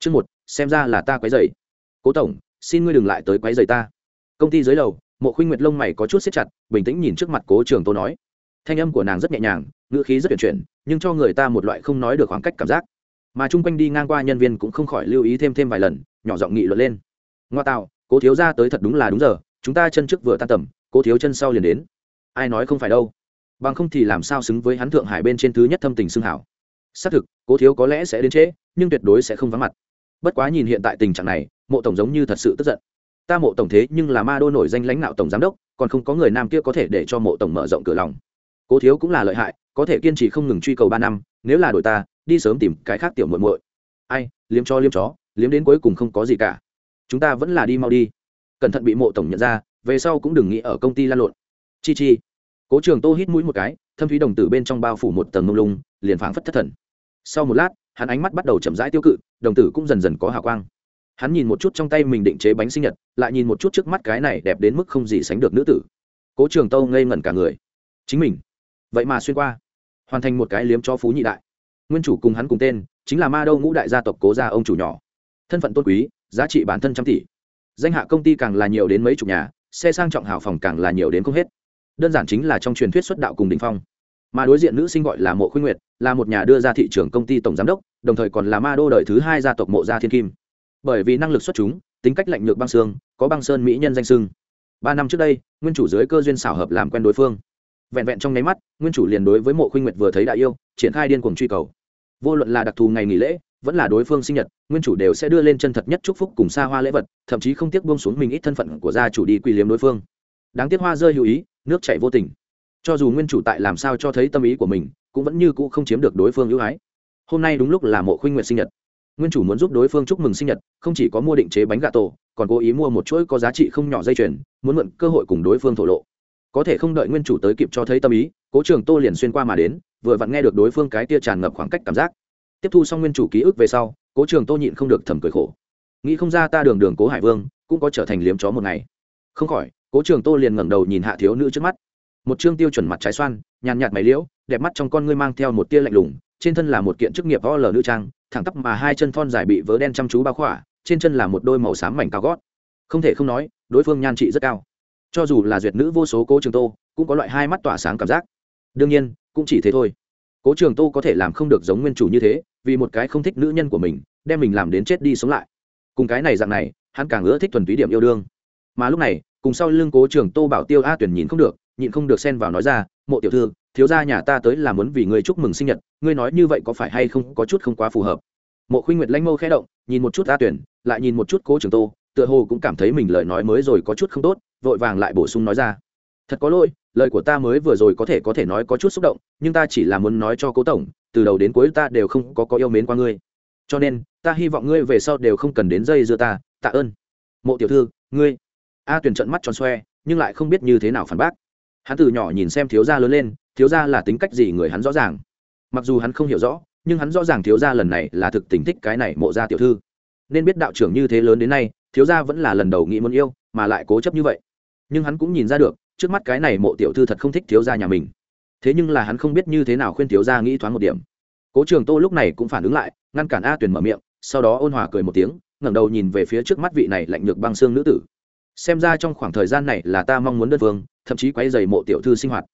chương một, xem ra là ta quấy dày cố tổng, xin ngươi đừng lại tới quấy dày ta. Công ty dưới lầu, mộ khuynh nguyệt lông mày có chút xếp chặt, bình tĩnh nhìn trước mặt cố trường tô nói. Thanh âm của nàng rất nhẹ nhàng, ngữ khí rất tuyển chuyển, nhưng cho người ta một loại không nói được khoảng cách cảm giác. Mà chung quanh đi ngang qua nhân viên cũng không khỏi lưu ý thêm thêm vài lần, nhỏ giọng nghị luận lên. Ngoa tạo, cố thiếu ra tới thật đúng là đúng giờ, chúng ta chân trước vừa tan tầm, cố thiếu chân sau liền đến. Ai nói không phải đâu. Bằng không thì làm sao xứng với hắn thượng hải bên trên thứ nhất thâm tình xưng hảo. Xác thực, cố thiếu có lẽ sẽ đến trễ, nhưng tuyệt đối sẽ không vắng mặt bất quá nhìn hiện tại tình trạng này, mộ tổng giống như thật sự tức giận. Ta mộ tổng thế nhưng là ma đô nổi danh lãnh đạo tổng giám đốc, còn không có người nam kia có thể để cho mộ tổng mở rộng cửa lòng. Cố thiếu cũng là lợi hại, có thể kiên trì không ngừng truy cầu ba năm, nếu là đội ta, đi sớm tìm cái khác tiểu muội muội. Ai, liếm cho liếm chó, liếm đến cuối cùng không có gì cả. Chúng ta vẫn là đi mau đi. Cẩn thận bị mộ tổng nhận ra, về sau cũng đừng nghĩ ở công ty lan lộn. Chi chi. Cố trường tô hít mũi một cái, thâm thúy đồng tử bên trong bao phủ một tầng mông lung, liền phảng phất thất thần. Sau một lát hắn ánh mắt bắt đầu chậm rãi tiêu cự, đồng tử cũng dần dần có hào quang. Hắn nhìn một chút trong tay mình định chế bánh sinh nhật, lại nhìn một chút trước mắt cái này đẹp đến mức không gì sánh được nữ tử. Cố trường tâu ngây ngẩn cả người. Chính mình? Vậy mà xuyên qua, hoàn thành một cái liếm cho phú nhị đại. Nguyên chủ cùng hắn cùng tên, chính là ma đâu ngũ đại gia tộc cố gia ông chủ nhỏ. Thân phận tôn quý, giá trị bản thân trăm tỷ. Danh hạ công ty càng là nhiều đến mấy chục nhà, xe sang trọng hào phòng càng là nhiều đến không hết. Đơn giản chính là trong truyền thuyết xuất đạo cùng đình phong mà đối diện nữ sinh gọi là mộ khuyên nguyệt, là một nhà đưa ra thị trường công ty tổng giám đốc, đồng thời còn là ma đô đời thứ hai gia tộc mộ gia thiên kim. Bởi vì năng lực xuất chúng, tính cách lạnh nhược băng xương, có băng sơn mỹ nhân danh sưng ba năm trước đây, nguyên chủ dưới cơ duyên xảo hợp làm quen đối phương. Vẹn vẹn trong nháy mắt, nguyên chủ liền đối với mộ khuynh nguyệt vừa thấy đại yêu, triển khai điên cuồng truy cầu. Vô luận là đặc thù ngày nghỉ lễ, vẫn là đối phương sinh nhật, nguyên chủ đều sẽ đưa lên chân thật nhất chúc phúc cùng xa hoa lễ vật, thậm chí không tiếc buông xuống mình ít thân phận của gia chủ đi quy liếm đối phương. Đáng tiếc hoa rơi hữu ý, nước chảy vô tình cho dù nguyên chủ tại làm sao cho thấy tâm ý của mình, cũng vẫn như cũ không chiếm được đối phương ưu ái. Hôm nay đúng lúc là mộ khuynh nguyệt sinh nhật. Nguyên chủ muốn giúp đối phương chúc mừng sinh nhật, không chỉ có mua định chế bánh gà tổ, còn cố ý mua một chuỗi có giá trị không nhỏ dây chuyền, muốn mượn cơ hội cùng đối phương thổ lộ. Có thể không đợi nguyên chủ tới kịp cho thấy tâm ý, cố trường tô liền xuyên qua mà đến, vừa vặn nghe được đối phương cái tia tràn ngập khoảng cách cảm giác. Tiếp thu xong nguyên chủ ký ức về sau, cố trường tô nhịn không được thầm cười khổ. Nghĩ không ra ta đường đường cố hải vương, cũng có trở thành liếm chó một ngày. Không khỏi, cố trường tô liền ngẩng đầu nhìn hạ thiếu nữ trước mắt một chương tiêu chuẩn mặt trái xoan, nhàn nhạt mày liễu, đẹp mắt trong con ngươi mang theo một tia lạnh lùng, trên thân là một kiện chức nghiệp o lờ nữ trang, thẳng tắp mà hai chân thon dài bị vớ đen chăm chú bao khỏa, trên chân là một đôi màu xám mảnh cao gót. Không thể không nói, đối phương nhan trị rất cao. Cho dù là duyệt nữ vô số cố trường tô, cũng có loại hai mắt tỏa sáng cảm giác. Đương nhiên, cũng chỉ thế thôi. Cố trường tô có thể làm không được giống nguyên chủ như thế, vì một cái không thích nữ nhân của mình, đem mình làm đến chết đi sống lại. Cùng cái này dạng này, hắn càng ưa thích thuần túy điểm yêu đương. Mà lúc này, cùng sau lưng cố trường tô bảo tiêu a tuyển nhìn không được nhịn không được xen vào nói ra, mộ tiểu thư, thiếu gia nhà ta tới là muốn vì ngươi chúc mừng sinh nhật, ngươi nói như vậy có phải hay không có chút không quá phù hợp? Mộ khuynh nguyệt lanh mâu khẽ động, nhìn một chút a tuyển, lại nhìn một chút cố trường tô, tựa hồ cũng cảm thấy mình lời nói mới rồi có chút không tốt, vội vàng lại bổ sung nói ra, thật có lỗi, lời của ta mới vừa rồi có thể có thể nói có chút xúc động, nhưng ta chỉ là muốn nói cho cố tổng, từ đầu đến cuối ta đều không có có yêu mến qua ngươi. Cho nên, ta hy vọng ngươi về sau đều không cần đến dây dưa ta, tạ ơn. Mộ tiểu thư, ngươi. A tuyển trận mắt tròn xoe, nhưng lại không biết như thế nào phản bác hắn từ nhỏ nhìn xem thiếu gia lớn lên, thiếu gia là tính cách gì người hắn rõ ràng. Mặc dù hắn không hiểu rõ, nhưng hắn rõ ràng thiếu gia lần này là thực tình thích cái này mộ gia tiểu thư. Nên biết đạo trưởng như thế lớn đến nay, thiếu gia vẫn là lần đầu nghĩ muốn yêu, mà lại cố chấp như vậy. Nhưng hắn cũng nhìn ra được, trước mắt cái này mộ tiểu thư thật không thích thiếu gia nhà mình. Thế nhưng là hắn không biết như thế nào khuyên thiếu gia nghĩ thoáng một điểm. Cố trường tô lúc này cũng phản ứng lại, ngăn cản a tuyền mở miệng, sau đó ôn hòa cười một tiếng, ngẩng đầu nhìn về phía trước mắt vị này lạnh nhược băng xương nữ tử xem ra trong khoảng thời gian này là ta mong muốn đơn phương, thậm chí quay dày mộ tiểu thư sinh hoạt.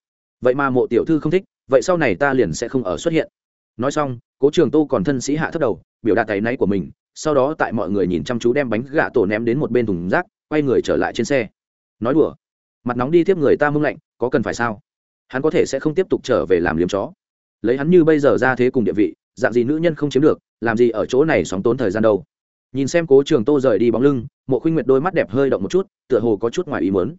Vậy mà mộ tiểu thư không thích, vậy sau này ta liền sẽ không ở xuất hiện. Nói xong, cố trường tô còn thân sĩ hạ thất đầu, biểu đạt tay náy của mình, sau đó tại mọi người nhìn chăm chú đem bánh gà tổ ném đến một bên thùng rác, quay người trở lại trên xe. Nói đùa, mặt nóng đi tiếp người ta mưng lạnh, có cần phải sao? Hắn có thể sẽ không tiếp tục trở về làm liếm chó. Lấy hắn như bây giờ ra thế cùng địa vị, dạng gì nữ nhân không chiếm được, làm gì ở chỗ này sóng tốn thời gian đâu? Nhìn xem cố trường tô rời đi bóng lưng, mộ khuynh nguyệt đôi mắt đẹp hơi động một chút, tựa hồ có chút ngoài ý mớn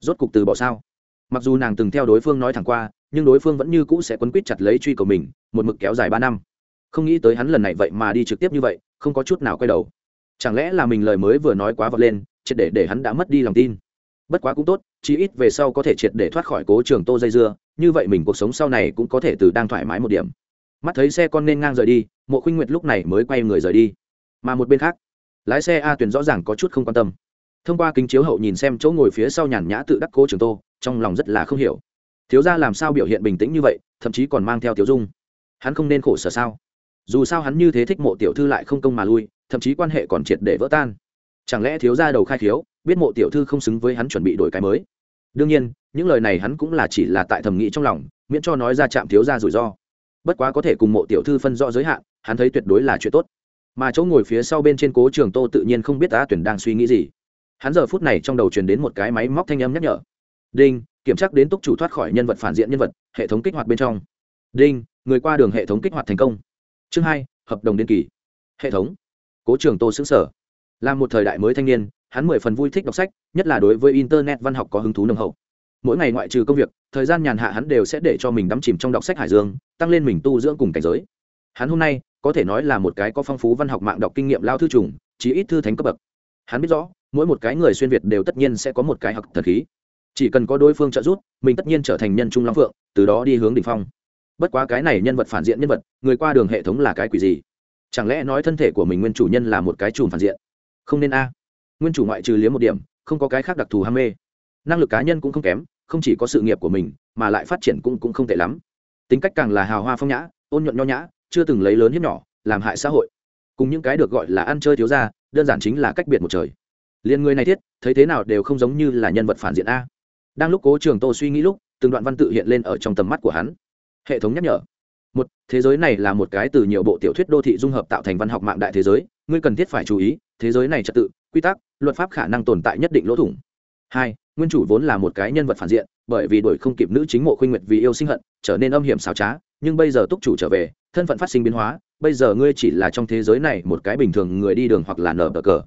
rốt cục từ bỏ sao? Mặc dù nàng từng theo đối phương nói thẳng qua, nhưng đối phương vẫn như cũ sẽ quấn quýt chặt lấy truy cầu mình, một mực kéo dài ba năm. Không nghĩ tới hắn lần này vậy mà đi trực tiếp như vậy, không có chút nào quay đầu. Chẳng lẽ là mình lời mới vừa nói quá vật lên, triệt để để hắn đã mất đi lòng tin? Bất quá cũng tốt, chí ít về sau có thể triệt để thoát khỏi cố trường tô dây dưa, như vậy mình cuộc sống sau này cũng có thể từ đang thoải mái một điểm. Mắt thấy xe con nên ngang rời đi, mộ khuynh nguyệt lúc này mới quay người rời đi. Mà một bên khác lái xe a tuyền rõ ràng có chút không quan tâm. Thông qua kính chiếu hậu nhìn xem chỗ ngồi phía sau nhàn nhã tự đắc cố trường tô, trong lòng rất là không hiểu. Thiếu ra làm sao biểu hiện bình tĩnh như vậy, thậm chí còn mang theo tiểu dung. Hắn không nên khổ sở sao? Dù sao hắn như thế thích mộ tiểu thư lại không công mà lui, thậm chí quan hệ còn triệt để vỡ tan. Chẳng lẽ thiếu gia đầu khai khiếu, biết mộ tiểu thư không xứng với hắn chuẩn bị đổi cái mới? Đương nhiên, những lời này hắn cũng là chỉ là tại thẩm nghĩ trong lòng, miễn cho nói ra chạm thiếu gia rủi ro. Bất quá có thể cùng mộ tiểu thư phân rõ giới hạn, hắn thấy tuyệt đối là chuyện tốt mà chỗ ngồi phía sau bên trên cố trường tô tự nhiên không biết á tuyển đang suy nghĩ gì. Hắn giờ phút này trong đầu truyền đến một cái máy móc thanh âm nhắc nhở. Đinh, kiểm tra đến túc chủ thoát khỏi nhân vật phản diện nhân vật, hệ thống kích hoạt bên trong. Đinh, người qua đường hệ thống kích hoạt thành công. Chương hai, hợp đồng đ ế n kỳ. Hệ thống. Cố trường tô xứng sở là một thời đại mới thanh niên, hắn mười phần vui thích đọc sách, nhất là đối với internet văn học có hứng thú nồng hậu. Mỗi ngày ngoại trừ công việc, thời gian nhàn hạ hắn đều sẽ để cho mình đắm chìm trong đọc sách hải dương, tăng lên mình tu dưỡng cùng cảnh giới hắn hôm nay, có thể nói là một cái có phong phú văn học mạng đọc kinh nghiệm lao thư trùng, chí ít thư thánh cấp bậc. Hắn biết rõ, mỗi một cái người xuyên việt đều tất nhiên sẽ có một cái học thần khí. Chỉ cần có đối phương trợ giúp, mình tất nhiên trở thành nhân trung long phượng, từ đó đi hướng đ ỉ n h phong. Bất quá cái này nhân vật phản diện nhân vật, người qua đường hệ thống là cái quỷ gì? Chẳng lẽ nói thân thể của mình nguyên chủ nhân là một cái chùm phản diện? Không nên a. Nguyên chủ ngoại trừ liếm một điểm, không có cái khác đặc thù ham mê. Năng lực cá nhân cũng không kém, không chỉ có sự nghiệp của mình, mà lại phát triển cũng cũng không tệ lắm. Tính cách càng là hào hoa phong nhã, ôn nhuận nho nhã chưa từng lấy lớn hiếp nhỏ, làm hại xã hội. Cùng những cái được gọi là ăn chơi thiếu ra đơn giản chính là cách biệt một trời. Liền người này thiết, thấy thế nào đều không giống như là nhân vật phản diện a. Đang lúc cố trường tô suy nghĩ lúc, từng đoạn văn tự hiện lên ở trong tầm mắt của hắn. Hệ thống nhắc nhở. Một, thế giới này là một cái từ nhiều bộ tiểu thuyết đô thị dung hợp tạo thành văn học mạng đại thế giới, ngươi cần thiết phải chú ý, thế giới này trật tự, quy tắc, luật pháp khả năng tồn tại nhất định lỗ thủng. Hai nguyên chủ vốn là một cái nhân vật phản diện, bởi vì đổi không kịp nữ chính mộ khuynh nguyệt vì yêu sinh hận, trở nên âm hiểm xảo trá, nhưng bây giờ túc chủ trở về, thân phận phát sinh biến hóa, bây giờ ngươi chỉ là trong thế giới này một cái bình thường người đi đường hoặc là nở bờ cờ.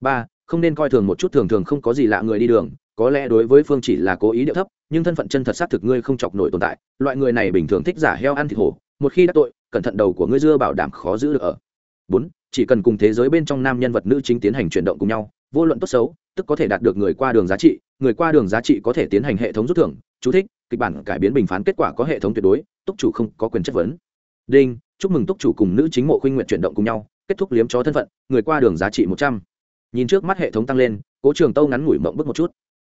Ba, không nên coi thường một chút, thường thường không có gì lạ người đi đường, có lẽ đối với phương chỉ là cố ý điệu thấp, nhưng thân phận chân thật xác thực ngươi không chọc nổi tồn tại, loại người này bình thường thích giả heo ăn thịt hổ, một khi đã tội, cẩn thận đầu của ngươi dưa bảo đảm khó giữ được ở. Bốn chỉ cần cùng thế giới bên trong nam nhân vật nữ chính tiến hành chuyển động cùng nhau, vô luận tốt xấu, tức có thể đạt được người qua đường giá trị, người qua đường giá trị có thể tiến hành hệ thống rút thưởng, chú thích, kịch bản cải biến bình phán kết quả có hệ thống tuyệt đối, túc chủ không có quyền chất vấn. Đinh, chúc mừng túc chủ cùng nữ chính mộ khuynh nguyện chuyển động cùng nhau, kết thúc liếm chó thân phận, người qua đường giá trị một trăm. Nhìn trước mắt hệ thống tăng lên, cố trường tâu ngắn ngủi mộng bước một chút.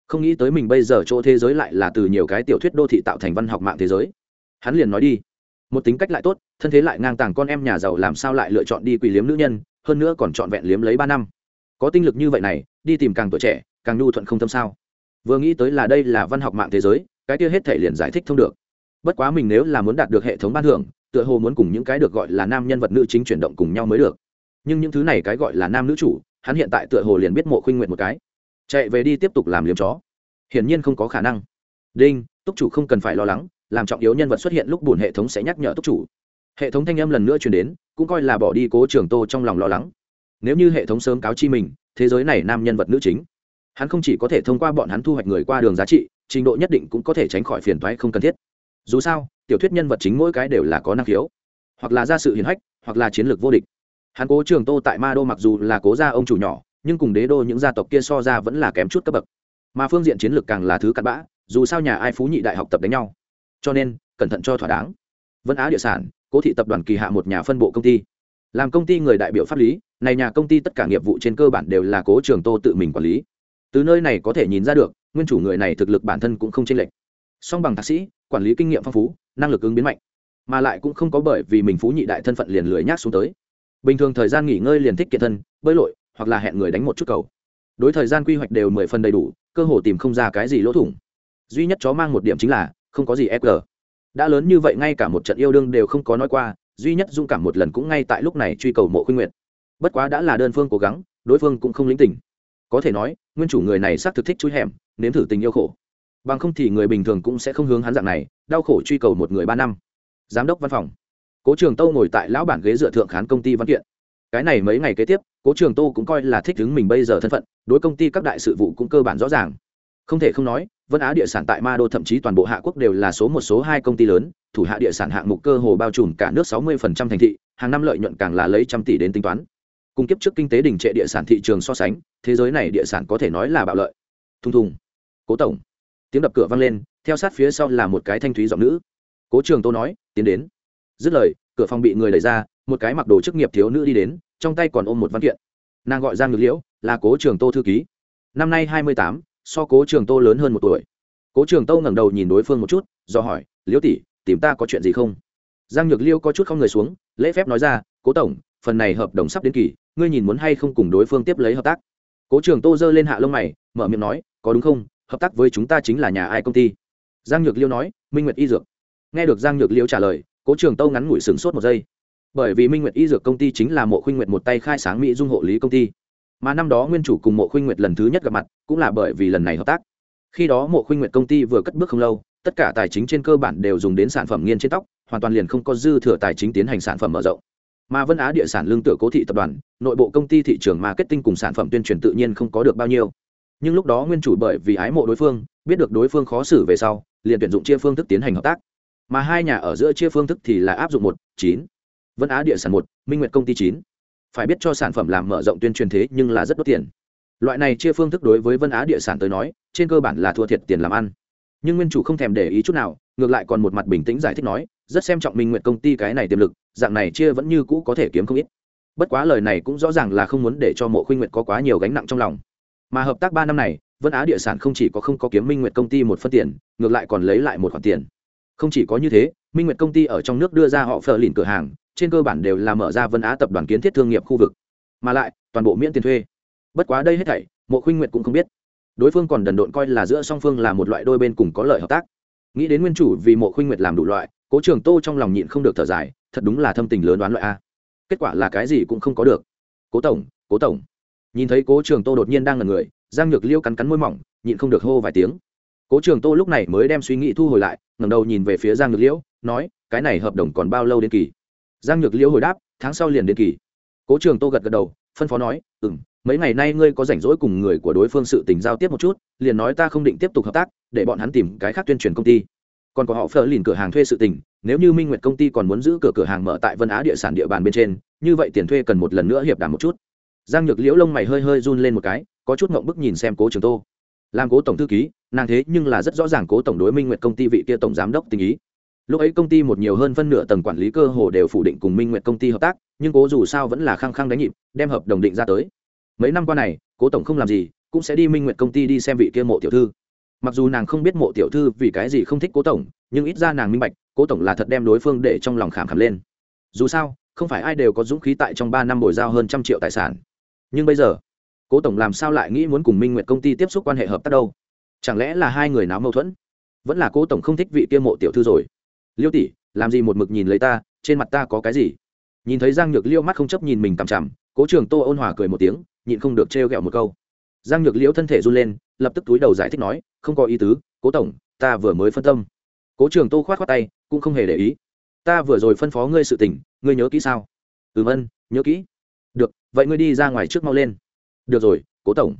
Không nghĩ tới mình bây giờ chỗ thế giới lại là từ nhiều cái tiểu thuyết đô thị tạo thành văn học mạng thế giới. Hắn liền nói đi một tính cách lại tốt, thân thế lại ngang tàng con em nhà giàu làm sao lại lựa chọn đi quỳ liếm nữ nhân, hơn nữa còn trọn vẹn liếm lấy ba năm. Có tinh lực như vậy này, đi tìm càng tuổi trẻ, càng nhu thuận không tâm sao. Vừa nghĩ tới là đây là văn học mạng thế giới, cái kia hết thể liền giải thích thông được. Bất quá mình nếu là muốn đạt được hệ thống ban thưởng, tựa hồ muốn cùng những cái được gọi là nam nhân vật nữ chính chuyển động cùng nhau mới được. Nhưng những thứ này cái gọi là nam nữ chủ, hắn hiện tại tựa hồ liền biết mộ khuynh nguyện một cái. Chạy về đi tiếp tục làm liếm chó. Hiển nhiên không có khả năng. Đinh, túc chủ không cần phải lo lắng làm trọng yếu nhân vật xuất hiện lúc buồn hệ thống sẽ nhắc nhở túc chủ. Hệ thống thanh âm lần nữa truyền đến, cũng coi là bỏ đi cố trường tô trong lòng lo lắng. Nếu như hệ thống sớm cáo chi mình, thế giới này nam nhân vật nữ chính. Hắn không chỉ có thể thông qua bọn hắn thu hoạch người qua đường giá trị, trình độ nhất định cũng có thể tránh khỏi phiền toái không cần thiết. Dù sao, tiểu thuyết nhân vật chính mỗi cái đều là có năng khiếu. Hoặc là ra sự hiển hách, hoặc là chiến lược vô địch. Hắn cố trường tô tại ma đô mặc dù là cố gia ông chủ nhỏ, nhưng cùng đế đô những gia tộc kia so ra vẫn là kém chút cấp bậc. Mà phương diện chiến lược càng là thứ cặn bã, dù sao nhà ai phú nhị đại học tập đánh nhau cho nên, cẩn thận cho thỏa đáng. Vân á địa sản, cố thị tập đoàn kỳ hạ một nhà phân bộ công ty. Làm công ty người đại biểu pháp lý, này nhà công ty tất cả nghiệp vụ trên cơ bản đều là cố trường tô tự mình quản lý. Từ nơi này có thể nhìn ra được, nguyên chủ người này thực lực bản thân cũng không chênh lệch. Song bằng thạc sĩ, quản lý kinh nghiệm phong phú, năng lực ứng biến mạnh. Mà lại cũng không có bởi vì mình phú nhị đại thân phận liền lười nhác xuống tới. Bình thường thời gian nghỉ ngơi liền thích kiện thân, bơi lội, hoặc là hẹn người đánh một chút cầu. Đối thời gian quy hoạch đều mười phần đầy đủ, cơ hồ tìm không ra cái gì lỗ thủng. Duy nhất chó mang một điểm chính là không có gì fg đã lớn như vậy ngay cả một trận yêu đương đều không có nói qua, duy nhất dung cảm một lần cũng ngay tại lúc này truy cầu mộ khuyên nguyện bất quá đã là đơn phương cố gắng, đối phương cũng không lĩnh tình. Có thể nói, nguyên chủ người này xác thực thích chui hẻm, nếm thử tình yêu khổ. Bằng không thì người bình thường cũng sẽ không hướng hắn dạng này, đau khổ truy cầu một người ba năm. Giám đốc văn phòng. Cố trường tâu ngồi tại lão bản ghế dựa thượng khán công ty văn kiện. Cái này mấy ngày kế tiếp, cố trường tô cũng coi là thích ứng mình bây giờ thân phận, đối công ty các đại sự vụ cũng cơ bản rõ ràng không thể không nói, vân á địa sản tại ma đô thậm chí toàn bộ hạ quốc đều là số một, số hai công ty lớn, thủ hạ địa sản hạng mục cơ hồ bao trùm cả nước sáu mươi thành thị, hàng năm lợi nhuận càng là lấy trăm tỷ đến tính toán. Cung kiếp trước kinh tế đình trệ địa sản thị trường so sánh, thế giới này địa sản có thể nói là bạo lợi. Thùng thùng. Cố tổng. Tiếng đập cửa vang lên, theo sát phía sau là một cái thanh thúy giọng nữ. Cố trường tô nói, tiến đến. Dứt lời, cửa phòng bị người đẩy ra, một cái mặc đồ chức nghiệp thiếu nữ đi đến, trong tay còn ôm một văn kiện. Nàng gọi giang ngược liễu, là cố trường tô thư ký. Năm nay hai mươi tám so cố trường tô lớn hơn một tuổi. Cố trường tô ngẩng đầu nhìn đối phương một chút, do hỏi liễu tỷ, tìm ta có chuyện gì không? Giang nhược liêu có chút không người xuống, lễ phép nói ra, cố tổng, phần này hợp đồng sắp đến kỳ, ngươi nhìn muốn hay không cùng đối phương tiếp lấy hợp tác? Cố trường tô giơ lên hạ lông mày, mở miệng nói, có đúng không? Hợp tác với chúng ta chính là nhà ai công ty? Giang nhược liêu nói, minh nguyệt y dược. Nghe được giang nhược liêu trả lời, cố trường tô ngắn ngủi sửng sốt một giây. Bởi vì minh nguyệt y dược công ty chính là mộ khuynh nguyệt một tay khai sáng mỹ dung hộ lý công ty mà năm đó nguyên chủ cùng mộ khuynh nguyệt lần thứ nhất gặp mặt, cũng là bởi vì lần này hợp tác. Khi đó mộ khuynh nguyệt công ty vừa cất bước không lâu, tất cả tài chính trên cơ bản đều dùng đến sản phẩm nghiên trên tóc, hoàn toàn liền không có dư thừa tài chính tiến hành sản phẩm mở rộng. Mà vân á địa sản lương tựa cố thị tập đoàn, nội bộ công ty thị trường marketing cùng sản phẩm tuyên truyền tự nhiên không có được bao nhiêu. Nhưng lúc đó nguyên chủ bởi vì ái mộ đối phương, biết được đối phương khó xử về sau, liền tuyển dụng chia phương thức tiến hành hợp tác. Mà hai nhà ở giữa chia phương thức thì là áp dụng một, chín. Vân á địa sản một, minh nguyệt công ty chín phải biết cho sản phẩm làm mở rộng tuyên truyền thế nhưng là rất đốt tiền. Loại này chia phương thức đối với vân á địa sản tới nói, trên cơ bản là thua thiệt tiền làm ăn. Nhưng nguyên chủ không thèm để ý chút nào, ngược lại còn một mặt bình tĩnh giải thích nói, rất xem trọng minh nguyện công ty cái này tiềm lực, dạng này chia vẫn như cũ có thể kiếm không ít. Bất quá lời này cũng rõ ràng là không muốn để cho mộ khuynh nguyệt có quá nhiều gánh nặng trong lòng. Mà hợp tác ba năm này, vân á địa sản không chỉ có không có kiếm minh nguyệt công ty một phân tiền, ngược lại còn lấy lại một khoản tiền. Không chỉ có như thế, minh nguyệt công ty ở trong nước đưa ra họ phờ lìn cửa hàng trên cơ bản đều là mở ra vân á tập đoàn kiến thiết thương nghiệp khu vực. Mà lại, toàn bộ miễn tiền thuê. Bất quá đây hết thảy, mộ khuynh nguyệt cũng không biết. Đối phương còn đần độn coi là giữa song phương là một loại đôi bên cùng có lợi hợp tác. Nghĩ đến nguyên chủ vì mộ khuynh nguyệt làm đủ loại, cố trường tô trong lòng nhịn không được thở dài, thật đúng là thâm tình lớn đoán loại a. Kết quả là cái gì cũng không có được. Cố tổng cố tổng. Nhìn thấy cố trường tô đột nhiên đang ngẩn người, giang nhược liêu cắn cắn môi mỏng, nhịn không được hô vài tiếng. Cố trường tô lúc này mới đem suy nghĩ thu hồi lại, ngẩng đầu nhìn về phía giang nhược liễu nói, cái này hợp đồng còn bao lâu đến kỳ? Giang nhược liễu hồi đáp, tháng sau liền đến kỳ. Cố trường tô gật gật đầu, phân phó nói ừ m mấy ngày nay ngươi có rảnh rỗi cùng người của đối phương sự tình giao tiếp một chút, liền nói ta không định tiếp tục hợp tác, để bọn hắn tìm cái khác tuyên truyền công ty. Còn có họ phờ lìn cửa hàng thuê sự tình, nếu như minh nguyệt công ty còn muốn giữ cửa cửa hàng mở tại vân á địa sản địa bàn bên trên, như vậy tiền thuê cần một lần nữa hiệp đàm một chút. Giang nhược liễu lông mày hơi hơi run lên một cái, có chút ngộng bức nhìn xem cố trường tô. Làm cố tổng thư ký, nàng thế nhưng là rất rõ ràng cố tổng đối minh nguyệt công ty vị kia tổng giám đốc tình ý lúc ấy công ty một nhiều hơn phân nửa tầng quản lý cơ hồ đều phủ định cùng minh nguyện công ty hợp tác, nhưng cố dù sao vẫn là khăng khăng đánh nhịp, đem hợp đồng định ra tới. Mấy năm qua này, cố tổng không làm gì, cũng sẽ đi minh nguyện công ty đi xem vị kia mộ tiểu thư. Mặc dù nàng không biết mộ tiểu thư vì cái gì không thích cố tổng, nhưng ít ra nàng minh bạch, cố tổng là thật đem đối phương để trong lòng khảm khảm lên. Dù sao, không phải ai đều có dũng khí tại trong ba năm bồi giao hơn trăm triệu tài sản. Nhưng bây giờ, cố tổng làm sao lại nghĩ muốn cùng minh nguyện công ty tiếp xúc quan hệ hợp tác đâu? Chẳng lẽ là hai người náo mâu thuẫn? Vẫn là cố tổng không thích vị kia mộ tiểu thư rồi? Liêu tỷ, làm gì một mực nhìn lấy ta, trên mặt ta có cái gì? Nhìn thấy giang nhược liêu mắt không chấp nhìn mình cằm chằm, cố trường tô ôn hòa cười một tiếng, nhịn không được trêu ghẹo một câu. Giang nhược liễu thân thể run lên, lập tức túi đầu giải thích nói, không có ý tứ, cố tổng, ta vừa mới phân tâm. Cố trường tô khoát khoát tay, cũng không hề để ý. Ta vừa rồi phân phó ngươi sự tình, ngươi nhớ kỹ sao? Ừ vân nhớ kỹ. Được, vậy ngươi đi ra ngoài trước mau lên. Được rồi, cố tổng.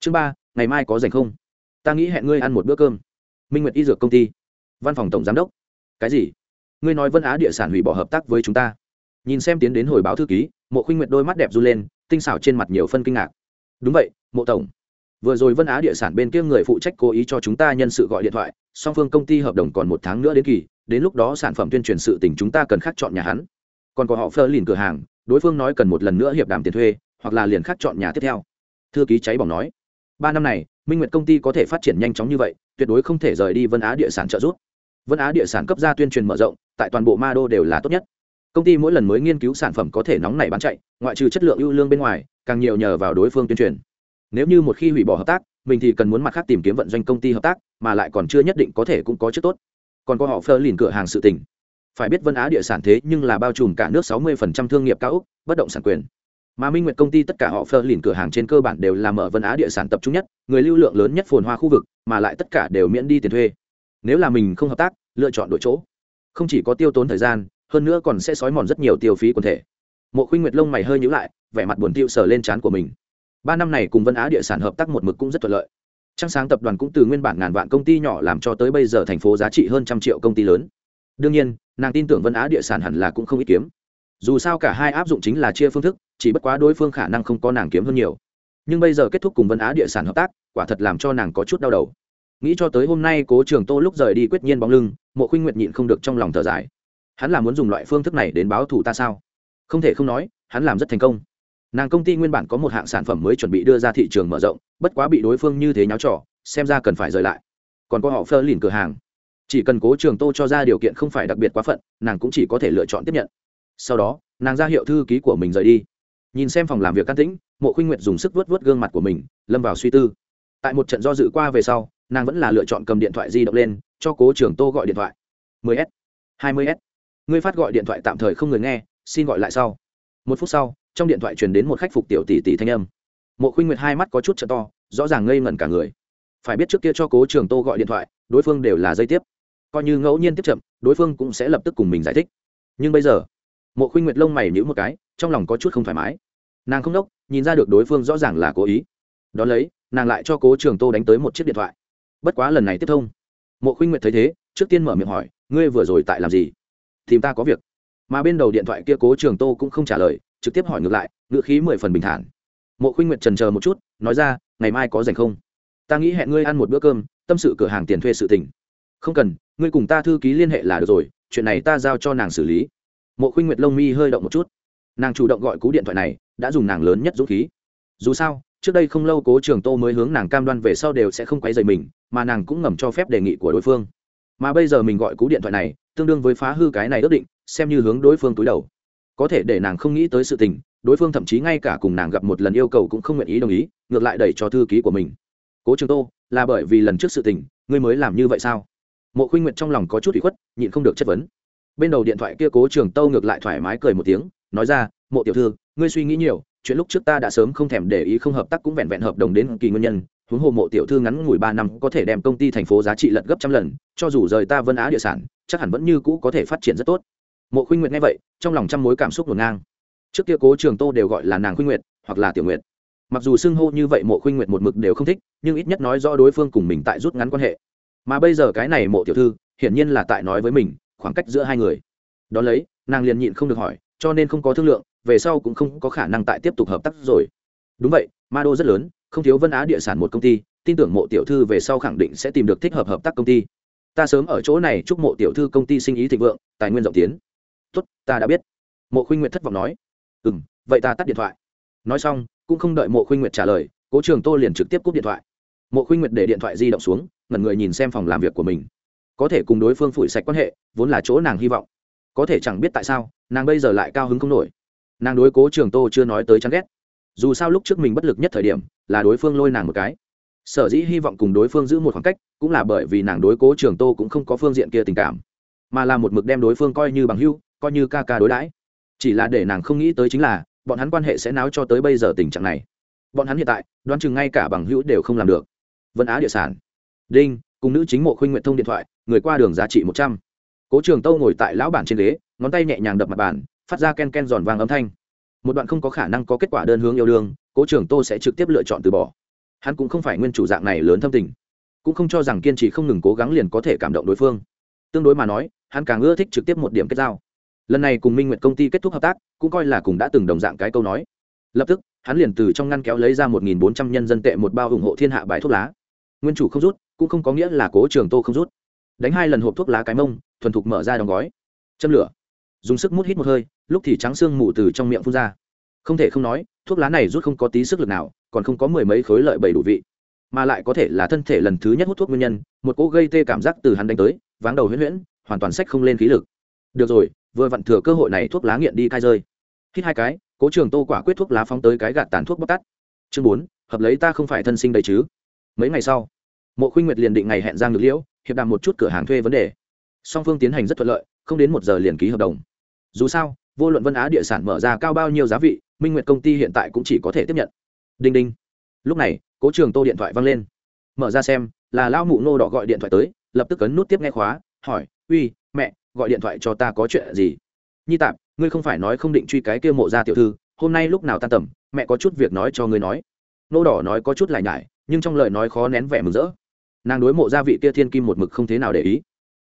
Chương ba, ngày mai có rảnh không? Ta nghĩ hẹn ngươi ăn một bữa cơm. Minh nguyệt y dược công ty. Văn phòng tổng giám đốc cái gì? Ngươi nói vân á địa sản hủy bỏ hợp tác với chúng ta. Nhìn xem tiến đến hồi báo thư ký, mộ khuynh nguyệt đôi mắt đẹp r u lên, tinh xảo trên mặt nhiều phân kinh ngạc. Đúng vậy, mộ tổng. Vừa rồi vân á địa sản bên kia người phụ trách cố ý cho chúng ta nhân sự gọi điện thoại, song phương công ty hợp đồng còn một tháng nữa đến kỳ, đến lúc đó sản phẩm tuyên truyền sự tình chúng ta cần khác chọn nhà hắn. Còn có họ phơ lìn cửa hàng, đối phương nói cần một lần nữa hiệp đàm tiền thuê, hoặc là liền khác chọn nhà tiếp theo. Thư ký cháy bỏng nói. Ba năm này, minh nguyệt công ty có thể phát triển nhanh chóng như vậy, tuyệt đối không thể rời đi vân á địa sản trợ giúp vân á địa sản cấp ra tuyên truyền mở rộng, tại toàn bộ ma đô đều là tốt nhất. Công ty mỗi lần mới nghiên cứu sản phẩm có thể nóng này bán chạy, ngoại trừ chất lượng ưu lương bên ngoài, càng nhiều nhờ vào đối phương tuyên truyền. Nếu như một khi hủy bỏ hợp tác, mình thì cần muốn mặt khác tìm kiếm vận doanh công ty hợp tác, mà lại còn chưa nhất định có thể cũng có chất tốt. Còn có họ phơ lìn cửa hàng sự tỉnh phải biết vân á địa sản thế nhưng là bao trùm cả nước 60% thương nghiệp cao úc, bất động sản quyền. Mà minh nguyệt công ty tất cả họ phơ lìn cửa hàng trên cơ bản đều làm ở vân á địa sản tập trung nhất, người lưu lượng lớn nhất phồn hoa khu vực, mà lại tất cả đều miễn đi tiền thuê nếu là mình không hợp tác, lựa chọn đổi chỗ. Không chỉ có tiêu tốn thời gian, hơn nữa còn sẽ sói mòn rất nhiều tiêu phí quần thể. Mộ khuynh nguyệt lông mày hơi nhữ lại, vẻ mặt buồn tiêu sờ lên trán của mình. Ba năm này cùng vân á địa sản hợp tác một mực cũng rất thuận lợi. Trang sáng tập đoàn cũng từ nguyên bản ngàn vạn công ty nhỏ làm cho tới bây giờ thành phố giá trị hơn trăm triệu công ty lớn. Đương nhiên, nàng tin tưởng vân á địa sản hẳn là cũng không ít kiếm. Dù sao cả hai áp dụng chính là chia phương thức, chỉ bất quá đối phương khả năng không có nàng kiếm hơn nhiều. Nhưng bây giờ kết thúc cùng vân á địa sản hợp tác, quả thật làm cho nàng có chút đau đầu nghĩ cho tới hôm nay cố trường tô lúc rời đi quyết nhiên bóng lưng, mộ khuynh nguyệt nhịn không được trong lòng thở dài. Hắn là muốn dùng loại phương thức này đến báo thù ta sao? Không thể không nói, hắn làm rất thành công. Nàng công ty nguyên bản có một hạng sản phẩm mới chuẩn bị đưa ra thị trường mở rộng, bất quá bị đối phương như thế nháo trỏ xem ra cần phải rời lại. Còn có họ phơ lìn cửa hàng. Chỉ cần cố trường tô cho ra điều kiện không phải đặc biệt quá phận, nàng cũng chỉ có thể lựa chọn tiếp nhận. Sau đó, nàng ra hiệu thư ký của mình rời đi. Nhìn xem phòng làm việc can tĩnh, mộ khuynh nguyệt dùng sức vớt vớt gương mặt của mình, lâm vào suy tư. Tại một trận do dự qua về sau nàng vẫn là lựa chọn cầm điện thoại di động lên, cho cố trưởng tô gọi điện thoại. 10 s 20 s. Ngươi phát gọi điện thoại tạm thời không người nghe, xin gọi lại sau. Một phút sau, trong điện thoại truyền đến một khách phục tiểu tỷ tỷ thanh âm. Mộ khuynh nguyệt hai mắt có chút t to, rõ ràng ngây ngẩn cả người. Phải biết trước kia cho cố trường tô gọi điện thoại, đối phương đều là dây tiếp. Coi như ngẫu nhiên tiếp chậm, đối phương cũng sẽ lập tức cùng mình giải thích. Nhưng bây giờ, mộ khuynh nguyệt lông mày nhữ một cái, trong lòng có chút không thoải mái. Nàng không đốc, nhìn ra được đối phương rõ ràng là cố ý. Đón lấy, nàng lại cho cố trường tô đánh tới một chiếc điện thoại bất quá lần này tiếp thông. Mộ khuynh nguyệt thấy thế, trước tiên mở miệng hỏi, ngươi vừa rồi tại làm gì? Tìm ta có việc. Mà bên đầu điện thoại kia cố trường tô cũng không trả lời, trực tiếp hỏi ngược lại, ngữ khí mười phần bình thản. Mộ khuynh nguyệt trần chờ một chút, nói ra, ngày mai có dành không? Ta nghĩ hẹn ngươi ăn một bữa cơm, tâm sự cửa hàng tiền thuê sự tình. Không cần, ngươi cùng ta thư ký liên hệ là được rồi, chuyện này ta giao cho nàng xử lý. Mộ khuynh nguyệt lông mi hơi động một chút. Nàng chủ động gọi cú điện thoại này, đã dùng nàng lớn nhất dũng khí. Dù sao trước đây không lâu cố trường tô mới hướng nàng cam đoan về sau đều sẽ không quấy dày mình, mà nàng cũng ngầm cho phép đề nghị của đối phương. Mà bây giờ mình gọi cú điện thoại này, tương đương với phá hư cái này ước định, xem như hướng đối phương túi đầu. Có thể để nàng không nghĩ tới sự tình, đối phương thậm chí ngay cả cùng nàng gặp một lần yêu cầu cũng không nguyện ý đồng ý, ngược lại đẩy cho thư ký của mình. Cố trường tô, là bởi vì lần trước sự tình, ngươi mới làm như vậy sao? Mộ khuynh nguyệt trong lòng có chút bị khuất, nhịn không được chất vấn. Bên đầu điện thoại kia cố trường tô ngược lại thoải mái cười một tiếng, nói ra, mộ tiểu thư, ngươi suy nghĩ nhiều chuyện lúc trước ta đã sớm không thèm để ý không hợp tác cũng vẹn vẹn hợp đồng đến kỳ nguyên nhân, huống hồ mộ tiểu thư ngắn ngủi ba năm có thể đem công ty thành phố giá trị lật gấp trăm lần, cho dù rời ta vân á địa sản, chắc hẳn vẫn như cũ có thể phát triển rất tốt. Mộ khuynh nguyệt nghe vậy, trong lòng trăm mối cảm xúc ngổn ngang. Trước kia cố trường tô đều gọi là nàng khuynh nguyệt, hoặc là tiểu nguyệt. Mặc dù xưng hô như vậy mộ khuynh nguyệt một mực đều không thích, nhưng ít nhất nói rõ đối phương cùng mình tại rút ngắn quan hệ. Mà bây giờ cái này mộ tiểu thư, hiển nhiên là tại nói với mình, khoảng cách giữa hai người. Đ ó lấy, nàng liền nhịn không được hỏi, cho nên không có thương lượng về sau cũng không có khả năng tại tiếp tục hợp tác rồi. Đúng vậy, ma đô rất lớn, không thiếu vân á địa sản một công ty, tin tưởng mộ tiểu thư về sau khẳng định sẽ tìm được thích hợp hợp tác công ty. Ta sớm ở chỗ này chúc mộ tiểu thư công ty sinh ý thịnh vượng, tài nguyên rộng tiến. Tốt, ta đã biết. Mộ khuynh nguyệt thất vọng nói. Ừ m vậy ta tắt điện thoại. Nói xong, cũng không đợi mộ khuynh nguyệt trả lời, cố trường tô liền trực tiếp cúp điện thoại. Mộ khuynh nguyệt để điện thoại di động xuống, ngẩn người nhìn xem phòng làm việc của mình. Có thể cùng đối phương phủi sạch quan hệ, vốn là chỗ nàng hy vọng. Có thể chẳng biết tại sao, nàng bây giờ lại cao hứng không nổi nàng đối cố trường tô chưa nói tới chán ghét. Dù sao lúc trước mình bất lực nhất thời điểm là đối phương lôi nàng một cái. Sở dĩ hy vọng cùng đối phương giữ một khoảng cách cũng là bởi vì nàng đối cố trường tô cũng không có phương diện kia tình cảm, mà là một mực đem đối phương coi như bằng hưu coi như ca ca đối đãi. Chỉ là để nàng không nghĩ tới chính là bọn hắn quan hệ sẽ náo cho tới bây giờ tình trạng này. Bọn hắn hiện tại, đoán chừng ngay cả bằng hữu đều không làm được. Vân á địa sản. Đinh, cùng nữ chính mộ khuynh nguyện thông điện thoại, người qua đường giá trị một trăm. Cố trường tâu ngồi tại lão bản trên ghế, ngón tay nhẹ nhàng đập mặt bàn phát ra ken ken giòn vàng âm thanh. Một đoạn không có khả năng có kết quả đơn hướng yêu đương, cố trưởng tô sẽ trực tiếp lựa chọn từ bỏ. Hắn cũng không phải nguyên chủ dạng này lớn thâm tình, cũng không cho rằng kiên trì không ngừng cố gắng liền có thể cảm động đối phương. Tương đối mà nói, hắn càng ưa thích trực tiếp một điểm kết giao. Lần này cùng minh nguyện công ty kết thúc hợp tác, cũng coi là cùng đã từng đồng dạng cái câu nói. Lập tức, hắn liền từ trong ngăn kéo lấy ra một nghìn bốn trăm nhân dân tệ một bao ủng hộ thiên hạ bài thuốc lá. Nguyên chủ không rút, cũng không có nghĩa là cố trường tô không rút. Đánh hai lần hộp thuốc lá cái mông, thuần thục mở ra đóng gói. Châm lửa. Dùng sức mút hít một hơi lúc thì trắng xương mù từ trong miệng phun ra. Không thể không nói, thuốc lá này rút không có tí sức lực nào, còn không có mười mấy khối lợi bầy đủ vị. Mà lại có thể là thân thể lần thứ nhất hút thuốc nguyên nhân, một cỗ gây tê cảm giác từ hắn đánh tới, váng đầu huyễn huyễn, hoàn toàn sách không lên khí lực. Được rồi, vừa vặn thừa cơ hội này thuốc lá nghiện đi cai rơi. Hít hai cái, cố trường tô quả quyết thuốc lá phóng tới cái gạt tàn thuốc bóc tắt. Chương bốn, hợp lấy ta không phải thân sinh đầy chứ? Mấy ngày sau, mộ khuynh nguyệt liền định ngày hẹn giang ngược liễu, hiệp đàm một chút cửa hàng thuê vấn đề. Song phương tiến hành rất thuận lợi, không đến một giờ liền ký hợp đồng. Dù sao vô luận vân á địa sản mở ra cao bao nhiêu giá vị, minh nguyệt công ty hiện tại cũng chỉ có thể tiếp nhận. Đinh đinh. Lúc này, cố trường tô điện thoại văng lên. Mở ra xem, là lao mụ nô đỏ gọi điện thoại tới, lập tức cấn nút tiếp nghe khóa, hỏi, uy, mẹ, gọi điện thoại cho ta có chuyện gì? Nhi tạp, ngươi không phải nói không định truy cái kia mộ ra tiểu thư, hôm nay lúc nào tan tầm, mẹ có chút việc nói cho ngươi nói. Nô đỏ nói có chút lại nhải, nhưng trong lời nói khó nén vẻ mừng rỡ. Nàng đối mộ gia vị kia thiên kim một mực không thế nào để ý.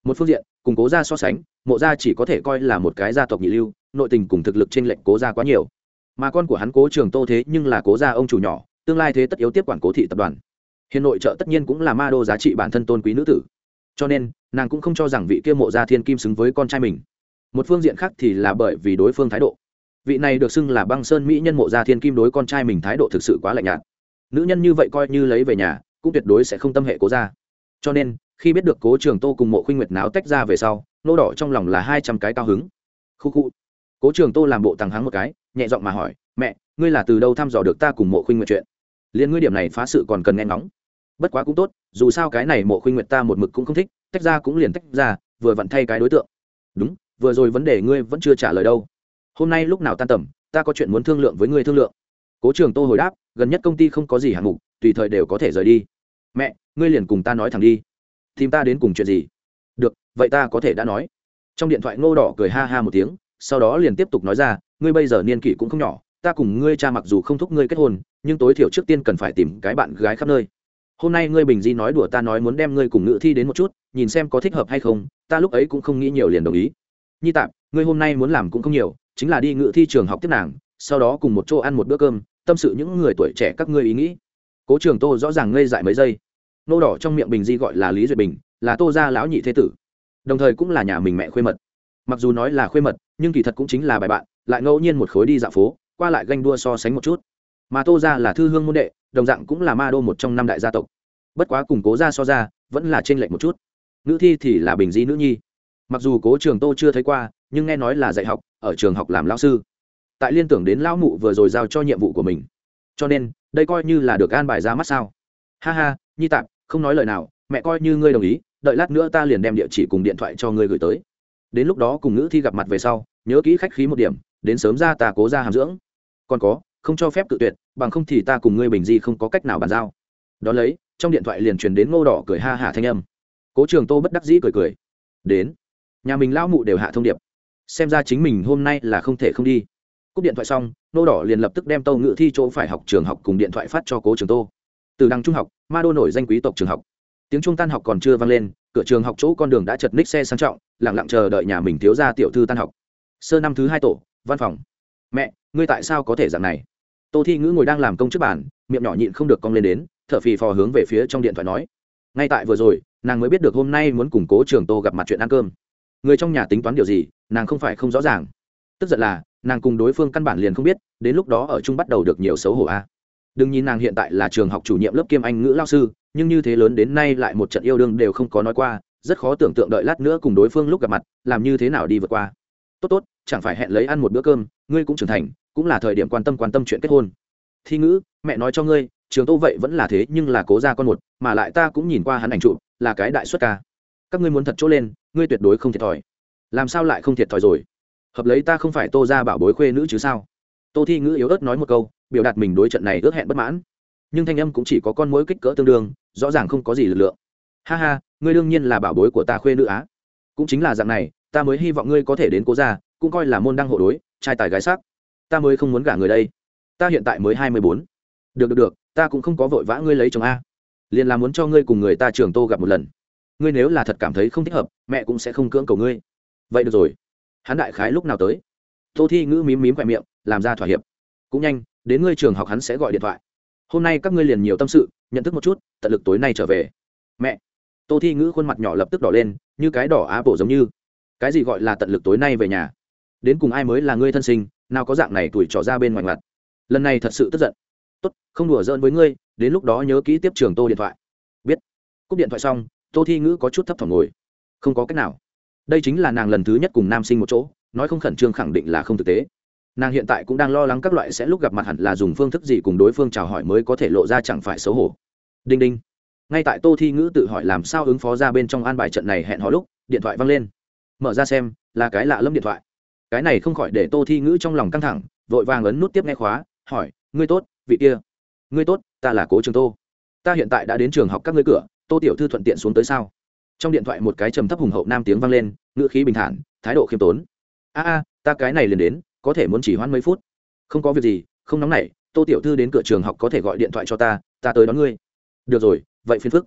Một phương diện, cùng cố gia so sánh mộ gia chỉ có thể coi là một cái gia tộc nhị lưu, nội tình cùng thực lực trên lệnh cố gia quá nhiều. Mà con của hắn cố trường tô thế nhưng là cố gia ông chủ nhỏ, tương lai thế tất yếu tiếp quản cố thị tập đoàn. Hiện nội trợ tất nhiên cũng là ma đô giá trị bản thân tôn quý nữ tử. Cho nên, nàng cũng không cho rằng vị kia mộ gia thiên kim xứng với con trai mình. Một phương diện khác thì là bởi vì đối phương thái độ. Vị này được xưng là băng sơn mỹ nhân mộ gia thiên kim đối con trai mình thái độ thực sự quá lạnh nhạt. Nữ nhân như vậy coi như lấy về nhà, cũng tuyệt đối sẽ không tâm hệ cố gia. cho nên khi biết được cố trường tô cùng mộ khuynh nguyệt náo tách ra về sau, nô đỏ trong lòng là hai trăm cái cao hứng. Khu khu. Cố trường tô làm bộ thằng hắng một cái, nhẹ giọng mà hỏi, mẹ, ngươi là từ đâu thăm dò được ta cùng mộ khuynh nguyệt chuyện? Liên ngươi điểm này phá sự còn cần nghe ngóng. Bất quá cũng tốt, dù sao cái này mộ khuynh nguyệt ta một mực cũng không thích, tách ra cũng liền tách ra, vừa vặn thay cái đối tượng. Đúng, vừa rồi vấn đề ngươi vẫn chưa trả lời đâu. Hôm nay lúc nào tan tầm, ta có chuyện muốn thương lượng với ngươi thương lượng. Cố trường tô hồi đáp, gần nhất công ty không có gì hạng mục, tùy thời đều có thể rời đi. Mẹ, ngươi liền cùng ta nói thẳng đi tìm ta đến cùng chuyện gì? Được, vậy ta có thể đã nói. Trong điện thoại ngô đỏ cười ha ha một tiếng, sau đó liền tiếp tục nói ra, ngươi bây giờ niên kỷ cũng không nhỏ, ta cùng ngươi cha mặc dù không thúc ngươi kết hôn, nhưng tối thiểu trước tiên cần phải tìm cái bạn gái khắp nơi. Hôm nay ngươi bình di nói đùa ta nói muốn đem ngươi cùng ngữ thi đến một chút, nhìn xem có thích hợp hay không, ta lúc ấy cũng không nghĩ nhiều liền đồng ý. Nhi tạp, ngươi hôm nay muốn làm cũng không nhiều, chính là đi ngữ thi trường học tiếp nàng, sau đó cùng một chỗ ăn một bữa cơm, tâm sự những người tuổi trẻ các ngươi ý nghĩ. Cố trường tô rõ ràng ngây dại mấy giây nô đỏ trong miệng bình di gọi là lý duyệt bình, là tô gia lão nhị thế tử, đồng thời cũng là nhà mình mẹ khuê mật. Mặc dù nói là khuê mật, nhưng kỳ thật cũng chính là bài bạn, lại ngẫu nhiên một khối đi dạo phố, qua lại ganh đua so sánh một chút. Mà tô gia là thư hương môn đệ, đồng dạng cũng là ma đô một trong năm đại gia tộc. Bất quá cùng cố gia so ra, vẫn là trên lệch một chút. Nữ thi thì là bình di nữ nhi. Mặc dù cố trường tô chưa thấy qua, nhưng nghe nói là dạy học, ở trường học làm lao sư. Tại liên tưởng đến lão mụ vừa rồi giao cho nhiệm vụ của mình. Cho nên, đây coi như là được an bài ra mắt sao. Ha ha, nhi tạm không nói lời nào, mẹ coi như ngươi đồng ý, đợi lát nữa ta liền đem địa chỉ cùng điện thoại cho ngươi gửi tới. Đến lúc đó cùng ngữ thi gặp mặt về sau, nhớ kỹ khách khí một điểm, đến sớm ra ta cố ra hàm dưỡng. Còn có, không cho phép tự tuyệt, bằng không thì ta cùng ngươi bình di không có cách nào bàn giao. Đón lấy, trong điện thoại liền truyền đến ngô đỏ cười ha hả thanh âm. Cố trường tô bất đắc dĩ cười cười. Đến. Nhà mình lão mụ đều hạ thông điệp. Xem ra chính mình hôm nay là không thể không đi. Cúp điện thoại xong, ngô đỏ liền lập tức đem tâu ngự thi chỗ phải học trường học cùng điện thoại phát cho cố trường tô từ đăng trung học ma đô nổi danh quý tộc trường học. Tiếng trung tan học còn chưa vang lên, cửa trường học chỗ con đường đã chật ních xe sang trọng lẳng lặng chờ đợi nhà mình thiếu ra tiểu thư tan học. Sơ năm thứ hai tổ, văn phòng. Mẹ, ngươi tại sao có thể dạng này? Tô thi ngữ ngồi đang làm công trước bàn, miệng nhỏ nhịn không được cong lên đến t h ở phì phò hướng về phía trong điện thoại nói. Ngay tại vừa rồi, nàng mới biết được hôm nay muốn củng cố trường tô gặp mặt chuyện ăn cơm. Người trong nhà tính toán điều gì, nàng không phải không rõ ràng. Tức giận là, nàng cùng đối phương căn bản liền không biết, đến lúc đó ở chung bắt đầu được nhiều xấu hổ a đừng nhìn nàng hiện tại là trường học chủ nhiệm lớp kiêm anh ngữ lao sư, nhưng như thế lớn đến nay lại một trận yêu đương đều không có nói qua, rất khó tưởng tượng đợi lát nữa cùng đối phương lúc gặp mặt, làm như thế nào đi vượt qua. Tốt tốt, chẳng phải hẹn lấy ăn một bữa cơm, ngươi cũng trưởng thành, cũng là thời điểm quan tâm quan tâm chuyện kết hôn. Thi ngữ, mẹ nói cho ngươi, trường tô vậy vẫn là thế nhưng là cố ra con một, mà lại ta cũng nhìn qua hắn ảnh trụ là cái đại xuất ca. Các ngươi muốn thật chỗ lên, ngươi tuyệt đối không thiệt thòi. Làm sao lại không thiệt thòi rồi? Hợp lấy ta không phải tô ra bảo bối khuê nữ chứ sao? Tô thi ngữ yếu ớt nói một câu biểu đạt mình đối trận này ước hẹn bất mãn. Nhưng thanh âm cũng chỉ có con mối kích cỡ tương đương, rõ ràng không có gì lực lượng. Ha ha, ngươi đương nhiên là bảo bối của ta khuê nữ á. Cũng chính là dạng này, ta mới hy vọng ngươi có thể đến cố ra cũng coi là môn đăng hộ đối, trai tài gái sắc. Ta mới không muốn gả người đây. Ta hiện tại mới hai mươi bốn. Được được được, ta cũng không có vội vã ngươi lấy chồng a. Liền là muốn cho ngươi cùng người ta trường tô gặp một lần. Ngươi nếu là thật cảm thấy không thích hợp, mẹ cũng sẽ không cưỡng cầu ngươi. Vậy được rồi. Hắn đại khái lúc nào tới? Tô thi ngữ mím mím khoe miệng, làm ra thỏa hiệp. Cũng nhanh đến ngươi trường học hắn sẽ gọi điện thoại. Hôm nay các ngươi liền nhiều tâm sự, nhận thức một chút, tận lực tối nay trở về. Mẹ. Tô thi ngữ khuôn mặt nhỏ lập tức đỏ lên, như cái đỏ á bổ giống như. Cái gì gọi là tận lực tối nay về nhà? Đến cùng ai mới là ngươi thân sinh, nào có dạng này tuổi trỏ ra bên ngoài mặt lần này thật sự tức giận. Tốt, không đùa giỡn với ngươi, đến lúc đó nhớ kỹ tiếp trường tô điện thoại. Biết. Cúp điện thoại xong, tô thi ngữ có chút thấp thỏm ngồi. Không có cách nào. Đây chính là nàng lần thứ nhất cùng nam sinh một chỗ, nói không khẩn trương khẳng định là không thực tế nàng hiện tại cũng đang lo lắng các loại sẽ lúc gặp mặt hẳn là dùng phương thức gì cùng đối phương chào hỏi mới có thể lộ ra chẳng phải xấu hổ. Đinh đinh. Ngay tại tô thi ngữ tự hỏi làm sao ứng phó ra bên trong an bài trận này hẹn hò lúc, điện thoại văng lên. Mở ra xem, là cái lạ lâm điện thoại. Cái này không khỏi để tô thi ngữ trong lòng căng thẳng, vội vàng ấn nút tiếp nghe khóa, hỏi, ngươi tốt, vị kia? Ngươi tốt, ta là cố trường tô. Ta hiện tại đã đến trường học các ngươi cửa, tô tiểu thư thuận tiện xuống tới sao? Trong điện thoại một cái trầm thấp hùng hậu nam tiếng vang lên, ngữ khí bình thản, thái độ khiêm tốn. A a, ta cái này liền đến có thể muốn chỉ hoãn mấy phút. Không có việc gì, không nóng nảy, tô tiểu thư đến cửa trường học có thể gọi điện thoại cho ta ta tới đón ngươi. Được rồi, vậy phiền phức.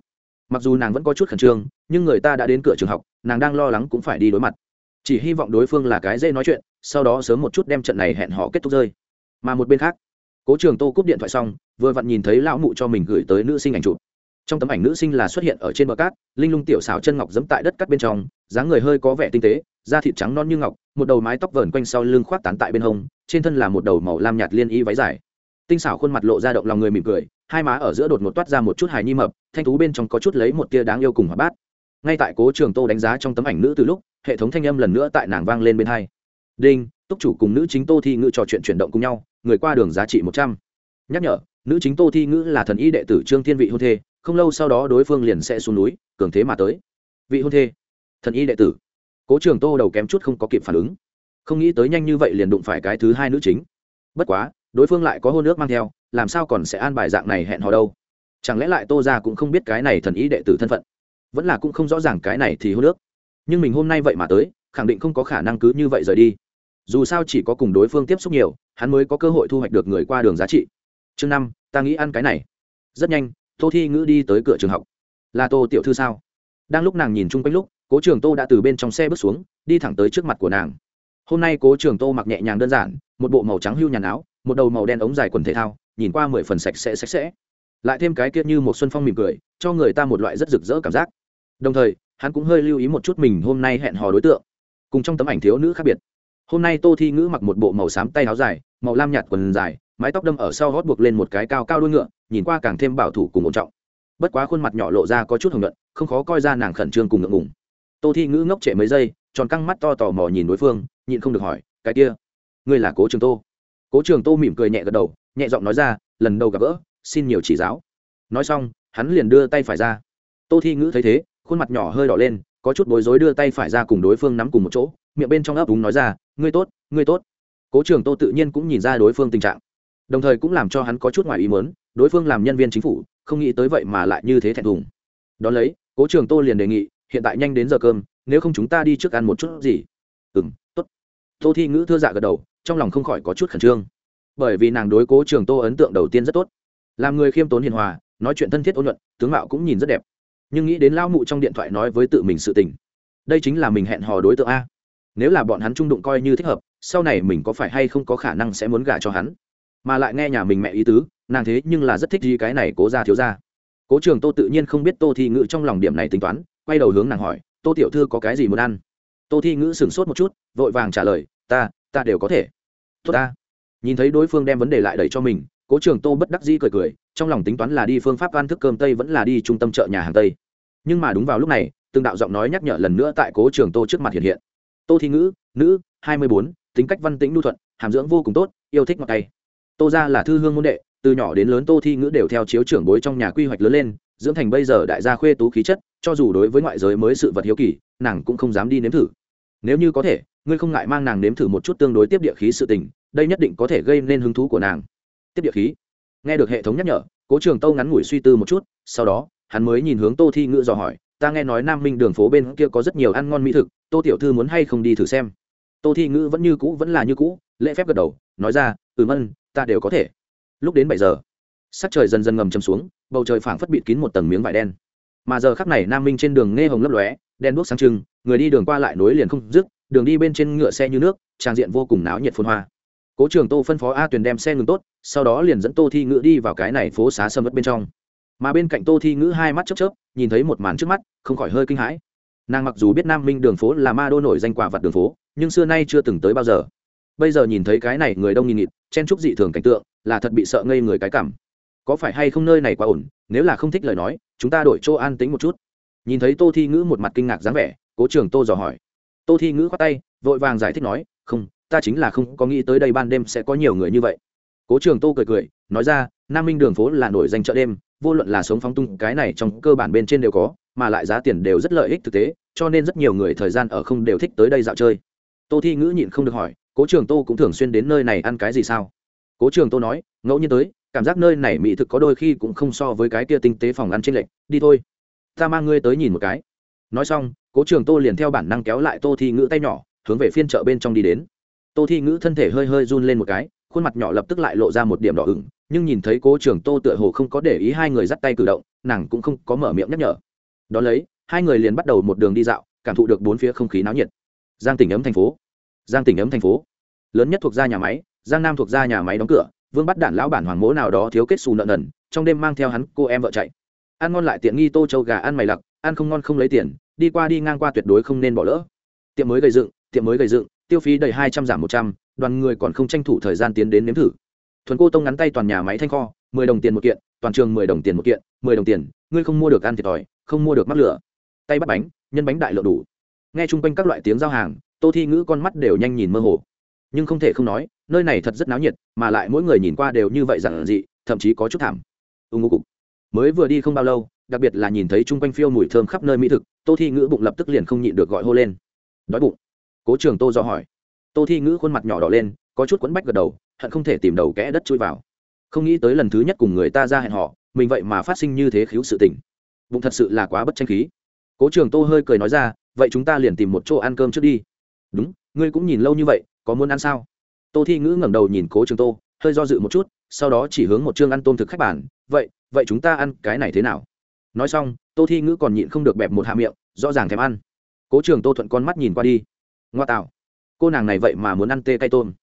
Mặc dù nàng vẫn có chút khẩn trương, nhưng người ta đã đến cửa trường học, nàng đang lo lắng cũng phải đi đối mặt. Chỉ hy vọng đối phương là cái dễ nói chuyện, sau đó sớm một chút đem trận này hẹn họ kết thúc rơi. Mà một bên khác, cố trường tô cúp điện thoại xong, vừa vặn nhìn thấy lão mụ cho mình gửi tới nữ sinh ảnh chụp. Trong tấm ảnh nữ sinh là xuất hiện ở trên bờ cát, linh lung tiểu xảo chân ngọc giẫm tại đất cắt bên trong, dáng người hơi có vẻ tinh tế, da thịt trắng non như ngọc một đầu mái tóc vờn quanh sau lưng khoác tán tại bên hông, trên thân là một đầu màu lam nhạt liên y váy dài. Tinh xảo khuôn mặt lộ ra động lòng người mỉm cười, hai má ở giữa đột ngột toát ra một chút hài nhi mập, thanh thú bên trong có chút lấy một tia đáng yêu cùng hoạt bát. Ngay tại cố trường tô đánh giá trong tấm ảnh nữ từ lúc, hệ thống thanh âm lần nữa tại nàng vang lên bên hai. Đinh, túc chủ cùng nữ chính tô thi ngữ trò chuyện chuyển động cùng nhau, người qua đường giá trị một trăm. Nhắc nhở, nữ chính tô thi ngữ là thần y đệ tử trương thiên vị hôn thê, không lâu sau đó đối phương liền sẽ xuống núi, cường thế mà tới. Vị hôn thê, thần y đệ tử cố trường tô đầu kém chút không có kịp phản ứng. Không nghĩ tới nhanh như vậy liền đụng phải cái thứ hai nữ chính. Bất quá, đối phương lại có hôn ước mang theo, làm sao còn sẽ an bài dạng này hẹn hò đâu? Chẳng lẽ lại tô ra cũng không biết cái này thần ý đệ tử thân phận? Vẫn là cũng không rõ ràng cái này thì hôn ước. Nhưng mình hôm nay vậy mà tới, khẳng định không có khả năng cứ như vậy rời đi. Dù sao chỉ có cùng đối phương tiếp xúc nhiều, hắn mới có cơ hội thu hoạch được người qua đường giá trị. Chương năm, ta nghĩ ăn cái này. Rất nhanh, tô thi ngữ đi tới cửa trường học. Là tô tiểu thư sao? Đang lúc nàng nhìn chung quanh lúc, cố trường tô đã từ bên trong xe bước xuống, đi thẳng tới trước mặt của nàng. Hôm nay cố trường tô mặc nhẹ nhàng đơn giản, một bộ màu trắng hưu nhàn áo, một đầu màu đen ống dài quần thể thao, nhìn qua mười phần sạch sẽ sạch sẽ. Lại thêm cái kia như một xuân phong mỉm cười, cho người ta một loại rất rực rỡ cảm giác. Đồng thời, hắn cũng hơi lưu ý một chút mình hôm nay hẹn hò đối tượng. Cùng trong tấm ảnh thiếu nữ khác biệt. Hôm nay tô thi ngữ mặc một bộ màu xám tay áo dài, màu lam nhạt quần dài, mái tóc đâm ở sau gót buộc lên một cái cao cao đuôi ngựa, nhìn qua càng thêm bảo thủ cùng ổn trọng. Bất quá khuôn mặt nhỏ lộ ra có chút hồng nhuận không khó coi ra nàng khẩn trương cùng ngượng ngùng. Tô thi ngữ ngốc trệ mấy giây, tròn căng mắt to tò mò nhìn đối phương, nhịn không được hỏi, cái kia, ngươi là cố trường tô? Cố trường tô mỉm cười nhẹ gật đầu, nhẹ giọng nói ra, lần đầu gặp gỡ, xin nhiều chỉ giáo. Nói xong, hắn liền đưa tay phải ra. Tô thi ngữ thấy thế, khuôn mặt nhỏ hơi đỏ lên, có chút bối rối đưa tay phải ra cùng đối phương nắm cùng một chỗ, miệng bên trong ấp úng nói ra, ngươi tốt ngươi tốt. Cố trường tô tự nhiên cũng nhìn ra đối phương tình trạng. Đồng thời cũng làm cho hắn có chút ngoài ý mớn đối phương làm nhân viên chính phủ, không nghĩ tới vậy mà lại như thế thẹn thùng. Đón lấy cố trường tô liền đề nghị, hiện tại nhanh đến giờ cơm, nếu không chúng ta đi trước ăn một chút gì. Ừ m t ố t tô thi ngữ thưa dạ gật đầu, trong lòng không khỏi có chút khẩn trương. Bởi vì nàng đối cố trường tô ấn tượng đầu tiên rất tốt. Làm người khiêm tốn hiền hòa, nói chuyện thân thiết ôn luận tướng mạo cũng nhìn rất đẹp. Nhưng nghĩ đến lao mụ trong điện thoại nói với tự mình sự tình, đây chính là mình hẹn hò đối tượng a. Nếu là bọn hắn trung đụng coi như thích hợp, sau này mình có phải hay không có khả năng sẽ muốn gả cho hắn? Mà lại nghe nhà mình mẹ ý tứ, nàng thế nhưng là rất thích gì cái này cố ra thiếu ra cố trường tô tự nhiên không biết tô thi ngữ trong lòng điểm này tính toán, quay đầu hướng nàng hỏi, tô tiểu thư có cái gì muốn ăn? Tô thi ngữ sửng sốt một chút, vội vàng trả lời, ta ta đều có thể. Tốt ta. Nhìn thấy đối phương đem vấn đề lại đẩy cho mình, cố trường tô bất đắc dĩ cười cười, trong lòng tính toán là đi phương pháp ăn thức cơm tây vẫn là đi trung tâm chợ nhà hàng tây. Nhưng mà đúng vào lúc này, từng đạo giọng nói nhắc nhở lần nữa tại cố trường tô trước mặt hiện hiện. Tô thi ngữ, nữ, hai mươi bốn, tính cách văn tĩnh nhu thuận, hàm dưỡng vô cùng tốt, yêu thích ngọt tay tô ra là thư hương môn đệ từ nhỏ đến lớn tô thi ngữ đều theo chiếu trưởng bối trong nhà quy hoạch lớn lên, dưỡng thành bây giờ đại gia khuê tú khí chất, cho dù đối với ngoại giới mới sự vật hiếu kỳ, nàng cũng không dám đi nếm thử. Nếu như có thể, ngươi không ngại mang nàng nếm thử một chút tương đối tiếp địa khí sự tình, đây nhất định có thể gây nên hứng thú của nàng. Tiếp địa khí. Nghe được hệ thống nhắc nhở, cố trường tâu ngắn ngủi suy tư một chút, sau đó, hắn mới nhìn hướng tô thi ngữ dò hỏi, ta nghe nói nam minh đường phố bên kia có rất nhiều ăn ngon mỹ thực, tô tiểu thư muốn hay không đi thử xem? Tô thi ngữ vẫn như cũ, vẫn là như cũ, lễ phép gật đầu, nói ra ừ mân ta đều có thể lúc đến bảy giờ, sắc trời dần dần ngầm chầm xuống, bầu trời phảng phất bịt kín một tầng miếng vải đen. Mà giờ khắc này, nam minh trên đường nghe hồng lấp lóe đen đuốc sáng trưng, người đi đường qua lại nối liền không dứt, đường đi bên trên ngựa xe như nước trang diện vô cùng náo nhiệt phun hoa. Cố trường tô phân phó a tuyền đem xe ngừng tốt, sau đó liền dẫn tô thi ngữ đi vào cái này phố xá sâm ớt bên trong. Mà bên cạnh tô thi ngữ hai mắt chớp chớp, nhìn thấy một màn trước mắt, không khỏi hơi kinh hãi. Nàng mặc dù biết nam minh đường phố là ma đô nổi danh quả vặt đường phố, nhưng xưa nay chưa từng tới bao giờ. Bây giờ nhìn thấy cái này người đông nghìn nghịt, chen trúc dị thường cảnh tượng là thật bị sợ ngây người cái cảm. Có phải hay không nơi này quá ổn, nếu là không thích lời nói, chúng ta đổi chỗ an tính một chút. Nhìn thấy tô thi ngữ một mặt kinh ngạc dáng vẻ, cố trường tô dò hỏi. Tô thi ngữ khoát tay, vội vàng giải thích nói, không, ta chính là không có nghĩ tới đây ban đêm sẽ có nhiều người như vậy. Cố trường tô cười cười, nói ra, nam minh đường phố là nổi danh chợ đêm, vô luận là sống phóng tung, cái này trong cơ bản bên trên đều có, mà lại giá tiền đều rất lợi ích thực tế, cho nên rất nhiều người thời gian ở không đều thích tới đây dạo chơi. Tô thi ngữ nhịn không được hỏi, cố trường tô cũng thường xuyên đến nơi này ăn cái gì sao? Cố trường tô nói, ngẫu nhiên tới, cảm giác nơi này mỹ thực có đôi khi cũng không so với cái kia tinh tế phòng ăn trên lệnh đi thôi. Ta mang ngươi tới nhìn một cái. Nói xong, cố trường tô liền theo bản năng kéo lại tô thi ngữ tay nhỏ, hướng về phiên chợ bên trong đi đến. Tô thi ngữ thân thể hơi hơi run lên một cái, khuôn mặt nhỏ lập tức lại lộ ra một điểm đỏ ửng, nhưng nhìn thấy cố trường tô tựa hồ không có để ý hai người dắt tay cử động, nàng cũng không có mở miệng nhắc nhở. Đ ó lấy, hai người liền bắt đầu một đường đi dạo, cảm thụ được bốn phía không khí náo nhiệt. Giang tỉnh ấm thành phố. Giang tỉnh ấm thành phố. Lớn nhất thuộc gia nhà máy giang nam thuộc gia nhà máy đóng cửa, vương bắt đản lão bản hoàng mỗ nào đó thiếu kết xù nợ nần, trong đêm mang theo hắn, cô em vợ chạy. Ăn ngon lại tiện nghi tô châu gà ăn mày lặc, ăn không ngon không lấy tiền, đi qua đi ngang qua tuyệt đối không nên bỏ lỡ. Tiệm mới gây dựng, tiệm mới gây dựng, tiêu phí đầy hai trăm giảm một trăm, đoàn người còn không tranh thủ thời gian tiến đến nếm thử. Thuần cô tông ngắn tay toàn nhà máy thanh kho, mười đồng tiền một kiện, toàn trường mười đồng tiền một kiện, mười đồng tiền, ngươi không mua được ăn thiệt thòi, không mua được mắc lửa. Tay bắt bánh, nhân bánh đại lượng đủ. Nghe chung quanh các loại tiếng giao hàng, tô thi ngữ con mắt đều nhanh nhìn mơ hồ. Nhưng không thể không nói nơi này thật rất náo nhiệt, mà lại mỗi người nhìn qua đều như vậy giản dị, thậm chí có chút thảm. Ưng ngô cục, mới vừa đi không bao lâu, đặc biệt là nhìn thấy chung quanh phiêu mùi thơm khắp nơi mỹ thực, tô thi ngữ bụng lập tức liền không nhịn được gọi hô lên. Đói bụng. Cố trường tô do hỏi. Tô thi ngữ khuôn mặt nhỏ đỏ lên, có chút quấn bách gật đầu, hận không thể tìm đầu kẽ đất chui vào. Không nghĩ tới lần thứ nhất cùng người ta ra hẹn họ, mình vậy mà phát sinh như thế khiếu sự tình. Bụng thật sự là quá bất tranh khí. Cố trường tô hơi cười nói ra, vậy chúng ta liền tìm một chỗ ăn cơm trước đi. Đúng, ngươi cũng nhìn lâu như vậy, có muốn ăn sao? Tô thi ngữ ngẩng đầu nhìn cố trường tô, hơi do dự một chút, sau đó chỉ hướng một chương ăn tôm thực khách bản vậy vậy chúng ta ăn cái này thế nào? Nói xong, tô thi ngữ còn nhịn không được bẹp một hạ miệng, rõ ràng thèm ăn. Cố trường tô thuận con mắt nhìn qua đi. Ngoa tạo, cô nàng này vậy mà muốn ăn tê cay tôm.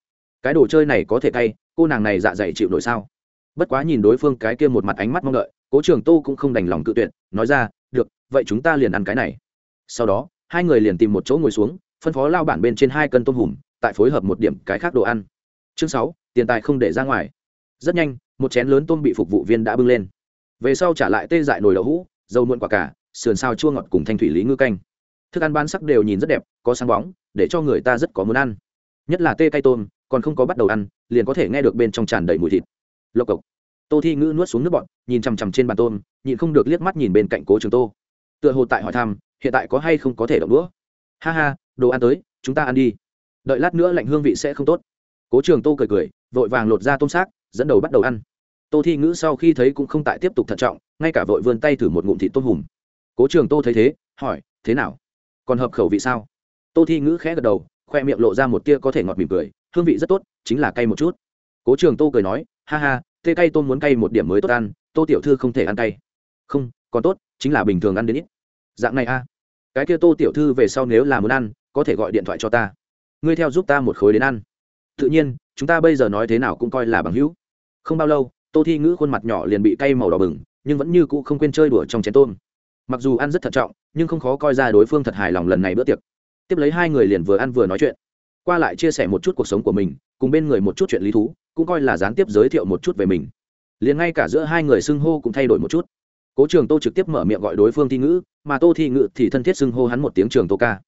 Cái đồ chơi này có thể cay, cô nàng này dạ dày chịu nổi sao? Bất quá nhìn đối phương cái kia một mặt ánh mắt mong đợi, cố trường tô cũng không đành lòng cự tuyệt, nói ra, được, vậy chúng ta liền ăn cái này. Sau đó, hai người liền tìm một chỗ ngồi xuống, phân phó lao bản bên trên hai cân tôm hùm tại phối hợp một điểm cái khác đồ ăn. Chương sáu, tiền tài không để ra ngoài. Rất nhanh, một chén lớn tôm bị phục vụ viên đã bưng lên. Về sau trả lại tê dại nồi đậu hũ, dầu muộn quả cả sườn sao chua ngọt cùng thanh thủy lý ngư canh. Thức ăn bán sắc đều nhìn rất đẹp, có sáng bóng, để cho người ta rất có muốn ăn. Nhất là tê cay tôm, còn không có bắt đầu ăn, liền có thể nghe được bên trong tràn đầy mùi thịt. Lộc cộc. Tô thi ngữ nuốt xuống nước bọn nhìn chằm chằm trên bàn tôm, nhịn không được liếc mắt nhìn bên cạnh cố trường tô. Tựa hồ tại hỏi thăm, hiện tại có hay không có thể động đũa? Ha ha, đồ ăn tới, chúng ta ăn đi đợi lát nữa lạnh hương vị sẽ không tốt. Cố trường tô cười cười, vội vàng lột ra tôm xác, dẫn đầu bắt đầu ăn. Tô thi ngữ sau khi thấy cũng không tại tiếp tục thận trọng, ngay cả vội vươn tay thử một ngụm thịt tôm hùm. Cố trường tô thấy thế, hỏi, thế nào? Còn hợp khẩu vị sao? Tô thi ngữ khẽ gật đầu, khoe miệng lộ ra một tia có thể ngọt mỉm cười, hương vị rất tốt, chính là cay một chút. Cố trường tô cười nói, ha ha, tê cay tôm muốn cay một điểm mới tốt ăn, tô tiểu thư không thể ăn cay. Không, còn tốt, chính là bình thường ăn đến ít. Dạng này a cái kia tô tiểu thư về sau nếu là muốn ăn, có thể gọi điện thoại cho ta ngươi theo giúp ta một khối đến ăn. Tự nhiên, chúng ta bây giờ nói thế nào cũng coi là bằng hữu. Không bao lâu, tô thi ngữ khuôn mặt nhỏ liền bị cay màu đỏ bừng, nhưng vẫn như cũ không quên chơi đùa trong chén tôm. Mặc dù ăn rất thận trọng, nhưng không khó coi ra đối phương thật hài lòng lần này bữa tiệc. Tiếp lấy hai người liền vừa ăn vừa nói chuyện. Qua lại chia sẻ một chút cuộc sống của mình, cùng bên người một chút chuyện lý thú, cũng coi là gián tiếp giới thiệu một chút về mình. Liền ngay cả giữa hai người xưng hô cũng thay đổi một chút. Cố trường tô trực tiếp mở miệng gọi đối phương thi ngữ, mà tô thi ngữ thì thân thiết xưng hô hắn một tiếng trường tô ca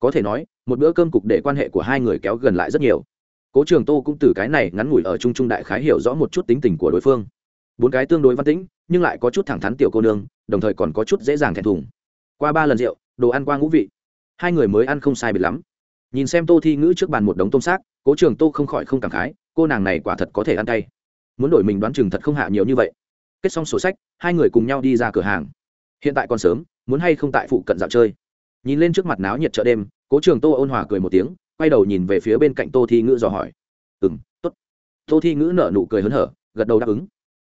có thể nói, một bữa cơm cục để quan hệ của hai người kéo gần lại rất nhiều. Cố trường tô cũng từ cái này ngắn ngủi ở trung trung đại khái hiểu rõ một chút tính tình của đối phương. Bốn cái tương đối văn tĩnh, nhưng lại có chút thẳng thắn tiểu cô nương, đồng thời còn có chút dễ dàng thẹn thùng. Qua ba lần rượu, đồ ăn qua ngũ vị. Hai người mới ăn không sai biệt lắm. Nhìn xem tô thi ngữ trước bàn một đống tôm xác, cố trường tô không khỏi không cảm khái, cô nàng này quả thật có thể ăn tay muốn đổi mình đoán chừng thật không hạ nhiều như vậy. Kết xong sổ sách, hai người cùng nhau đi ra cửa hàng. Hiện tại còn sớm, muốn hay không tại phụ cận dạo chơi nhìn lên trước mặt náo nhiệt chợ đêm, cố trường tô ôn hòa cười một tiếng, quay đầu nhìn về phía bên cạnh tô thi ngữ dò hỏi. Ừ m t ố t tô thi ngữ nở nụ cười hớn hở, gật đầu đáp ứng.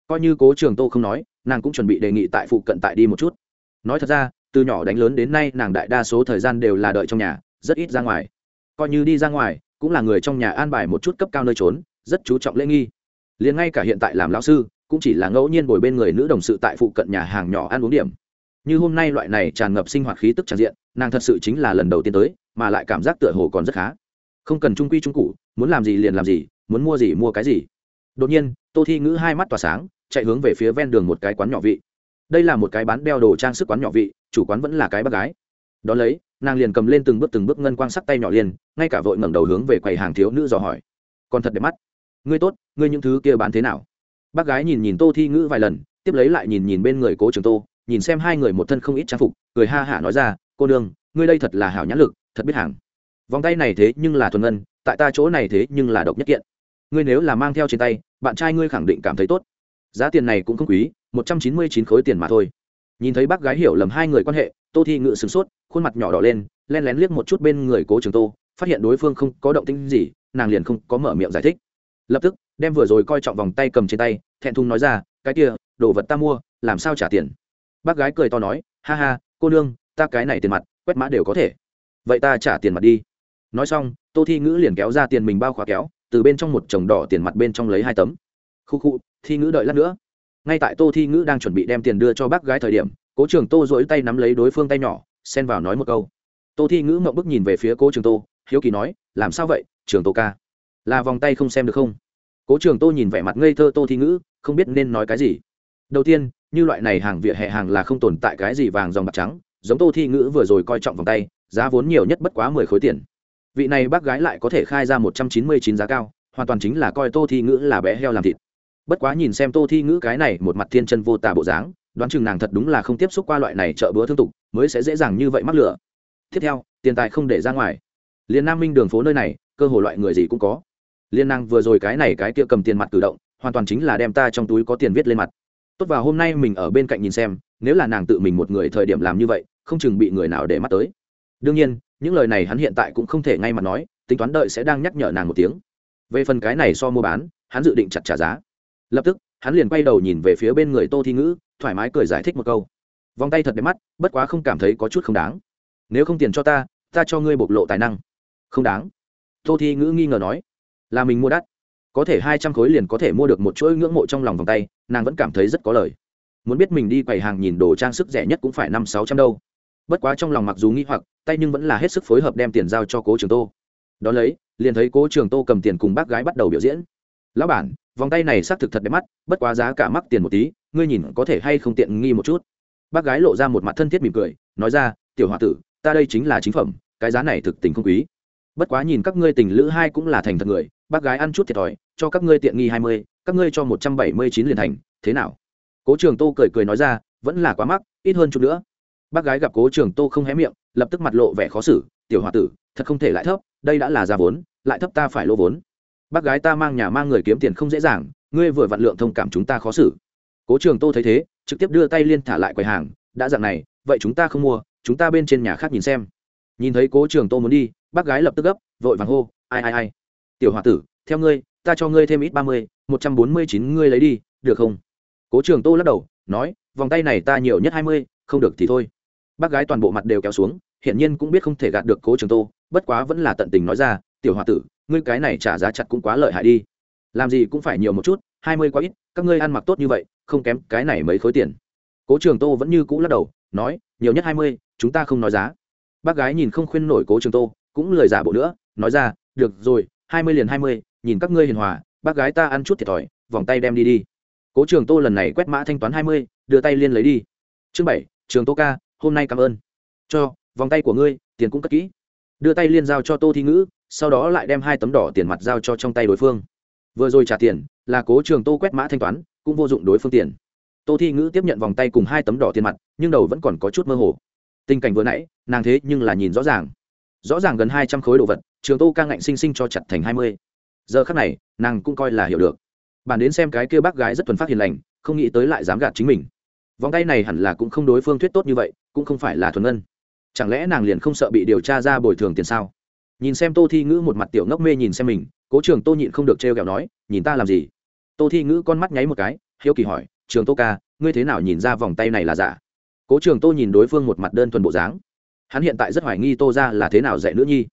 Coi như cố trường tô không nói, nàng cũng chuẩn bị đề nghị tại phụ cận tại đi một chút. Nói thật ra, từ nhỏ đánh lớn đến nay, nàng đại đa số thời gian đều là đợi trong nhà, rất ít ra ngoài. Coi như đi ra ngoài, cũng là người trong nhà an bài một chút cấp cao nơi trốn, rất chú trọng lễ nghi. Liền ngay cả hiện tại làm lão sư, cũng chỉ là ngẫu nhiên bồi bên người nữ đồng sự tại phụ cận nhà hàng nhỏ ăn uống điểm như hôm nay loại này tràn ngập sinh hoạt khí tức tràn diện, nàng thật sự chính là lần đầu tiên tới, mà lại cảm giác tựa hồ còn rất khá. Không cần trung quy trung cụ, muốn làm gì liền làm gì, muốn mua gì mua cái gì. Đột nhiên, tô thi ngữ hai mắt tỏa sáng, chạy hướng về phía ven đường một cái quán nhỏ vị. Đây là một cái bán đeo đồ trang sức quán nhỏ vị, chủ quán vẫn là cái bác gái. Đón lấy, nàng liền cầm lên từng bước từng bước ngân quang sắc tay nhỏ liền, ngay cả vội ngẩng đầu hướng về quầy hàng thiếu nữ dò hỏi. Còn thật đẹp mắt. Ngươi tốt, ngươi những thứ kia bán thế nào? Bác gái nhìn nhìn tô thi ngữ vài lần, tiếp lấy lại nhìn nhìn bên người cố trường tô nhìn xem hai người một thân không ít trang phục, cười ha hả nói ra, cô đương ngươi đây thật là hảo nhãn lực, thật biết hàng. Vòng tay này thế nhưng là thuần ngân, tại ta chỗ này thế nhưng là độc nhất kiện. Ngươi nếu là mang theo trên tay, bạn trai ngươi khẳng định cảm thấy tốt. Giá tiền này cũng không quý, một trăm chín mươi chín khối tiền mà thôi. Nhìn thấy bác gái hiểu lầm hai người quan hệ, tô thi ngự sửng sốt, khuôn mặt nhỏ đỏ lên, len lén liếc một chút bên người cố trường tô, phát hiện đối phương không có động tinh gì, nàng liền không có mở miệng giải thích. Lập tức, đem vừa rồi coi trọng vòng tay cầm trên tay, thẹn thùng nói ra, cái kia, đồ vật ta mua, làm sao trả tiền? Bác gái cười to nói, ha ha, cô nương, ta cái này tiền mặt, quét mã đều có thể. Vậy ta trả tiền mặt đi. Nói xong, tô thi ngữ liền kéo ra tiền mình bao khóa kéo, từ bên trong một chồng đỏ tiền mặt bên trong lấy hai tấm. Khu khu, thi ngữ đợi lát nữa. Ngay tại tô thi ngữ đang chuẩn bị đem tiền đưa cho bác gái thời điểm, cố trường tô dỗi tay nắm lấy đối phương tay nhỏ, xen vào nói một câu. Tô thi ngữ mậu bức nhìn về phía cố trường tô, hiếu kỳ nói, làm sao vậy, trường tô ca? Là vòng tay không xem được không? Cố trường tô nhìn vẻ mặt ngây thơ tô thi ngữ, không biết nên nói cái gì. Đầu tiên như loại này hàng vỉa hè hàng là không tồn tại cái gì vàng dòng bạc trắng, giống tô thi ngữ vừa rồi coi trọng vòng tay, giá vốn nhiều nhất bất quá mười khối tiền. Vị này bác gái lại có thể khai ra một trăm chín mươi chín giá cao, hoàn toàn chính là coi tô thi ngữ là bé heo làm thịt. Bất quá nhìn xem tô thi ngữ cái này một mặt thiên chân vô tả bộ dáng, đoán chừng nàng thật đúng là không tiếp xúc qua loại này chợ bữa thương tục, mới sẽ dễ dàng như vậy mắc lửa tiếp theo, tiền tài không để ra ngoài. Liền nam minh đường phố nơi này, cơ hồ loại người gì cũng có. Liên năng vừa rồi cái này cái kia cầm tiền mặt cử động, hoàn toàn chính là đem ta trong túi có tiền viết lên mặt tốt vào hôm nay mình ở bên cạnh nhìn xem, nếu là nàng tự mình một người thời điểm làm như vậy, không chừng bị người nào để mắt tới. Đương nhiên, những lời này hắn hiện tại cũng không thể ngay mặt nói, tính toán đợi sẽ đang nhắc nhở nàng một tiếng. Về phần cái này so mua bán, hắn dự định chặt trả giá. Lập tức, hắn liền quay đầu nhìn về phía bên người tô thi ngữ, thoải mái cười giải thích một câu. Vòng tay thật đẹp mắt, bất quá không cảm thấy có chút không đáng. Nếu không tiền cho ta ta cho ngươi bộc lộ tài năng. Không đáng. Tô thi ngữ nghi ngờ nói. Là mình mua đắt có thể hai trăm khối liền có thể mua được một chuỗi ngưỡng mộ trong lòng vòng tay, nàng vẫn cảm thấy rất có lời. Muốn biết mình đi quầy hàng nhìn đồ trang sức rẻ nhất cũng phải năm sáu trăm đâu. Bất quá trong lòng mặc dù nghi hoặc, tay nhưng vẫn là hết sức phối hợp đem tiền giao cho cố trường tô. Đón lấy, liền thấy cố trường tô cầm tiền cùng bác gái bắt đầu biểu diễn. Lão bản, vòng tay này xác thực thật đẹp mắt, bất quá giá cả mắc tiền một tí, ngươi nhìn có thể hay không tiện nghi một chút? Bác gái lộ ra một mặt thân thiết mỉm cười, nói ra, tiểu h o a tử, ta đây chính là chính phẩm, cái giá này thực tình không quý. Bất quá nhìn các ngươi tình lữ hai cũng là thành thật người, bác gái ăn chút thiệt thòi cho các ngươi tiện nghi hai mươi, các ngươi cho một trăm bảy mươi chín liền thành, thế nào? Cố trường tô cười cười nói ra, vẫn là quá mắc, ít hơn chút nữa. Bác gái gặp cố trường tô không hé miệng, lập tức mặt lộ vẻ khó xử, tiểu h o a tử, thật không thể lại thấp, đây đã là giá vốn, lại thấp ta phải lỗ vốn. Bác gái ta mang nhà mang người kiếm tiền không dễ dàng, ngươi vừa vặn lượng thông cảm chúng ta khó xử. Cố trường tô thấy thế, trực tiếp đưa tay liên thả lại quầy hàng, đã dặn này, vậy chúng ta không mua, chúng ta bên trên nhà khác nhìn xem. Nhìn thấy cố trường tô muốn đi, bác gái lập tức gấp, vội vàng hô, ai ai ai, tiểu h o a tử, theo ngươi ta cho ngươi thêm ít ba mươi, một trăm bốn mươi chín ngươi lấy đi, được không? Cố trường tô lắc đầu, nói, vòng tay này ta nhiều nhất hai mươi, không được thì thôi. Bác gái toàn bộ mặt đều kéo xuống, hiển nhiên cũng biết không thể gạt được cố trường tô, bất quá vẫn là tận tình nói ra, tiểu h o a tử, ngươi cái này trả giá chặt cũng quá lợi hại đi. Làm gì cũng phải nhiều một chút, hai mươi quá ít, các ngươi ăn mặc tốt như vậy, không kém cái này mấy khối tiền. Cố trường tô vẫn như cũ lắc đầu, nói, nhiều nhất hai mươi, chúng ta không nói giá. Bác gái nhìn không khuyên nổi cố trường tô, cũng lời giả bộ nữa, nói ra, được rồi, hai mươi liền hai mươi nhìn các ngươi hiền hòa, bác gái ta ăn chút thiệt thòi, vòng tay đem đi đi. Cố trường tô lần này quét mã thanh toán hai mươi, đưa tay liên lấy đi. Chương bảy, trường tô ca, hôm nay cảm ơn. Cho, vòng tay của ngươi, tiền cũng cất kỹ. Đưa tay liên giao cho tô thi ngữ, sau đó lại đem hai tấm đỏ tiền mặt giao cho trong tay đối phương. Vừa rồi trả tiền, là cố trường tô quét mã thanh toán, cũng vô dụng đối phương tiền. Tô thi ngữ tiếp nhận vòng tay cùng hai tấm đỏ tiền mặt, nhưng đầu vẫn còn có chút mơ hồ. Tình cảnh vừa nãy, nàng thế nhưng là nhìn rõ ràng. Rõ ràng gần hai trăm khối đồ vật, trường tô ca ngạnh sinh sinh cho chặt thành hai mươi giờ khắc này, nàng cũng coi là hiểu được. Bản đến xem cái kia bác gái rất thuần phát hiền lành, không nghĩ tới lại dám gạt chính mình. Vòng tay này hẳn là cũng không đối phương thuyết tốt như vậy, cũng không phải là thuần ngân. Chẳng lẽ nàng liền không sợ bị điều tra ra bồi thường tiền sao? Nhìn xem tô thi ngữ một mặt tiểu ngốc mê nhìn xem mình, cố trường tô nhịn không được trêu kẹo nói, nhìn ta làm gì? Tô thi ngữ con mắt nháy một cái, hiếu kỳ hỏi, trường tô ca, ngươi thế nào nhìn ra vòng tay này là giả? Cố trường tô nhìn đối phương một mặt đơn thuần bộ dáng. Hắn hiện tại rất hoài nghi tô ra là thế nào dạy nữ nhi.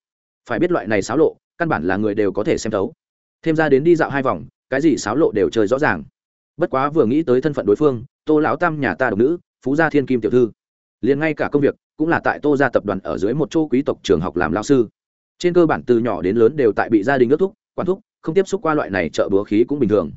Phải biết loại này xáo lộ, căn bản là người đều có thể xem thấu thêm ra đến đi dạo hai vòng, cái gì xáo lộ đều chơi rõ ràng. Bất quá vừa nghĩ tới thân phận đối phương, tô lão tam nhà ta độc nữ, phú gia thiên kim tiểu thư. Liền ngay cả công việc, cũng là tại tô gia tập đoàn ở dưới một chỗ quý tộc trường học làm lao sư. Trên cơ bản từ nhỏ đến lớn đều tại bị gia đình ước thúc, quản thúc, không tiếp xúc qua loại này chợ búa khí cũng bình thường.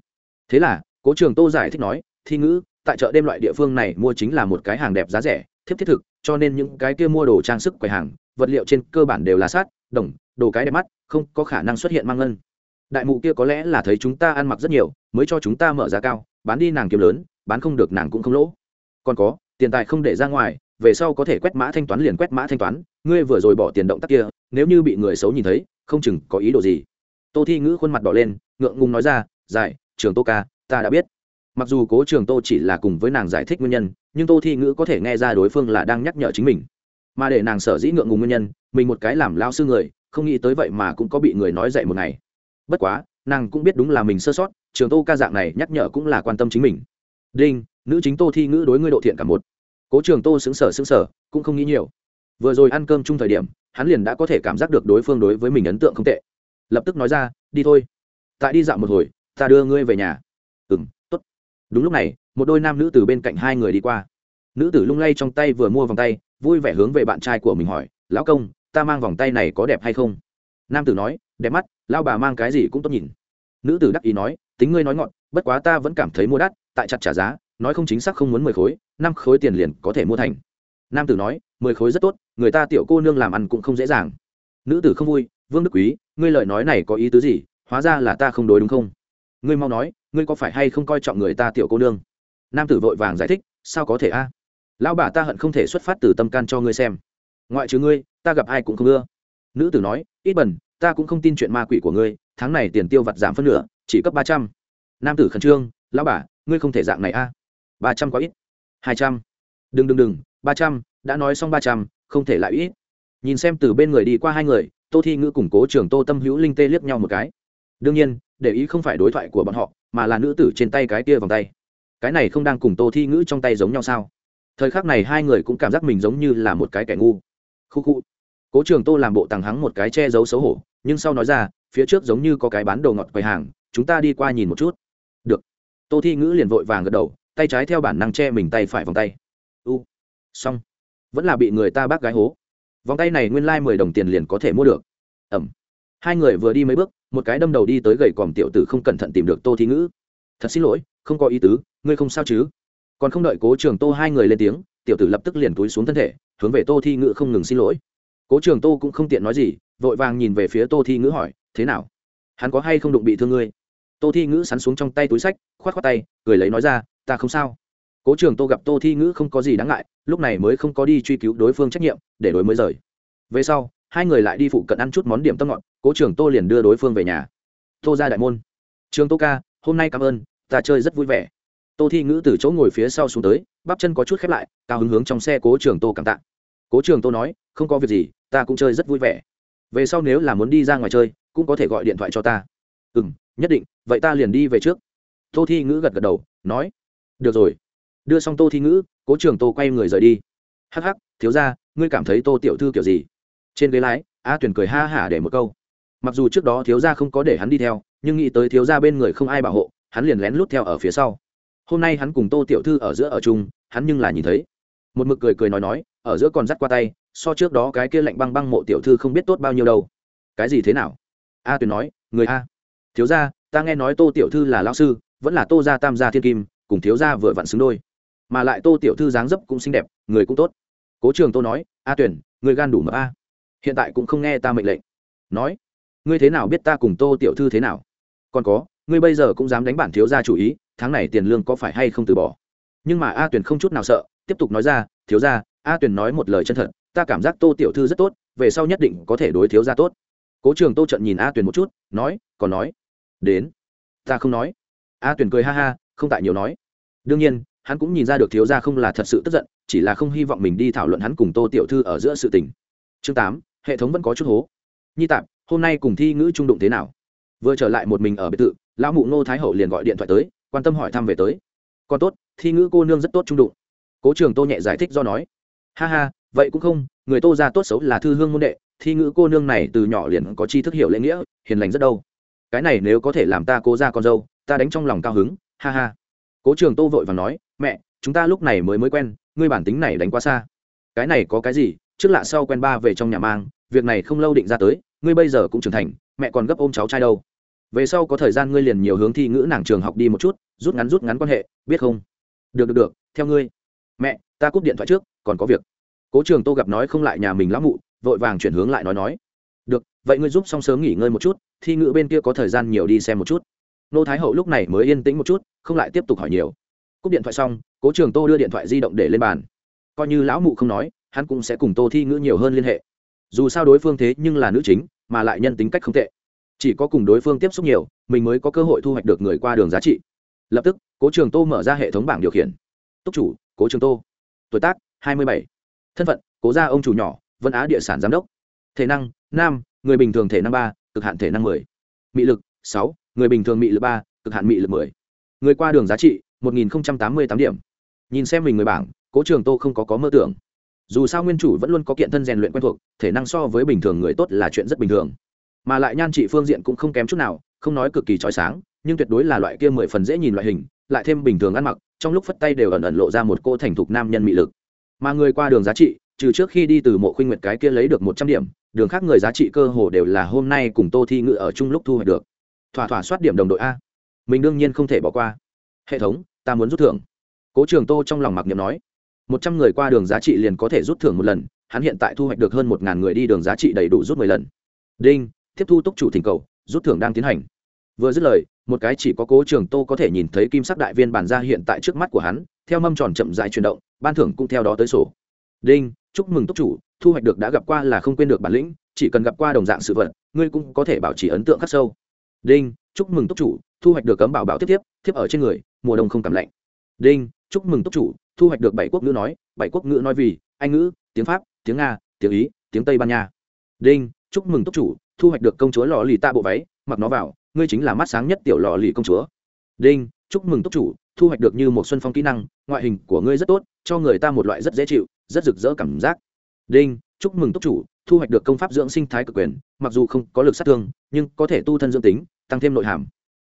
Thế là, cố trường tô giải thích nói, thi ngữ, tại chợ đêm loại địa phương này mua chính là một cái hàng đẹp giá rẻ, thiếp thiết thực, cho nên những cái kia mua đồ trang sức quầy hàng, vật liệu trên cơ bản đều là sát, đồng, đồ cái đẹp mắt, không có khả năng xuất hiện mang ngân đại mụ kia có lẽ là thấy chúng ta ăn mặc rất nhiều, mới cho chúng ta mở giá cao, bán đi nàng kiếm lớn, bán không được nàng cũng không lỗ. Còn có, tiền tài không để ra ngoài, về sau có thể quét mã thanh toán liền quét mã thanh toán, ngươi vừa rồi bỏ tiền động tác kia, nếu như bị người xấu nhìn thấy, không chừng có ý đồ gì. Tô thi ngữ khuôn mặt đỏ lên, ngượng ngùng nói ra, giải, trường tô ca, ta đã biết. Mặc dù cố trường tô chỉ là cùng với nàng giải thích nguyên nhân, nhưng tô thi ngữ có thể nghe ra đối phương là đang nhắc nhở chính mình. Mà để nàng sở dĩ ngượng ngùng nguyên nhân, mình một cái làm lao sư người, không nghĩ tới vậy mà cũng có bị người nói dậy một ngày bất quá, nàng cũng biết đúng là mình sơ sót, trường tô ca dạng này nhắc nhở cũng là quan tâm chính mình. Đinh, nữ chính tô thi ngữ đối ngươi độ thiện cả một. Cố trường tô xứng sở xứng sở cũng không nghĩ nhiều. Vừa rồi ăn cơm chung thời điểm, hắn liền đã có thể cảm giác được đối phương đối với mình ấn tượng không tệ. Lập tức nói ra, đi thôi. Tại đi dạo một hồi, ta đưa ngươi về nhà. Ừ m t ố t đúng lúc này, một đôi nam nữ từ bên cạnh hai người đi qua. Nữ tử lung lay trong tay vừa mua vòng tay, vui vẻ hướng về bạn trai của mình hỏi, lão công, ta mang vòng tay này có đẹp hay không? Nam tử nói đẹp mắt lao bà mang cái gì cũng tốt nhìn. Nữ tử đắc ý nói, tính ngươi nói ngọn, bất quá ta vẫn cảm thấy mua đắt, tại chặt trả giá, nói không chính xác không muốn mười khối, năm khối tiền liền có thể mua thành. Nam tử nói, mười khối rất tốt, người ta tiểu cô nương làm ăn cũng không dễ dàng. Nữ tử không vui, vương đức quý, ngươi lời nói này có ý tứ gì? Hóa ra là ta không đối đúng không? Ngươi mau nói, ngươi có phải hay không coi trọng người ta tiểu cô nương? Nam tử vội vàng giải thích, sao có thể a? Lão bà ta hận không thể xuất phát từ tâm can cho ngươi xem. Ngoại trừ ngươi, ta gặp ai cũng không ưa. Nữ tử nói, ít bẩn ta cũng không tin chuyện ma quỷ của ngươi, tháng này tiền tiêu vặt giảm phân nửa, chỉ cấp ba trăm. Nam tử khẩn trương, lão bà, ngươi không thể dạng này a. Ba trăm quá ít. Hai trăm. Đừng đừng đừng, ba trăm, đã nói xong ba trăm, không thể lại ít. Nhìn xem từ bên người đi qua hai người, tô thi ngữ củng cố trường tô tâm hữu linh tê liếc nhau một cái. Đương nhiên, để ý không phải đối thoại của bọn họ, mà là nữ tử trên tay cái kia vòng tay. Cái này không đang cùng tô thi ngữ trong tay giống nhau sao? Thời khắc này hai người cũng cảm giác mình giống như là một cái kẻ ngu. Khu khu. Cố trường tô làm bộ tàng hắng một cái che giấu xấu hổ nhưng sau nói ra, phía trước giống như có cái bán đồ ngọt quầy hàng, chúng ta đi qua nhìn một chút. Được. Tô thi ngữ liền vội vàng gật đầu, tay trái theo bản năng che mình tay phải vòng tay. U. Xong. Vẫn là bị người ta bác gái hố. Vòng tay này nguyên lai、like、mười đồng tiền liền có thể mua được. Ẩm. Hai người vừa đi mấy bước, một cái đâm đầu đi tới gầy còm tiểu tử không cẩn thận tìm được tô thi ngữ. Thật xin lỗi, không có ý tứ, ngươi không sao chứ? Còn không đợi cố trường tô hai người lên tiếng, tiểu tử lập tức liền túi xuống thân thể, hướng về tô thi ngữ không ngừng xin lỗi. Cố trường tô cũng không tiện nói gì vội vàng nhìn về phía tô thi ngữ hỏi, thế nào? Hắn có hay không đụng bị thương ngươi? Tô thi ngữ sắn xuống trong tay túi sách k h o á t k h o á t tay, cười lấy nói ra, ta không sao. Cố trường tô gặp tô thi ngữ không có gì đáng ngại, lúc này mới không có đi truy cứu đối phương trách nhiệm, để đối mới rời. Về sau, hai người lại đi phụ cận ăn chút món điểm tâm ngọt, cố trường tô liền đưa đối phương về nhà. Tô ra đại môn. Trường tô ca, hôm nay cảm ơn, ta chơi rất vui vẻ. Tô thi ngữ từ chỗ ngồi phía sau xuống tới, bắp chân có chút khép lại, cao hứng hướng trong xe cố trường tô cảm tạ. Cố trường tô nói, không có việc gì, ta cũng chơi rất vui vẻ về sau nếu là muốn đi ra ngoài chơi, cũng có thể gọi điện thoại cho ta. Ừ m nhất định, vậy ta liền đi về trước. Tô thi ngữ gật gật đầu, nói, được rồi. Đưa xong tô thi ngữ, cố trường tô quay người rời đi. Hắc hắc, thiếu ra ngươi cảm thấy tô tiểu thư kiểu gì? Trên ghế lái, a tuyển cười ha hả để một câu. Mặc dù trước đó thiếu ra không có để hắn đi theo, nhưng nghĩ tới thiếu ra bên người không ai bảo hộ, hắn liền lén lút theo ở phía sau. Hôm nay hắn cùng tô tiểu thư ở giữa ở chung, hắn nhưng là nhìn thấy. Một mực cười cười nói nói, ở giữa còn dắt qua tay so trước đó cái kia lạnh băng băng mộ tiểu thư không biết tốt bao nhiêu đâu. Cái gì thế nào? A tuyền nói, người a. Thiếu gia, ta nghe nói tô tiểu thư là lao sư, vẫn là tô gia tam gia thiên kim, cùng thiếu gia vừa vặn xứng đôi. Mà lại tô tiểu thư dáng dấp cũng xinh đẹp, người cũng tốt. Cố trường tô nói, a tuyển người gan đủ mập a. Hiện tại cũng không nghe ta mệnh lệnh. Nói, ngươi thế nào biết ta cùng tô tiểu thư thế nào? Còn có, ngươi bây giờ cũng dám đánh bản thiếu gia chủ ý, tháng này tiền lương có phải hay không từ bỏ? Nhưng mà a tuyền không chút nào sợ, tiếp tục nói ra, thiếu gia, a tuyền nói một lời chân thật ta cảm giác tô tiểu thư rất tốt, về sau nhất định có thể đối thiếu gia tốt. Cố trường tô trận nhìn a tuyền một chút, nói, còn nói? Đến. Ta không nói. A tuyền cười ha ha, không tại nhiều nói. Đương nhiên, hắn cũng nhìn ra được thiếu gia không là thật sự tức giận, chỉ là không hy vọng mình đi thảo luận hắn cùng tô tiểu thư ở giữa sự tình. Chương tám, hệ thống vẫn có chút hố. Nhi tạp, hôm nay cùng thi ngữ trung đụng thế nào? Vừa trở lại một mình ở biệt thự, lão mụ ngô thái hậu liền gọi điện thoại tới, quan tâm hỏi thăm về tới. Còn tốt, thi ngữ cô nương rất tốt trung đụng. Cố trường tô nhẹ giải thích do nói. Ha ha vậy cũng không, người tô ra tốt xấu là thư hương môn đệ, thi ngữ cô nương này từ nhỏ liền có tri thức hiểu lễ nghĩa, hiền lành rất đâu. Cái này nếu có thể làm ta cố ra con dâu, ta đánh trong lòng cao hứng, ha ha. Cố trường tô vội và nói, mẹ, chúng ta lúc này mới mới quen, ngươi bản tính này đánh quá xa. Cái này có cái gì, trước lạ sau quen ba về trong nhà mang, việc này không lâu định ra tới, ngươi bây giờ cũng trưởng thành, mẹ còn gấp ôm cháu trai đâu. Về sau có thời gian ngươi liền nhiều hướng thi ngữ nàng trường học đi một chút, rút ngắn rút ngắn quan hệ, biết không? Được được được, theo ngươi. Mẹ, ta cúp điện thoại trước, còn có việc cố trường tô gặp nói không lại nhà mình lão mụ, vội vàng chuyển hướng lại nói nói. Được, vậy ngươi giúp xong sớm nghỉ ngơi một chút, thi ngữ bên kia có thời gian nhiều đi xem một chút. Nô thái hậu lúc này mới yên tĩnh một chút, không lại tiếp tục hỏi nhiều. Cúp điện thoại xong, cố trường tô đưa điện thoại di động để lên bàn. Coi như lão mụ không nói, hắn cũng sẽ cùng tô thi ngữ nhiều hơn liên hệ. Dù sao đối phương thế nhưng là nữ chính, mà lại nhân tính cách không tệ. Chỉ có cùng đối phương tiếp xúc nhiều, mình mới có cơ hội thu hoạch được người qua đường giá trị. Lập tức, cố trường tô mở ra hệ thống bảng điều khiển. Túc chủ, cố trường tô. Tuổi tác, hai mươi bảy thân phận, cố gia ông chủ nhỏ, vân á địa sản giám đốc. Thể năng, nam, người bình thường thể năng ba, cực hạn thể năng mười. Mị lực, sáu, người bình thường mị lực ba, cực hạn mị lực mười. Người qua đường giá trị, một nghìn tám mươi tám điểm. Nhìn xem mình người bảng, cố trường tô không có có mơ tưởng. Dù sao nguyên chủ vẫn luôn có kiện thân rèn luyện quen thuộc, thể năng so với bình thường người tốt là chuyện rất bình thường. Mà lại nhan trị phương diện cũng không kém chút nào, không nói cực kỳ trói sáng, nhưng tuyệt đối là loại kia mười phần dễ nhìn loại hình, lại thêm bình thường ăn mặc, trong lúc phất tay đều ẩn ẩn lộ ra một cô thành thục nam nhân mị lực mà người qua đường giá trị, trừ trước khi đi từ mộ khuynh nguyệt cái kia lấy được một trăm điểm, đường khác người giá trị cơ hồ đều là hôm nay cùng tô thi ngự ở chung lúc thu hoạch được. Thỏa thỏa soát điểm đồng đội a. Mình đương nhiên không thể bỏ qua. Hệ thống, ta muốn rút thưởng. Cố trường tô trong lòng mặc niệm nói. Một trăm người qua đường giá trị liền có thể rút thưởng một lần, hắn hiện tại thu hoạch được hơn một ngàn người đi đường giá trị đầy đủ rút mười lần. Đinh, tiếp thu túc chủ thỉnh cầu, rút thưởng đang tiến hành. Vừa dứt lời, một cái chỉ có cố trường tô có thể nhìn thấy kim sắc đại viên bản ra hiện tại trước mắt của hắn theo mâm tròn chậm dài chuyển động, ban thưởng cũng theo đó tới sổ. Đinh, chúc mừng túc chủ, thu hoạch được đã gặp qua là không quên được bản lĩnh, chỉ cần gặp qua đồng dạng sự vật, ngươi cũng có thể bảo trì ấn tượng khắc sâu. Đinh, chúc mừng túc chủ, thu hoạch được cấm bảo bảo tiếp tiếp tiếp ở trên người, mùa đông không cảm lạnh. Đinh, chúc mừng túc chủ, thu hoạch được bảy quốc ngữ nói, bảy quốc ngữ nói vì, anh ngữ, tiếng pháp, tiếng nga, tiếng ý, tiếng tây ban nha. Đinh, chúc mừng túc chủ, thu hoạch được công chúa lò lì tạ bộ váy, mặc nó vào, ngươi chính là mắt sáng nhất tiểu lò lì công chúa. Đinh, chúc mừng túc chủ thu hoạch được như một xuân phong kỹ năng, ngoại hình của ngươi rất tốt, cho người ta một loại rất dễ chịu, rất rực rỡ cảm giác. Đinh, chúc mừng túc chủ, thu hoạch được công pháp dưỡng sinh thái cực quyền, mặc dù không có lực sát thương, nhưng có thể tu thân dưỡng tính, tăng thêm nội hàm.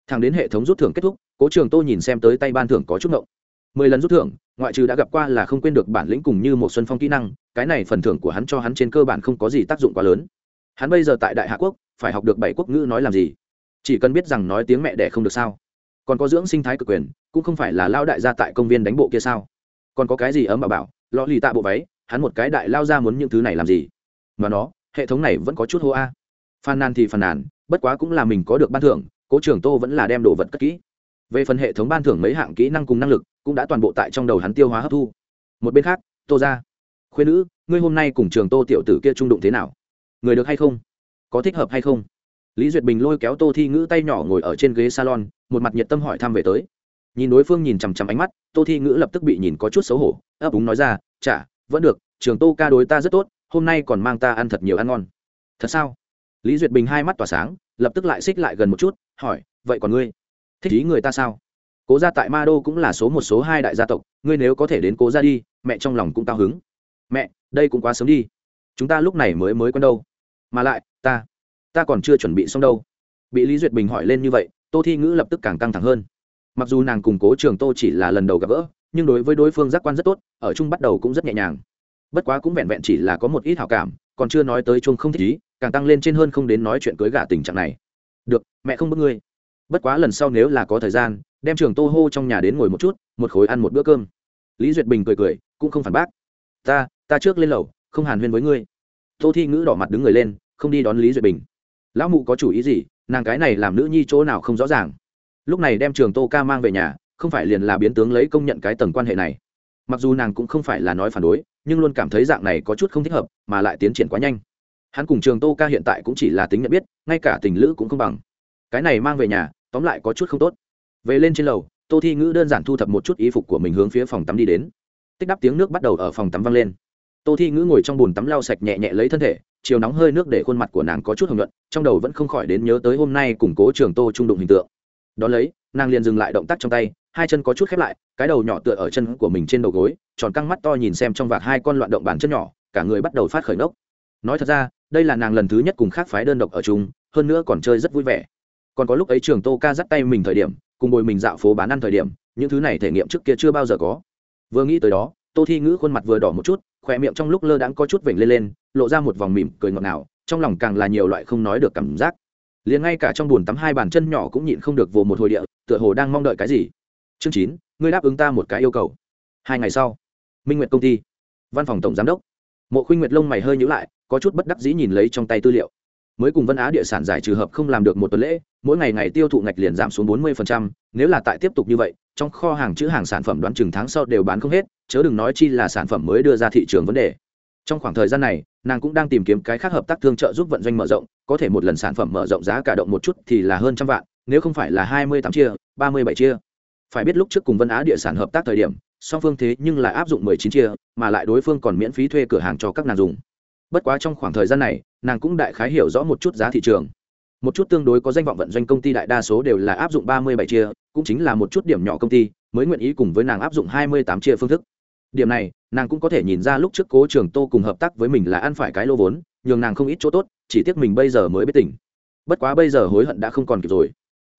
Thẳng đến hệ thống rút thưởng kết thúc, cố trường tô nhìn xem tới tay ban thưởng có chút ngộng. Mười lần rút thưởng, ngoại trừ đã gặp qua là không quên được bản lĩnh cùng như một xuân phong kỹ năng, cái này phần thưởng của hắn cho hắn trên cơ bản không có gì tác dụng quá lớn. Hắn bây giờ tại đại hạ quốc, phải học được bảy quốc ngữ nói làm gì? Chỉ cần biết rằng nói tiếng mẹ đẻ không được sao? Còn có dưỡng sinh thái cực quyền, cũng không phải là lao đại gia tại công viên đánh bộ kia sao? Còn có cái gì ấm bà bảo lo lì tạ bộ váy, hắn một cái đại lao ra muốn những thứ này làm gì? Mà nó, hệ thống này vẫn có chút hô a. À. phàn nàn thì phàn nàn, bất quá cũng là mình có được ban thưởng, cố trường tô vẫn là đem đồ vật cất kỹ. Về phần hệ thống ban thưởng mấy hạng kỹ năng cùng năng lực, cũng đã toàn bộ tại trong đầu hắn tiêu hóa hấp thu. Một bên khác, tô ra. Khuyên nữ, ngươi hôm nay cùng trường tô tiểu tử kia trung đụng thế nào? Người được hay không? Có thích hợp hay không? Lý duyệt bình lôi kéo tô thi ngữ tay nhỏ ngồi ở trên ghế salon một mặt nhiệt tâm hỏi thăm về tới. Nhìn đối phương nhìn chằm chằm ánh mắt, tô thi ngữ lập tức bị nhìn có chút xấu hổ, ấp úng nói ra, chả, vẫn được, trường tô ca đối ta rất tốt, hôm nay còn mang ta ăn thật nhiều ăn ngon. Thật sao? Lý duyệt bình hai mắt tỏa sáng, lập tức lại xích lại gần một chút, hỏi, vậy còn ngươi? Thích ý người ta sao? Cố gia tại ma đô cũng là số một, số hai đại gia tộc, ngươi nếu có thể đến cố gia đi, mẹ trong lòng cũng cao hứng. Mẹ, đây cũng quá sớm đi. Chúng ta lúc này mới mới quen đâu. Mà lại, ta ta còn chưa chuẩn bị xong đâu. Bị lý duyệt bình hỏi lên như vậy tô thi ngữ lập tức càng căng thẳng hơn. Mặc dù nàng cùng cố trường tô chỉ là lần đầu gặp gỡ, nhưng đối với đối phương giác quan rất tốt, ở chung bắt đầu cũng rất nhẹ nhàng. Bất quá cũng vẹn vẹn chỉ là có một ít hảo cảm, còn chưa nói tới chung không thích ý, càng tăng lên trên hơn không đến nói chuyện cưới gả tình trạng này. Được, mẹ không bước ngươi. Bất quá lần sau nếu là có thời gian, đem trường tô hô trong nhà đến ngồi một chút, một khối ăn một bữa cơm. Lý duyệt bình cười cười, cũng không phản bác. Ta ta trước lên lầu, không hàn huyên với ngươi. Tô thi ngữ đỏ mặt đứng người lên, không đi đón lý duyệt bình. Lão mụ có chủ ý gì? Nàng cái này làm nữ nhi chỗ nào không rõ ràng. Lúc này đem trường tô ca mang về nhà, không phải liền là biến tướng lấy công nhận cái tầng quan hệ này. Mặc dù nàng cũng không phải là nói phản đối, nhưng luôn cảm thấy dạng này có chút không thích hợp, mà lại tiến triển quá nhanh. Hắn cùng trường tô ca hiện tại cũng chỉ là tính nhận biết, ngay cả tình lữ cũng không bằng. Cái này mang về nhà, tóm lại có chút không tốt. Về lên trên lầu, tô thi ngữ đơn giản thu thập một chút y phục của mình hướng phía phòng tắm đi đến. Tích đắp tiếng nước bắt đầu ở phòng tắm vang lên. Tô thi ngữ ngồi trong bồn tắm lau sạch nhẹ nhẹ lấy thân thể chiều nóng hơi nước để khuôn mặt của nàng có chút hồng nhuận, trong đầu vẫn không khỏi đến nhớ tới hôm nay củng cố trường tô trung đụng hình tượng. Đó lấy, nàng liền dừng lại động tác trong tay, hai chân có chút khép lại, cái đầu nhỏ tựa ở chân của mình trên đầu gối, tròn căng mắt to nhìn xem trong vạc hai con loạn động bàn chân nhỏ, cả người bắt đầu phát khởi nốc nói thật ra, đây là nàng lần thứ nhất cùng khác phái đơn độc ở chung, hơn nữa còn chơi rất vui vẻ. Còn có lúc ấy trường tô ca dắt tay mình thời điểm, cùng bồi mình dạo phố bán ăn thời điểm, những thứ này thể nghiệm trước kia chưa bao giờ có. Vừa nghĩ tới đó, tô thi ngữ khuôn mặt vừa đỏ một chút khỏe miệng trong lúc lơ đãng có chút vểnh lên lên, lộ ra một vòng mỉm cười ngọt ngào, trong lòng càng là nhiều loại không nói được cảm giác. Liền ngay cả trong bùn tắm hai bàn chân nhỏ cũng nhịn không được vồ một hồi địa, tựa hồ đang mong đợi cái gì. Chương chín, ngươi đáp ứng ta một cái yêu cầu. Hai ngày sau, minh nguyệt công ty, văn phòng tổng giám đốc. Mộ khuynh nguyệt lông mày hơi nhữ lại, có chút bất đắc dĩ nhìn lấy trong tay tư liệu. Mới cùng vân á địa sản giải trừ hợp không làm được một tuần lễ, mỗi ngày ngày tiêu thụ ngạch liền giảm xuống bốn mươi nếu là tại tiếp tục như vậy trong kho hàng chữ hàng sản phẩm đoán chừng tháng sau đều bán không hết, chớ đừng nói chi là sản phẩm mới đưa ra thị trường vấn đề. Trong khoảng thời gian này, nàng cũng đang tìm kiếm cái khác hợp tác thương trợ giúp vận doanh mở rộng, có thể một lần sản phẩm mở rộng giá cả động một chút thì là hơn trăm vạn, nếu không phải là hai mươi tám chia, ba mươi bảy chia. Phải biết lúc trước cùng vân á địa sản hợp tác thời điểm, song phương thế nhưng lại áp dụng mười chín chia, mà lại đối phương còn miễn phí thuê cửa hàng cho các nàng dùng. Bất quá trong khoảng thời gian này, nàng cũng đại khái hiểu rõ một chút giá thị trường. Một chút tương đối có danh vọng vận doanh công ty đại đa số đều là áp dụng ba mươi bảy chia cũng chính là một chút điểm nhỏ công ty, mới nguyện ý cùng với nàng áp dụng hai mươi tám chia phương thức. Điểm này, nàng cũng có thể nhìn ra lúc trước cố trường tô cùng hợp tác với mình là ăn phải cái lô vốn, nhường nàng không ít chỗ tốt, chỉ tiếc mình bây giờ mới biết tỉnh. Bất quá bây giờ hối hận đã không còn kịp rồi.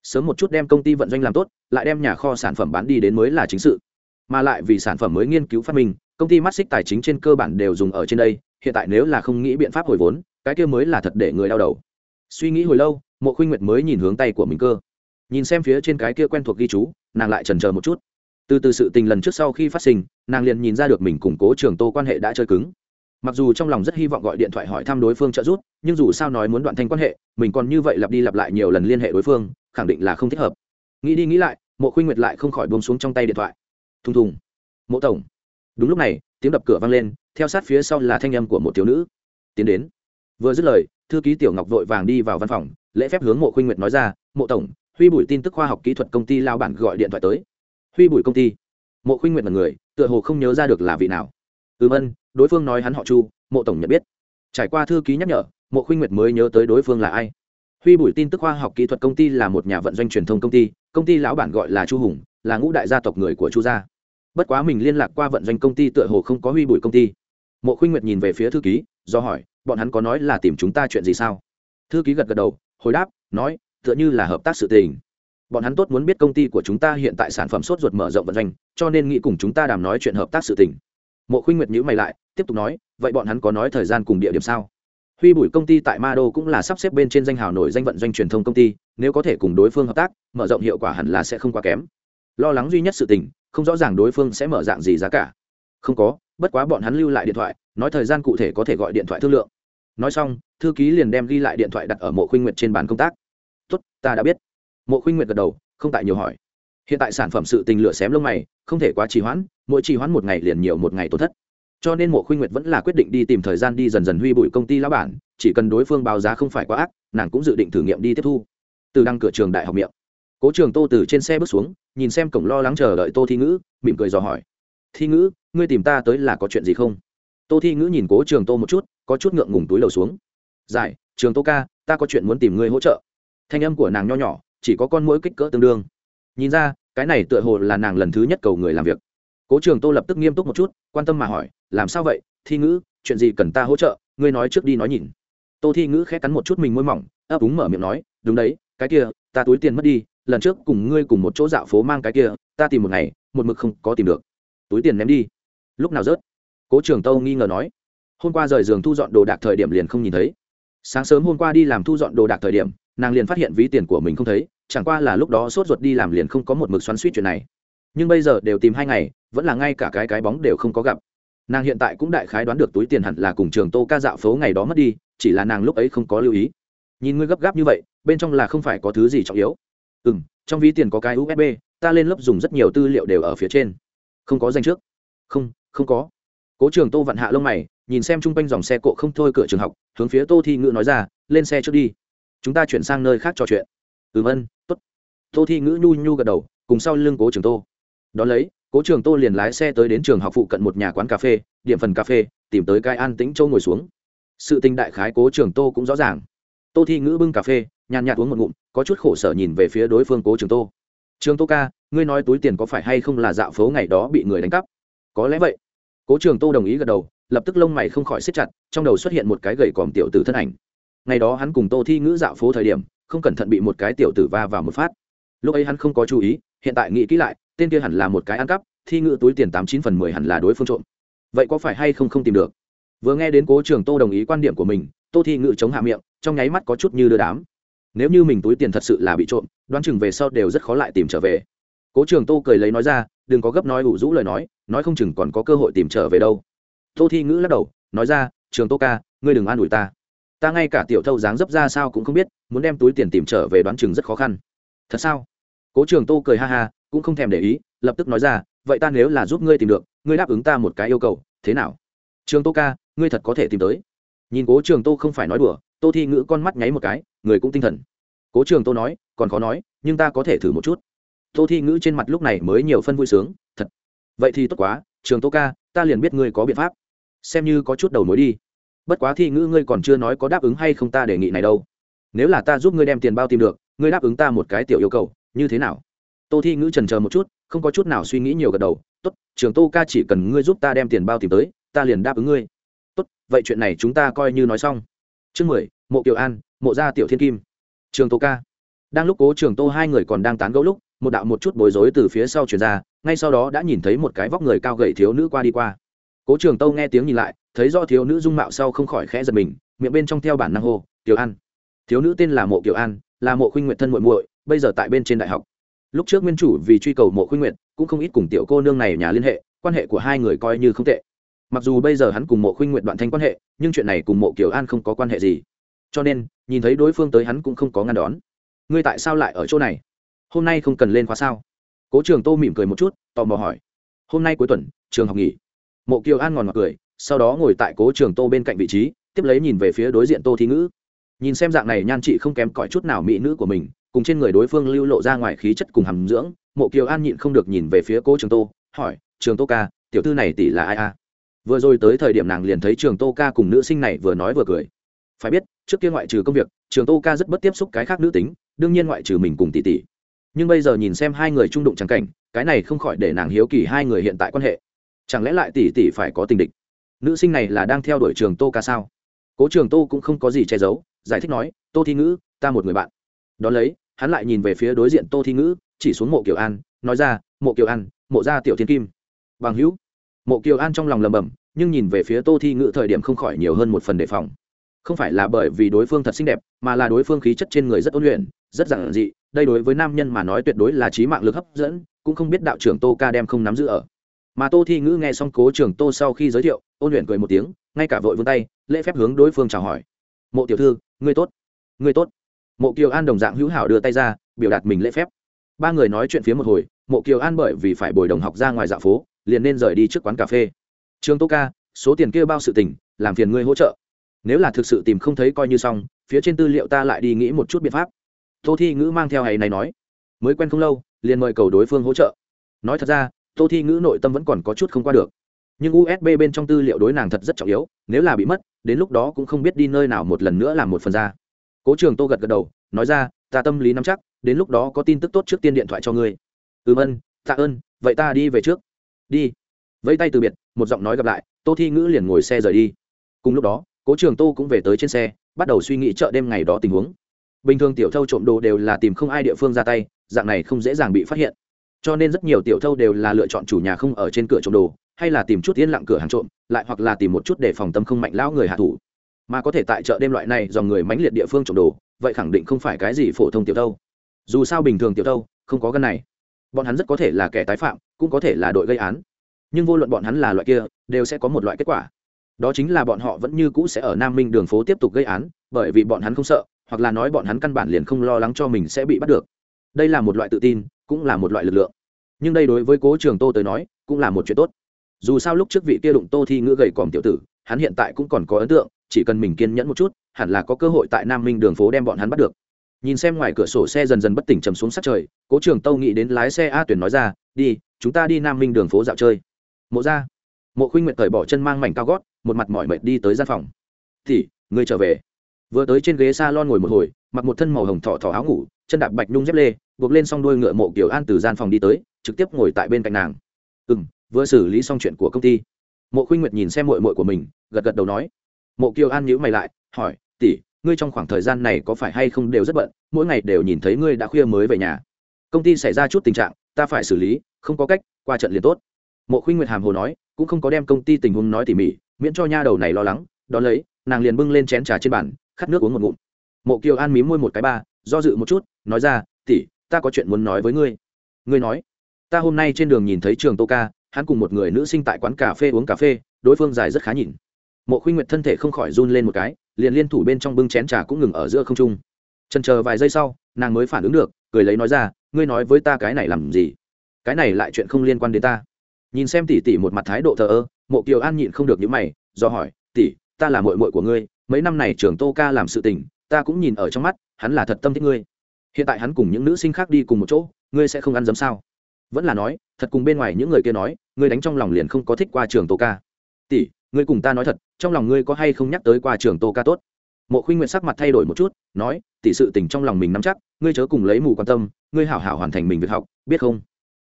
Sớm một chút đem công ty vận doanh làm tốt, lại đem nhà kho sản phẩm bán đi đến mới là chính sự. Mà lại vì sản phẩm mới nghiên cứu phát minh, công ty mắt xích tài chính trên cơ bản đều dùng ở trên đây, hiện tại nếu là không nghĩ biện pháp hồi vốn, cái kia mới là thật để người đau đầu. Suy nghĩ hồi lâu, mộ khuynh nguyệt mới nhìn hướng tay của mình cơ nhìn xem phía trên cái kia quen thuộc ghi chú, nàng lại trần chờ một chút. Từ từ sự tình lần trước sau khi phát sinh, nàng liền nhìn ra được mình củng cố trường tô quan hệ đã chơi cứng. Mặc dù trong lòng rất hy vọng gọi điện thoại hỏi thăm đối phương trợ giúp, nhưng dù sao nói muốn đoạn thanh quan hệ, mình còn như vậy lặp đi lặp lại nhiều lần liên hệ đối phương, khẳng định là không thích hợp. Nghĩ đi nghĩ lại, mộ khuynh nguyệt lại không khỏi buông xuống trong tay điện thoại. Thùng thùng. Mộ tổng. Đúng lúc này, tiếng đập cửa vang lên, theo sát phía sau là thanh âm của một thiếu nữ. Tiến đến. Vừa dứt lời, thư ký tiểu ngọc vội vàng đi vào văn phòng, lễ phép hướng mộ khuynh nguyệt nói ra, mộ tổng huy bùi tin tức khoa học kỹ thuật công ty lao bản gọi điện thoại tới. Huy bùi công ty. Mộ khuynh nguyệt là người, tựa hồ không nhớ ra được là vị nào. Ừm ân đối phương nói hắn họ chu, mộ tổng nhận biết. Trải qua thư ký nhắc nhở, mộ khuynh nguyệt mới nhớ tới đối phương là ai. Huy bùi tin tức khoa học kỹ thuật công ty là một nhà vận doanh truyền thông công ty công ty lão bản gọi là chu hùng, là ngũ đại gia tộc người của chu gia. Bất quá mình liên lạc qua vận doanh công ty tựa hồ không có huy bùi công ty. Mộ khuynh nguyệt nhìn về phía thư ký, do hỏi, bọn hắn có nói là tìm chúng ta chuyện gì sao? Thư ký gật gật đầu, hồi đáp, nói tựa như là hợp tác sự tình. Bọn hắn tốt muốn biết công ty của chúng ta hiện tại sản phẩm sốt ruột mở rộng vận doanh, cho nên nghĩ cùng chúng ta đàm nói chuyện hợp tác sự tình. Mộ khuynh nguyệt nhữ mày lại, tiếp tục nói, vậy bọn hắn có nói thời gian cùng địa điểm sao? Huy bùi công ty tại ma đô cũng là sắp xếp bên trên danh hào nổi danh vận doanh truyền thông công ty, nếu có thể cùng đối phương hợp tác, mở rộng hiệu quả hẳn là sẽ không quá kém. Lo lắng duy nhất sự tình, không rõ ràng đối phương sẽ mở dạng gì giá cả. Không có, bất quá bọn hắn lưu lại điện thoại, nói thời gian cụ thể có thể gọi điện thoại thương lượng. Nói xong, thư ký liền đem ghi lại điện thoại đặt ở mộ khuynh nguyệt trên bàn công tác tốt, ta đã biết. Mộ khuynh nguyệt gật đầu, không tại nhiều hỏi. Hiện tại sản phẩm sự tình lửa xém lông mày, không thể quá trì hoãn, mỗi trì hoãn một ngày liền nhiều một ngày tổn thất. Cho nên mộ khuynh nguyệt vẫn là quyết định đi tìm thời gian đi dần dần huy bụi công ty lão bản, chỉ cần đối phương báo giá không phải quá ác, nàng cũng dự định thử nghiệm đi tiếp thu. Từ đăng cửa trường đại học miệng, cố trường tô từ trên xe bước xuống, nhìn xem cổng lo lắng chờ đợi tô thi ngữ, mỉm cười dò hỏi. Thi ngữ, ngươi tìm ta tới là có chuyện gì không? Tô thi ngữ nhìn cố trường tô một chút, có chút ngượng ngùng túi lầu xuống. Giải, trường tô ca, ta có chuyện muốn tìm ngươi hỗ trợ thanh âm của nàng nho nhỏ, chỉ có con mũi kích cỡ tương đương. Nhìn ra, cái này tựa hồ là nàng lần thứ nhất cầu người làm việc. Cố trường tô lập tức nghiêm túc một chút, quan tâm mà hỏi, làm sao vậy? Thi ngữ, chuyện gì cần ta hỗ trợ? Ngươi nói trước đi nói nhìn. Tô thi ngữ khẽ cắn một chút mình môi mỏng, ấp úng mở miệng nói, đúng đấy, cái kia, ta túi tiền mất đi, lần trước cùng ngươi cùng một chỗ dạo phố mang cái kia, ta tìm một ngày, một mực không có tìm được. Túi tiền ném đi. Lúc nào rớt? Cố trường tâu nghi ngờ nói. Hôm qua rời giường thu dọn đồ đạc thời điểm liền không nhìn thấy. Sáng sớm hôm qua đi làm thu dọn đồ đạc thời điểm nàng liền phát hiện ví tiền của mình không thấy, chẳng qua là lúc đó sốt ruột đi làm liền không có một mực xoắn suýt chuyện này. Nhưng bây giờ đều tìm hai ngày, vẫn là ngay cả cái cái bóng đều không có gặp. Nàng hiện tại cũng đại khái đoán được túi tiền hẳn là cùng trường tô ca dạo phố ngày đó mất đi, chỉ là nàng lúc ấy không có lưu ý. Nhìn ngươi gấp gáp như vậy, bên trong là không phải có thứ gì trọng yếu. Ừ m trong ví tiền có cái usb ta lên lớp dùng rất nhiều tư liệu đều ở phía trên. Không có danh trước. Không không có. Cố trường tô vặn hạ lông mày, nhìn xem chung quanh dòng xe cộ không thôi cửa trường học, hướng phía tô thi ngữ nói ra, lên xe trước đi chúng ta chuyển sang nơi khác trò chuyện. Ừm, ân t ố t tô thi ngữ nhu nhu gật đầu, cùng sau lưng cố trường tô. Đón lấy, cố trường tô liền lái xe tới đến trường học phụ cận một nhà quán cà phê, điểm phần cà phê, tìm tới cái an tĩnh châu ngồi xuống. Sự tình đại khái cố trường tô cũng rõ ràng. Tô thi ngữ bưng cà phê, nhàn nhạt uống một ngụm, có chút khổ sở nhìn về phía đối phương cố trường tô. Trường tô ca, ngươi nói túi tiền có phải hay không là dạo phố ngày đó bị người đánh cắp? Có lẽ vậy. Cố trường tô đồng ý gật đầu, lập tức lông mày không khỏi xếp chặt, trong đầu xuất hiện một cái gầy còm tiểu tử thân ảnh ngày đó hắn cùng tô thi ngữ dạo phố thời điểm, không cẩn thận bị một cái tiểu tử va vào một phát. Lúc ấy hắn không có chú ý, hiện tại nghĩ kỹ lại, tên kia hẳn là một cái ăn cắp, thi ngữ túi tiền tám chín phần mười hẳn là đối phương trộm. Vậy có phải hay không không tìm được? Vừa nghe đến cố trường tô đồng ý quan điểm của mình, tô thi ngữ chống hạ miệng, trong nháy mắt có chút như đưa đám. Nếu như mình túi tiền thật sự là bị trộm, đoán chừng về sau đều rất khó lại tìm trở về. Cố trường tô cười lấy nói ra, đừng có gấp nói ủ rũ lời nói nói không chừng còn có cơ hội tìm trở về đâu. Tô thi ngữ lắc đầu, nói ra, trường tô ca, ngươi đừng an ủi ta ta ngay cả tiểu thâu dáng dấp ra sao cũng không biết, muốn đem túi tiền tìm trở về đoán chừng rất khó khăn. Thật sao? Cố trường tô cười ha ha, cũng không thèm để ý, lập tức nói ra, vậy ta nếu là giúp ngươi tìm được, ngươi đáp ứng ta một cái yêu cầu, thế nào? Trường tô ca, ngươi thật có thể tìm tới. Nhìn cố trường tô không phải nói đùa, tô thi ngữ con mắt nháy một cái, người cũng tinh thần. Cố trường tô nói, còn khó nói, nhưng ta có thể thử một chút. Tô thi ngữ trên mặt lúc này mới nhiều phân vui sướng, thật. Vậy thì tốt quá, trường tô ca, ta liền biết ngươi có biện pháp. Xem như có chút đầu mối đi bất quá thi ngữ ngươi còn chưa nói có đáp ứng hay không ta đề nghị này đâu. Nếu là ta giúp ngươi đem tiền bao tìm được, ngươi đáp ứng ta một cái tiểu yêu cầu, như thế nào? Tô thi ngữ trần chờ một chút, không có chút nào suy nghĩ nhiều gật đầu. Tốt, trường tô ca chỉ cần ngươi giúp ta đem tiền bao tìm tới, ta liền đáp ứng ngươi. Tốt, vậy chuyện này chúng ta coi như nói xong. Chương mười, mộ kiều an, mộ gia tiểu thiên kim. Trường tô ca. Đang lúc cố trường tô hai người còn đang tán gẫu lúc, một đạo một chút bối rối từ phía sau truyền ra, ngay sau đó đã nhìn thấy một cái vóc người cao gầy thiếu nữ qua đi qua. Cố trường Tô nghe tiếng nhìn lại thấy do thiếu nữ dung mạo sau không khỏi khẽ giật mình, miệng bên trong theo bản năng hô, Tiểu an. Thiếu nữ tên là mộ kiều an, là mộ khuynh nguyện thân muội muội, bây giờ tại bên trên đại học. Lúc trước nguyên chủ vì truy cầu mộ khuynh nguyện cũng không ít cùng tiểu cô nương này nhà liên hệ, quan hệ của hai người coi như không tệ. Mặc dù bây giờ hắn cùng mộ khuynh nguyện đoạn thanh quan hệ, nhưng chuyện này cùng mộ kiều an không có quan hệ gì. Cho nên, nhìn thấy đối phương tới hắn cũng không có ngăn đón. Ngươi tại sao lại ở chỗ này? Hôm nay không cần lên khóa sao? Cố trường tô mỉm cười một chút, tò mò hỏi. Hôm nay cuối tuần, trường học nghỉ. Mộ kiều an ngòn ngọt cười sau đó ngồi tại cố trường tô bên cạnh vị trí, tiếp lấy nhìn về phía đối diện tô thi ngữ. Nhìn xem dạng này nhan chị không kém cỏi chút nào mỹ nữ của mình, cùng trên người đối phương lưu lộ ra ngoài khí chất cùng hàm dưỡng, mộ kiều an nhịn không được nhìn về phía cố trường tô, hỏi, trường tô ca, tiểu thư này tỷ là ai a? Vừa rồi tới thời điểm nàng liền thấy trường tô ca cùng nữ sinh này vừa nói vừa cười. Phải biết, trước kia ngoại trừ công việc, trường tô ca rất bất tiếp xúc cái khác nữ tính, đương nhiên ngoại trừ mình cùng tỷ tỷ. Nhưng bây giờ nhìn xem hai người trung đụng trắng cảnh, cái này không khỏi để nàng hiếu kỳ hai người hiện tại quan hệ. Chẳng lẽ lại tỷ tỷ phải có tình địch? Nữ sinh này là đang theo đuổi trường tô ca sao? Cố trường tô cũng không có gì che giấu, giải thích nói, tô thi ngữ, ta một người bạn. Đón lấy, hắn lại nhìn về phía đối diện tô thi ngữ, chỉ xuống mộ kiều an, nói ra, mộ kiều an, mộ gia tiểu thiên kim. Bằng hữu. Mộ kiều an trong lòng lầm bầm nhưng nhìn về phía tô thi ngữ thời điểm không khỏi nhiều hơn một phần đề phòng. Không phải là bởi vì đối phương thật xinh đẹp, mà là đối phương khí chất trên người rất ôn luyện, rất giản dị, đây đối với nam nhân mà nói tuyệt đối là trí mạng lực hấp dẫn, cũng không biết đạo trưởng tô ca đem không nắm giữ ở mà tô thi ngữ nghe xong cố trưởng tô sau khi giới thiệu, ôn luyện cười một tiếng, ngay cả vội vươn tay, lễ phép hướng đối phương chào hỏi. Mộ tiểu thư, ngươi tốt ngươi tốt. Mộ kiều an đồng dạng hữu hảo đưa tay ra, biểu đạt mình lễ phép. Ba người nói chuyện phía một hồi, mộ kiều an bởi vì phải bồi đồng học ra ngoài dạ phố, liền nên rời đi trước quán cà phê. Trường tô ca, số tiền kia bao sự tình, làm phiền ngươi hỗ trợ. Nếu là thực sự tìm không thấy coi như xong, phía trên tư liệu ta lại đi nghĩ một chút biện pháp. Tô thi ngữ mang theo hay này nói. Mới quen không lâu, liền mời cầu đối phương hỗ trợ. Nói thật ra tô thi ngữ nội tâm vẫn còn có chút không qua được. Nhưng usb bên trong tư liệu đối nàng thật rất trọng yếu, nếu là bị mất, đến lúc đó cũng không biết đi nơi nào một lần nữa làm một phần ra. Cố trường tô gật gật đầu, nói ra, ta tâm lý nắm chắc, đến lúc đó có tin tức tốt trước tiên điện thoại cho ngươi. Ừm ân, tạ ơn, vậy ta đi về trước. Đi. Vẫy tay từ biệt, một giọng nói gặp lại, tô thi ngữ liền ngồi xe rời đi. Cùng lúc đó, cố trường tô cũng về tới trên xe, bắt đầu suy nghĩ chợ đêm ngày đó tình huống. Bình thường tiểu thâu trộm đồ đều là tìm không ai địa phương ra tay, dạng này không dễ dàng bị phát hiện cho nên rất nhiều tiểu thâu đều là lựa chọn chủ nhà không ở trên cửa trộm đồ, hay là tìm chút yên lặng cửa hàng trộm, lại hoặc là tìm một chút để phòng tâm không mạnh lão người hạ thủ. Mà có thể tại chợ đêm loại này dòng người mãnh liệt địa phương trộm đồ, vậy khẳng định không phải cái gì phổ thông tiểu thâu. Dù sao bình thường tiểu thâu, không có gân này. Bọn hắn rất có thể là kẻ tái phạm, cũng có thể là đội gây án. Nhưng vô luận bọn hắn là loại kia, đều sẽ có một loại kết quả. Đó chính là bọn họ vẫn như cũ sẽ ở nam minh đường phố tiếp tục gây án, bởi vì bọn hắn không sợ, hoặc là nói bọn hắn căn bản liền không lo lắng cho mình sẽ bị bắt được. Đây là một loại tự tin cũng là một loại lực lượng. Nhưng đây đối với cố trường tô tới nói, cũng là một chuyện tốt. Dù sao lúc trước vị kia đụng tô thi ngữ gầy còm tiểu tử, hắn hiện tại cũng còn có ấn tượng, chỉ cần mình kiên nhẫn một chút, hẳn là có cơ hội tại nam minh đường phố đem bọn hắn bắt được. Nhìn xem ngoài cửa sổ xe dần dần bất tỉnh chầm xuống sát trời, cố trường tâu nghĩ đến lái xe a tuyển nói ra, đi, chúng ta đi nam minh đường phố dạo chơi. Mộ ra, mộ khuynh nguyệt cởi bỏ chân mang mảnh cao gót, một mặt mỏi mệt đi tới gian phòng. Thì người trở về. Vừa tới trên ghế s a lon ngồi một hồi, mặc một thân màu hồng thỏ thỏ áo ngủ, chân đạp bạch nhung dép lê buộc lên xong đuôi ngựa mộ kiểu an từ gian phòng đi tới, trực tiếp ngồi tại bên cạnh nàng. Ừ m vừa xử lý xong chuyện của công ty. Mộ khuynh nguyệt nhìn xem mội mội của mình, gật gật đầu nói. Mộ kiều an nhữ mày lại, hỏi, tỷ, ngươi trong khoảng thời gian này có phải hay không đều rất bận, mỗi ngày đều nhìn thấy ngươi đã khuya mới về nhà. Công ty xảy ra chút tình trạng, ta phải xử lý, không có cách, qua trận liền tốt. Mộ khuynh nguyệt hàm hồ nói, cũng không có đem công ty tình huống nói tỉ mỉ, miễn cho nha đầu này lo lắng, đón lấy, nàng liền bưng lên chén trà trên bàn, khát nước uống một ngụm. Mộ kiều an mím môi một cái ba, do dự một chút, nói ra tỉ ta có chuyện muốn nói với ngươi. Ngươi nói. Ta hôm nay trên đường nhìn thấy trường tô ca, hắn cùng một người nữ sinh tại quán cà phê uống cà phê, đối phương dài rất khá nhìn. Mộ khuynh nguyệt thân thể không khỏi run lên một cái, liền liên thủ bên trong bưng chén trà cũng ngừng ở giữa không trung. Trần chờ vài giây sau, nàng mới phản ứng được, cười lấy nói ra, ngươi nói với ta cái này làm gì? Cái này lại chuyện không liên quan đến ta. Nhìn xem tỷ tỷ một mặt thái độ thờ ơ, mộ kiều an nhịn không được những mày, do hỏi, tỷ, ta là mội mội của ngươi, mấy năm này trường tô ca làm sự tình, ta cũng nhìn ở trong mắt, hắn là thật tâm thích ngươi hiện tại hắn cùng những nữ sinh khác đi cùng một chỗ, ngươi sẽ không ăn dấm sao? Vẫn là nói, thật cùng bên ngoài những người kia nói, ngươi đánh trong lòng liền không có thích qua trường tô ca. Tỷ, ngươi cùng ta nói thật, trong lòng ngươi có hay không nhắc tới qua trường tô ca tốt? Mộ khuynh nguyện sắc mặt thay đổi một chút, nói, tỷ sự tình trong lòng mình nắm chắc, ngươi chớ cùng lấy mù quan tâm, ngươi hảo hảo hoàn thành mình việc học, biết không?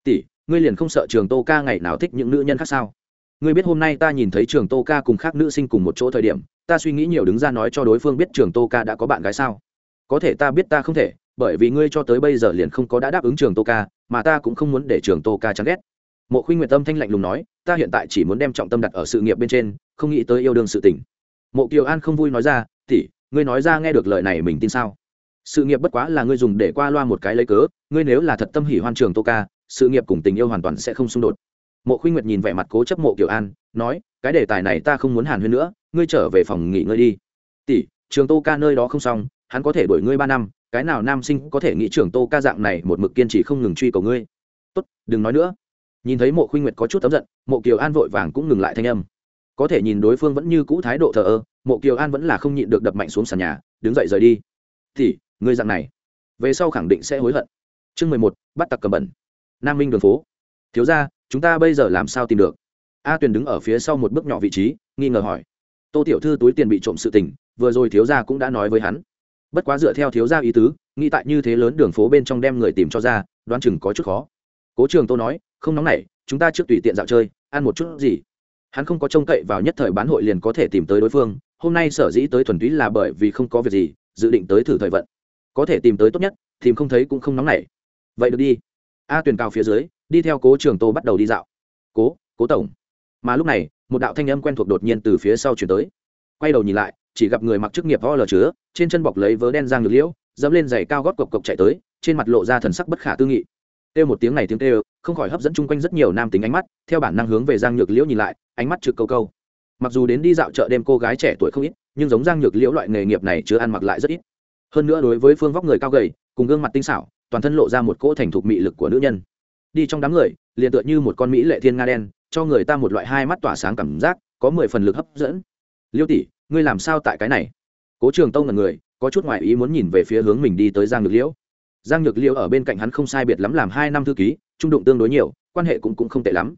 Tỷ, ngươi liền không sợ trường tô ca ngày nào thích những nữ nhân khác sao? Ngươi biết hôm nay ta nhìn thấy trường tô ca cùng khác nữ sinh cùng một chỗ thời điểm, ta suy nghĩ nhiều đứng ra nói cho đối phương biết trường tô ca đã có bạn gái sao? Có thể ta biết ta không thể bởi vì ngươi cho tới bây giờ liền không có đã đáp ứng trường tô ca, mà ta cũng không muốn để trường tô ca chán ghét. Mộ khuynh nguyệt tâm thanh lạnh lùng nói, ta hiện tại chỉ muốn đem trọng tâm đặt ở sự nghiệp bên trên, không nghĩ tới yêu đương sự tình. Mộ kiều an không vui nói ra tỉ ngươi nói ra nghe được lời này mình tin sao? Sự nghiệp bất quá là ngươi dùng để qua loa một cái lấy cớ, ngươi nếu là thật tâm hỉ hoan trường tô ca, sự nghiệp cùng tình yêu hoàn toàn sẽ không xung đột. Mộ khuynh nguyệt nhìn vẻ mặt cố chấp mộ kiều an, nói, cái đề tài này ta không muốn hàn huyên nữa, ngươi trở về phòng nghỉ ngơi đi. Tỷ, trường tô ca nơi đó không xong, hắn có thể đổi ngươi ba năm cái nào nam sinh có thể nghĩ trưởng tô ca dạng này một mực kiên trì không ngừng truy cầu ngươi? Tốt, đừng nói nữa. Nhìn thấy mộ khuynh nguyệt có chút tấm giận, mộ kiều an vội vàng cũng ngừng lại thanh âm. Có thể nhìn đối phương vẫn như cũ thái độ thờ ơ, mộ kiều an vẫn là không nhịn được đập mạnh xuống sàn nhà, đứng dậy rời đi. Thì, ngươi dạng này, về sau khẳng định sẽ hối hận. Chương mười một, bắt tặc cầm bẩn. Nam minh đường phố. Thiếu ra chúng ta bây giờ làm sao tìm được? A tuyền đứng ở phía sau một bước nhỏ vị trí, nghi ngờ hỏi. Tô tiểu thư túi tiền bị trộm sự tình, vừa rồi thiếu gia cũng đã nói với hắn bất quá dựa theo thiếu gia ý tứ, nghĩ tại như thế lớn đường phố bên trong đem người tìm cho ra, đoán chừng có chút khó. Cố trường tô nói, không nóng nảy, chúng ta trước tùy tiện dạo chơi, ăn một chút gì. Hắn không có trông cậy vào nhất thời bán hội liền có thể tìm tới đối phương, hôm nay sở dĩ tới thuần túy là bởi vì không có việc gì, dự định tới thử thời vận. Có thể tìm tới tốt nhất, tìm không thấy cũng không nóng nảy. Vậy được đi. A tuyền cao phía dưới, đi theo cố trường tô bắt đầu đi dạo. Cố cố tổng. Mà lúc này, một đạo thanh âm quen thuộc đột nhiên từ phía sau chuyển tới quay đầu nhìn lại, chỉ gặp người mặc chức nghiệp vo lờ chứa, trên chân bọc lấy vớ đen giang ngược liễu, dẫm lên giày cao gót cộc cộc chạy tới, trên mặt lộ ra thần sắc bất khả tư nghị. Kêu một tiếng này tiếng kêu, không khỏi hấp dẫn chung quanh rất nhiều nam tính ánh mắt, theo bản năng hướng về giang nhược liễu nhìn lại, ánh mắt trực câu câu. Mặc dù đến đi dạo chợ đêm cô gái trẻ tuổi không ít, nhưng giống giang nhược liễu loại nghề nghiệp này chứa ăn mặc lại rất ít. Hơn nữa đối với phương vóc người cao gầy, cùng gương mặt tinh xảo, toàn thân lộ ra một cỗ thành thục mị lực của nữ nhân. Đi trong đám người, liền tựa như một con mỹ lệ thiên nga đen, cho người ta một loại hai mắt tỏa sáng cảm giác, có mười phần lực hấp dẫn liêu tỷ ngươi làm sao tại cái này? Cố trường tông là người có chút ngoại ý muốn nhìn về phía hướng mình đi tới giang nhược liễu. Giang nhược liễu ở bên cạnh hắn không sai biệt lắm làm hai năm thư ký trung đụng tương đối nhiều quan hệ cũng, cũng không tệ lắm.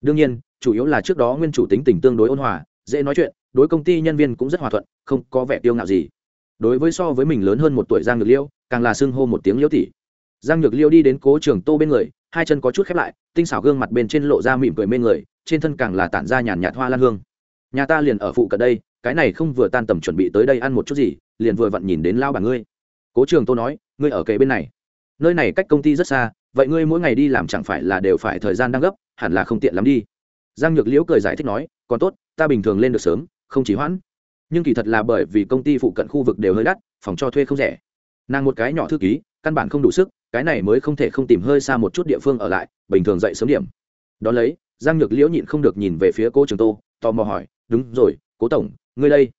Đương nhiên chủ yếu là trước đó nguyên chủ tính tình tương đối ôn hòa dễ nói chuyện đối công ty nhân viên cũng rất hòa thuận không có vẻ tiêu ngạo gì. Đối với so với mình lớn hơn một tuổi giang nhược liễu càng là xưng hô một tiếng liễu tỷ. Giang nhược liễu đi đến cố trường tô bên người hai chân có chút khép lại tinh xảo gương mặt bên trên lộ ra mỉm cười mê người trên thân càng là tản ra nhàn nhạt hoa lan hương nhà ta liền ở phụ cận đây, cái này không vừa tan tầm chuẩn bị tới đây ăn một chút gì, liền vừa vặn nhìn đến lao bà ngươi. Cố trường tô nói, ngươi ở kề bên này. Nơi này cách công ty rất xa, vậy ngươi mỗi ngày đi làm chẳng phải là đều phải thời gian đang gấp, hẳn là không tiện lắm đi. Giang nhược liễu cười giải thích nói, còn tốt, ta bình thường lên được sớm, không chỉ hoãn. Nhưng kỳ thật là bởi vì công ty phụ cận khu vực đều hơi đắt, phòng cho thuê không rẻ. Nàng một cái nhỏ thư ký, căn bản không đủ sức, cái này mới không thể không tìm hơi xa một chút địa phương ở lại, bình thường dậy sớm điểm. Đón lấy, giang nhược liễu nhịn không được nhìn về phía cô trường tô, tò mò hỏi đúng rồi, cố tổng, ngươi đây,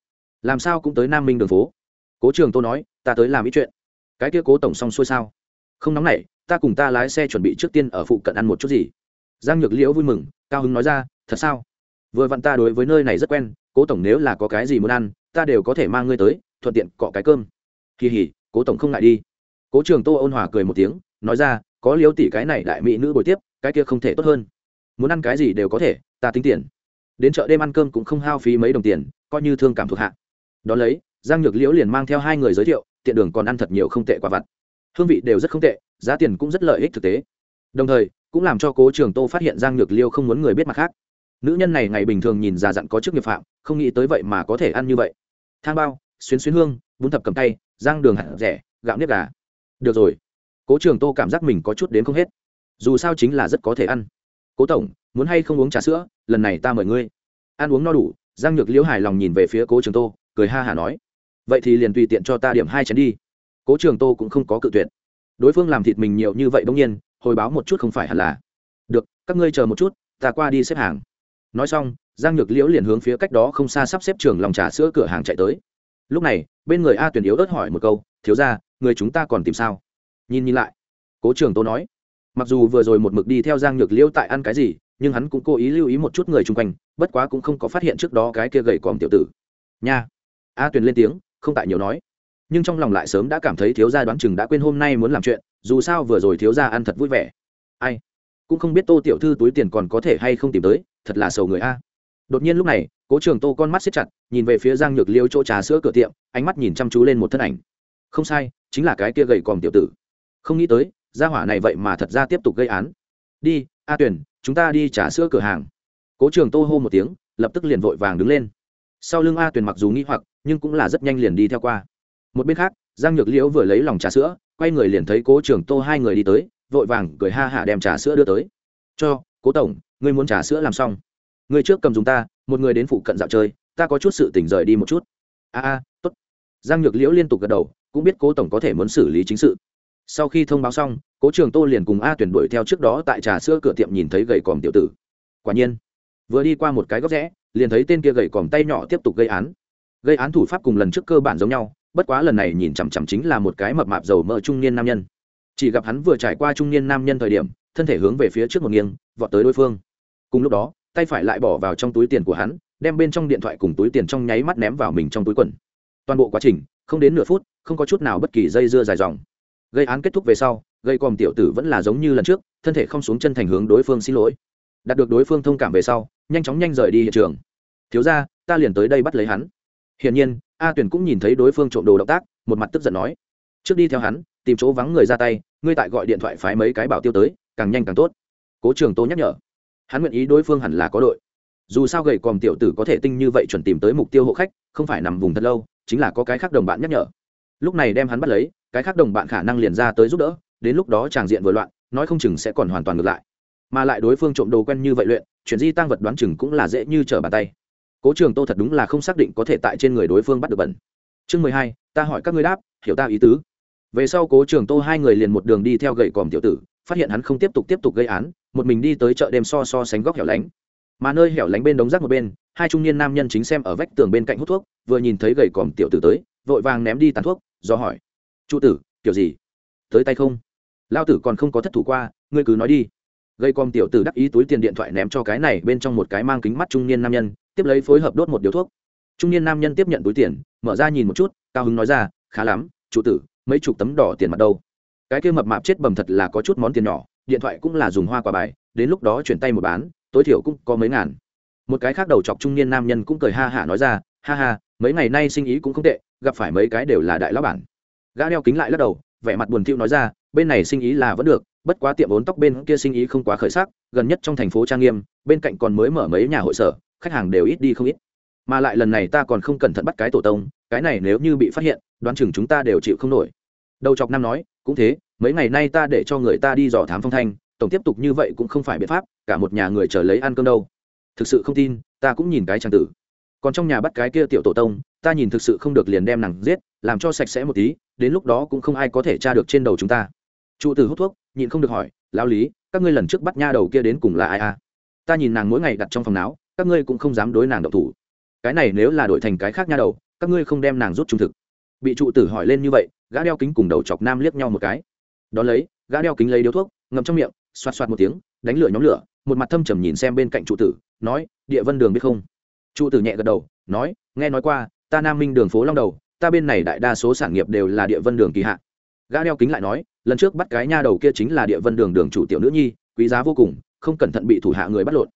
làm sao cũng tới nam minh đường phố. Cố trường tô nói, ta tới làm ít chuyện. Cái kia cố tổng xong xuôi sao? Không nóng nảy, ta cùng ta lái xe chuẩn bị trước tiên ở phụ cận ăn một chút gì. Giang nhược liễu vui mừng, cao hứng nói ra, thật sao? Vừa vặn ta đối với nơi này rất quen, cố tổng nếu là có cái gì muốn ăn, ta đều có thể mang ngươi tới, thuận tiện cọ cái cơm. Kỳ hỉ cố tổng không ngại đi. Cố trường tô ôn hòa cười một tiếng, nói ra, có liếu tỷ cái này đại mỹ nữ bồi tiếp, cái kia không thể tốt hơn. Muốn ăn cái gì đều có thể, ta tính tiền đến chợ đêm ăn cơm cũng không hao phí mấy đồng tiền, coi như thương cảm thuộc hạ. Đón lấy, giang nhược liễu liền mang theo hai người giới thiệu, tiện đường còn ăn thật nhiều không tệ quả vặt. Hương vị đều rất không tệ, giá tiền cũng rất lợi ích thực tế. Đồng thời, cũng làm cho cố trường tô phát hiện giang nhược liêu không muốn người biết mặt khác. Nữ nhân này ngày bình thường nhìn già dặn có chức nghiệp phạm, không nghĩ tới vậy mà có thể ăn như vậy. Thang bao, xuyến xuyến hương, bún thập cầm tay giang đường hạt rẻ, gạo nếp gà. Được rồi. Cố trường tô cảm giác mình có chút đến không hết. Dù sao chính là rất có thể ăn cố tổng, muốn hay không uống trà sữa, lần này ta mời ngươi. Ăn uống no đủ. Giang nhược liễu hài lòng nhìn về phía cố trường tô, cười ha hả nói, vậy thì liền tùy tiện cho ta điểm hai chén đi. Cố trường tô cũng không có cự tuyệt. Đối phương làm thịt mình nhiều như vậy bỗng nhiên, hồi báo một chút không phải hẳn là. Được, các ngươi chờ một chút, ta qua đi xếp hàng. Nói xong, giang nhược liễu liền hướng phía cách đó không xa sắp xếp trường lòng trà sữa cửa hàng chạy tới. Lúc này, bên người a tuyển yếu ớt hỏi một câu, thiếu ra người chúng ta còn tìm sao? Nhìn nhìn lại, cố trường tô nói mặc dù vừa rồi một mực đi theo giang nhược liễu tại ăn cái gì, nhưng hắn cũng cố ý lưu ý một chút người chung quanh, bất quá cũng không có phát hiện trước đó cái kia gầy còm tiểu tử. Nha. A tuyền lên tiếng, không tại nhiều nói. Nhưng trong lòng lại sớm đã cảm thấy thiếu gia đoán chừng đã quên hôm nay muốn làm chuyện, dù sao vừa rồi thiếu gia ăn thật vui vẻ. Ai? Cũng không biết tô tiểu thư túi tiền còn có thể hay không tìm tới, thật là sầu người a. Đột nhiên lúc này, cố trường tô con mắt xếp chặt, nhìn về phía giang nhược liêu chỗ trà sữa cửa tiệm, ánh mắt nhìn chăm chú lên một thân ảnh. Không sai, chính là cái kia gầy còm tiểu tử. Không nghĩ tới gia hỏa này vậy mà thật ra tiếp tục gây án. Đi, a tuyển chúng ta đi trả sữa cửa hàng. Cố trường tô hô một tiếng, lập tức liền vội vàng đứng lên. Sau lưng a tuyển mặc dù nghĩ hoặc, nhưng cũng là rất nhanh liền đi theo qua. Một bên khác, giang nhược liễu vừa lấy lòng trà sữa, quay người liền thấy cố trường tô hai người đi tới, vội vàng cười ha hả đem trà sữa đưa tới. Cho, cố tổng, ngươi muốn trà sữa làm xong. Người trước cầm dùng ta, một người đến phụ cận dạo chơi, ta có chút sự tỉnh rời đi một chút. A a, tốt. Giang nhược liễu liên tục gật đầu, cũng biết cố tổng có thể muốn xử lý chính sự sau khi thông báo xong, cố trường tô liền cùng a tuyển đuổi theo trước đó tại trà sữa cửa tiệm nhìn thấy gầy còm tiểu tử. Quả nhiên, vừa đi qua một cái góc rẽ, liền thấy tên kia gậy còm tay nhỏ tiếp tục gây án. Gây án thủ pháp cùng lần trước cơ bản giống nhau, bất quá lần này nhìn chằm chằm chính là một cái mập mạp dầu mỡ trung niên nam nhân. Chỉ gặp hắn vừa trải qua trung niên nam nhân thời điểm, thân thể hướng về phía trước một nghiêng, vọt tới đối phương. Cùng lúc đó, tay phải lại bỏ vào trong túi tiền của hắn, đem bên trong điện thoại cùng túi tiền trong nháy mắt ném vào mình trong túi quần. Toàn bộ quá trình, không đến nửa phút, không có chút nào bất kỳ dây dưa dài dòng gây án kết thúc về sau, gây còm tiểu tử vẫn là giống như lần trước, thân thể không xuống chân thành hướng đối phương xin lỗi. Đạt được đối phương thông cảm về sau, nhanh chóng nhanh rời đi hiện trường. Thiếu ra ta liền tới đây bắt lấy hắn. Hiển nhiên, a tuyển cũng nhìn thấy đối phương trộm đồ động tác, một mặt tức giận nói. Trước đi theo hắn, tìm chỗ vắng người ra tay, ngươi tại gọi điện thoại phái mấy cái bảo tiêu tới, càng nhanh càng tốt. Cố trường tô nhắc nhở. Hắn nguyện ý đối phương hẳn là có đội. Dù sao gầy còm tiểu tử có thể tinh như vậy chuẩn tìm tới mục tiêu hộ khách, không phải nằm vùng thật lâu, chính là có cái khác đồng bạn nhắc nhở. Lúc này đem hắn bắt lấy cái khác đồng bạn khả năng liền ra tới giúp đỡ, đến lúc đó tràng diện vừa loạn, nói không chừng sẽ còn hoàn toàn ngược lại. Mà lại đối phương trộm đồ quen như vậy luyện, chuyển di tăng vật đoán chừng cũng là dễ như trở bàn tay. Cố trường tô thật đúng là không xác định có thể tại trên người đối phương bắt được bẩn. Chương mười hai, ta hỏi các ngươi đáp, hiểu ta ý tứ. Về sau cố trường tô hai người liền một đường đi theo gậy còm tiểu tử, phát hiện hắn không tiếp tục tiếp tục gây án, một mình đi tới chợ đêm so so sánh góc hẻo lánh. Mà nơi hẻo lánh bên đống rác một bên, hai trung niên nam nhân chính xem ở vách tường bên cạnh hút thuốc, vừa nhìn thấy gầy còm tiểu tử tới, vội vàng ném đi tàn thuốc, do hỏi trụ tử, kiểu gì? Tới tay không? Lao tử còn không có thất thủ qua, ngươi cứ nói đi. Gây com tiểu tử đắc ý túi tiền điện thoại ném cho cái này bên trong một cái mang kính mắt trung niên nam nhân, tiếp lấy phối hợp đốt một điếu thuốc. Trung niên nam nhân tiếp nhận túi tiền, mở ra nhìn một chút, cao hứng nói ra, khá lắm trụ tử, mấy chục tấm đỏ tiền mặt đâu? Cái kia mập mạp chết bầm thật là có chút món tiền nhỏ, điện thoại cũng là dùng hoa quả bài, đến lúc đó chuyển tay một bán, tối thiểu cũng có mấy ngàn. Một cái khác đầu chọc trung niên nam nhân cũng cười ha hả nói ra, ha ha, mấy ngày nay sinh ý cũng không tệ, gặp phải mấy cái đều là đại lão bản gã đeo kính lại lắc đầu, vẻ mặt buồn thiu nói ra, bên này sinh ý là vẫn được, bất quá tiệm vốn tóc bên kia sinh ý không quá khởi sắc, gần nhất trong thành phố trang nghiêm, bên cạnh còn mới mở mấy nhà hội sở, khách hàng đều ít đi không ít. Mà lại lần này ta còn không cẩn thận bắt cái tổ tông, cái này nếu như bị phát hiện, đoán chừng chúng ta đều chịu không nổi. Đầu chọc nam nói, cũng thế, mấy ngày nay ta để cho người ta đi dò thám phong thanh, tổng tiếp tục như vậy cũng không phải biện pháp, cả một nhà người chờ lấy ăn cơm đâu. Thực sự không tin, ta cũng nhìn cái trang tử còn trong nhà bắt cái kia tiểu tổ tông, ta nhìn thực sự không được liền đem nàng giết, làm cho sạch sẽ một tí, đến lúc đó cũng không ai có thể tra được trên đầu chúng ta. Trụ tử hút thuốc, nhịn không được hỏi lao lý, các ngươi lần trước bắt nha đầu kia đến cùng là ai à? Ta nhìn nàng mỗi ngày đặt trong phòng não, các ngươi cũng không dám đối nàng độc thủ. Cái này nếu là đổi thành cái khác nha đầu, các ngươi không đem nàng rút trung thực. Bị trụ tử hỏi lên như vậy, gã đeo kính cùng đầu chọc nam liếc nhau một cái. Đón lấy, gã đeo kính lấy điếu thuốc, ngậm trong miệng, xoạt xoạt một tiếng, đánh lửa nhóm lửa, một mặt thâm trầm nhìn xem bên cạnh trụ tử, nói, địa vân đường biết không? Trụ tử nhẹ gật đầu, nói, nghe nói qua, ta nam minh đường phố long đầu, ta bên này đại đa số sản nghiệp đều là địa vân đường kỳ hạ. Gã đeo kính lại nói, lần trước bắt cái nha đầu kia chính là địa vân đường đường chủ tiểu nữ nhi, quý giá vô cùng, không cẩn thận bị thủ hạ người bắt lộn.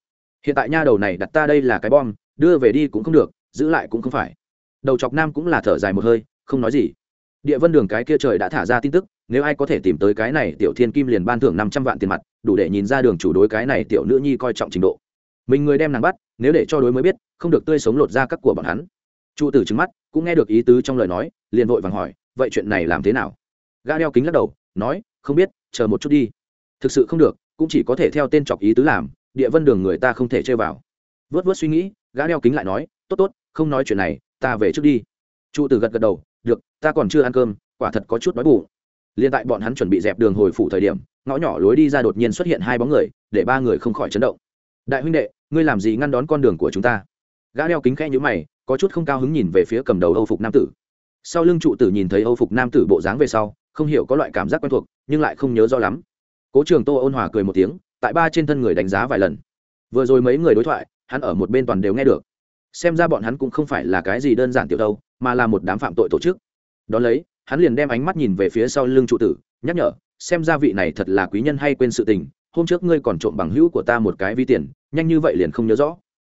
Hiện tại nha đầu này đặt ta đây là cái bom, đưa về đi cũng không được, giữ lại cũng không phải. Đầu chọc nam cũng là thở dài một hơi, không nói gì. Địa vân đường cái kia trời đã thả ra tin tức, nếu ai có thể tìm tới cái này tiểu thiên kim liền ban thưởng năm trăm vạn tiền mặt, đủ để nhìn ra đường chủ đối cái này tiểu nữ nhi coi trọng trình độ mình người đem nàng bắt, nếu để cho đối mới biết, không được tươi sống lột ra các của bọn hắn. Trụ tử trứng mắt, cũng nghe được ý tứ trong lời nói, liền vội vàng hỏi, vậy chuyện này làm thế nào? Gã đeo kính lắc đầu, nói, không biết, chờ một chút đi. Thực sự không được, cũng chỉ có thể theo tên chọc ý tứ làm, địa vân đường người ta không thể chơi vào. Vớt vớt suy nghĩ, gã đeo kính lại nói, tốt tốt, không nói chuyện này, ta về trước đi. Trụ tử gật gật đầu, được, ta còn chưa ăn cơm, quả thật có chút đói bụng. Liên tại bọn hắn chuẩn bị dẹp đường hồi phủ thời điểm, ngõ nhỏ lối đi ra đột nhiên xuất hiện hai bóng người, để ba người không khỏi chấn động đại huynh đệ, ngươi làm gì ngăn đón con đường của chúng ta? Gã đeo kính khẽ nhữ mày, có chút không cao hứng nhìn về phía cầm đầu âu phục nam tử. Sau lưng trụ tử nhìn thấy âu phục nam tử bộ dáng về sau, không hiểu có loại cảm giác quen thuộc, nhưng lại không nhớ rõ lắm. Cố trường tô ôn hòa cười một tiếng, tại ba trên thân người đánh giá vài lần. Vừa rồi mấy người đối thoại, hắn ở một bên toàn đều nghe được. Xem ra bọn hắn cũng không phải là cái gì đơn giản tiểu đâu, mà là một đám phạm tội tổ chức. Đ ó lấy, hắn liền đem ánh mắt nhìn về phía sau lưng trụ tử, nhắc nhở, xem ra vị này thật là quý nhân hay quên sự tình hôm trước ngươi còn trộm bằng hữu của ta một cái vi tiền, nhanh như vậy liền không nhớ rõ.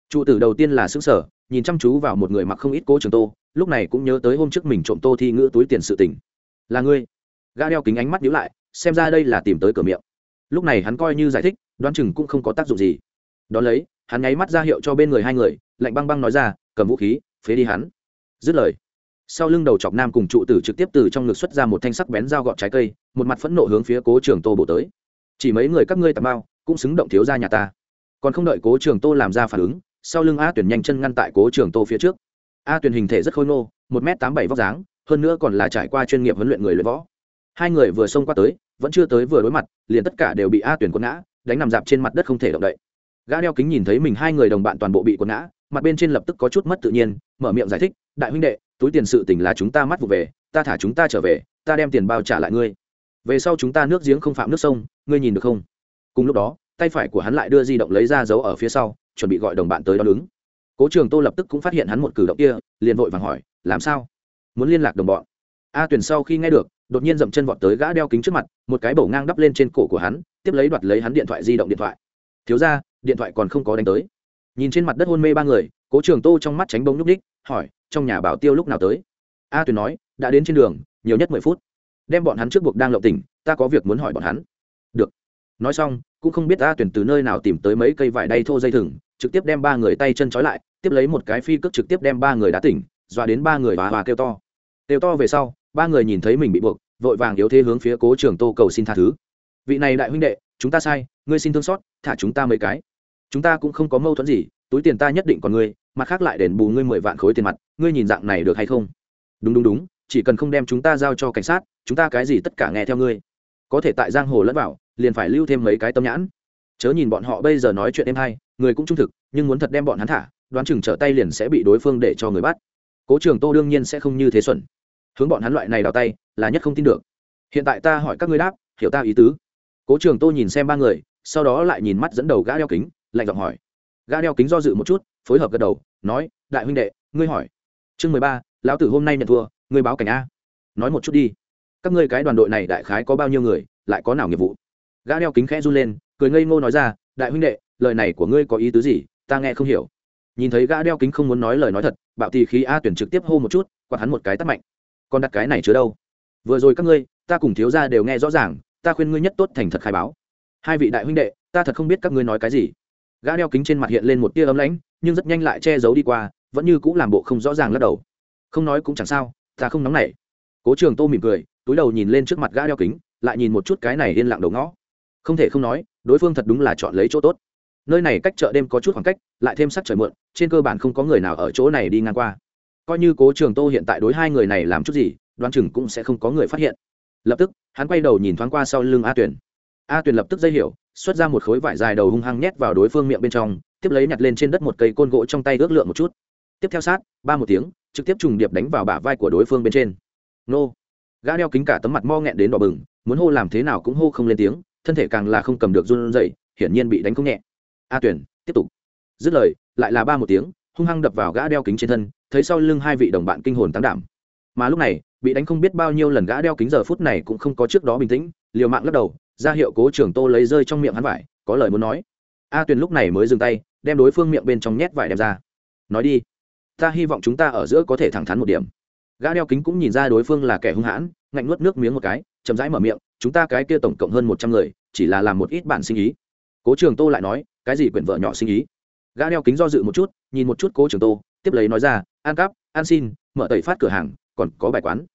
Trụ tử đầu tiên là xứng sở nhìn chăm chú vào một người mặc không ít cố trường tô, lúc này cũng nhớ tới hôm trước mình trộm tô thi ngữ túi tiền sự tình. Là ngươi. Ga đeo kính ánh mắt nhíu lại, xem ra đây là tìm tới cửa miệng. Lúc này hắn coi như giải thích, đoán chừng cũng không có tác dụng gì. Đón lấy, hắn nháy mắt ra hiệu cho bên người hai người, lạnh băng băng nói ra, cầm vũ khí, phế đi hắn. Dứt lời, sau lưng đầu chọc nam cùng trụ tử trực tiếp từ trong ngực xuất ra một thanh sắc bén dao gọt trái cây, một mặt phẫn nộ hướng phía cố trường tô bổ tới chỉ mấy người các ngươi tà bao cũng xứng động thiếu ra nhà ta. Còn không đợi cố trường tô làm ra phản ứng, sau lưng a tuyển nhanh chân ngăn tại cố trường tô phía trước. A tuyển hình thể rất khôi ngô, một m tám bảy vóc dáng, hơn nữa còn là trải qua chuyên nghiệp huấn luyện người luyện võ. Hai người vừa xông qua tới, vẫn chưa tới vừa đối mặt, liền tất cả đều bị a tuyển quật ngã, đánh nằm dạp trên mặt đất không thể động đậy. Gã đeo kính nhìn thấy mình hai người đồng bạn toàn bộ bị quật ngã, mặt bên trên lập tức có chút mất tự nhiên, mở miệng giải thích, đại huynh đệ, túi tiền sự tình là chúng ta mắt vụ về, ta thả chúng ta trở về, ta đem tiền bao trả lại ngươi về sau chúng ta nước giếng không phạm nước sông, ngươi nhìn được không? Cùng lúc đó, tay phải của hắn lại đưa di động lấy ra giấu ở phía sau, chuẩn bị gọi đồng bạn tới đón ứng. Cố trường tô lập tức cũng phát hiện hắn một cử động kia, liền vội vàng hỏi, làm sao? Muốn liên lạc đồng bọn? A tuyển sau khi nghe được, đột nhiên dậm chân vọt tới gã đeo kính trước mặt, một cái bổ ngang đắp lên trên cổ của hắn, tiếp lấy đoạt lấy hắn điện thoại di động điện thoại. Thiếu ra điện thoại còn không có đánh tới. Nhìn trên mặt đất hôn mê ba người, cố trường tô trong mắt tránh bông nhúc ních hỏi, trong nhà bảo tiêu lúc nào tới? A tuyền nói, đã đến trên đường, nhiều nhất mười phút đem bọn hắn trước buộc đang lộng tỉnh, ta có việc muốn hỏi bọn hắn. Được. Nói xong, cũng không biết ta tuyển từ nơi nào tìm tới mấy cây vải đay thô dây thừng, trực tiếp đem ba người tay chân trói lại, tiếp lấy một cái phi cước trực tiếp đem ba người đá tỉnh, dọa đến ba người và hòa kêu to. Kêu to về sau, ba người nhìn thấy mình bị buộc, vội vàng yếu thế hướng phía cố trường tô cầu xin tha thứ. Vị này đại huynh đệ, chúng ta sai, ngươi xin thương xót, thả chúng ta mấy cái. Chúng ta cũng không có mâu thuẫn gì, túi tiền ta nhất định còn ngươi, mặt khác lại đền bù ngươi mười vạn khối tiền mặt, ngươi nhìn dạng này được hay không? Đúng đúng đúng, chỉ cần không đem chúng ta giao cho cảnh sát chúng ta cái gì tất cả nghe theo ngươi. Có thể tại giang hồ lẫn vào, liền phải lưu thêm mấy cái tâm nhãn. Chớ nhìn bọn họ bây giờ nói chuyện em hay, người cũng trung thực, nhưng muốn thật đem bọn hắn thả, đoán chừng trở tay liền sẽ bị đối phương để cho người bắt. Cố trường tô đương nhiên sẽ không như thế xuẩn. Hướng bọn hắn loại này đào tay, là nhất không tin được. Hiện tại ta hỏi các ngươi đáp, hiểu ta ý tứ. Cố trường tô nhìn xem ba người, sau đó lại nhìn mắt dẫn đầu gã đeo kính, lạnh giọng hỏi. Gã đeo kính do dự một chút, phối hợp gật đầu, nói, đại huynh đệ, ngươi hỏi. Chương mười ba, lão tử hôm nay nhận thua, ngươi báo cảnh a. Nói một chút đi các ngươi cái đoàn đội này đại khái có bao nhiêu người, lại có nào nghiệp vụ? Gã đeo kính khẽ run lên, cười ngây ngô nói ra, đại huynh đệ, lời này của ngươi có ý tứ gì? Ta nghe không hiểu. Nhìn thấy gã đeo kính không muốn nói lời nói thật, bạo tì khí a tuyển trực tiếp hô một chút, quạt hắn một cái tắt mạnh. Còn đặt cái này chứa đâu? Vừa rồi các ngươi, ta cùng thiếu ra đều nghe rõ ràng, ta khuyên ngươi nhất tốt thành thật khai báo. Hai vị đại huynh đệ, ta thật không biết các ngươi nói cái gì. Gã đeo kính trên mặt hiện lên một tia ấm lãnh, nhưng rất nhanh lại che giấu đi qua, vẫn như cũng làm bộ không rõ ràng lắc đầu. Không nói cũng chẳng sao, ta không nóng nảy. Cố trường tô mỉm cười túi đầu nhìn lên trước mặt gã đeo kính lại nhìn một chút cái này yên lặng đầu ngõ. Không thể không nói đối phương thật đúng là chọn lấy chỗ tốt. Nơi này cách chợ đêm có chút khoảng cách lại thêm sắc trời mượn trên cơ bản không có người nào ở chỗ này đi ngang qua. Coi như cố trường tô hiện tại đối hai người này làm chút gì đoán chừng cũng sẽ không có người phát hiện. Lập tức hắn quay đầu nhìn thoáng qua sau lưng a tuyền, a tuyền lập tức dây hiểu xuất ra một khối vải dài đầu hung hăng nhét vào đối phương miệng bên trong tiếp lấy nhặt lên trên đất một cây côn gỗ trong tay ước lượng một chút. Tiếp theo sát ba một tiếng trực tiếp trùng điệp đánh vào bả vai của đối phương bên trên. Nô! Gã đeo kính cả tấm mặt mo nghẹn đến đỏ bừng, muốn hô làm thế nào cũng hô không lên tiếng, thân thể càng là không cầm được run rẩy, hiển nhiên bị đánh không nhẹ. A tuyển tiếp tục. Dứt lời, lại là ba một tiếng, hung hăng đập vào gã đeo kính trên thân, thấy sau lưng hai vị đồng bạn kinh hồn tăng đảm. Mà lúc này, bị đánh không biết bao nhiêu lần gã đeo kính giờ phút này cũng không có trước đó bình tĩnh, liều mạng lắc đầu, ra hiệu cố trưởng tô lấy rơi trong miệng hắn vải, có lời muốn nói. A tuyền lúc này mới dừng tay, đem đối phương miệng bên trong nhét vải đem ra. Nói đi, ta hy vọng chúng ta ở giữa có thể thẳng thắn một điểm gã đeo kính cũng nhìn ra đối phương là kẻ hung hãn, ngạnh nuốt nước miếng một cái, chậm rãi mở miệng, chúng ta cái kia tổng cộng hơn một trăm người, chỉ là làm một ít bản sinh ý. Cố trường tô lại nói, cái gì quyển vợ nhỏ sinh ý? Gã đeo kính do dự một chút, nhìn một chút cố trường tô, tiếp lấy nói ra, ăn cắp, ăn xin, mở tẩy phát cửa hàng, còn có bài quán.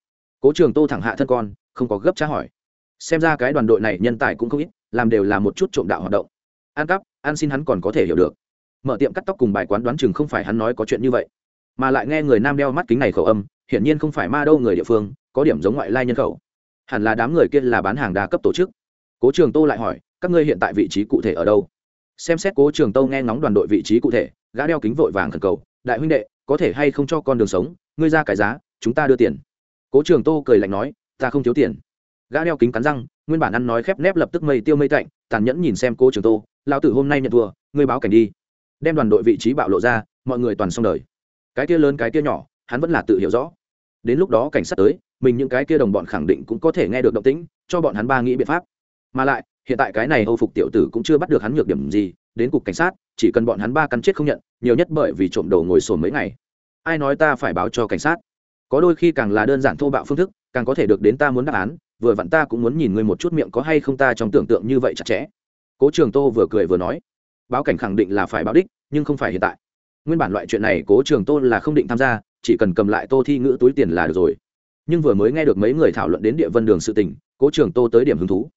Cố trường tô thẳng hạ thân con, không có gấp tra hỏi. Xem ra cái đoàn đội này nhân tài cũng không ít, làm đều là một chút trộm đạo hoạt động. Ăn cắp, ăn xin hắn còn có thể hiểu được. Mở tiệm cắt tóc cùng bài quán đoán chừng không phải hắn nói có chuyện như vậy. Mà lại nghe người nam đeo mắt kính này khẩu âm hiển nhiên không phải ma đâu người địa phương, có điểm giống ngoại lai nhân khẩu. Hẳn là đám người kia là bán hàng đa cấp tổ chức. Cố trường tô lại hỏi, các ngươi hiện tại vị trí cụ thể ở đâu? Xem xét cố trường tô nghe ngóng đoàn đội vị trí cụ thể, gã đeo kính vội vàng khẩn cầu, đại huynh đệ, có thể hay không cho con đường sống? Ngươi ra cái giá, chúng ta đưa tiền. Cố trường tô cười lạnh nói, ta không thiếu tiền. Gã đeo kính cắn răng, nguyên bản ăn nói khép nép lập tức mây tiêu mây tạnh, tàn nhẫn nhìn xem cố trường tô lao tử hôm nay nhận thua, ngươi báo cảnh đi. Đem đoàn đội vị trí bạo lộ ra, mọi người toàn xong đời. Cái kia lớn cái kia nhỏ, hắn vẫn là tự hiểu rõ đến lúc đó cảnh sát tới, mình những cái kia đồng bọn khẳng định cũng có thể nghe được động tĩnh, cho bọn hắn ba nghĩ biện pháp. Mà lại, hiện tại cái này âu phục tiểu tử cũng chưa bắt được hắn nhược điểm gì, đến cục cảnh sát, chỉ cần bọn hắn ba cắn chết không nhận, nhiều nhất bởi vì trộm đồ ngồi sồn mấy ngày. Ai nói ta phải báo cho cảnh sát? Có đôi khi càng là đơn giản thô bạo phương thức, càng có thể được đến ta muốn đáp án, vừa vặn ta cũng muốn nhìn ngươi một chút miệng có hay không ta trong tưởng tượng như vậy chặt chẽ. Cố trường tô vừa cười vừa nói, báo cảnh khẳng định là phải báo đích, nhưng không phải hiện tại. Nguyên bản loại chuyện này cố trường tô là không định tham gia chỉ cần cầm lại tô thi ngữ túi tiền là được rồi. Nhưng vừa mới nghe được mấy người thảo luận đến địa vân đường sự tình, cố trường tô tới điểm hứng thú.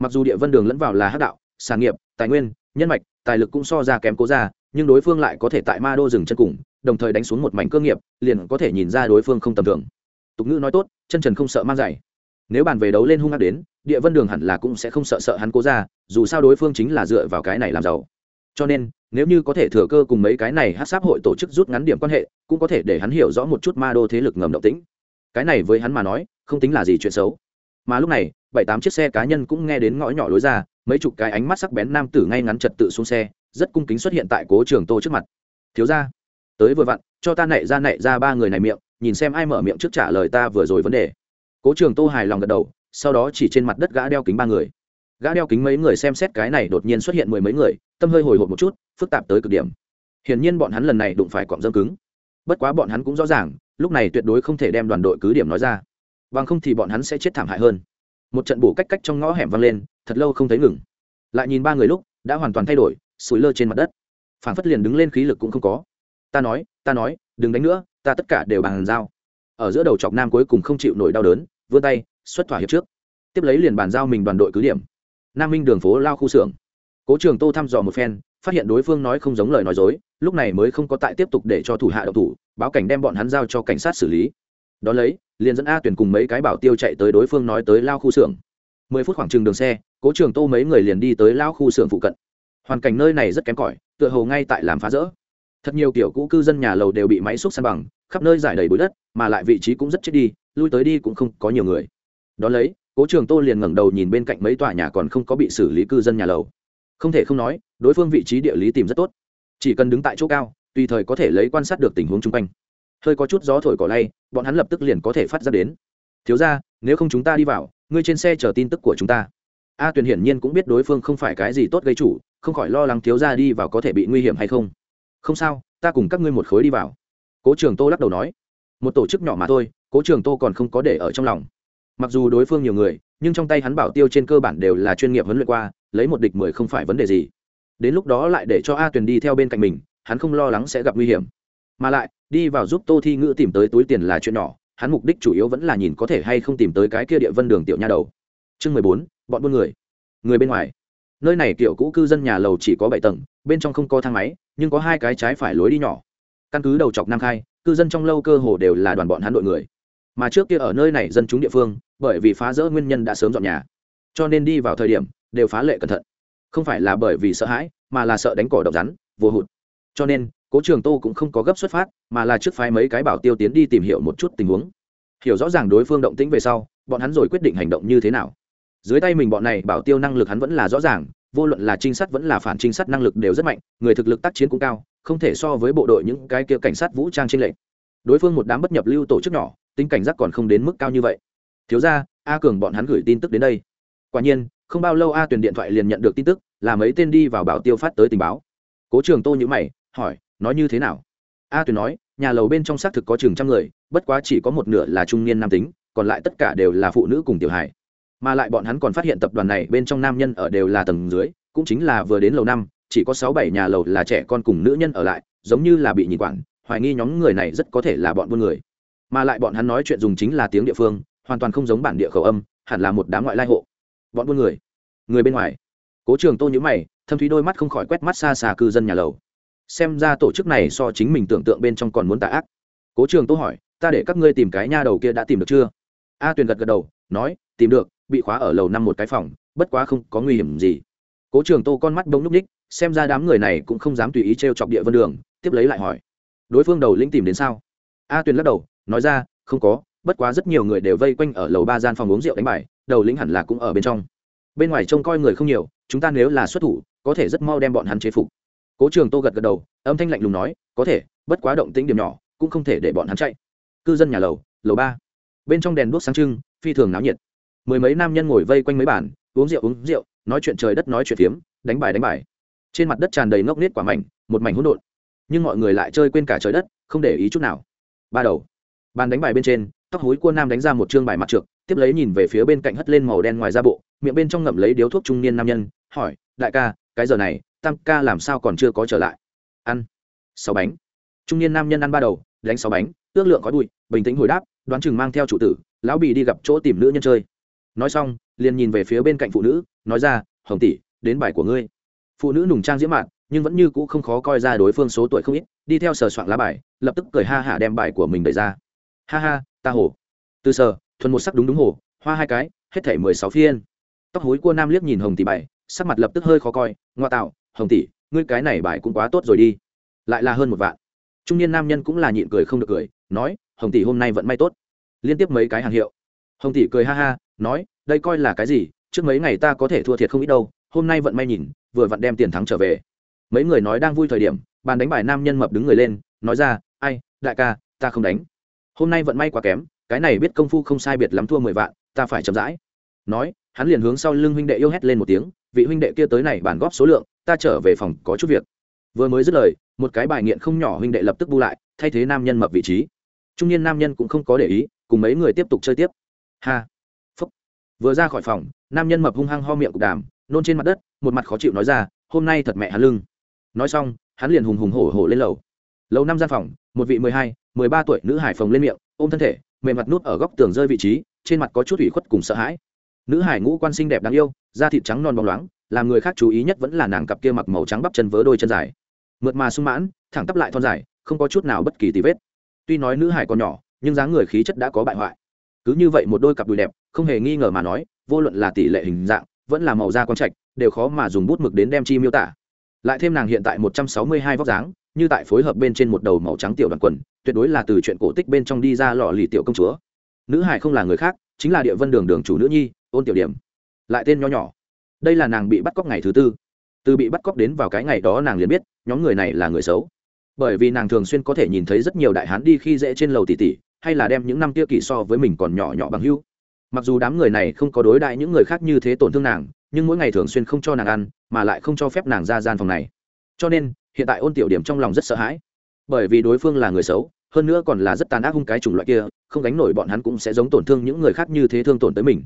Mặc dù địa vân đường lẫn vào là hát đạo, sản nghiệp, tài nguyên, nhân mạch, tài lực cũng so ra kém cố ra, nhưng đối phương lại có thể tại ma đô dừng chân cùng, đồng thời đánh xuống một mảnh cơ nghiệp, liền có thể nhìn ra đối phương không tầm thường. Tục ngữ nói tốt, chân trần không sợ mang giày. Nếu bàn về đấu lên hung ác đến, địa vân đường hẳn là cũng sẽ không sợ sợ hắn cố ra, dù sao đối phương chính là dựa vào cái này làm giàu cho nên, nếu như có thể thừa cơ cùng mấy cái này hát sáp hội tổ chức rút ngắn điểm quan hệ, cũng có thể để hắn hiểu rõ một chút ma đô thế lực ngầm động tĩnh. Cái này với hắn mà nói, không tính là gì chuyện xấu. Mà lúc này, bảy tám chiếc xe cá nhân cũng nghe đến ngõ nhỏ lối ra, mấy chục cái ánh mắt sắc bén nam tử ngay ngắn trật tự xuống xe, rất cung kính xuất hiện tại cố trường tô trước mặt. Thiếu ra tới vừa vặn, cho ta nảy ra nảy ra ba người này miệng, nhìn xem ai mở miệng trước trả lời ta vừa rồi vấn đề. Cố trường tô hài lòng gật đầu, sau đó chỉ trên mặt đất gã đeo kính ba người gã đeo kính mấy người xem xét cái này đột nhiên xuất hiện mười mấy người, tâm hơi hồi hộp một chút, phức tạp tới cực điểm. Hiển nhiên bọn hắn lần này đụng phải cọng dâm cứng. Bất quá bọn hắn cũng rõ ràng, lúc này tuyệt đối không thể đem đoàn đội cứ điểm nói ra. Bằng không thì bọn hắn sẽ chết thảm hại hơn. Một trận bổ cách cách trong ngõ hẻm vang lên, thật lâu không thấy ngừng. Lại nhìn ba người lúc, đã hoàn toàn thay đổi, sủi lơ trên mặt đất. Phản phất liền đứng lên khí lực cũng không có. Ta nói ta nói, đừng đánh nữa, ta tất cả đều bàn giao. Ở giữa đầu chọc nam cuối cùng không chịu nổi đau đớn, vươn tay, xuất thỏa hiệp trước. Tiếp lấy liền bàn giao mình đoàn đội cứ điểm nam minh đường phố lao khu xưởng. Cố trường tô thăm dò một phen, phát hiện đối phương nói không giống lời nói dối, lúc này mới không có tại tiếp tục để cho thủ hạ đậu thủ, báo cảnh đem bọn hắn giao cho cảnh sát xử lý. Đón lấy, liền dẫn a tuyển cùng mấy cái bảo tiêu chạy tới đối phương nói tới lao khu xưởng. Mười phút khoảng trừng đường xe, cố trường tô mấy người liền đi tới lao khu xưởng phụ cận. Hoàn cảnh nơi này rất kém cỏi, tựa hồ ngay tại làm phá rỡ. Thật nhiều kiểu cũ cư dân nhà lầu đều bị máy xúc san bằng, khắp nơi giải đầy bụi đất, mà lại vị trí cũng rất chết đi, lui tới đi cũng không có nhiều người. Đón lấy cố trường tô liền ngẩng đầu nhìn bên cạnh mấy tòa nhà còn không có bị xử lý cư dân nhà lầu. Không thể không nói, đối phương vị trí địa lý tìm rất tốt. Chỉ cần đứng tại chỗ cao, tùy thời có thể lấy quan sát được tình huống chung quanh. Hơi có chút gió thổi cỏ lay, bọn hắn lập tức liền có thể phát ra đến. Thiếu ra nếu không chúng ta đi vào, ngươi trên xe chờ tin tức của chúng ta. A tuyền hiển nhiên cũng biết đối phương không phải cái gì tốt gây chủ, không khỏi lo lắng thiếu ra đi vào có thể bị nguy hiểm hay không. Không sao, ta cùng các ngươi một khối đi vào. Cố trường tô lắc đầu nói. Một tổ chức nhỏ mà thôi, cố trường tô còn không có để ở trong lòng mặc dù đối phương nhiều người, nhưng trong tay hắn bảo tiêu trên cơ bản đều là chuyên nghiệp huấn luyện qua, lấy một địch mười không phải vấn đề gì. Đến lúc đó lại để cho a tuyền đi theo bên cạnh mình, hắn không lo lắng sẽ gặp nguy hiểm. Mà lại, đi vào giúp tô thi ngữ tìm tới túi tiền là chuyện nhỏ, hắn mục đích chủ yếu vẫn là nhìn có thể hay không tìm tới cái kia địa vân đường tiểu nha đầu. Chương mười bốn, bọn buôn người. Người bên ngoài. Nơi này kiểu cũ cư dân nhà lầu chỉ có bảy tầng, bên trong không có thang máy, nhưng có hai cái trái phải lối đi nhỏ. Căn cứ đầu chọc nam khai, cư dân trong lâu cơ hồ đều là đoàn bọn hắn đội người mà trước kia ở nơi này dân chúng địa phương, bởi vì phá rỡ nguyên nhân đã sớm dọn nhà. Cho nên đi vào thời điểm, đều phá lệ cẩn thận. Không phải là bởi vì sợ hãi, mà là sợ đánh cỏ độc rắn, vô hụt. Cho nên, cố trường tô cũng không có gấp xuất phát, mà là trước phái mấy cái bảo tiêu tiến đi tìm hiểu một chút tình huống. Hiểu rõ ràng đối phương động tĩnh về sau, bọn hắn rồi quyết định hành động như thế nào. Dưới tay mình bọn này bảo tiêu năng lực hắn vẫn là rõ ràng, vô luận là trinh sát vẫn là phản trinh sát năng lực đều rất mạnh, người thực lực tác chiến cũng cao, không thể so với bộ đội những cái kia cảnh sát vũ trang trên lệnh đối phương một đám bất nhập lưu tổ chức nhỏ tính cảnh giác còn không đến mức cao như vậy. Thiếu ra a cường bọn hắn gửi tin tức đến đây. Quả nhiên, không bao lâu a tuyền điện thoại liền nhận được tin tức, là mấy tên đi vào bảo tiêu phát tới tình báo. Cố trường tô nhữ mày, hỏi, nói như thế nào? A tuyền nói, nhà lầu bên trong xác thực có chừng trăm người, bất quá chỉ có một nửa là trung niên nam tính, còn lại tất cả đều là phụ nữ cùng tiểu hải mà lại bọn hắn còn phát hiện tập đoàn này bên trong nam nhân ở đều là tầng dưới, cũng chính là vừa đến lầu năm, chỉ có sáu bảy nhà lầu là trẻ con cùng nữ nhân ở lại, giống như là bị nhìn quản, hoài nghi nhóm người này rất có thể là bọn buôn người mà lại bọn hắn nói chuyện dùng chính là tiếng địa phương, hoàn toàn không giống bản địa khẩu âm, hẳn là một đám ngoại lai hộ. Bọn buôn người người bên ngoài. Cố trường tô nhữ mày, thâm thúy đôi mắt không khỏi quét mắt xa xa cư dân nhà lầu. Xem ra tổ chức này so chính mình tưởng tượng bên trong còn muốn tà ác. Cố trường tô hỏi, ta để các ngươi tìm cái nha đầu kia đã tìm được chưa? A tuyền gật gật đầu, nói, tìm được, bị khóa ở lầu năm một cái phòng, bất quá không có nguy hiểm gì. Cố trường tô con mắt bỗng núp ních, xem ra đám người này cũng không dám tùy ý t r e o chọc địa vân đường, tiếp lấy lại hỏi, đối phương đầu lĩnh tìm đến sao? A tuyền lắc đầu nói ra, không có, bất quá rất nhiều người đều vây quanh ở lầu ba gian phòng uống rượu đánh bài, đầu lĩnh hẳn là cũng ở bên trong. Bên ngoài trông coi người không nhiều, chúng ta nếu là xuất thủ, có thể rất mau đem bọn hắn chế phục. Cố trường tô gật gật đầu, âm thanh lạnh lùng nói, có thể, bất quá động tĩnh điểm nhỏ, cũng không thể để bọn hắn chạy. Cư dân nhà lầu lầu ba. Bên trong đèn đuốc sáng trưng, phi thường náo nhiệt. Mười mấy nam nhân ngồi vây quanh mấy bàn, uống rượu uống rượu, nói chuyện trời đất nói chuyện phiếm, đánh bài đánh bài. Trên mặt đất tràn đầy ngốc nết quả mảnh, một mảnh hỗn độn. Nhưng mọi người lại chơi quên cả trời đất, không để ý chút nào. Ba đầu bàn đánh bài bên trên, tóc hối cua nam đánh ra một chương bài mặt trượt tiếp lấy nhìn về phía bên cạnh hất lên màu đen ngoài da bộ, miệng bên trong ngậm lấy điếu thuốc trung niên nam nhân, hỏi, đại ca, cái giờ này, tam ca làm sao còn chưa có trở lại? Ăn. Sáu bánh. Trung niên nam nhân ăn ba đầu, đánh sáu bánh, ước lượng khói bụi, bình tĩnh hồi đáp, đoán chừng mang theo chủ tử, lão bị đi gặp chỗ tìm nữ nhân chơi. Nói xong, liền nhìn về phía bên cạnh phụ nữ, nói ra, hồng tỷ, đến bài của ngươi. Phụ nữ nùng trang diễm mạn, nhưng vẫn như cũ không khó coi ra đối phương số tuổi không ít, đi theo sờ soạn lá bài, lập tức cười ha hả đem bài của mình đẩy ra ha ha, ta hồ từ sở thuần một sắc đúng đúng hồ hoa hai cái, hết thể mười sáu phiên. Tóc hối cua nam liếc nhìn hồng tỷ bảy sắc mặt lập tức hơi khó coi. Ngoa tạo, hồng tỷ, ngươi cái này bài cũng quá tốt rồi đi. Lại là hơn một vạn. Trung niên nam nhân cũng là nhịn cười không được cười, nói, hồng tỷ hôm nay vẫn may tốt. Liên tiếp mấy cái hàng hiệu. Hồng tỷ cười ha ha, nói, đây coi là cái gì? Trước mấy ngày ta có thể thua thiệt không ít đâu, hôm nay vận may nhìn, vừa vặn đem tiền thắng trở về. Mấy người nói đang vui thời điểm, bàn đánh bài nam nhân mập đứng người lên, nói ra, ai, đại ca, ta không đánh hôm nay vận may quá kém, cái này biết công phu không sai biệt lắm thua mười vạn, ta phải chậm rãi. Nói, hắn liền hướng sau lưng huynh đệ yêu hét lên một tiếng, vị huynh đệ kia tới này bàn góp số lượng, ta trở về phòng có chút việc. Vừa mới dứt lời, một cái bài nghiện không nhỏ huynh đệ lập tức bu lại, thay thế nam nhân mập vị trí. Trung niên nam nhân cũng không có để ý, cùng mấy người tiếp tục chơi tiếp. Ha, phúc. Vừa ra khỏi phòng, nam nhân mập hung hăng ho miệng cục đàm, nôn trên mặt đất, một mặt khó chịu nói ra, hôm nay thật mẹ hắn lưng. Nói xong, hắn liền hùng hùng hổ hổ lên lầu. Lầu năm gian phòng, một vị mười hai mười ba tuổi nữ hải phồng lên miệng, ôm thân thể, mềm mặt nút ở góc tường rơi vị trí, trên mặt có chút ủy khuất cùng sợ hãi. Nữ hải ngũ quan xinh đẹp đáng yêu, da thịt trắng non bóng loáng, làm người khác chú ý nhất vẫn là nàng cặp kia mặc màu trắng bắp chân vớ đôi chân dài. Mượt mà sung mãn, thẳng tắp lại thon dài, không có chút nào bất kỳ tì vết. Tuy nói nữ hải còn nhỏ, nhưng dáng người khí chất đã có bại hoại. Cứ như vậy một đôi cặp đùi đẹp, không hề nghi ngờ mà nói, vô luận là tỷ lệ hình dạng, vẫn là màu da con trạch, đều khó mà dùng bút mực đến đem chi miêu tả. Lại thêm nàng hiện tại một trăm sáu mươi hai vóc dáng, như tại phối hợp bên trên một đầu màu trắng tiểu đoàn quần tuyệt đối là từ chuyện cổ tích bên trong đi ra lọ lì tiểu công chúa. Nữ hải không là người khác, chính là địa vân đường đường chủ nữ nhi, ôn tiểu điểm. Lại tên nho nhỏ. Đây là nàng bị bắt cóc ngày thứ tư. Từ bị bắt cóc đến vào cái ngày đó nàng liền biết, nhóm người này là người xấu. Bởi vì nàng thường xuyên có thể nhìn thấy rất nhiều đại hán đi khi dễ trên lầu tỷ tỷ, hay là đem những năm kia kỳ so với mình còn nhỏ nhỏ bằng hưu mặc dù đám người này không có đối đại những người khác như thế tổn thương nàng, nhưng mỗi ngày thường xuyên không cho nàng ăn, mà lại không cho phép nàng ra gian phòng này. Cho nên, hiện tại ôn tiểu điểm trong lòng rất sợ hãi bởi vì đối phương là người xấu, hơn nữa còn là rất tàn ác hung cái chủng loại kia, không gánh nổi bọn hắn cũng sẽ giống tổn thương những người khác như thế thương tổn tới mình.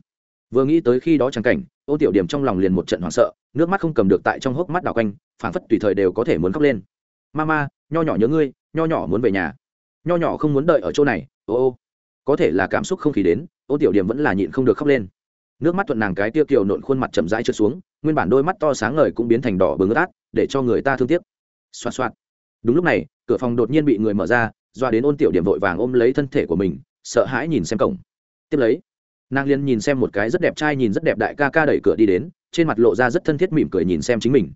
Vừa nghĩ tới khi đó trắng cảnh, ô tiểu điểm trong lòng liền một trận hoảng sợ, nước mắt không cầm được tại trong hốc mắt đào quanh, phảng phất tùy thời đều có thể muốn khóc lên. Mama, nho nhỏ nhớ ngươi, nho nhỏ muốn về nhà. Nho nhỏ không muốn đợi ở chỗ này, ô ô. Có thể là cảm xúc không khí đến, ô tiểu điểm vẫn là nhịn không được khóc lên. Nước mắt thuận nàng cái tiêu kiều nộn khuôn mặt chậm rãi trượt xuống, nguyên bản đôi mắt to sáng ngời cũng biến thành đỏ bừng ướt át, để cho người ta thương tiếc. Xoa xoa đúng lúc này cửa phòng đột nhiên bị người mở ra, doa đến ôn tiểu điểm vội vàng ôm lấy thân thể của mình, sợ hãi nhìn xem cổng. Tiếp lấy, nàng liên nhìn xem một cái rất đẹp trai nhìn rất đẹp đại ca ca đẩy cửa đi đến, trên mặt lộ ra rất thân thiết mỉm cười nhìn xem chính mình.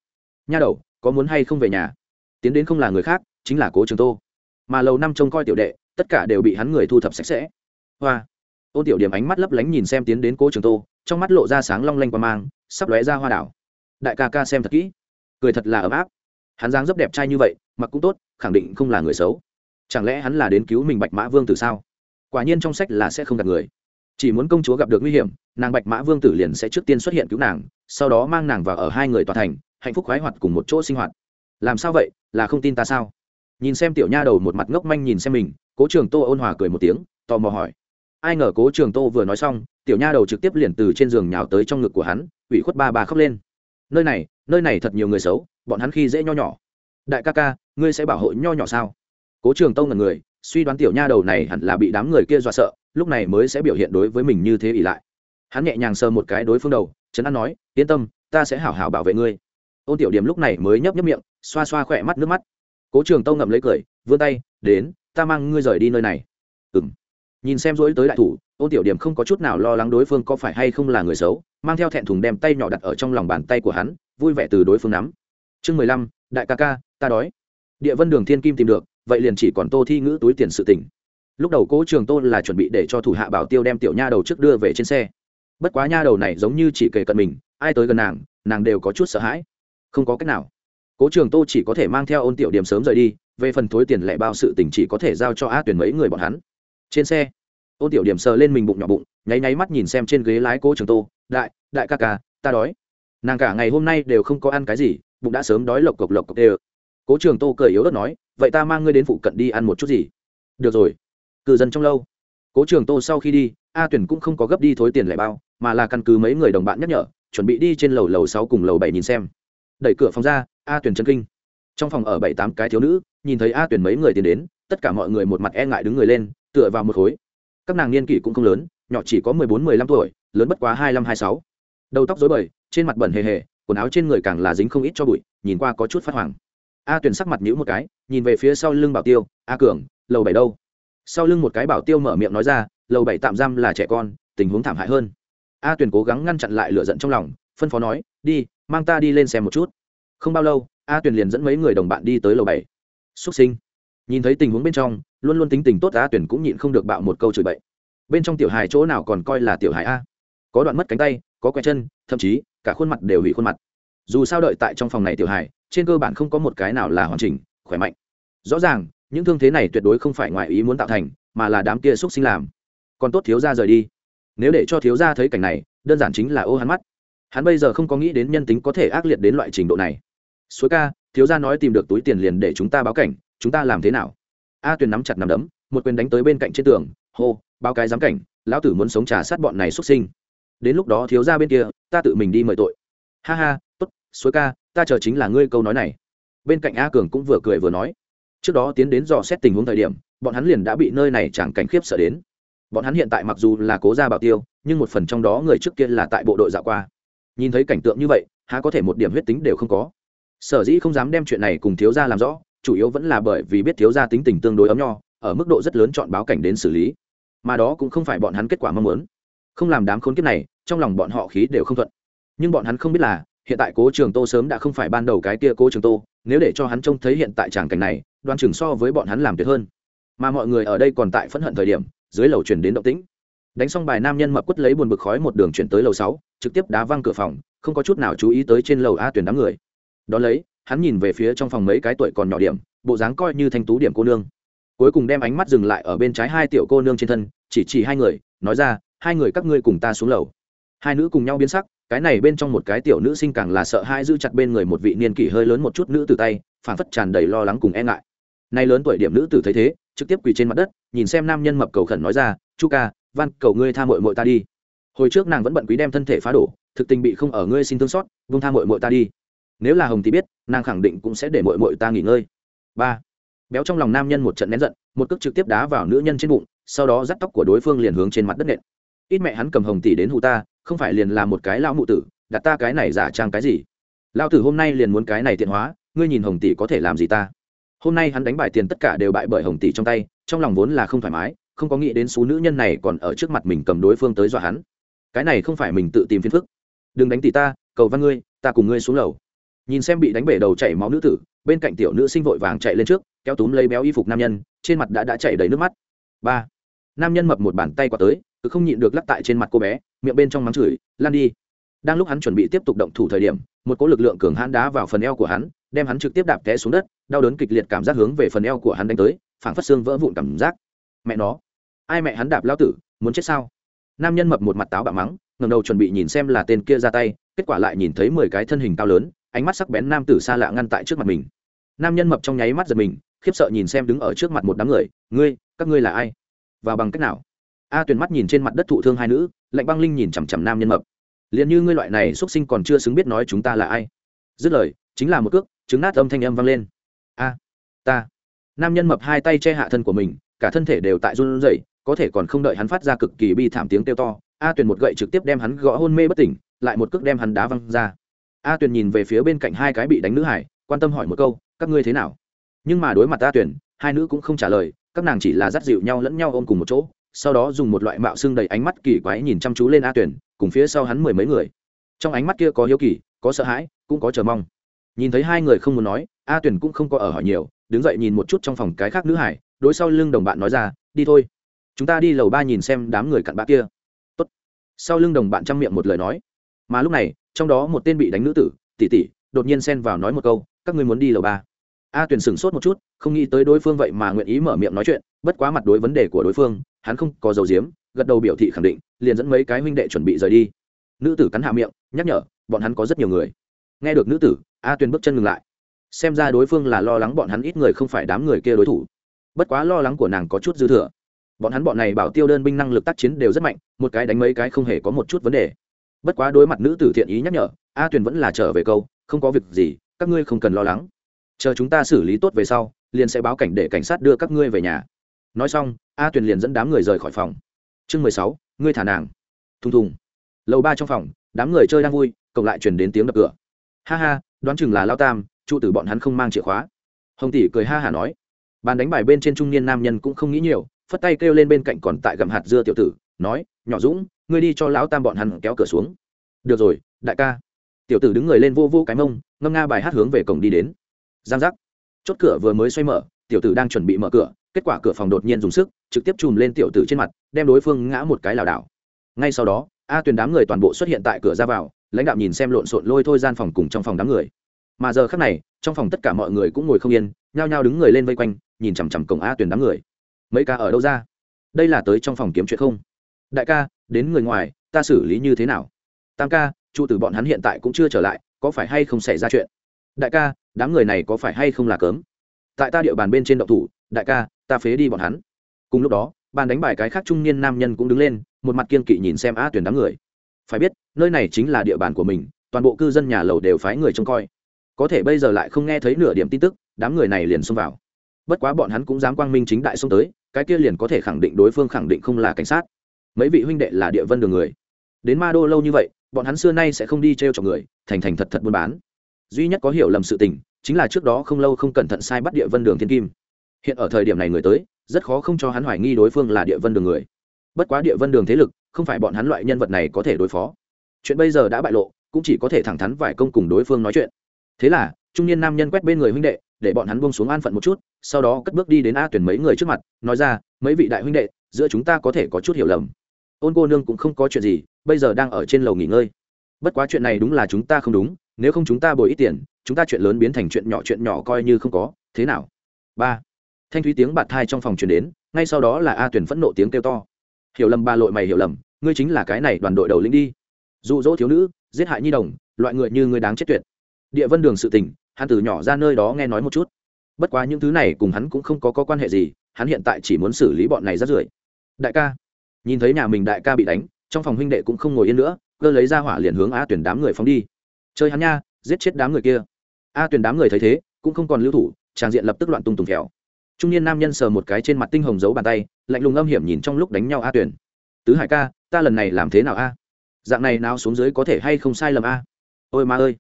Nha đầu, có muốn hay không về nhà? Tiến đến không là người khác, chính là cố trường tô. Mà lầu năm trông coi tiểu đệ, tất cả đều bị hắn người thu thập sạch sẽ. Hoa! Ôn tiểu điểm ánh mắt lấp lánh nhìn xem tiến đến cố trường tô, trong mắt lộ ra sáng long lanh qua mang, sắp lóe ra hoa đảo. Đại ca ca xem thật kỹ. Cười thật là ấm áp. Hắn dáng rất đẹp trai như vậy, mặc cũng tốt khẳng định không là người xấu. Chẳng lẽ hắn là đến cứu mình bạch mã vương tử sao? Quả nhiên trong sách là sẽ không gặp người. Chỉ muốn công chúa gặp được nguy hiểm, nàng bạch mã vương tử liền sẽ trước tiên xuất hiện cứu nàng, sau đó mang nàng vào ở hai người tòa thành, hạnh phúc khoái hoạt cùng một chỗ sinh hoạt. Làm sao vậy? Là không tin ta sao? Nhìn xem tiểu nha đầu một mặt ngốc manh nhìn xem mình, cố trường tô ôn hòa cười một tiếng, tò mò hỏi. Ai ngờ cố trường tô vừa nói xong, tiểu nha đầu trực tiếp liền từ trên giường nhào tới trong ngực của hắn, ủy khuất ba bà khóc lên. Nơi này nơi này thật nhiều người xấu, bọn hắn khi dễ nho nhỏ. Đại ca ca ngươi sẽ bảo hộ nho nhỏ sao? Cố trường tông là người, suy đoán tiểu nha đầu này hẳn là bị đám người kia dọa sợ, lúc này mới sẽ biểu hiện đối với mình như thế ỷ lại. Hắn nhẹ nhàng sờ một cái đối phương đầu, trấn an nói, yên tâm, ta sẽ hảo hảo bảo vệ ngươi. Ôn tiểu điểm lúc này mới nhấp nhấp miệng, xoa xoa khỏe mắt nước mắt. Cố trường Tông ngậm lấy cười, vươn tay, đến, ta mang ngươi rời đi nơi này. Ừ m nhìn xem dối tới đại thủ, ôn tiểu điểm không có chút nào lo lắng đối phương có phải hay không là người xấu, mang theo thẹn thùng đem tay nhỏ đặt ở trong lòng bàn tay của hắn, vui vẻ từ đối phương nắm. Chương mười lăm, đại ca ca, ta đói địa vân đường thiên kim tìm được, vậy liền chỉ còn tô thi ngữ túi tiền sự tỉnh lúc đầu cố trường tô là chuẩn bị để cho thủ hạ bảo tiêu đem tiểu nha đầu trước đưa về trên xe. Bất quá nha đầu này giống như chỉ kể cận mình, ai tới gần nàng nàng đều có chút sợ hãi. Không có cách nào. Cố trường tô chỉ có thể mang theo ôn tiểu điểm sớm rời đi, về phần thối tiền lẻ bao sự tình chỉ có thể giao cho a tuyển mấy người bọn hắn. Trên xe, ôn tiểu điểm sờ lên mình bụng nhỏ bụng, nháy nháy mắt nhìn xem trên ghế lái cố trường tô, đại đại ca ca, ta đói. Nàng cả ngày hôm nay đều không có ăn cái gì, bụng đã sớm đói lộc cộc lộc cộc đều cố trường tô cười yếu đất nói, vậy ta mang ngươi đến phụ cận đi ăn một chút gì? Được rồi. Cư dân trong lâu. Cố trường tô sau khi đi, a tuyển cũng không có gấp đi thối tiền lẻ bao, mà là căn cứ mấy người đồng bạn nhắc nhở, chuẩn bị đi trên lầu lầu sáu cùng lầu bảy nhìn xem. Đẩy cửa phòng ra, a tuyển chân kinh. Trong phòng ở bảy tám cái thiếu nữ, nhìn thấy a tuyển mấy người tiến đến, tất cả mọi người một mặt e ngại đứng người lên, tựa vào một khối. Các nàng niên kỷ cũng không lớn, nhỏ chỉ có mười bốn, mười lăm tuổi, lớn bất quá hai mươi hai sáu. Đầu tóc dối bời, trên mặt bẩn hề hề, quần áo trên người càng là dính không ít cho bụi, nhìn qua có chút phát hoàng a tuyển sắc mặt nhữ một cái, nhìn về phía sau lưng bảo tiêu, a cường, lầu bảy đâu? Sau lưng một cái bảo tiêu mở miệng nói ra, lầu bảy tạm giam là trẻ con, tình huống thảm hại hơn. A tuyển cố gắng ngăn chặn lại lửa giận trong lòng, phân phó nói, đi, mang ta đi lên xem một chút. Không bao lâu, a tuyền liền dẫn mấy người đồng bạn đi tới lầu bảy. Xuất sinh. Nhìn thấy tình huống bên trong, luôn luôn tính tình tốt, a tuyền cũng nhịn không được bạo một câu chửi bậy. Bên trong tiểu hài chỗ nào còn coi là tiểu hài a? Có đoạn mất cánh tay, có que chân, thậm chí cả khuôn mặt đều hủy khuôn mặt. Dù sao đợi tại trong phòng này tiểu hài trên cơ bản không có một cái nào là hoàn chỉnh, khỏe mạnh. Rõ ràng, những thương thế này tuyệt đối không phải ngoài ý muốn tạo thành, mà là đám kia xúc sinh làm. Còn tốt thiếu gia rời đi. Nếu để cho thiếu gia thấy cảnh này, đơn giản chính là ô hắn mắt. Hắn bây giờ không có nghĩ đến nhân tính có thể ác liệt đến loại trình độ này. Suối ca, thiếu gia nói tìm được túi tiền liền để chúng ta báo cảnh, chúng ta làm thế nào? A tuyền nắm chặt nắm đấm, một quyền đánh tới bên cạnh trên tường, hô, báo cái giám cảnh, lão tử muốn sống trà sát bọn này xuất sinh. Đến lúc đó thiếu gia bên kia, ta tự mình đi mời tội. Ha ha, tốt, suối ca ta chờ chính là ngươi câu nói này. Bên cạnh a cường cũng vừa cười vừa nói. Trước đó tiến đến dò xét tình huống thời điểm, bọn hắn liền đã bị nơi này chẳng cảnh khiếp sợ đến. Bọn hắn hiện tại mặc dù là cố gia bảo tiêu, nhưng một phần trong đó người trước kia là tại bộ đội dạo qua. Nhìn thấy cảnh tượng như vậy, há có thể một điểm huyết tính đều không có. Sở dĩ không dám đem chuyện này cùng thiếu gia làm rõ, chủ yếu vẫn là bởi vì biết thiếu gia tính tình tương đối ấm nho, ở mức độ rất lớn chọn báo cảnh đến xử lý. Mà đó cũng không phải bọn hắn kết quả mong muốn. Không làm đám khốn kiếp này, trong lòng bọn họ khí đều không thuận. Nhưng bọn hắn không biết là hiện tại cố trường tô sớm đã không phải ban đầu cái kia cố trường tô, nếu để cho hắn trông thấy hiện tại tràng cảnh này, đoan chừng so với bọn hắn làm tuyệt hơn. Mà mọi người ở đây còn tại phẫn hận thời điểm, dưới lầu chuyển đến động tĩnh. Đánh xong bài nam nhân mập quất lấy buồn bực khói một đường chuyển tới lầu sáu, trực tiếp đá văng cửa phòng, không có chút nào chú ý tới trên lầu a tuyển đám người. Đón lấy, hắn nhìn về phía trong phòng mấy cái tuổi còn nhỏ điểm, bộ dáng coi như thanh tú điểm cô nương. Cuối cùng đem ánh mắt dừng lại ở bên trái hai tiểu cô nương trên thân, chỉ chỉ hai người, nói ra, hai người các ngươi cùng ta xuống lầu. Hai nữ cùng nhau biến sắc cái này bên trong một cái tiểu nữ sinh càng là sợ hai giữ chặt bên người một vị niên kỷ hơi lớn một chút nữ từ tay phản phất tràn đầy lo lắng cùng e ngại. Nay lớn tuổi điểm nữ tử thấy thế, trực tiếp quỳ trên mặt đất, nhìn xem nam nhân mập cầu khẩn nói ra, chu ca, van, cầu ngươi tha mội mội ta đi. Hồi trước nàng vẫn bận quý đem thân thể phá đổ, thực tình bị không ở ngươi xin thương xót vung tha mội mội ta đi. Nếu là hồng thì biết, nàng khẳng định cũng sẽ để mội mội ta nghỉ ngơi. Ba. Béo trong lòng nam nhân một trận nén giận, một cước trực tiếp đá vào nữ nhân trên bụng, sau đó dắt tóc của đối phương liền hướng trên mặt đất nện. Ít mẹ hắn cầm hồng tỷ đến hụ ta không phải liền là một cái lão mụ tử, đặt ta cái này giả trang cái gì? Lão tử hôm nay liền muốn cái này tiện hóa, ngươi nhìn hồng tỷ có thể làm gì ta? Hôm nay hắn đánh bại tiền tất cả đều bại bởi hồng tỷ trong tay, trong lòng vốn là không thoải mái, không có nghĩ đến số nữ nhân này còn ở trước mặt mình cầm đối phương tới dọa hắn. Cái này không phải mình tự tìm phiền phức. Đừng đánh tỷ ta, cầu văn ngươi, ta cùng ngươi xuống lầu. Nhìn xem bị đánh bể đầu chảy máu nữ tử, bên cạnh tiểu nữ sinh vội vàng chạy lên trước, kéo túm lấy béo y phục nam nhân, trên mặt đã đã chảy đầy nước mắt. Ba. Nam nhân mập một bàn tay qua tới cứ không nhịn được lắc tại trên mặt cô bé, miệng bên trong mắng chửi, lan đi. Đang lúc hắn chuẩn bị tiếp tục động thủ thời điểm, một cỗ lực lượng cường hãn đá vào phần eo của hắn, đem hắn trực tiếp đạp té xuống đất, đau đớn kịch liệt cảm giác hướng về phần eo của hắn đánh tới, phảng phất xương vỡ vụn cảm giác. Mẹ nó, ai mẹ hắn đạp lao tử, muốn chết sao? Nam nhân mập một mặt táo bạo mắng ngầm đầu chuẩn bị nhìn xem là tên kia ra tay, kết quả lại nhìn thấy mười cái thân hình cao lớn, ánh mắt sắc bén nam tử xa lạ ngăn tại trước mặt mình. Nam nhân mập trong nháy mắt giật mình, khiếp sợ nhìn xem đứng ở trước mặt một đám người, ngươi, các ngươi là ai? Và bằng cách nào? A tuyền mắt nhìn trên mặt đất thụ thương hai nữ, lạnh băng linh nhìn chằm chằm nam nhân mập. Liền như ngươi loại này x u ấ t sinh còn chưa xứng biết nói chúng ta là ai. Dứt lời, chính là một cước, trứng nát âm thanh âm vang lên. A, ta. Nam nhân mập hai tay che hạ thân của mình, cả thân thể đều tại run rẩy, có thể còn không đợi hắn phát ra cực kỳ bi thảm tiếng kêu to, a tuyền một gậy trực tiếp đem hắn gõ hôn mê bất tỉnh, lại một cước đem hắn đá văng ra. A tuyền nhìn về phía bên cạnh hai cái bị đánh nữ hải, quan tâm hỏi một câu, các ngươi thế nào? Nhưng mà đối mặt a tuyền, hai nữ cũng không trả lời, các nàng chỉ là dắt dịu nhau lẫn nhau ôm cùng một chỗ sau đó dùng một loại mạo xương đầy ánh mắt kỳ quái nhìn chăm chú lên a tuyền, cùng phía sau hắn mười mấy người. Trong ánh mắt kia có hiếu kỳ, có sợ hãi, cũng có chờ mong. Nhìn thấy hai người không muốn nói, a tuyền cũng không có ở hỏi nhiều, đứng dậy nhìn một chút trong phòng cái khác nữ hải, đối sau lưng đồng bạn nói ra, đi thôi. Chúng ta đi lầu ba nhìn xem đám người cặn bã kia. Tốt. sau lưng đồng bạn chăm miệng một lời nói. Mà lúc này, trong đó một tên bị đánh nữ tử, tỷ tỷ, đột nhiên xen vào nói một câu, các ngươi muốn đi lầu ba. A tuyển sửng sốt một chút, không nghĩ tới đối phương vậy mà nguyện ý mở miệng nói chuyện bất quá mặt đối vấn đề của đối phương, hắn không có dầu diếm, gật đầu biểu thị khẳng định, liền dẫn mấy cái huynh đệ chuẩn bị rời đi. Nữ tử cắn hạ miệng, nhắc nhở, bọn hắn có rất nhiều người. Nghe được nữ tử, a tuyền bước chân ngừng lại. Xem ra đối phương là lo lắng bọn hắn ít người không phải đám người kia đối thủ. Bất quá lo lắng của nàng có chút dư thừa. Bọn hắn bọn này bảo tiêu đơn binh năng lực tác chiến đều rất mạnh, một cái đánh mấy cái không hề có một chút vấn đề. Bất quá đối mặt nữ tử thiện ý nhắc nhở, a tuyền vẫn là trở về câu, không có việc gì, các ngươi không cần lo lắng. Chờ chúng ta xử lý tốt về sau, liền sẽ báo cảnh để cảnh sát đưa các ngươi về nhà nói xong, a tuyền liền dẫn đám người rời khỏi phòng. Chương mười sáu, ngươi thả nàng. Thùng thùng. Lầu ba trong phòng, đám người chơi đang vui, cộng lại chuyển đến tiếng đập cửa. Ha ha, đoán chừng là lao tam, trụ tử bọn hắn không mang chìa khóa. Hồng tỷ cười ha hả nói. Bàn đánh bài bên trên trung niên nam nhân cũng không nghĩ nhiều, phất tay kêu lên bên cạnh còn tại gầm hạt dưa tiểu tử, nói, nhỏ dũng, ngươi đi cho lão tam bọn hắn kéo cửa xuống. Được rồi, đại ca. Tiểu tử đứng người lên vô vô cái mông, ngâm nga bài hát hướng về cổng đi đến. Giang giác. Chốt cửa vừa mới xoay mở, tiểu tử đang chuẩn bị mở cửa kết quả cửa phòng đột nhiên dùng sức, trực tiếp chùm lên tiểu tử trên mặt, đem đối phương ngã một cái lảo đảo. Ngay sau đó, a tuyền đám người toàn bộ xuất hiện tại cửa ra vào, lãnh đạo nhìn xem lộn xộn lôi thôi gian phòng cùng trong phòng đám người. Mà giờ khác này, trong phòng tất cả mọi người cũng ngồi không yên, nhao nhao đứng người lên vây quanh, nhìn chằm chằm cổng a tuyền đám người. Mấy ca ở đâu ra? Đây là tới trong phòng kiếm chuyện không? Đại ca, đến người ngoài, ta xử lý như thế nào? Tam ca trụ tử bọn hắn hiện tại cũng chưa trở lại, có phải hay không xảy ra chuyện? Đại ca, đám người này có phải hay không là cớm tại ta địa bàn bên trên động thủ, đại ca, ta phế đi bọn hắn. Cùng lúc đó, bàn đánh bài cái khác trung niên nam nhân cũng đứng lên, một mặt kiên kỵ nhìn xem a tuyển đám người. Phải biết, nơi này chính là địa bàn của mình, toàn bộ cư dân nhà lầu đều phái người trông coi. Có thể bây giờ lại không nghe thấy nửa điểm tin tức, đám người này liền xông vào. Bất quá bọn hắn cũng dám quang minh chính đại xông tới, cái kia liền có thể khẳng định đối phương khẳng định không là cảnh sát. Mấy vị huynh đệ là địa vân đường người. Đến ma đô lâu như vậy, bọn hắn xưa nay sẽ không đi t r e o chọc người, thành thành thật thật buôn bán. Duy nhất có hiểu lầm sự tình chính là trước đó không lâu không cẩn thận sai bắt địa vân đường thiên kim. Hiện ở thời điểm này người tới, rất khó không cho hắn hoài nghi đối phương là địa vân đường người. Bất quá địa vân đường thế lực, không phải bọn hắn loại nhân vật này có thể đối phó. Chuyện bây giờ đã bại lộ, cũng chỉ có thể thẳng thắn vài công cùng đối phương nói chuyện. Thế là, trung niên nam nhân quét bên người huynh đệ, để bọn hắn buông xuống an phận một chút, sau đó cất bước đi đến a tuyển mấy người trước mặt, nói ra, mấy vị đại huynh đệ, giữa chúng ta có thể có chút hiểu lầm. Ôn cô nương cũng không có chuyện gì, bây giờ đang ở trên lầu nghỉ ngơi. Bất quá chuyện này đúng là chúng ta không đúng nếu không chúng ta bồi ít tiền chúng ta chuyện lớn biến thành chuyện nhỏ chuyện nhỏ coi như không có thế nào? Ba. Thanh thúy tiếng bạt thai trong phòng truyền đến ngay sau đó là a tuyển phẫn nộ tiếng kêu to. Hiểu lầm ba lội mày hiểu lầm ngươi chính là cái này đoàn đội đầu lĩnh đi. Dụ dỗ thiếu nữ giết hại nhi đồng loại người như ngươi đáng chết tuyệt. Địa vân đường sự tình hắn từ nhỏ ra nơi đó nghe nói một chút. Bất quá những thứ này cùng hắn cũng không có, có quan hệ gì hắn hiện tại chỉ muốn xử lý bọn này rất rưởi. Đại ca. Nhìn thấy nhà mình đại ca bị đánh trong phòng huynh đệ cũng không ngồi yên nữa cơ lấy ra hỏa liền hướng a tuyển đám người phóng đi chơi hắn nha, giết chết đám người kia. A tuyển đám người thấy thế, cũng không còn lưu thủ tràng diện lập tức loạn tung tùng kẹo trung niên nam nhân sờ một cái trên mặt tinh hồng giấu bàn tay, lạnh lùng âm hiểm nhìn trong lúc đánh nhau a tuyển tứ hải ca, ta lần này làm thế nào a? Dạng này nào xuống dưới có thể hay không sai lầm a? Ôi ma ơi,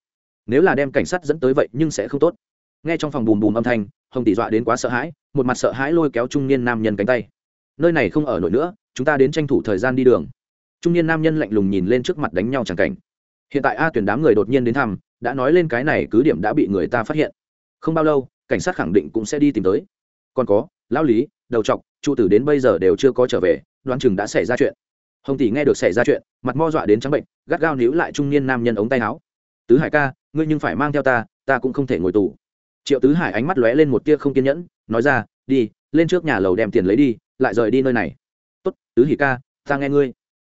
nếu là đem cảnh sát dẫn tới vậy nhưng sẽ không tốt. Nghe trong phòng bùm bùm âm thanh, hồng tỷ dọa đến quá sợ hãi, một mặt sợ hãi lôi kéo trung niên nam nhân cánh tay. Nơi này không ở nổi nữa, chúng ta đến tranh thủ thời gian đi đường. Trung niên nam nhân lạnh lùng nhìn lên trước mặt đánh nhau chẳng cảnh hiện tại a tuyển đám người đột nhiên đến thăm, đã nói lên cái này cứ điểm đã bị người ta phát hiện. Không bao lâu, cảnh sát khẳng định cũng sẽ đi tìm tới. Còn có, lão lý, đầu trọc, trụ tử đến bây giờ đều chưa có trở về, đoán chừng đã xảy ra chuyện. Hồng tỷ nghe được xảy ra chuyện, mặt mo dọa đến trắng bệnh, gắt gao níu lại trung niên nam nhân ống tay áo. Tứ hải ca, ngươi nhưng phải mang theo ta ta cũng không thể ngồi tù. Triệu tứ hải ánh mắt lóe lên một tia không kiên nhẫn, nói ra, đi, lên trước nhà lầu đem tiền lấy đi, lại rời đi nơi này. Tốt, tứ hỉ ca, ta nghe ngươi.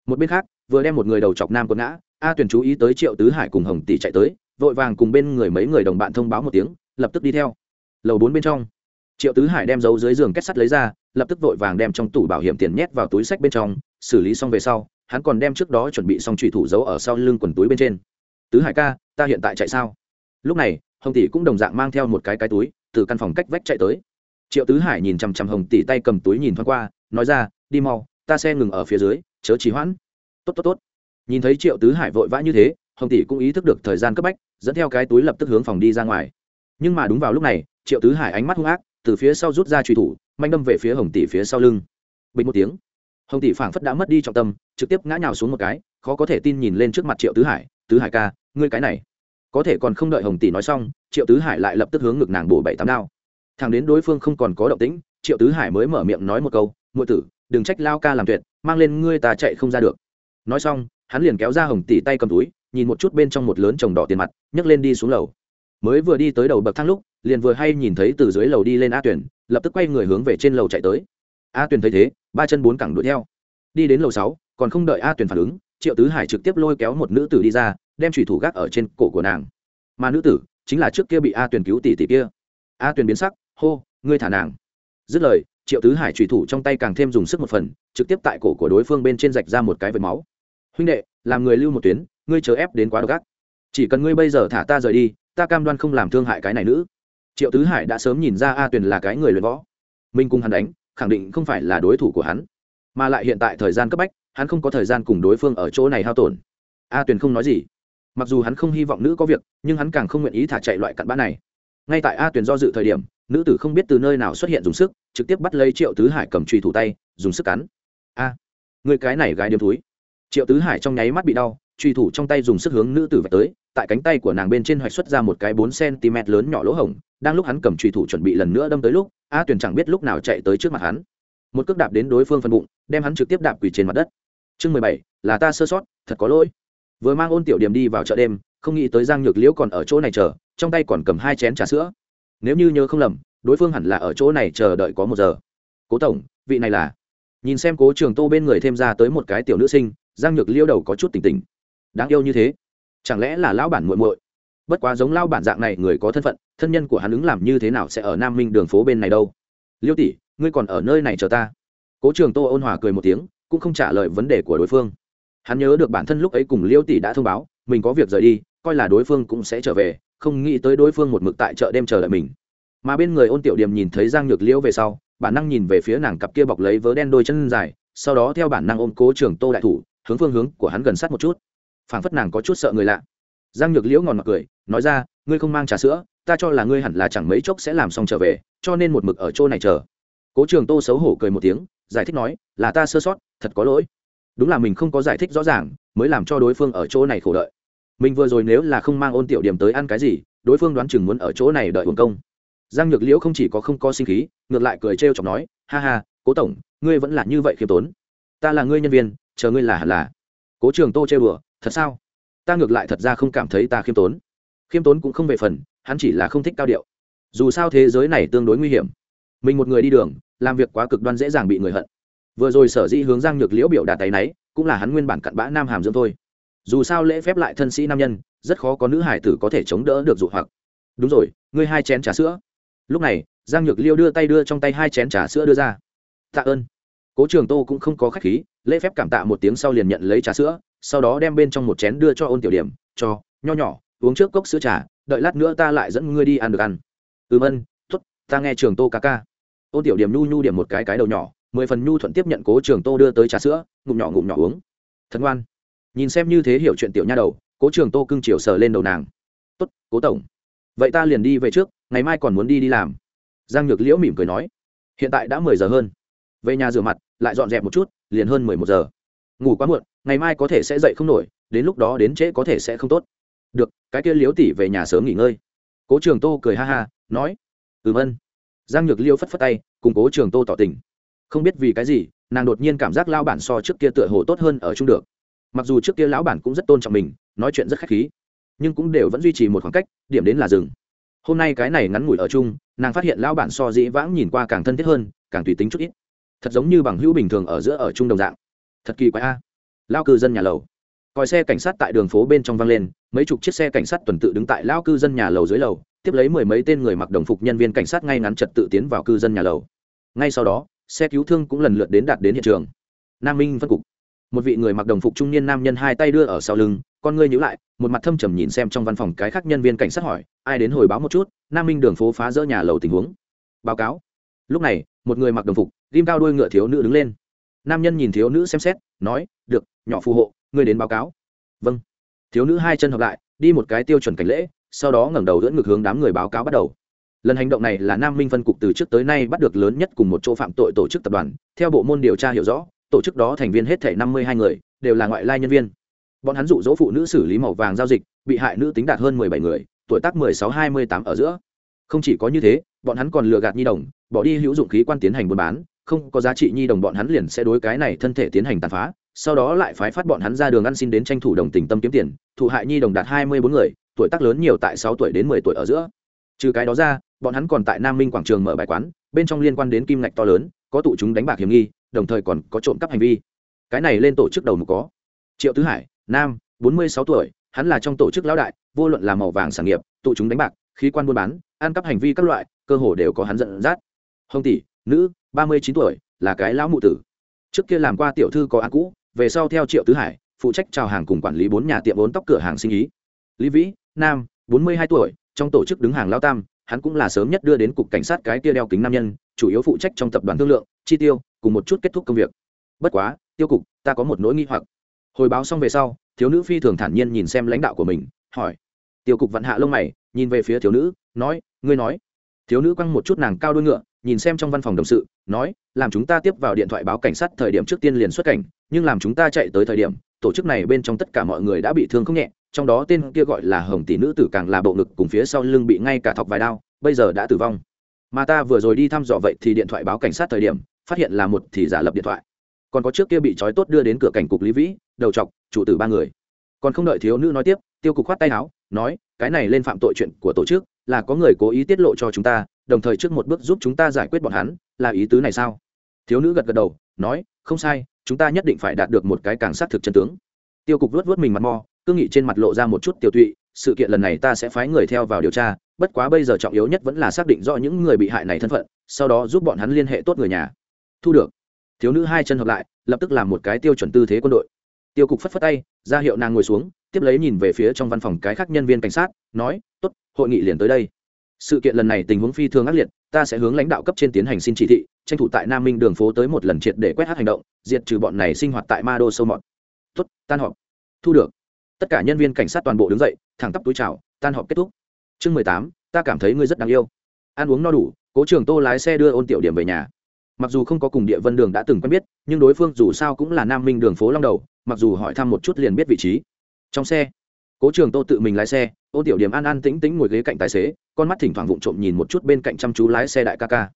Một bên khác, vừa đem một người đầu chọc nam quần ngã a tuyển chú ý tới triệu tứ hải cùng hồng tỷ chạy tới, vội vàng cùng bên người mấy người đồng bạn thông báo một tiếng, lập tức đi theo. Lầu bốn bên trong. Triệu tứ hải đem dấu dưới giường kết sắt lấy ra, lập tức vội vàng đem trong tủ bảo hiểm tiền nhét vào túi sách bên trong, xử lý xong về sau, hắn còn đem trước đó chuẩn bị xong trùy thủ giấu ở sau lưng quần túi bên trên. Tứ hải ca, ta hiện tại chạy sao? Lúc này, hồng tỷ cũng đồng dạng mang theo một cái cái túi, từ căn phòng cách vách chạy tới. Triệu tứ hải nhìn chằm chằm hồng tỷ tay cầm túi nhìn thoáng qua, nói ra, đi mau, ta xe ngừng ở phía dưới, chớ trì hoãn. Tốt tốt tốt nhìn thấy triệu tứ hải vội vã như thế, hồng tỷ cũng ý thức được thời gian cấp bách, dẫn theo cái túi lập tức hướng phòng đi ra ngoài. Nhưng mà đúng vào lúc này, triệu tứ hải ánh mắt hung ác, từ phía sau rút ra truy thủ, manh đâm về phía hồng tỷ phía sau lưng. Bình một tiếng, hồng tỷ phảng phất đã mất đi trọng tâm, trực tiếp ngã nhào xuống một cái, khó có thể tin nhìn lên trước mặt triệu tứ hải tứ hải ca, ngươi cái này. Có thể còn không đợi hồng tỷ nói xong, triệu tứ hải lại lập tức hướng ngực nàng bổ bảy tám đao. Thằng đến đối phương không còn có động tĩnh, triệu tứ hải mới mở miệng nói một câu ngụ tử, đừng trách lao ca làm tuyệt, mang lên ngươi ta chạy không ra được. Nói xong hắn liền kéo ra hồng tỷ tay cầm túi, nhìn một chút bên trong một lớn chồng đỏ tiền mặt, nhấc lên đi xuống lầu. Mới vừa đi tới đầu bậc thang lúc, liền vừa hay nhìn thấy từ dưới lầu đi lên a tuyển lập tức quay người hướng về trên lầu chạy tới. A tuyển thấy thế, ba chân bốn cẳng đuổi theo. Đi đến lầu sáu, còn không đợi a tuyển phản ứng, triệu tứ hải trực tiếp lôi kéo một nữ tử đi ra, đem thủy thủ gác ở trên cổ của nàng. Mà nữ tử, chính là trước kia bị a tuyển cứu tỷ tỷ kia. A tuyển biến sắc, hô, ngươi thả nàng. Dứt lời, triệu tứ hải thủy thủ trong tay càng thêm dùng sức một phần, trực tiếp tại cổ của đối phương bên trên rạch ra một cái vệt máu huynh đệ, làm người lưu một tuyến, ngươi chờ ép đến quá độc ác. Chỉ cần ngươi bây giờ thả ta rời đi, ta cam đoan không làm thương hại cái này nữ. Triệu tứ hải đã sớm nhìn ra a tuyền là cái người luyện võ. Minh cùng hắn đánh, khẳng định không phải là đối thủ của hắn. Mà lại hiện tại thời gian cấp bách, hắn không có thời gian cùng đối phương ở chỗ này hao tổn. A tuyền không nói gì. Mặc dù hắn không hy vọng nữ có việc, nhưng hắn càng không nguyện ý thả chạy loại cặn bã này. Ngay tại a tuyền do dự thời điểm, nữ tử không biết từ nơi nào xuất hiện dùng sức, trực tiếp bắt lấy triệu tứ hải cầm trùy thủ tay, dùng sức cắn. A người cái này gái điếm túi triệu tứ hải trong nháy mắt bị đau, truy thủ trong tay dùng sức hướng nữ tử vạch tới, tại cánh tay của nàng bên trên hoạch xuất ra một cái bốn cm lớn nhỏ lỗ hổng, đang lúc hắn cầm truy thủ chuẩn bị lần nữa đâm tới lúc, a tuyền chẳng biết lúc nào chạy tới trước mặt hắn. Một cước đạp đến đối phương phần bụng, đem hắn trực tiếp đạp quỳ trên mặt đất. Chương mười bảy, là ta sơ sót, thật có lỗi. Vừa mang ôn tiểu điểm đi vào chợ đêm, không nghĩ tới giang nhược liễu còn ở chỗ này chờ, trong tay còn cầm hai chén trà sữa. Nếu như nhớ không lầm, đối phương hẳn là ở chỗ này chờ đợi có một giờ. Cố tổng, vị này là? Nhìn xem cố trường tô bên người thêm ra tới một cái tiểu nữ sinh giang nhược liêu đầu có chút tỉnh tỉnh. Đáng yêu như thế, chẳng lẽ là lão bản muội muội? Bất quá giống lao bản dạng này người có thân phận, thân nhân của hắn ứng làm như thế nào sẽ ở nam minh đường phố bên này đâu? Liêu tỷ, ngươi còn ở nơi này chờ ta. Cố trường tô ôn hòa cười một tiếng, cũng không trả lời vấn đề của đối phương. Hắn nhớ được bản thân lúc ấy cùng liêu tỷ đã thông báo, mình có việc rời đi, coi là đối phương cũng sẽ trở về, không nghĩ tới đối phương một mực tại chợ đêm chờ đợi mình. Mà bên người ôn tiểu điểm nhìn thấy giang nhược liễu về sau, bản năng nhìn về phía nàng cặp kia bọc lấy vớ đen đôi chân dài, sau đó theo bản năng ôm cố trường tô đại thủ hướng phương hướng của hắn gần sát một chút. Phảng phất nàng có chút sợ người lạ. Giang nhược liễu ngòn mặc cười, nói ra, ngươi không mang trà sữa, ta cho là ngươi hẳn là chẳng mấy chốc sẽ làm xong trở về, cho nên một mực ở chỗ này chờ. Cố trường tô xấu hổ cười một tiếng, giải thích nói, là ta sơ sót, thật có lỗi. Đúng là mình không có giải thích rõ ràng, mới làm cho đối phương ở chỗ này khổ đợi. Mình vừa rồi nếu là không mang ôn tiểu điểm tới ăn cái gì, đối phương đoán chừng muốn ở chỗ này đợi hồn công. Giang nhược liễu không chỉ có không có sinh khí, ngược lại cười trêu chọc nói, ha ha, cố tổng, ngươi vẫn là như vậy khiêm tốn. Ta là ngươi nhân viên chờ ngươi là hẳn là. Cố trường tô chơi bừa thật sao? Ta ngược lại thật ra không cảm thấy ta khiêm tốn. Khiêm tốn cũng không về phần, hắn chỉ là không thích cao điệu. Dù sao thế giới này tương đối nguy hiểm. Mình một người đi đường, làm việc quá cực đoan dễ dàng bị người hận. Vừa rồi sở dĩ hướng giang nhược liễu biểu đạt tay náy, cũng là hắn nguyên bản cặn bã nam hàm dưỡng thôi. Dù sao lễ phép lại thân sĩ nam nhân, rất khó có nữ hải tử có thể chống đỡ được dụ hoặc. Đúng rồi, ngươi hai chén trà sữa. Lúc này, giang nhược liêu đưa tay đưa trong tay hai chén trà sữa đưa ra. Tạ ơn cố trường tô cũng không có khách khí, lễ phép cảm tạ một tiếng sau liền nhận lấy trà sữa, sau đó đem bên trong một chén đưa cho ôn tiểu điểm, cho, nho nhỏ, uống trước cốc sữa trà, đợi lát nữa ta lại dẫn ngươi đi ăn được ăn. Vâng, Ừm ân t ố t ta nghe trường tô ca ca. Ôn tiểu điểm nhu nhu điểm một cái cái đầu nhỏ, mười phần nhu thuận tiếp nhận cố trường tô đưa tới trà sữa, ngụm nhỏ ngụm nhỏ uống. Thật ngoan. Nhìn xem như thế hiểu chuyện tiểu nha đầu, cố trường tô cưng chiều sờ lên đầu nàng. Tốt, cố tổng. Vậy ta liền đi về trước, ngày mai còn muốn đi đi làm. Giang nhược liễu mỉm cười nói. Hiện tại đã mười giờ hơn về nhà rửa mặt, lại dọn dẹp một chút, liền hơn mười một giờ. Ngủ quá muộn, ngày mai có thể sẽ dậy không nổi, đến lúc đó đến trễ có thể sẽ không tốt. Được, cái kia liếu tỉ về nhà sớm nghỉ ngơi. Cố trường tô cười ha ha, nói, ừm ân. Giang nhược liêu phất phất tay, cùng cố trường tô tỏ tình. Không biết vì cái gì, nàng đột nhiên cảm giác lao bản so trước kia tựa hồ tốt hơn ở chung được. Mặc dù trước kia lão bản cũng rất tôn trọng mình, nói chuyện rất khách khí, nhưng cũng đều vẫn duy trì một khoảng cách, điểm đến là rừng hôm nay cái này ngắn ngủi ở chung, nàng phát hiện lão bản so dĩ vãng nhìn qua càng thân thiết hơn, càng tùy tính chút ít thật giống như bằng hữu bình thường ở giữa ở trung đồng dạng. Thật kỳ quái a. À. lao cư dân nhà lầu. Còi xe cảnh sát tại đường phố bên trong vang lên, mấy chục chiếc xe cảnh sát tuần tự đứng tại lao cư dân nhà lầu dưới lầu, tiếp lấy mười mấy tên người mặc đồng phục nhân viên cảnh sát ngay ngắn trật tự tiến vào cư dân nhà lầu. Ngay sau đó, xe cứu thương cũng lần lượt đến đạt đến hiện trường. Nam minh phân cục. Một vị người mặc đồng phục trung niên nam nhân hai tay đưa ở sau lưng, con ngươi nhữ lại, một mặt thâm trầm nhìn xem trong văn phòng cái khác nhân viên cảnh sát hỏi, ai đến hồi báo một chút, nam minh đường phố phá rỡ nhà lầu tình huống. Báo cáo. Lúc này một người mặc đồng phục, ghim cao đuôi ngựa thiếu nữ đứng lên. Nam nhân nhìn thiếu nữ xem xét, nói, được, nhỏ phù hộ, ngươi đến báo cáo. Vâng. Thiếu nữ hai chân hợp lại, đi một cái tiêu chuẩn cảnh lễ, sau đó ngẩng đầu dẫn ngược hướng đám người báo cáo bắt đầu. Lần hành động này là nam minh phân cục từ trước tới nay bắt được lớn nhất cùng một chỗ phạm tội tổ chức tập đoàn. Theo bộ môn điều tra hiểu rõ, tổ chức đó thành viên hết thể năm mươi hai người, đều là ngoại lai nhân viên. Bọn hắn dụ dỗ phụ nữ xử lý màu vàng giao dịch, bị hại nữ tính đạt hơn mười bảy người, tuổi tác mười sáu hai mươi tám ở giữa. Không chỉ có như thế bọn hắn còn lừa gạt nhi đồng, bỏ đi hữu dụng khí quan tiến hành buôn bán, không có giá trị nhi đồng bọn hắn liền sẽ đối cái này thân thể tiến hành tàn phá, sau đó lại phái phát bọn hắn ra đường ăn xin đến tranh thủ đồng tình tâm kiếm tiền, thụ hại nhi đồng đạt hai mươi bốn người, tuổi tác lớn nhiều tại sáu tuổi đến mười tuổi ở giữa. Trừ cái đó ra, bọn hắn còn tại nam minh quảng trường mở bài quán, bên trong liên quan đến kim ngạch to lớn, có tụ chúng đánh bạc hiểm nghi, đồng thời còn có trộm cắp hành vi. Cái này lên tổ chức đầu mục có triệu tứ hải, nam, bốn mươi sáu tuổi, hắn là trong tổ chức lão đại, vô luận là màu vàng sản nghiệp, tụ chúng đánh bạc, khí quan buôn bán ăn cắp hành vi các loại, cơ hồ đều có hắn dẫn dắt. Hồng tỷ, nữ, ba mươi chín tuổi, là cái lão mụ tử. Trước kia làm qua tiểu thư có ăn cũ, về sau theo triệu tứ hải, phụ trách chào hàng cùng quản lý bốn nhà tiệm bốn tóc cửa hàng sinh ý. Lý vĩ, nam, bốn mươi hai tuổi, trong tổ chức đứng hàng lao tam, hắn cũng là sớm nhất đưa đến cục cảnh sát cái kia đeo kính nam nhân, chủ yếu phụ trách trong tập đoàn thương lượng, chi tiêu, cùng một chút kết thúc công việc. Bất quá, tiêu cục, ta có một nỗi nghi hoặc. Hồi báo xong về sau, thiếu nữ phi thường thản nhiên nhìn xem lãnh đạo của mình, hỏi. Tiêu cục vạn hạ lông mày, nhìn về phía thiếu nữ, nói ngươi nói. Thiếu nữ quăng một chút nàng cao đuôi ngựa, nhìn xem trong văn phòng đồng sự, nói, làm chúng ta tiếp vào điện thoại báo cảnh sát thời điểm trước tiên liền xuất cảnh, nhưng làm chúng ta chạy tới thời điểm, tổ chức này bên trong tất cả mọi người đã bị thương không nhẹ, trong đó tên kia gọi là hồng tỷ nữ tử càng là bộ ngực cùng phía sau lưng bị ngay cả thọc vài đao, bây giờ đã tử vong. Mà ta vừa rồi đi thăm dò vậy thì điện thoại báo cảnh sát thời điểm, phát hiện là một thì giả lập điện thoại. Còn có trước kia bị trói tốt đưa đến cửa cảnh cục lý vĩ, đầu chọc, chủ tử ba người. Còn không đợi thiếu nữ nói tiếp, tiêu cục khoát tay áo, nói, cái này lên phạm tội chuyện của tổ chức là có người cố ý tiết lộ cho chúng ta, đồng thời trước một bước giúp chúng ta giải quyết bọn hắn, là ý tứ này sao? Thiếu nữ gật gật đầu, nói, không sai, chúng ta nhất định phải đạt được một cái càng xác thực chân tướng. Tiêu cục vớt vớt mình mặt mò, cương nghị trên mặt lộ ra một chút tiêu tụy, sự kiện lần này ta sẽ phái người theo vào điều tra, bất quá bây giờ trọng yếu nhất vẫn là xác định rõ những người bị hại này thân phận, sau đó giúp bọn hắn liên hệ tốt người nhà. Thu được. Thiếu nữ hai chân hợp lại, lập tức làm một cái tiêu chuẩn tư thế quân đội. Tiêu cục phất phất tay, ra hiệu nàng ngồi xuống, tiếp lấy nhìn về phía trong văn phòng cái khác nhân viên cảnh sát, nói t ố t hội nghị liền tới đây. Sự kiện lần này tình huống phi thường ác liệt, ta sẽ hướng lãnh đạo cấp trên tiến hành xin chỉ thị, tranh thủ tại nam minh đường phố tới một lần triệt để quét hát hành động, diệt trừ bọn này sinh hoạt tại ma đô sâu mọt. Tuất tan họp. Thu được. Tất cả nhân viên cảnh sát toàn bộ đứng dậy, thẳng tắp túi chào, tan họp kết thúc. Chương mười tám, ta cảm thấy ngươi rất đáng yêu. Ăn uống no đủ, cố trường tô lái xe đưa ôn tiểu điểm về nhà. Mặc dù không có cùng địa vân đường đã từng quen biết, nhưng đối phương dù sao cũng là nam minh đường phố long đầu, mặc dù hỏi thăm một chút liền biết vị trí. Trong xe cố trường tô tự mình lái xe, ôn tiểu điểm an an tĩnh tĩnh ngồi ghế cạnh tài xế, con mắt thỉnh thoảng vụng trộm nhìn một chút bên cạnh chăm chú lái xe đại ca ca.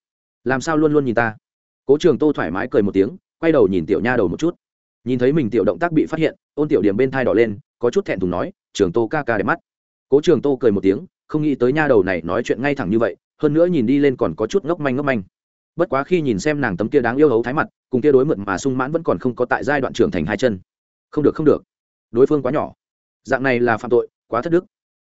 Làm sao luôn luôn nhìn ta? Cố trường tô thoải mái cười một tiếng, quay đầu nhìn tiểu nha đầu một chút. Nhìn thấy mình tiểu động tác bị phát hiện, ôn tiểu điểm bên thai đỏ lên, có chút thẹn thùng nói, trường tô ca ca đẹp mắt. Cố trường tô cười một tiếng, không nghĩ tới nha đầu này nói chuyện ngay thẳng như vậy, hơn nữa nhìn đi lên còn có chút ngốc manh ngốc manh. Bất quá khi nhìn xem nàng tấm kia đáng yêu hấu thái mặt, cùng kia đối mượn mà sung mãn vẫn còn không có tại giai đoạn trưởng thành hai chân. Không được không được. Đối phương quá nhỏ dạng này là phạm tội, quá thất đức.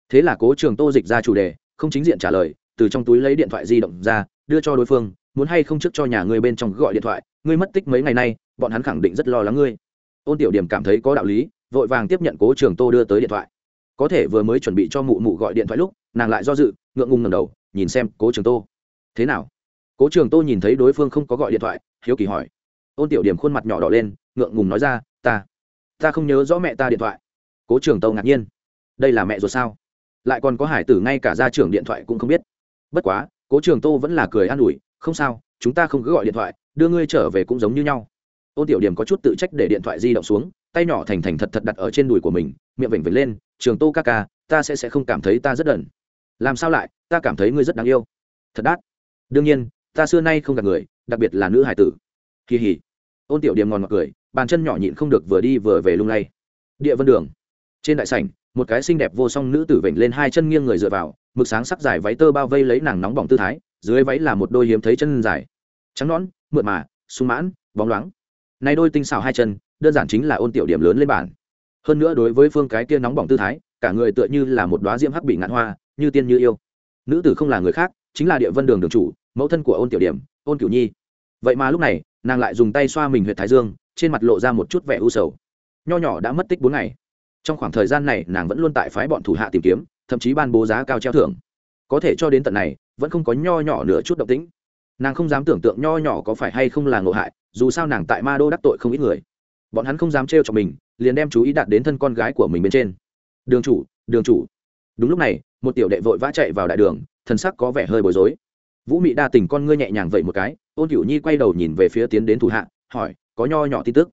Thế là cố trường tô dịch ra chủ đề, không chính diện trả lời, từ trong túi lấy điện thoại di động ra, đưa cho đối phương, muốn hay không trước cho nhà ngươi bên trong gọi điện thoại, ngươi mất tích mấy ngày nay, bọn hắn khẳng định rất lo lắng ngươi. Ôn tiểu điểm cảm thấy có đạo lý, vội vàng tiếp nhận cố trường tô đưa tới điện thoại. Có thể vừa mới chuẩn bị cho mụ mụ gọi điện thoại lúc, nàng lại do dự, ngượng ngùng ngầm đầu, nhìn xem cố trường tô. Thế nào? Cố trường tô nhìn thấy đối phương không có gọi điện thoại, hiếu kỳ hỏi. Ôn tiểu điểm khuôn mặt nhỏ đỏ lên, ngượng ngùng nói ra, ta ta không nhớ rõ mẹ ta điện thoại cố trường tô ngạc nhiên. Đây là mẹ rồi sao? Lại còn có hải tử ngay cả ra trưởng điện thoại cũng không biết. Bất quá, cố trường tô vẫn là cười an ủi, không sao, chúng ta không cứ gọi điện thoại, đưa ngươi trở về cũng giống như nhau. Ôn tiểu điểm có chút tự trách để điện thoại di động xuống, tay nhỏ thành thành thật thật đặt ở trên đùi của mình, miệng vểnh vểnh lên, trường tô ca ca, ta sẽ sẽ không cảm thấy ta rất đần. Làm sao lại, ta cảm thấy ngươi rất đáng yêu. Thật đắt đương nhiên, ta xưa nay không gặp người, đặc biệt là nữ hải tử. Kỳ hỉ. Ôn tiểu điểm ngon ngọt cười, bàn chân nhỏ nhịn không được vừa đi vừa về lung lay. Địa vân đường trên đại sảnh, một cái xinh đẹp vô song nữ tử vểnh lên hai chân nghiêng người dựa vào, mực sáng sắc dài váy tơ bao vây lấy nàng nóng bỏng tư thái, dưới váy là một đôi hiếm thấy chân dài. Trắng nõn, mượt mà, sung mãn, bóng loáng. Nay đôi tinh xảo hai chân, đơn giản chính là ôn tiểu điểm lớn lên bản. Hơn nữa đối với phương cái kia nóng bỏng tư thái, cả người tựa như là một đoá diễm hắc bị ngạn hoa, như tiên như yêu. Nữ tử không là người khác, chính là địa vân đường đường chủ, mẫu thân của ôn tiểu điểm, ôn cửu nhi. Vậy mà lúc này, nàng lại dùng tay xoa mình huyện thái dương, trên mặt lộ ra một chút vẻ u sầu. Nho nhỏ đã mất tích bốn ngày trong khoảng thời gian này, nàng vẫn luôn tại phái bọn thủ hạ tìm kiếm, thậm chí ban bố giá cao treo thưởng. Có thể cho đến tận này, vẫn không có nho nhỏ nửa chút động tĩnh. Nàng không dám tưởng tượng nho nhỏ có phải hay không là ngộ hại, dù sao nàng tại ma đô đắc tội không ít người. Bọn hắn không dám trêu cho mình, liền đem chú ý đạt đến thân con gái của mình bên trên. Đường chủ đường chủ. Đúng lúc này, một tiểu đệ vội vã chạy vào đại đường, thần sắc có vẻ hơi bối rối. Vũ mị đa tình con ngươi nhẹ nhàng vậy một cái, ôn cửu nhi quay đầu nhìn về phía tiến đến thủ hạ, hỏi, có nho nhỏ tin tức?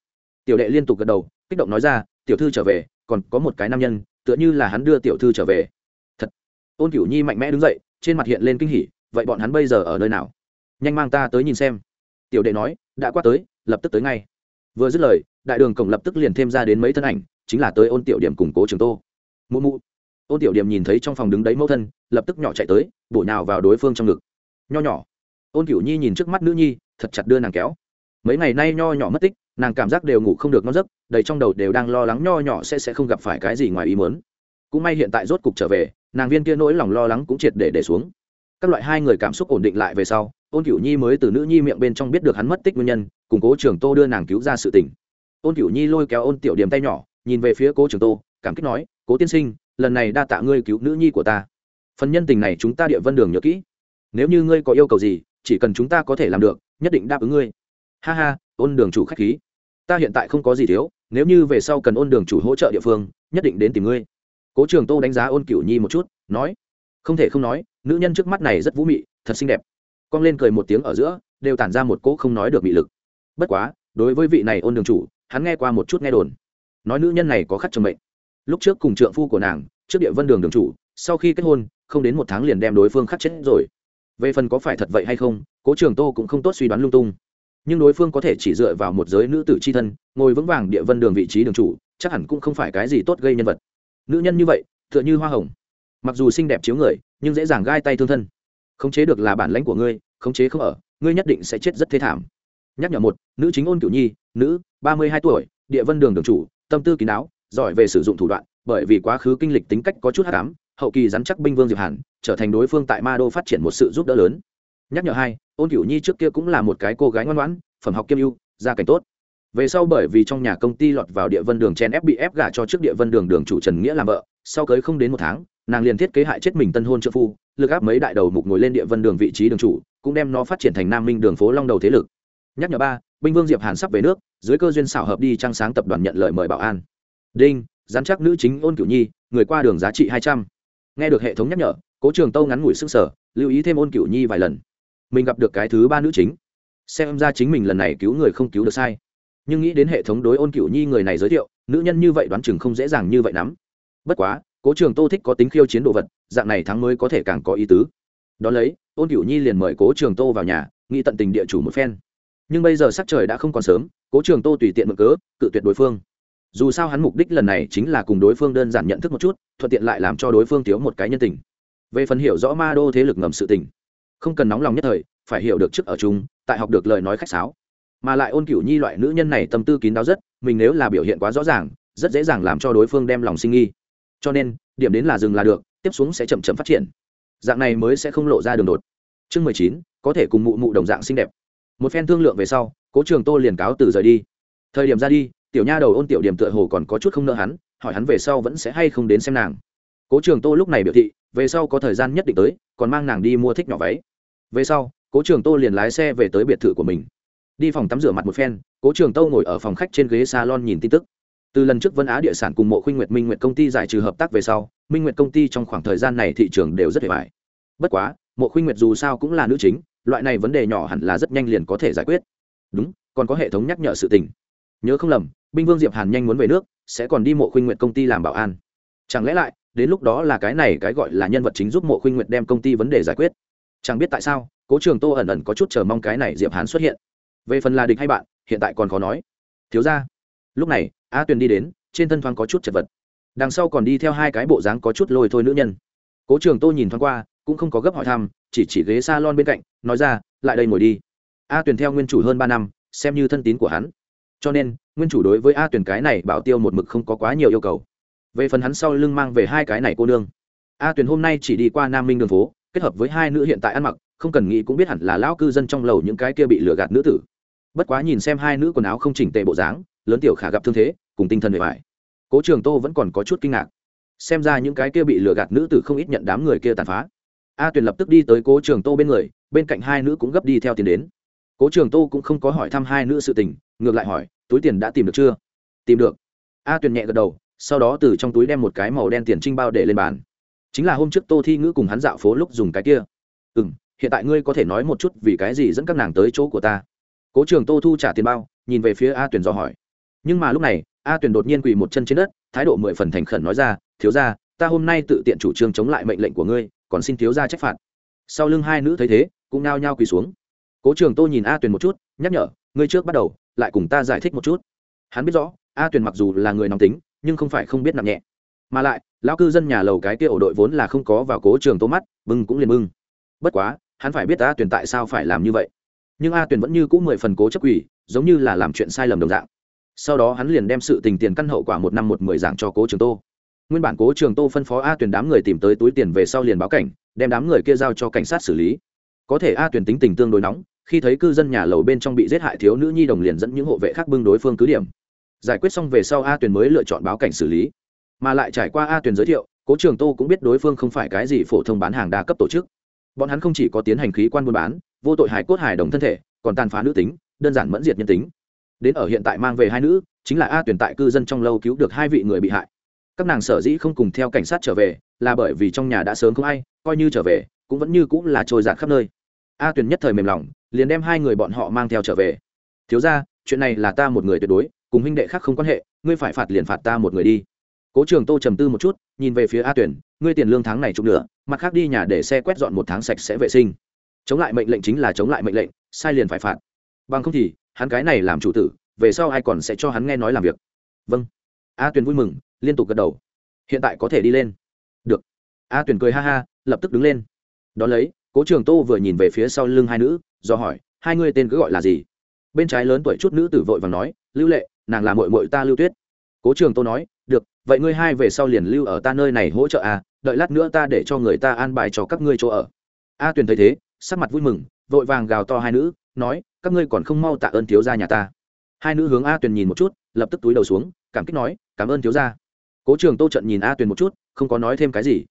Tiểu đệ liên tục gật đầu, kích động nói ra, tiểu thư trở về còn có một cái nam nhân, tựa như là hắn đưa tiểu thư trở về. Thật. Ôn cửu nhi mạnh mẽ đứng dậy, trên mặt hiện lên kinh hỉ, vậy bọn hắn bây giờ ở nơi nào? Nhanh mang ta tới nhìn xem. Tiểu đệ nói, đã qua tới, lập tức tới ngay. Vừa dứt lời, đại đường cổng lập tức liền thêm ra đến mấy thân ảnh, chính là tới ôn tiểu điểm củng cố trường tô. Mụ mụ. Ôn tiểu điểm nhìn thấy trong phòng đứng đấy mẫu thân, lập tức nhỏ chạy tới, bổ nhào vào đối phương trong ngực. Nho nhỏ. Ôn cửu nhi nhìn trước mắt nữ nhi, thật chặt đưa nàng kéo. Mấy ngày nay nho nhỏ mất tích nàng cảm giác đều ngủ không được ngon giấc, đầy trong đầu đều đang lo lắng nho nhỏ sẽ sẽ không gặp phải cái gì ngoài ý muốn. Cũng may hiện tại rốt cục trở về, nàng viên kia nỗi lòng lo lắng cũng triệt để để xuống. Các loại hai người cảm xúc ổn định lại về sau, ôn cửu nhi mới từ nữ nhi miệng bên trong biết được hắn mất tích nguyên nhân, cùng cố trường tô đưa nàng cứu ra sự tình. Ôn cửu nhi lôi kéo ôn tiểu điểm tay nhỏ, nhìn về phía cố trường tô, cảm kích nói, cố tiên sinh, lần này đa tạ ngươi cứu nữ nhi của ta. Phần nhân tình này chúng ta địa vân đường nhớ kỹ. Nếu như ngươi có yêu cầu gì, chỉ cần chúng ta có thể làm được, nhất định đáp ứng ngươi. Ha ha ôn đường chủ khách khí. Ta hiện tại không có gì thiếu, nếu như về sau cần ôn đường chủ hỗ trợ địa phương, nhất định đến tìm ngươi. Cố trường tô đánh giá ôn cửu nhi một chút, nói, không thể không nói, nữ nhân trước mắt này rất vũ mị, thật xinh đẹp. Cong lên cười một tiếng ở giữa, đều tản ra một cỗ không nói được mị lực. Bất quá, đối với vị này ôn đường chủ, hắn nghe qua một chút nghe đồn. Nói nữ nhân này có khắc trầm mệnh. Lúc trước cùng trượng phu của nàng, trước địa vân đường đường chủ, sau khi kết hôn, không đến một tháng liền đem đối phương khắc chết rồi. Về phần có phải thật vậy hay không, cố trường tô cũng không tốt suy đoán lung tung nhưng đối phương có thể chỉ dựa vào một giới nữ tử c h i thân, ngồi vững vàng địa vân đường vị trí đường chủ, chắc hẳn cũng không phải cái gì tốt gây nhân vật. Nữ nhân như vậy, tựa như hoa hồng. Mặc dù xinh đẹp chiếu người, nhưng dễ dàng gai tay thương thân. Khống chế được là bản lãnh của ngươi, khống chế không ở, ngươi nhất định sẽ chết rất thê thảm. Nhắc nhở một, nữ chính ôn cửu nhi, nữ, ba mươi hai tuổi, địa vân đường đường chủ, tâm tư kín đáo, giỏi về sử dụng thủ đoạn, bởi vì quá khứ kinh lịch tính cách có chút hát cám hậu kỳ rắn chắc binh vương diệp hàn, trở thành đối phương tại ma đô phát triển một sự giúp đỡ lớn nhắc nhở hai, ôn cửu nhi trước kia cũng là một cái cô gái ngoan ngoãn, phẩm học kiêm ưu, gia cảnh tốt. Về sau bởi vì trong nhà công ty lọt vào địa vân đường chen ép bị ép gả cho trước địa vân đường đường chủ trần nghĩa làm vợ, sau cưới không đến một tháng, nàng liền thiết kế hại chết mình tân hôn trợ phu, lực áp mấy đại đầu mục ngồi lên địa vân đường vị trí đường chủ, cũng đem nó phát triển thành nam minh đường phố long đầu thế lực. Nhắc nhở ba, binh vương diệp hàn sắp về nước, dưới cơ duyên xảo hợp đi trang sáng tập đoàn nhận lời mời bảo an. Đinh, giám chắc nữ chính ôn cửu nhi, người qua đường giá trị hai trăm. Nghe được hệ thống nhắc nhở, cố trường tâu ngắn ngủi sức sở lưu ý thêm ôn cửu nhi vài lần mình gặp được cái thứ ba nữ chính. Xem ra chính mình lần này cứu người không cứu được sai. Nhưng nghĩ đến hệ thống đối ôn cửu nhi người này giới thiệu, nữ nhân như vậy đoán chừng không dễ dàng như vậy lắm. Bất quá, cố trường tô thích có tính khiêu chiến đồ vật, dạng này thắng mới có thể càng có ý tứ. Đón lấy, ôn cửu nhi liền mời cố trường tô vào nhà, nghĩ tận tình địa chủ một phen. Nhưng bây giờ sắc trời đã không còn sớm, cố trường tô tùy tiện mực cớ, cự tuyệt đối phương. Dù sao hắn mục đích lần này chính là cùng đối phương đơn giản nhận thức một chút, thuận tiện lại làm cho đối phương thiếu một cái nhân tình. Về phần hiểu rõ ma đô thế lực ngầm sự tình không cần nóng lòng nhất thời, phải hiểu được trước ở chung, tại học được lời nói khách sáo. Mà lại ôn cửu nhi loại nữ nhân này tâm tư kín đáo rất, mình nếu là biểu hiện quá rõ ràng, rất dễ dàng làm cho đối phương đem lòng sinh nghi. Cho nên, điểm đến là dừng là được, tiếp xuống sẽ chậm chậm phát triển. Dạng này mới sẽ không lộ ra đường đột. Chương mười chín, có thể cùng mụ mụ đồng dạng xinh đẹp. Một phen thương lượng về sau, cố trường tô liền cáo từ rời đi. Thời điểm ra đi, tiểu nha đầu ôn tiểu điểm tựa hồ còn có chút không nợ hắn, hỏi hắn về sau vẫn sẽ hay không đến xem nàng cố trường tô lúc này biểu thị, về sau có thời gian nhất định tới, còn mang nàng đi mua thích nhỏ váy. Về sau, cố trường tô liền lái xe về tới biệt thự của mình. Đi phòng tắm rửa mặt một phen, cố trường tô ngồi ở phòng khách trên ghế salon nhìn tin tức. Từ lần trước vân á địa sản cùng mộ khuynh nguyệt, minh nguyệt công ty giải trừ hợp tác về sau, minh nguyệt công ty trong khoảng thời gian này thị trường đều rất hề vải bất quá, mộ khuynh nguyệt dù sao cũng là nữ chính, loại này vấn đề nhỏ hẳn là rất nhanh liền có thể giải quyết. Đúng, còn có hệ thống nhắc nhở sự tình. Nhớ không lầm, binh vương diệp hàn nhanh muốn về nước, sẽ còn đi mộ khuynh nguyệt công ty làm bảo an. Chẳng lẽ lại đến lúc đó là cái này cái gọi là nhân vật chính giúp mộ khuynh nguyệt đem công ty vấn đề giải quyết. Chẳng biết tại sao, cố trường tô ẩn ẩn có chút chờ mong cái này diệp Hán xuất hiện. Về phần là địch hay bạn, hiện tại còn khó nói. Thiếu ra lúc này, a tuyền đi đến, trên thân thoáng có chút chật vật. Đằng sau còn đi theo hai cái bộ dáng có chút lôi thôi nữ nhân. Cố trường tô nhìn thoáng qua, cũng không có gấp hỏi thăm, chỉ chỉ ghế s a lon bên cạnh, nói ra, lại đây ngồi đi. A tuyền theo nguyên chủ hơn ba năm, xem như thân tín của hắn. Cho nên, nguyên chủ đối với a tuyền cái này bảo tiêu một mực không có quá nhiều yêu cầu về phần hắn sau lưng mang về hai cái này cô nương. A tuyền hôm nay chỉ đi qua nam minh đường phố, kết hợp với hai nữ hiện tại ăn mặc, không cần nghĩ cũng biết hẳn là lão cư dân trong lầu những cái kia bị lừa gạt nữ tử. Bất quá nhìn xem hai nữ quần áo không chỉnh tề bộ dáng, lớn tiểu khả gặp thương thế, cùng tinh thần bề bài cố trường tô vẫn còn có chút kinh ngạc. Xem ra những cái kia bị lừa gạt nữ tử không ít nhận đám người kia tàn phá. A tuyền lập tức đi tới cố trường tô bên người, bên cạnh hai nữ cũng gấp đi theo tiền đến. Cố trường tô cũng không có hỏi thăm hai nữ sự tình, ngược lại hỏi, túi tiền đã tìm được chưa? Tìm được. A tuyền nhẹ gật đầu sau đó từ trong túi đem một cái màu đen tiền trinh bao để lên bàn. Chính là hôm trước tô thi ngữ cùng hắn dạo phố lúc dùng cái kia. Ừ m hiện tại ngươi có thể nói một chút vì cái gì dẫn các nàng tới chỗ của ta. Cố trường tô thu trả tiền bao, nhìn về phía a tuyền dò hỏi. Nhưng mà lúc này, a tuyền đột nhiên quỳ một chân trên đất, thái độ mười phần thành khẩn nói ra, thiếu ra ta hôm nay tự tiện chủ trương chống lại mệnh lệnh của ngươi, còn xin thiếu ra trách phạt. Sau lưng hai nữ thấy thế, cũng nao nhao quỳ xuống. Cố trường tô nhìn a tuyền một chút, nhắc nhở, ngươi trước bắt đầu, lại cùng ta giải thích một chút. Hắn biết rõ, a tuyền mặc dù là người nóng tính nhưng không phải không biết nặng nhẹ. Mà lại, lão cư dân nhà lầu cái kia ổ đội vốn là không có vào cố trường tô mắt bưng cũng liền bưng. Bất quá, hắn phải biết a tuyền tại sao phải làm như vậy. Nhưng a tuyền vẫn như cũ mười phần cố chấp quỷ, giống như là làm chuyện sai lầm đồng dạng. Sau đó hắn liền đem sự tình tiền căn hậu quả một năm một mười dạng cho cố trường tô. Nguyên bản cố trường tô phân phó a tuyền đám người tìm tới túi tiền về sau liền báo cảnh, đem đám người kia giao cho cảnh sát xử lý. Có thể a tuyền tính tình tương đối nóng, khi thấy cư dân nhà lầu bên trong bị giết hại thiếu nữ nhi đồng liền dẫn những hộ vệ khác bưng đối phương cứ điểm giải quyết xong về sau a tuyền mới lựa chọn báo cảnh xử lý. Mà lại trải qua a tuyền giới thiệu, cố trường tô cũng biết đối phương không phải cái gì phổ thông bán hàng đa cấp tổ chức. Bọn hắn không chỉ có tiến hành khí quan buôn bán, vô tội hài cốt hài đồng thân thể, còn tàn phá nữ tính, đơn giản mẫn diệt nhân tính. Đến ở hiện tại mang về hai nữ, chính là a tuyển tại cư dân trong lâu cứu được hai vị người bị hại. Các nàng sở dĩ không cùng theo cảnh sát trở về, là bởi vì trong nhà đã sớm không ai, coi như trở về, cũng vẫn như cũng là trôi giạt khắp nơi. A tuyển nhất thời mềm lòng, liền đem hai người bọn họ mang theo trở về. Thiếu ra chuyện này là ta một người tuyệt đối cùng huynh đệ khác không quan hệ, ngươi phải phạt liền phạt ta một người đi. Cố trường tô trầm tư một chút, nhìn về phía a tuyển, ngươi tiền lương tháng này chục nửa, mặt khác đi nhà để xe quét dọn một tháng sạch sẽ vệ sinh. Chống lại mệnh lệnh chính là chống lại mệnh lệnh, sai liền phải phạt. Bằng không thì, hắn cái này làm chủ tử, về sau ai còn sẽ cho hắn nghe nói làm việc? Vâng. A tuyền vui mừng, liên tục gật đầu. Hiện tại có thể đi lên. Được. A tuyền cười ha ha, lập tức đứng lên. Đón lấy, cố trường tô vừa nhìn về phía sau lưng hai nữ, do hỏi, hai ngươi tên cứ gọi là gì? Bên trái lớn tuổi chút nữ tử vội và nói, lưu lệ nàng là mội mội ta lưu tuyết. Cố trường tô nói, được, vậy ngươi hai về sau liền lưu ở ta nơi này hỗ trợ à đợi lát nữa ta để cho người ta an bài cho các ngươi chỗ ở. A tuyền thấy thế, sắc mặt vui mừng, vội vàng gào to hai nữ, nói, các ngươi còn không mau tạ ơn thiếu gia nhà ta. Hai nữ hướng a tuyền nhìn một chút, lập tức túi đầu xuống, cảm kích nói, cảm ơn thiếu gia. Cố trường tô trận nhìn a tuyền một chút, không có nói thêm cái gì.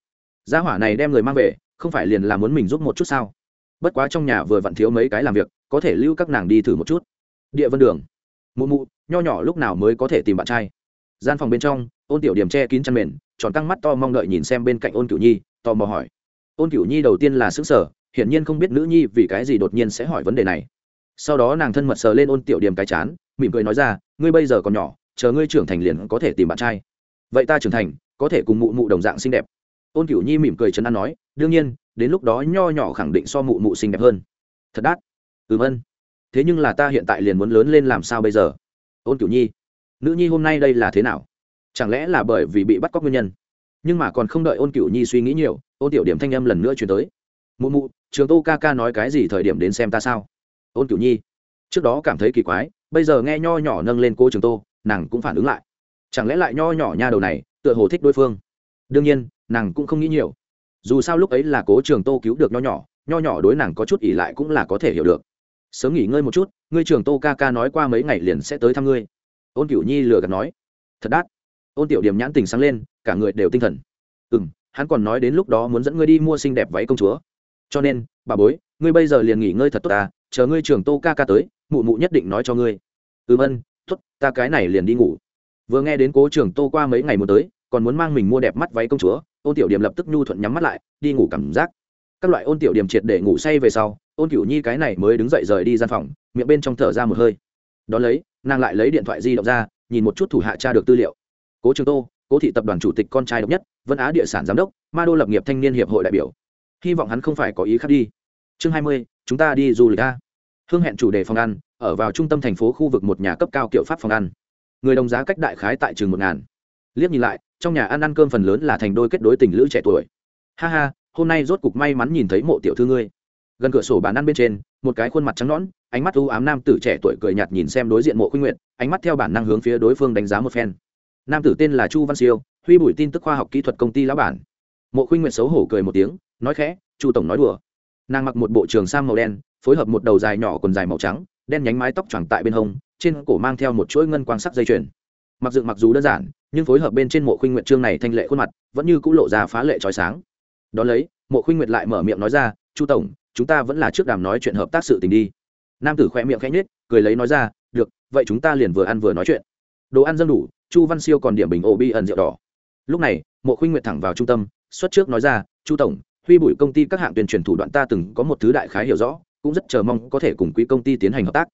Gia hỏa này đem người mang về, không phải liền là muốn mình giúp một chút sao? Bất quá trong nhà vừa vặn thiếu mấy cái làm việc, có thể lưu các nàng đi thử một chút. Địa vân đường. Mụ mụ nho nhỏ lúc nào mới có thể tìm bạn trai. Gian phòng bên trong, ôn tiểu điểm che kín chăn mền, tròn căng mắt to mong đợi nhìn xem bên cạnh ôn cửu nhi, tò mò hỏi. Ôn cửu nhi đầu tiên là xứng sở hiển nhiên không biết nữ nhi vì cái gì đột nhiên sẽ hỏi vấn đề này. Sau đó nàng thân mật sờ lên ôn tiểu điểm cái chán, mỉm cười nói ra, ngươi bây giờ còn nhỏ, chờ ngươi trưởng thành liền có thể tìm bạn trai. Vậy ta trưởng thành, có thể cùng mụ mụ đồng dạng xinh đẹp. Ôn cửu nhi mỉm cười chấn an nói, đương nhiên, đến lúc đó nho nhỏ khẳng định so mụ mụ xinh đẹp hơn. Thật đắt. Ừm, ân. Thế nhưng là ta hiện tại liền muốn lớn lên làm sao bây giờ? Ôn cửu nhi, nữ nhi hôm nay đây là thế nào? Chẳng lẽ là bởi vì bị bắt cóc nguyên nhân? Nhưng mà còn không đợi ôn cửu nhi suy nghĩ nhiều, ôn tiểu điểm thanh âm lần nữa chuyển tới. Mụ mụ, trường tô ca ca nói cái gì thời điểm đến xem ta sao? Ôn cửu nhi, trước đó cảm thấy kỳ quái, bây giờ nghe nho nhỏ nâng lên cô trường tô, nàng cũng phản ứng lại. Chẳng lẽ lại nho nhỏ nha đầu này, tựa hồ thích đối phương? Đương nhiên, nàng cũng không nghĩ nhiều. Dù sao lúc ấy là cố trường tô cứu được nho nhỏ nho nhỏ đối nàng có chút ỉ lại cũng là có thể hiểu được sớm nghỉ ngơi một chút, ngươi trường tô ca ca nói qua mấy ngày liền sẽ tới thăm ngươi. Ôn cửu nhi lừa gạt nói. Thật đắt ôn tiểu điểm nhãn tình sáng lên, cả người đều tinh thần. Ừ m hắn còn nói đến lúc đó muốn dẫn ngươi đi mua xinh đẹp váy công chúa. Cho nên, bà bối, ngươi bây giờ liền nghỉ ngơi thật tốt ta chờ ngươi trường tô ca ca tới, mụ mụ nhất định nói cho ngươi. Ừm ân t ố t ta cái này liền đi ngủ. Vừa nghe đến cố trường tô qua mấy ngày muốn tới, còn muốn mang mình mua đẹp mắt váy công chúa, ôn tiểu điểm lập tức nhu thuận nhắm mắt lại, đi ngủ cảm giác. Các loại ôn tiểu điểm triệt để ngủ say về sau ôn cửu nhi cái này mới đứng dậy rời đi gian phòng, miệng bên trong thở ra một hơi. Đón lấy, nàng lại lấy điện thoại di động ra, nhìn một chút thủ hạ tra được tư liệu. Cố trường tô, cố thị tập đoàn chủ tịch con trai độc nhất, vân á địa sản giám đốc, ma đô lập nghiệp thanh niên hiệp hội đại biểu. Hy vọng hắn không phải có ý khác đi. Chương hai mươi, chúng ta đi du lịch a. Hương hẹn chủ đề phòng ăn, ở vào trung tâm thành phố khu vực một nhà cấp cao kiểu pháp phòng ăn. Người đồng giá cách đại khái tại trường một ngàn. Liếc nhìn lại, trong nhà ăn ăn cơm phần lớn là thành đôi kết đối tình lữ trẻ tuổi. Ha ha, hôm nay rốt cục may mắn nhìn thấy mộ tiểu thư ngươi gần cửa sổ bàn ăn bên trên, một cái khuôn mặt trắng nõn, ánh mắt u ám nam tử trẻ tuổi cười nhạt nhìn xem đối diện mộ khuynh nguyện ánh mắt theo bản năng hướng phía đối phương đánh giá một phen. Nam tử tên là chu văn siêu, huy bùi tin tức khoa học kỹ thuật công ty lão bản. Mộ khuynh nguyện xấu hổ cười một tiếng, nói khẽ, chu tổng nói đùa. Nàng mặc một bộ trường sam màu đen, phối hợp một đầu dài nhỏ quần dài màu trắng, đen nhánh mái tóc choàng tại bên hông, trên cổ mang theo một chuỗi ngân quang sắc dây chuyền. Mặc dựng mặc dù đơn giản, nhưng phối hợp bên trên mộ khuynh nguyện trương này thanh lệ khuôn mặt, vẫn như c ũ lộ ra phá lệ trói sáng. Đón lấy, mộ khuynh nguyệt lại mở miệng nói ra, chu tổng chúng ta vẫn là trước đàm nói chuyện hợp tác sự tình đi. Nam tử khỏe miệng khẽ nhếch, cười lấy nói ra, được, vậy chúng ta liền vừa ăn vừa nói chuyện. Đồ ăn dân đủ, chu văn siêu còn điểm bình ổ bi ẩn rượu đỏ. Lúc này, mộ khuynh nguyệt thẳng vào trung tâm, xuất trước nói ra, chu tổng, huy bụi công ty các hạng tuyên truyền thủ đoạn ta từng có một thứ đại khái hiểu rõ, cũng rất chờ mong có thể cùng quỹ công ty tiến hành hợp tác.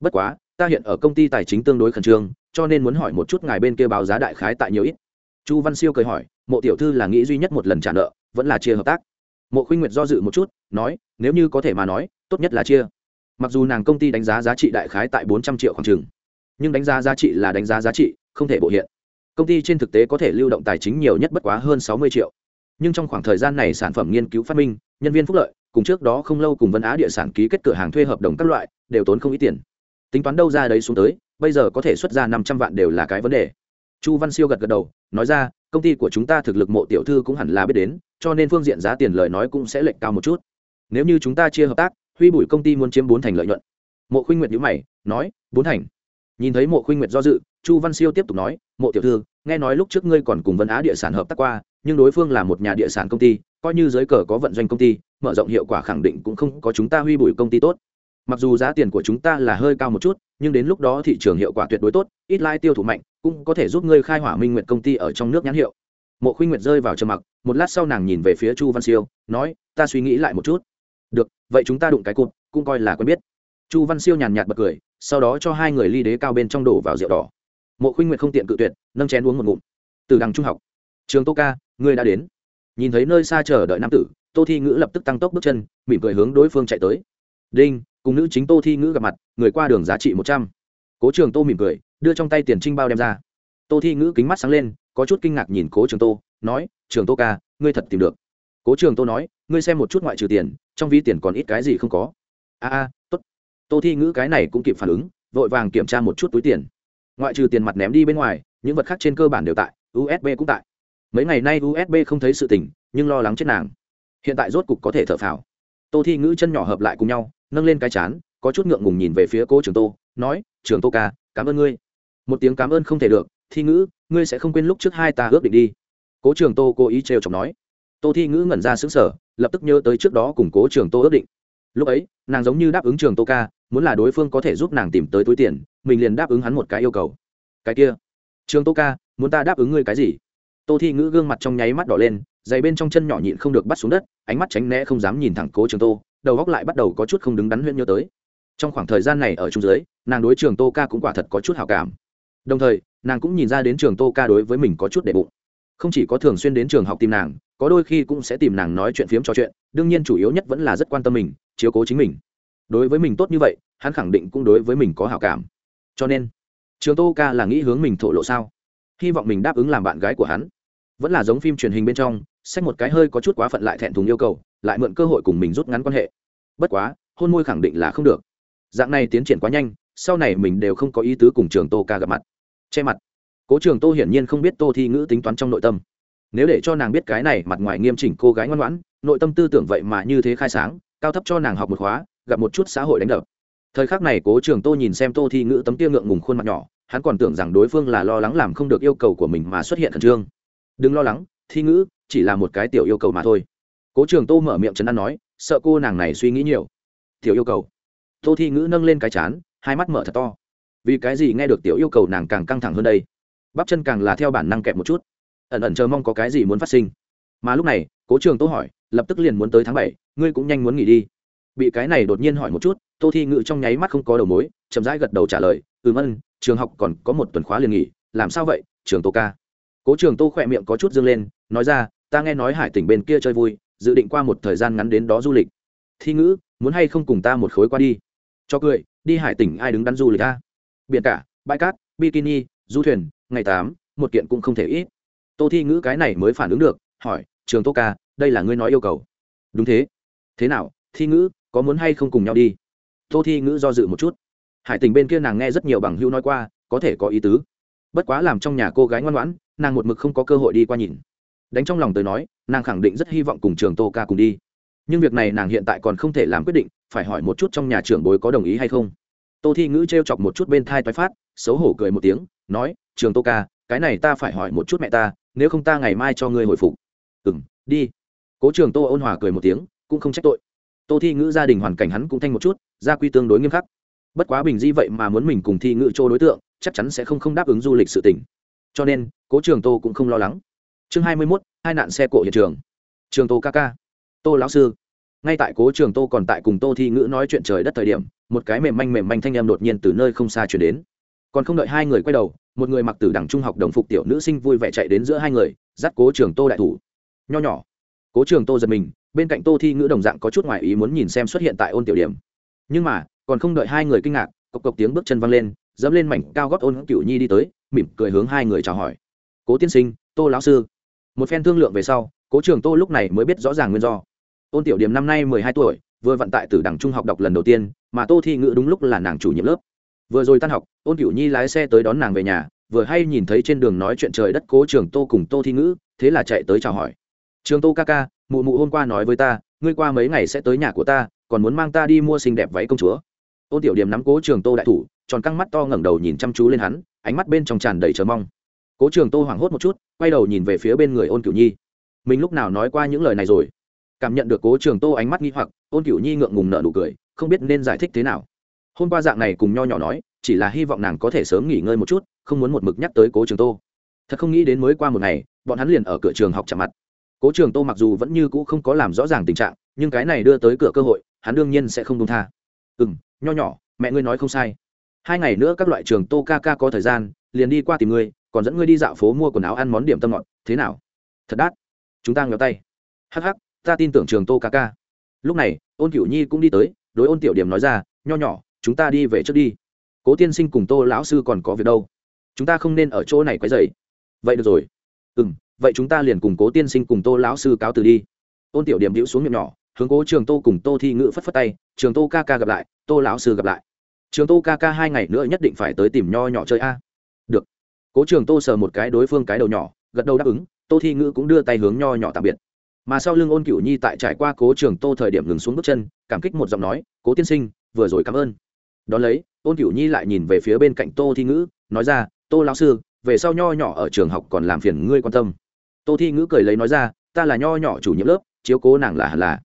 Bất quá, ta hiện ở công ty tài chính tương đối khẩn trương, cho nên muốn hỏi một chút ngài bên kia báo giá đại khái tại nhiều ít. Chu văn siêu cười hỏi, mộ tiểu thư là nghĩ duy nhất một lần trả nợ, vẫn là chia hợp tác? Mộ khuynh nguyệt do dự một chút, nói, nếu như có thể mà nói, tốt nhất là chia. Mặc dù nàng công ty đánh giá giá trị đại khái tại bốn trăm triệu khoảng trừng nhưng đánh giá giá trị là đánh giá giá trị, không thể bộ hiện. Công ty trên thực tế có thể lưu động tài chính nhiều nhất bất quá hơn sáu mươi triệu. Nhưng trong khoảng thời gian này sản phẩm nghiên cứu phát minh, nhân viên phúc lợi, cùng trước đó không lâu cùng vân á địa sản ký kết cửa hàng thuê hợp đồng các loại, đều tốn không ít tiền. Tính toán đâu ra đấy xuống tới, bây giờ có thể xuất ra năm trăm vạn đều là cái vấn đề chu văn siêu gật gật đầu, nói ra, công ty của chúng ta thực lực mộ tiểu thư cũng hẳn là biết đến, cho nên phương diện giá tiền lời nói cũng sẽ lệch cao một chút. Nếu như chúng ta chia hợp tác, huy bùi công ty muốn chiếm bốn thành lợi nhuận. Mộ khuynh nguyệt nhữ mày, nói, bốn thành. Nhìn thấy mộ khuynh nguyệt do dự, chu văn siêu tiếp tục nói, mộ tiểu thư, nghe nói lúc trước ngươi còn cùng vân á địa sản hợp tác qua, nhưng đối phương là một nhà địa sản công ty, coi như giới cờ có vận doanh công ty, mở rộng hiệu quả khẳng định cũng không có chúng ta huy bùi công ty tốt. Mặc dù giá tiền của chúng ta là hơi cao một chút, nhưng đến lúc đó thị trường hiệu quả tuyệt đối tốt, ít lai tiêu thụ mạnh cũng có thể giúp ngươi khai hỏa minh nguyện công ty ở trong nước nhãn hiệu. Mộ khuynh nguyệt rơi vào trầm mặc, một lát sau nàng nhìn về phía chu văn siêu, nói, ta suy nghĩ lại một chút. Được, vậy chúng ta đụng cái cụt cũng coi là quen biết. Chu văn siêu nhàn nhạt bật cười, sau đó cho hai người ly đế cao bên trong đổ vào rượu đỏ. Mộ khuynh nguyệt không tiện cự tuyệt, nâng chén uống một ngụm. Từ đằng trung học. Trường tô ca, ngươi đã đến. Nhìn thấy nơi xa chờ đợi nam tử, tô thi ngữ lập tức tăng tốc bước chân, mỉm cười hướng đối phương chạy tới. Đinh, cùng nữ chính tô thi ngữ gặp mặt, người qua đường giá trị một trăm cố trường tô mỉm cười, đưa trong tay tiền trinh bao đem ra. Tô thi ngữ kính mắt sáng lên, có chút kinh ngạc nhìn cố trường tô, nói, trường tô ca, ngươi thật tìm được. Cố trường tô nói, ngươi xem một chút ngoại trừ tiền, trong ví tiền còn ít cái gì không có. A a, tốt. Tô thi ngữ cái này cũng kịp phản ứng, vội vàng kiểm tra một chút túi tiền. Ngoại trừ tiền mặt ném đi bên ngoài, những vật khác trên cơ bản đều tại usb cũng tại. Mấy ngày nay usb không thấy sự tình, nhưng lo lắng chết nàng. Hiện tại rốt cục có thể thở phào. Tô thi ngữ chân nhỏ hợp lại cùng nhau, nâng lên cái chán, có chút ngượng ngùng nhìn về phía cố trường tô nói, trường tô ca, cảm ơn ngươi. Một tiếng cảm ơn không thể được, thi ngữ, ngươi sẽ không quên lúc trước hai ta ước định đi. Cố trường tô cố ý trêu chọc nói. Tô thi ngữ ngẩn ra xứng sở lập tức nhớ tới trước đó cùng cố trường tô ước định. Lúc ấy, nàng giống như đáp ứng trường tô ca, muốn là đối phương có thể giúp nàng tìm tới túi tiền, mình liền đáp ứng hắn một cái yêu cầu. Cái kia, trường tô ca, muốn ta đáp ứng ngươi cái gì? Tô thi ngữ gương mặt trong nháy mắt đỏ lên, giày bên trong chân nhỏ nhịn không được bắt xuống đất, ánh mắt tránh né không dám nhìn thẳng cố trường tô, đầu góc lại bắt đầu có chút không đứng đắn huyên nhớ tới trong khoảng thời gian này ở trung dưới nàng đối trường tô ca cũng quả thật có chút hào cảm. Đồng thời, nàng cũng nhìn ra đến trường tô ca đối với mình có chút đệ bụng. Không chỉ có thường xuyên đến trường học tìm nàng, có đôi khi cũng sẽ tìm nàng nói chuyện phiếm trò chuyện, đương nhiên chủ yếu nhất vẫn là rất quan tâm mình, chiếu cố chính mình. Đối với mình tốt như vậy, hắn khẳng định cũng đối với mình có hào cảm. Cho nên, trường tô ca là nghĩ hướng mình thổ lộ sao? Hy vọng mình đáp ứng làm bạn gái của hắn. Vẫn là giống phim truyền hình bên trong, xách một cái hơi có chút quá phận lại thẹn thùng yêu cầu, lại mượn cơ hội cùng mình rút ngắn quan hệ. Bất quá, hôn môi khẳng định là không được dạng này tiến triển quá nhanh, sau này mình đều không có ý tứ cùng trường tô ca gặp mặt. Che mặt. Cố trường tô hiển nhiên không biết tô thi ngữ tính toán trong nội tâm. Nếu để cho nàng biết cái này, mặt ngoài nghiêm chỉnh cô gái ngoan ngoãn, nội tâm tư tưởng vậy mà như thế khai sáng, cao thấp cho nàng học một khóa, gặp một chút xã hội đánh đập. Thời khắc này cố trường tô nhìn xem tô thi ngữ tấm tiêu ngượng ngùng khuôn mặt nhỏ, hắn còn tưởng rằng đối phương là lo lắng làm không được yêu cầu của mình mà xuất hiện khẩn trương. Đừng lo lắng, thi ngữ, chỉ là một cái tiểu yêu cầu mà thôi. Cố trường tô mở miệng chấn an nói, sợ cô nàng này suy nghĩ nhiều. Tiểu yêu cầu? Tô thi ngữ nâng lên cái chán, hai mắt mở thật to. Vì cái gì nghe được tiểu yêu cầu nàng càng căng thẳng hơn đây? Bắp chân càng là theo bản năng kẹp một chút. Ẩn ẩn chờ mong có cái gì muốn phát sinh. Mà lúc này, cố trường tô hỏi, lập tức liền muốn tới tháng bảy, ngươi cũng nhanh muốn nghỉ đi. Bị cái này đột nhiên hỏi một chút, tô thi ngữ trong nháy mắt không có đầu mối, chậm rãi gật đầu trả lời ừ ân, trường học còn có một tuần khóa liền nghỉ, làm sao vậy, trường tô ca? Cố trường tô khỏe miệng có chút dương lên, nói ra, ta nghe nói hải tỉnh bên kia chơi vui, dự định qua một thời gian ngắn đến đó du lịch. Thi ngữ, muốn hay không cùng ta một khối qua đi? Cho cười, đi hải tỉnh ai đứng đắn du lịch ta biển cả, bãi cát, bikini, du thuyền, ngày tám, một kiện cũng không thể ít. Tô thi ngữ cái này mới phản ứng được, hỏi, trường tô ca, đây là ngươi nói yêu cầu? Đúng thế. Thế nào, thi ngữ, có muốn hay không cùng nhau đi? Tô thi ngữ do dự một chút. Hải tình bên kia nàng nghe rất nhiều bằng hữu nói qua, có thể có ý tứ. Bất quá làm trong nhà cô gái ngoan ngoãn, nàng một mực không có cơ hội đi qua nhìn. Đánh trong lòng tới nói, nàng khẳng định rất hy vọng cùng trường tô ca cùng đi nhưng việc này nàng hiện tại còn không thể làm quyết định, phải hỏi một chút trong nhà trưởng bối có đồng ý hay không. Tô thi ngữ t r e o chọc một chút bên thai toái phát, xấu hổ cười một tiếng, nói, trường tô ca, cái này ta phải hỏi một chút mẹ ta, nếu không ta ngày mai cho ngươi hồi phục. Ừ m đi. Cố trường tô ôn hòa cười một tiếng, cũng không trách tội. Tô thi ngữ gia đình hoàn cảnh hắn cũng thanh một chút, gia quy tương đối nghiêm khắc. Bất quá bình di vậy mà muốn mình cùng thi ngữ chỗ đối tượng, chắc chắn sẽ không không đáp ứng du lịch sự tỉnh cho nên, cố trường tô cũng không lo lắng. Chương hai mươi mốt, hai nạn xe cộ hiện trường. Trường tô ca ca tô lão sư. Ngay tại cố trường tô còn tại cùng tô thi ngữ nói chuyện trời đất thời điểm, một cái mềm manh mềm manh thanh em đột nhiên từ nơi không xa chuyển đến. Còn không đợi hai người quay đầu, một người mặc tử đẳng trung học đồng phục tiểu nữ sinh vui vẻ chạy đến giữa hai người, dắt cố trường tô đại thủ. Nho nhỏ. Cố trường tô giật mình, bên cạnh tô thi ngữ đồng dạng có chút ngoại ý muốn nhìn xem xuất hiện tại ôn tiểu điểm. Nhưng mà, còn không đợi hai người kinh ngạc, cộc cộc tiếng bước chân văng lên, dẫm lên mảnh cao gót ôn cựu nhi đi tới, mỉm cười hướng hai người chào hỏi. Cố tiên sinh, tô lão sư. Một phen thương lượng về sau, cố trường tô lúc này mới biết rõ ràng nguyên do ôn tiểu điểm năm nay mười hai tuổi, vừa vận tại từ đẳng trung học đọc lần đầu tiên, mà tô thi ngữ đúng lúc là nàng chủ nhiệm lớp. Vừa rồi tan học, ôn cửu nhi lái xe tới đón nàng về nhà, vừa hay nhìn thấy trên đường nói chuyện trời đất cố trường tô cùng tô thi ngữ, thế là chạy tới chào hỏi. Trường tô ca ca, mụ mụ hôm qua nói với ta, ngươi qua mấy ngày sẽ tới nhà của ta, còn muốn mang ta đi mua xinh đẹp váy công chúa. Ôn tiểu điểm nắm cố trường tô đại thủ, tròn căng mắt to ngẩng đầu nhìn chăm chú lên hắn, ánh mắt bên trong tràn đầy chờ mong. Cố trường tô hoảng hốt một chút, quay đầu nhìn về phía bên người ôn cửu nhi. Mình lúc nào nói qua những lời này rồi? Cảm nhận được cố trường tô ánh mắt nghi hoặc, ôn cửu nhi ngượng ngùng nợ nụ cười, không biết nên giải thích thế nào. Hôm qua dạng này cùng nho nhỏ nói, chỉ là hy vọng nàng có thể sớm nghỉ ngơi một chút, không muốn một mực nhắc tới cố trường tô. Thật không nghĩ đến mới qua một ngày, bọn hắn liền ở cửa trường học chạm mặt. Cố trường tô mặc dù vẫn như cũ không có làm rõ ràng tình trạng, nhưng cái này đưa tới cửa cơ hội, hắn đương nhiên sẽ không công tha. Ừ m nho nhỏ, mẹ ngươi nói không sai. Hai ngày nữa các loại trường tô ca ca có thời gian, liền đi qua tìm ngươi, còn dẫn ngươi đi dạo phố mua quần áo ăn món điểm tâm ngọt, thế nào? Thật đắt. Chúng ta ngéo tay. Hắc hắc ta tin tưởng trường tô ca ca. Lúc này, ôn cửu nhi cũng đi tới, đối ôn tiểu điểm nói ra, nho nhỏ, chúng ta đi về trước đi. Cố tiên sinh cùng tô lão sư còn có việc đâu. Chúng ta không nên ở chỗ này quấy dày vậy được rồi. Ừ m vậy chúng ta liền cùng cố tiên sinh cùng tô lão sư cáo từ đi. Ôn tiểu điểm hữu xuống miệng nhỏ, hướng cố trường tô cùng tô thi ngữ phất phất tay, trường tô ca ca gặp lại, tô lão sư gặp lại. Trường tô ca ca hai ngày nữa nhất định phải tới tìm nho nhỏ chơi a. Được. Cố trường tô sờ một cái đối phương cái đầu nhỏ, gật đầu đáp ứng, tô thi ngữ cũng đưa tay hướng nho nhỏ tạm biệt mà sau lưng ôn cửu nhi tại trải qua cố trường tô thời điểm ngừng xuống bước chân, cảm kích một giọng nói, cố tiên sinh, vừa rồi cảm ơn. Đón lấy, ôn cửu nhi lại nhìn về phía bên cạnh tô thi ngữ, nói ra, tô lão sư, về sau nho nhỏ ở trường học còn làm phiền ngươi quan tâm. Tô thi ngữ cười lấy nói ra, ta là nho nhỏ chủ nhiệm lớp, chiếu cố nàng là hẳn là.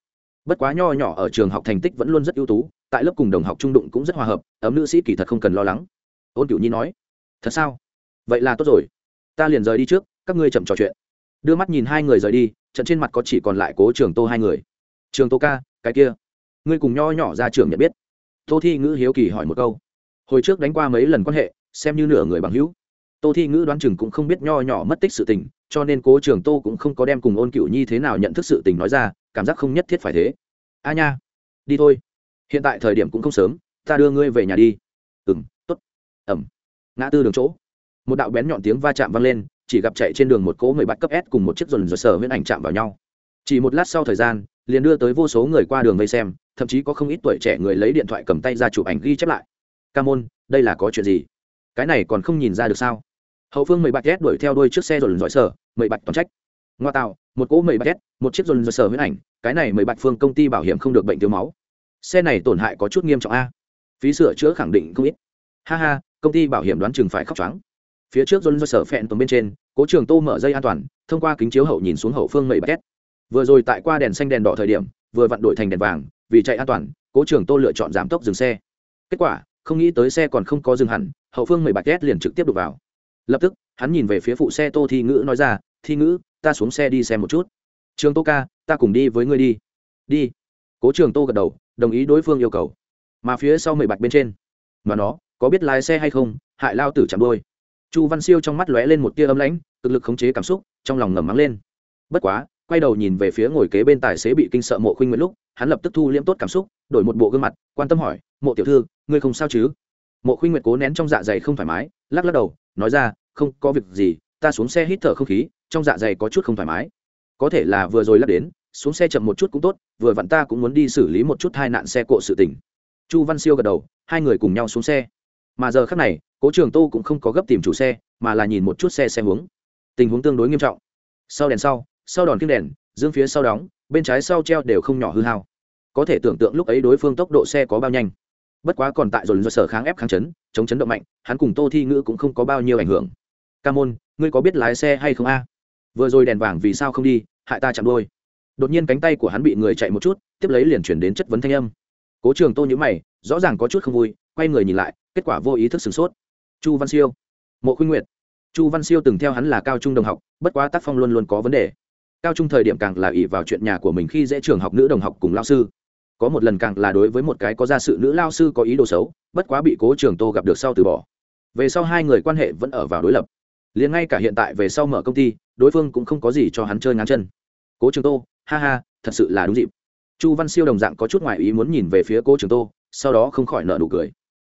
Bất quá nho nhỏ ở trường học thành tích vẫn luôn rất ưu tú, tại lớp cùng đồng học trung đụng cũng rất hòa hợp, ấm nữ sĩ kỳ thật không cần lo lắng. Ôn cửu nhi nói, thật sao? Vậy là tốt rồi. Ta liền rời đi trước, các ngươi chậm trò chuyện đưa mắt nhìn hai người rời đi trận trên mặt có chỉ còn lại cố trường tô hai người trường tô ca, cái kia. Ngươi cùng nho nhỏ ra trường nhận biết. Tô thi ngữ hiếu kỳ hỏi một câu. Hồi trước đánh qua mấy lần quan hệ, xem như nửa người bằng hữu. Tô thi ngữ đoán chừng cũng không biết nho nhỏ mất tích sự tình, cho nên cố trường tô cũng không có đem cùng ôn cựu nhi thế nào nhận thức sự tình nói ra, cảm giác không nhất thiết phải thế. A nha, đi thôi. Hiện tại thời điểm cũng không sớm, ta đưa ngươi về nhà đi. Ừ m t ố t ẩm. Ngã tư đường chỗ. Một đạo bén nhọn tiếng va chạm vang lên chỉ gặp chạy trên đường một cỗ mười bát cấp s cùng một chiếc dồn dồn sở huyễn ảnh chạm vào nhau. Chỉ một lát sau thời gian, liền đưa tới vô số người qua đường vây xem, thậm chí có không ít tuổi trẻ người lấy điện thoại cầm tay ra chụp ảnh ghi chép lại. Ca môn, đây là có chuyện gì? Cái này còn không nhìn ra được sao? Hậu phương mười bạch ghét đuổi theo đuôi chiếc xe dồn dõi sở mười bạch toàn trách. Ngoa tạo, một cỗ mười bạch ghét một chiếc dồn dồn sở huyễn ảnh, cái này mười bạch phương công ty bảo hiểm không được bệnh thiếu máu. Xe này tổn hại có chút nghiêm trọng a. Phí sửa chữa khẳng định không ít. Ha ha, công ty bảo hiểm đoán chừng phải khóc trắng phía trước dồn dồn sở phẹn tuần bên trên, cố trường tô mở dây an toàn, thông qua kính chiếu hậu nhìn xuống hậu phương mẩy bạch két vừa rồi tại qua đèn xanh đèn đỏ thời điểm, vừa vặn đổi thành đèn vàng, vì chạy an toàn, cố trường tô lựa chọn giảm tốc dừng xe. Kết quả, không nghĩ tới xe còn không có dừng hẳn, hậu phương mẩy bạch két liền trực tiếp đục vào. Lập tức, hắn nhìn về phía phụ xe tô thi ngữ nói ra, thi ngữ, ta xuống xe đi xem một chút. Trường tô ca, ta cùng đi với ngươi đi. Đi. Cố trường tô gật đầu, đồng ý đối phương yêu cầu. Mà phía sau mười bạch bên trên, mà nó, có biết lái xe hay không? Hại lao tử chạm đôi chu văn siêu trong mắt lóe lên một tia ấm lãnh, cực lực khống chế cảm xúc, trong lòng ngầm mắng lên. Bất quá, quay đầu nhìn về phía ngồi kế bên tài xế bị kinh sợ mộ khuynh nguyễn lúc, hắn lập tức thu liễm tốt cảm xúc, đổi một bộ gương mặt, quan tâm hỏi, mộ tiểu thư, ngươi không sao chứ? Mộ khuynh nguyệt cố nén trong dạ dày không thoải mái, lắc lắc đầu, nói ra, không, có việc gì, ta xuống xe hít thở không khí, trong dạ dày có chút không thoải mái. Có thể là vừa rồi lắc đến, xuống xe chậm một chút cũng tốt, vừa vặn ta cũng muốn đi xử lý một chút hai nạn xe cộ sự tình. Chu văn siêu gật đầu, hai người cùng nhau xuống xe mà giờ khác này, cố trường tô cũng không có gấp tìm chủ xe, mà là nhìn một chút xe xe hướng. Tình huống tương đối nghiêm trọng. Sau đèn sau sau đòn kiêng đèn, dương phía sau đóng, bên trái sau treo đều không nhỏ hư hao. Có thể tưởng tượng lúc ấy đối phương tốc độ xe có bao nhanh. Bất quá còn tại dồn do sở kháng ép kháng chấn, chống chấn động mạnh, hắn cùng tô thi ngữ cũng không có bao nhiêu ảnh hưởng. Ca môn, ngươi có biết lái xe hay không a? Vừa rồi đèn vàng vì sao không đi, hại ta chạm đôi. Đột nhiên cánh tay của hắn bị người chạy một chút, tiếp lấy liền chuyển đến chất vấn thanh âm. Cố trường tô nhữ mày rõ ràng có chút không vui, quay người nhìn lại, kết quả vô ý thức sửng sốt. Chu văn siêu, mộ khuyên nguyệt. Chu văn siêu từng theo hắn là cao trung đồng học, bất quá tác phong luôn luôn có vấn đề. Cao trung thời điểm càng là ỉ vào chuyện nhà của mình khi dễ trường học nữ đồng học cùng lao sư. Có một lần càng là đối với một cái có gia sự nữ lao sư có ý đồ xấu, bất quá bị cố trường tô gặp được sau từ bỏ. Về sau hai người quan hệ vẫn ở vào đối lập. Liền ngay cả hiện tại về sau mở công ty, đối phương cũng không có gì cho hắn chơi ngang chân. Cố trường tô, ha ha, thật sự là đúng dịp. Chu văn siêu đồng dạng có chút ngoại ý muốn nhìn về phía cố trường tô sau đó không khỏi nợ nụ cười.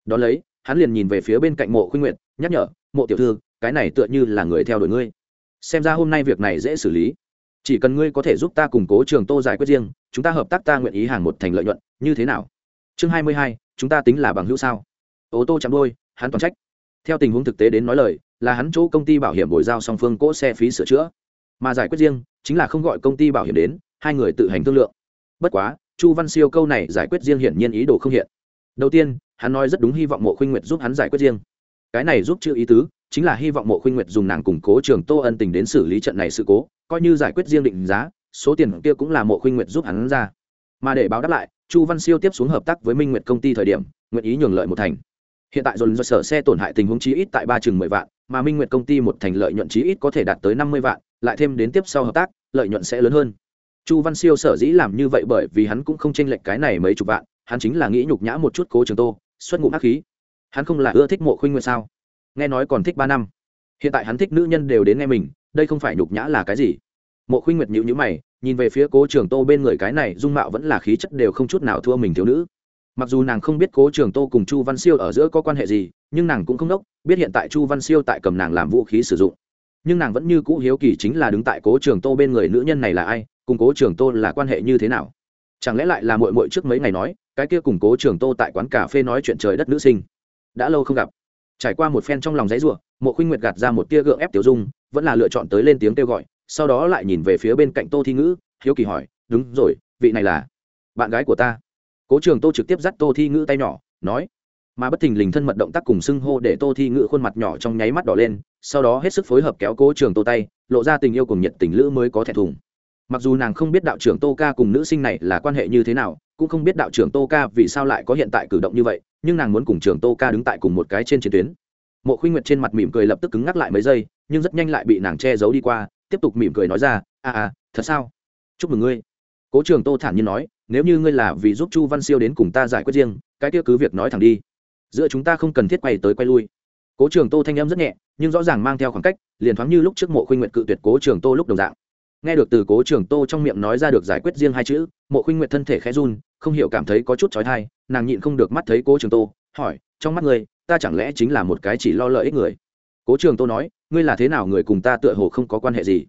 Đón lấy, hắn liền nhìn về phía bên cạnh mộ khuynh nguyệt, nhắc nhở, mộ tiểu thư, cái này tựa như là người theo đuổi ngươi. Xem ra hôm nay việc này dễ xử lý. Chỉ cần ngươi có thể giúp ta củng cố trường tô giải quyết riêng, chúng ta hợp tác ta nguyện ý hàng một thành lợi nhuận, như thế nào? Chương hai mươi hai, chúng ta tính là bằng hữu sao? Ô tô chạm đôi, hắn toàn trách. Theo tình huống thực tế đến nói lời, là hắn chỗ công ty bảo hiểm bồi giao song phương cỗ xe phí sửa chữa. Mà giải quyết riêng, chính là không gọi công ty bảo hiểm đến, hai người tự hành thương lượng. Bất quá chu văn siêu câu này giải quyết riêng hiển nhiên ý đồ không hiện. Đầu tiên, hắn nói rất đúng hy vọng mộ khuynh nguyệt giúp hắn giải quyết riêng. Cái này giúp chữ ý tứ, chính là hy vọng mộ khuynh nguyệt dùng nàng củng cố trường tô ân tình đến xử lý trận này sự cố, coi như giải quyết riêng định giá, số tiền kia cũng là mộ khuynh nguyệt giúp hắn ra. Mà để báo đáp lại, chu văn siêu tiếp xuống hợp tác với minh nguyệt công ty thời điểm, nguyện ý nhường lợi một thành. Hiện tại dồn do sở xe tổn hại tình huống chí ít tại ba chừng mười vạn, mà minh nguyệt công ty một thành lợi nhuận chí ít có thể đạt tới năm mươi vạn, lại thêm đến tiếp sau hợp tác, lợi nhuận sẽ lớn hơn chu văn siêu sở dĩ làm như vậy bởi vì hắn cũng không tranh lệch cái này mấy chục vạn, hắn chính là nghĩ nhục nhã một chút cố trường tô, xuất ngụ ác khí. Hắn không là ưa thích mộ khuynh nguyện sao? Nghe nói còn thích ba năm. Hiện tại hắn thích nữ nhân đều đến nghe mình, đây không phải nhục nhã là cái gì? Mộ khuynh nguyệt nhữ nhữ mày, nhìn về phía cố trường tô bên người cái này, dung mạo vẫn là khí chất đều không chút nào thua mình thiếu nữ. Mặc dù nàng không biết cố trường tô cùng chu văn siêu ở giữa có quan hệ gì, nhưng nàng cũng không đốc, biết hiện tại chu văn siêu tại cầm nàng làm vũ khí sử dụng nhưng nàng vẫn như cũ hiếu kỳ chính là đứng tại cố trường tô bên người nữ nhân này là ai, cùng cố trường tô là quan hệ như thế nào? Chẳng lẽ lại là mội mội trước mấy ngày nói, cái kia cùng cố trường tô tại quán cà phê nói chuyện trời đất nữ sinh. Đã lâu không gặp. Trải qua một phen trong lòng giấy ruộng mộ khuynh nguyệt gạt ra một tia gượng ép tiểu dung, vẫn là lựa chọn tới lên tiếng kêu gọi, sau đó lại nhìn về phía bên cạnh tô thi ngữ, hiếu kỳ hỏi, đúng rồi, vị này là bạn gái của ta? Cố trường tô trực tiếp dắt tô thi ngữ tay nhỏ, nói, mà bất thình lình thân mật động tác cùng xưng hô để tô thi ngữ khuôn mặt nhỏ trong nháy mắt đỏ lên sau đó hết sức phối hợp kéo cố trường tô tay, lộ ra tình yêu cùng nhiệt tình lữ mới có thể thùng. Mặc dù nàng không biết đạo trưởng tô ca cùng nữ sinh này là quan hệ như thế nào, cũng không biết đạo trưởng tô ca vì sao lại có hiện tại cử động như vậy, nhưng nàng muốn cùng trường tô ca đứng tại cùng một cái trên chiến tuyến. Mộ khuynh nguyệt trên mặt mỉm cười lập tức cứng ngắc lại mấy giây, nhưng rất nhanh lại bị nàng che giấu đi qua, tiếp tục mỉm cười nói ra à à thật sao? Chúc mừng ngươi. Cố trường tô thản nhiên nói, nếu như ngươi là vì giúp chu văn siêu đến cùng ta giải quyết riêng, cái kia cứ việc nói thẳng đi. Giữa chúng ta không cần thiết quay tới quay lui cố trường tô thanh em rất nhẹ, nhưng rõ ràng mang theo khoảng cách, liền thoáng như lúc trước mộ khuynh nguyệt cự tuyệt cố trường tô lúc đồng dạng. Nghe được từ cố trường tô trong miệng nói ra được giải quyết riêng hai chữ, mộ khuynh nguyệt thân thể khẽ run, không hiểu cảm thấy có chút trói thai nàng nhịn không được mắt thấy cố trường tô, hỏi, trong mắt ngươi, ta chẳng lẽ chính là một cái chỉ lo lợi ích người? Cố trường tô nói, ngươi là thế nào người cùng ta tựa hồ không có quan hệ gì?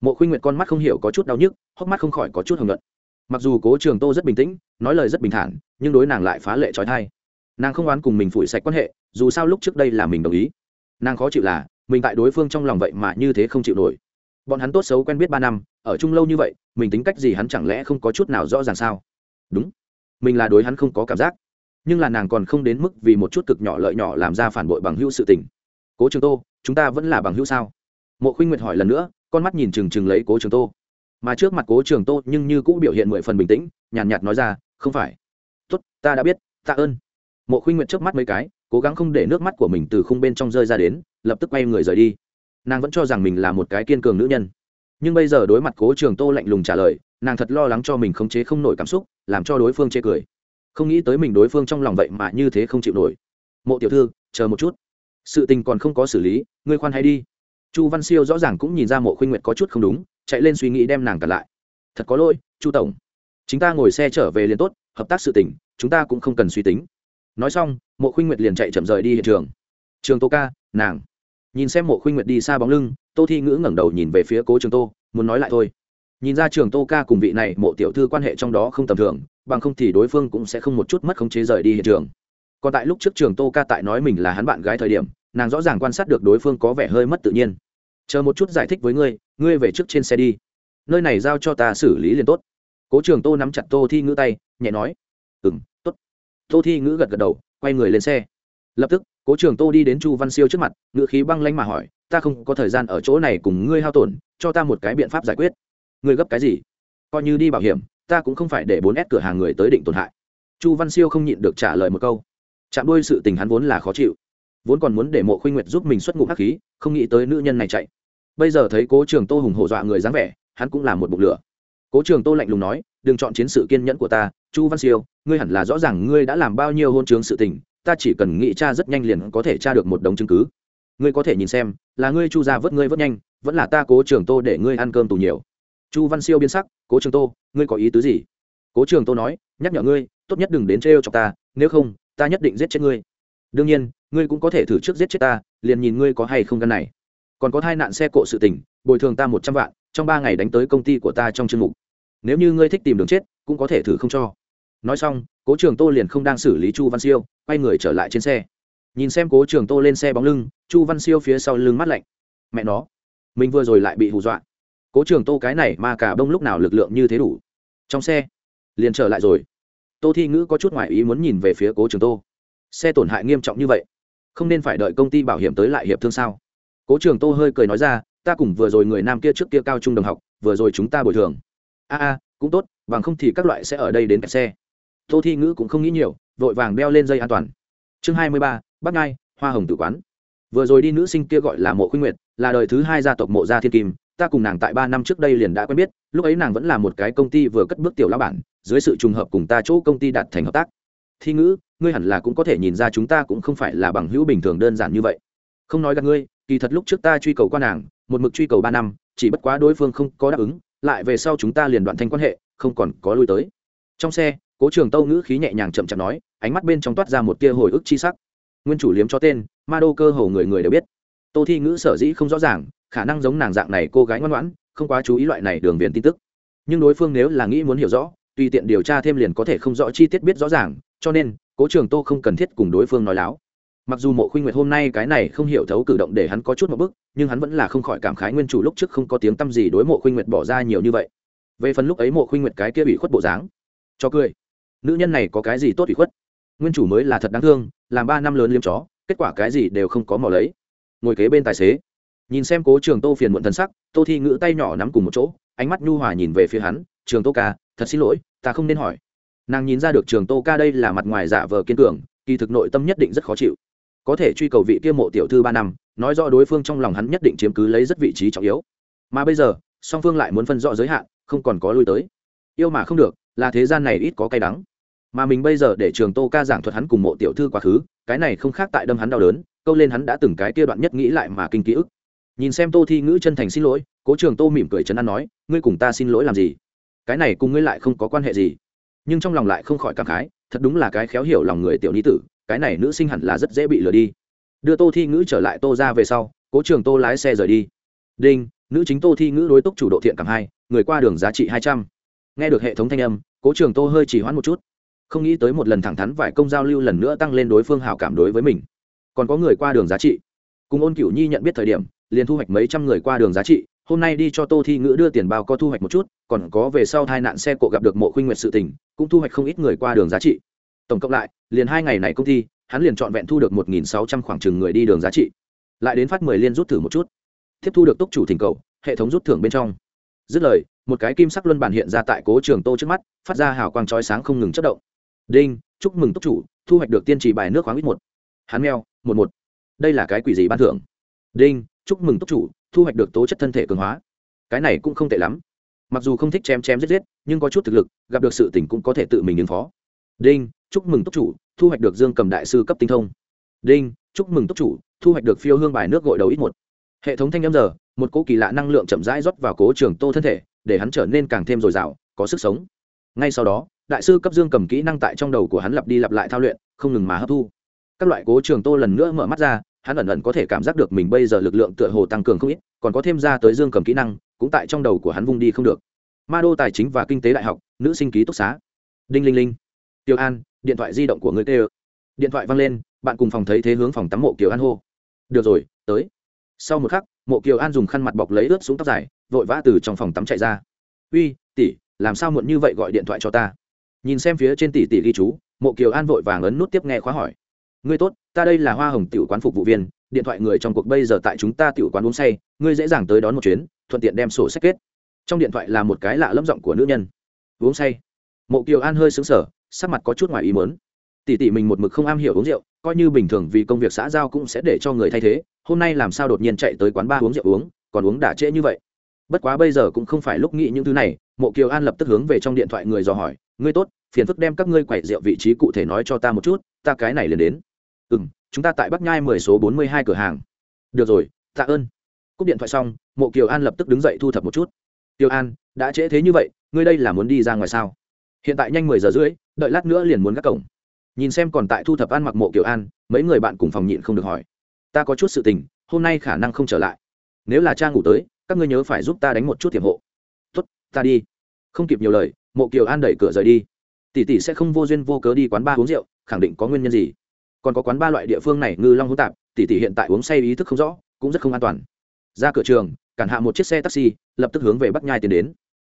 Mộ khuynh nguyệt con mắt không hiểu có chút đau nhức, hốc mắt không khỏi có chút hồng luận mặc dù cố trường tô rất bình tĩnh, nói lời rất bình thản, nhưng đối nàng lại phá lệ trói thai nàng không oán cùng mình phủi sạch quan hệ dù sao lúc trước đây là mình đồng ý. Nàng khó chịu là mình tại đối phương trong lòng vậy mà như thế không chịu nổi. Bọn hắn tốt xấu quen biết ba năm ở chung lâu như vậy mình tính cách gì hắn chẳng lẽ không có chút nào rõ ràng sao? Đúng mình là đối hắn không có cảm giác. Nhưng là nàng còn không đến mức vì một chút cực nhỏ lợi nhỏ làm ra phản bội bằng hữu sự tình. Cố trường tô chúng ta vẫn là bằng hữu sao? Mộ khuynh nguyệt hỏi lần nữa con mắt nhìn trừng trừng lấy cố trường tô. Mà trước mặt cố trường tô nhưng như cũng biểu hiện mười phần bình tĩnh nhàn nhạt, nhạt nói ra không phải. Tốt ta đã biết tạ ơn mộ khuynh nguyệt trước mắt mấy cái, cố gắng không để nước mắt của mình từ khung bên trong rơi ra đến, lập tức quay người rời đi. Nàng vẫn cho rằng mình là một cái kiên cường nữ nhân. Nhưng bây giờ đối mặt cố trường tô lạnh lùng trả lời, nàng thật lo lắng cho mình khống chế không nổi cảm xúc, làm cho đối phương chê cười. Không nghĩ tới mình đối phương trong lòng vậy mà như thế không chịu nổi. Mộ tiểu thư, chờ một chút. Sự tình còn không có xử lý, ngươi khoan hay đi. Chu văn siêu rõ ràng cũng nhìn ra mộ khuynh nguyệt có chút không đúng, chạy lên suy nghĩ đem nàng cặn lại. Thật có lỗi, chu tổng. Chúng ta ngồi xe trở về liền tốt, hợp tác sự tình, chúng ta cũng không cần suy tính nói xong, mộ khuynh nguyệt liền chạy chậm rời đi hiện trường. Trường tô ca, nàng. Nhìn xem mộ khuynh nguyệt đi xa bóng lưng, tô thi ngữ ngẩng đầu nhìn về phía cố trường tô, muốn nói lại thôi. Nhìn ra trường tô ca cùng vị này mộ tiểu thư quan hệ trong đó không tầm thường, bằng không thì đối phương cũng sẽ không một chút mất khống chế rời đi hiện trường. Còn tại lúc trước trường tô ca tại nói mình là hắn bạn gái thời điểm, nàng rõ ràng quan sát được đối phương có vẻ hơi mất tự nhiên. Chờ một chút giải thích với ngươi ngươi về trước trên xe đi. Nơi này giao cho ta xử lý liền tốt. Cố trường tô nắm chặt tô thi ngữ tay, nhẹ nói. Ừ m t ố t tô thi ngữ gật gật đầu, quay người lên xe. Lập tức, cố trường tô đi đến chu văn siêu trước mặt ngữ khí băng lanh mà hỏi, ta không có thời gian ở chỗ này cùng ngươi hao tổn, cho ta một cái biện pháp giải quyết. Ngươi gấp cái gì? Coi như đi bảo hiểm, ta cũng không phải để bốn s cửa hàng người tới định tổn hại. Chu văn siêu không nhịn được trả lời một câu. Chạm đôi sự tình hắn vốn là khó chịu, vốn còn muốn để mộ khuynh nguyệt giúp mình xuất ngụ hắc khí, không nghĩ tới nữ nhân này chạy. Bây giờ thấy cố trường tô hùng hổ dọa người dáng vẻ, hắn cũng là một bụng lửa cố trường tô lạnh lùng nói, đừng chọn chiến sự kiên nhẫn của ta, chu văn siêu, ngươi hẳn là rõ ràng ngươi đã làm bao nhiêu hôn chướng sự tình, ta chỉ cần nghĩ cha rất nhanh liền có thể tra được một đống chứng cứ. Ngươi có thể nhìn xem, là ngươi chu ra vớt ngươi vớt nhanh, vẫn là ta cố trường tô để ngươi ăn cơm tù nhiều. Chu văn siêu biến sắc, cố trường tô, ngươi có ý tứ gì? Cố trường tô nói, nhắc nhở ngươi, tốt nhất đừng đến trêu chọc ta, nếu không, ta nhất định giết chết ngươi. Đương nhiên, ngươi cũng có thể thử trước giết chết ta, liền nhìn ngươi có hay không căn này. Còn có hai nạn xe cộ sự tình, bồi thường ta một trăm vạn, trong ba ngày đánh tới công ty của ta trong chương mục nếu như ngươi thích tìm đường chết, cũng có thể thử không cho. Nói xong, cố trường tô liền không đang xử lý chu văn siêu, quay người trở lại trên xe. Nhìn xem cố trường tô lên xe bóng lưng, chu văn siêu phía sau lưng mắt lạnh. Mẹ nó, mình vừa rồi lại bị hù dọa. Cố trường tô cái này mà cả bông lúc nào lực lượng như thế đủ? Trong xe, liền trở lại rồi. Tô thi ngữ có chút ngoại ý muốn nhìn về phía cố trường tô. Xe tổn hại nghiêm trọng như vậy, không nên phải đợi công ty bảo hiểm tới lại hiệp thương sao? Cố trường tô hơi cười nói ra, ta cùng vừa rồi người nam kia trước kia cao trung đồng học, vừa rồi chúng ta bồi thường a a, cũng tốt bằng không thì các loại sẽ ở đây đến kẹt xe. Tô thi ngữ cũng không nghĩ nhiều, vội vàng đeo lên dây an toàn. Chương hai mươi ba, bắc ngai, hoa hồng tử quán. Vừa rồi đi nữ sinh kia gọi là mộ khuynh nguyệt, là đời thứ hai gia tộc mộ gia thiên kim, ta cùng nàng tại ba năm trước đây liền đã quen biết, lúc ấy nàng vẫn là một cái công ty vừa cất bước tiểu lão bản, dưới sự trùng hợp cùng ta chỗ công ty đạt thành hợp tác. Thi ngữ, ngươi hẳn là cũng có thể nhìn ra chúng ta cũng không phải là bằng hữu bình thường đơn giản như vậy. Không nói gặp ngươi, kỳ thật lúc trước ta truy cầu qua nàng, một mực truy cầu ba năm, chỉ bất quá đối phương không có đáp ứng lại về sau chúng ta liền đoạn thành quan hệ, không còn có lui tới. Trong xe, cố trường tâu ngữ khí nhẹ nhàng chậm chậm nói, ánh mắt bên trong toát ra một tia hồi ức chi sắc. Nguyên chủ liếm cho tên, ma đô cơ hầu người người đều biết. Tô thi ngữ sở dĩ không rõ ràng, khả năng giống nàng dạng này cô gái ngoan ngoãn, không quá chú ý loại này đường viền tin tức. Nhưng đối phương nếu là nghĩ muốn hiểu rõ, tùy tiện điều tra thêm liền có thể không rõ chi tiết biết rõ ràng, cho nên, cố trường tô không cần thiết cùng đối phương nói láo mặc dù mộ khuynh nguyệt hôm nay cái này không hiểu thấu cử động để hắn có chút một bức nhưng hắn vẫn là không khỏi cảm khái nguyên chủ lúc trước không có tiếng t â m gì đối mộ khuynh nguyệt bỏ ra nhiều như vậy. Về phần lúc ấy mộ khuynh nguyệt cái kia bị khuất bộ dáng, cho cười. Nữ nhân này có cái gì tốt bị khuất? Nguyên chủ mới là thật đáng thương, làm ba năm lớn liếm chó, kết quả cái gì đều không có mò lấy. Ngồi kế bên tài xế. Nhìn xem cố trường tô phiền muộn thân sắc, tô thi ngữ tay nhỏ nắm cùng một chỗ, ánh mắt nhu hòa nhìn về phía hắn, trường tô ca, thật xin lỗi, ta không nên hỏi. Nàng nhìn ra được trường tô ca đây là mặt ngoài giả vờ kiên cường, kỳ thực nội tâm nhất định rất khó chịu có thể truy cầu vị kia mộ tiểu thư ba năm, nói rõ đối phương trong lòng hắn nhất định chiếm cứ lấy rất vị trí trọng yếu. Mà bây giờ, song phương lại muốn phân rõ giới hạn, không còn có lui tới. Yêu mà không được, là thế gian này ít có cay đắng. Mà mình bây giờ để trường tô ca giảng thuật hắn cùng mộ tiểu thư quá khứ, cái này không khác tại đâm hắn đau đớn, câu lên hắn đã từng cái kia đoạn nhất nghĩ lại mà kinh ký ức. Nhìn xem tô thi ngữ chân thành xin lỗi, cố trường tô mỉm cười chấn an nói, ngươi cùng ta xin lỗi làm gì? Cái này cùng ngươi lại không có quan hệ gì. Nhưng trong lòng lại không khỏi cảm khái, thật đúng là cái khéo hiểu lòng người tiểu ni tử cái này nữ sinh hẳn là rất dễ bị lừa đi. Đưa tô thi ngữ trở lại tô ra về sau, cố trường tô lái xe rời đi. Đinh, nữ chính tô thi ngữ đối túc chủ độ thiện cảm hai, người qua đường giá trị hai trăm. Nghe được hệ thống thanh âm, cố trường tô hơi chỉ hoãn một chút. Không nghĩ tới một lần thẳng thắn vải công giao lưu lần nữa tăng lên đối phương hào cảm đối với mình. Còn có người qua đường giá trị. Cùng ôn cửu nhi nhận biết thời điểm, liền thu hoạch mấy trăm người qua đường giá trị, hôm nay đi cho tô thi ngữ đưa tiền bao có thu hoạch một chút, còn có về sau tai nạn xe cộ gặp được mộ khuynh nguyệt sự tình, cũng thu hoạch không ít người qua đường giá trị tổng cộng lại, liền hai ngày này công ty, hắn liền trọn vẹn thu được một nghìn sáu trăm khoảng chừng người đi đường giá trị. Lại đến phát mười liên rút thử một chút. Tiếp thu được túc chủ thỉnh cầu, hệ thống rút thưởng bên trong. Dứt lời, một cái kim sắc luân bản hiện ra tại cố trường tô trước mắt, phát ra hào quang trói sáng không ngừng chất động. Đinh, chúc mừng túc chủ, thu hoạch được tiên trì bài nước khoáng ít một. Hắn meo, một một. Đây là cái quỷ gì ban thưởng? Đinh, chúc mừng túc chủ, thu hoạch được tố chất thân thể cường hóa. Cái này cũng không tệ lắm. Mặc dù không thích chém chém giết giết, nhưng có chút thực lực, gặp được sự tình cũng có thể tự mình ứng phó. Đinh chúc mừng túc chủ, thu hoạch được dương cầm đại sư cấp tinh thông. Đinh, chúc mừng túc chủ, thu hoạch được phiêu hương bài nước gội đầu ít một. Hệ thống thanh âm giờ, một cỗ kỳ lạ năng lượng chậm rãi rót vào cố trường tô thân thể, để hắn trở nên càng thêm dồi dào, có sức sống. Ngay sau đó, đại sư cấp dương cầm kỹ năng tại trong đầu của hắn lặp đi lặp lại thao luyện, không ngừng mà hấp thu. Các loại cố trường tô lần nữa mở mắt ra, hắn ẩn ẩn có thể cảm giác được mình bây giờ lực lượng tựa hồ tăng cường không ít, còn có thêm ra tới dương cầm kỹ năng, cũng tại trong đầu của hắn vung đi không được. Ma đô tài chính và kinh tế đại học, nữ sinh ký túc xá. Đinh linh linh. Tiêu an điện thoại di động của người tê ơ điện thoại văng lên, bạn cùng phòng thấy thế hướng phòng tắm mộ kiều an hô. Được rồi, tới. Sau một khắc, mộ kiều an dùng khăn mặt bọc lấy ướt xuống tóc dài, vội vã từ trong phòng tắm chạy ra. Uy, tỷ, làm sao muộn như vậy gọi điện thoại cho ta? Nhìn xem phía trên tỷ tỷ ghi chú, mộ kiều an vội vàng ấn nút tiếp nghe khóa hỏi. Ngươi tốt, ta đây là hoa hồng tiểu quán phục vụ viên, điện thoại người trong cuộc bây giờ tại chúng ta tiểu quán uống say, ngươi dễ dàng tới đón một chuyến, thuận tiện đem sổ sách kết. Trong điện thoại là một cái lạ lâm giọng của nữ nhân. Uống say. Mộ kiều an hơi xứng sở sắc mặt có chút ngoài ý mớn tỷ tỷ mình một mực không am hiểu uống rượu, coi như bình thường vì công việc xã giao cũng sẽ để cho người thay thế, hôm nay làm sao đột nhiên chạy tới quán ba uống rượu uống, còn uống đả trễ như vậy. Bất quá bây giờ cũng không phải lúc nghĩ những thứ này, mộ kiều an lập tức hướng về trong điện thoại người dò hỏi, ngươi tốt, phiền phức đem các ngươi quậy rượu vị trí cụ thể nói cho ta một chút, ta cái này liền đến. Ừ m chúng ta tại bắc nhai mười số bốn mươi hai cửa hàng. Được rồi, tạ ơn. Cúp điện thoại xong, mộ kiều an lập tức đứng dậy thu thập một chút. Tiêu an, đã trễ thế như vậy, ngươi đây là muốn đi ra ngoài sao? Hiện tại nhanh mười giờ rưỡi đợi lát nữa liền muốn gác cổng. Nhìn xem còn tại thu thập ăn mặc mộ kiều an, mấy người bạn cùng phòng nhịn không được hỏi. Ta có chút sự tình, hôm nay khả năng không trở lại. Nếu là cha ngủ tới, các ngươi nhớ phải giúp ta đánh một chút tiềm hộ. Tuất ta đi. Không kịp nhiều lời, mộ kiều an đẩy cửa rời đi. Tỷ tỷ sẽ không vô duyên vô cớ đi quán ba uống rượu, khẳng định có nguyên nhân gì. Còn có quán ba loại địa phương này, ngư long hỗn tạp, tỷ tỷ hiện tại uống say ý thức không rõ, cũng rất không an toàn. Ra cửa trường, cản hạ một chiếc xe taxi, lập tức hướng về bắc nhai tiến đến.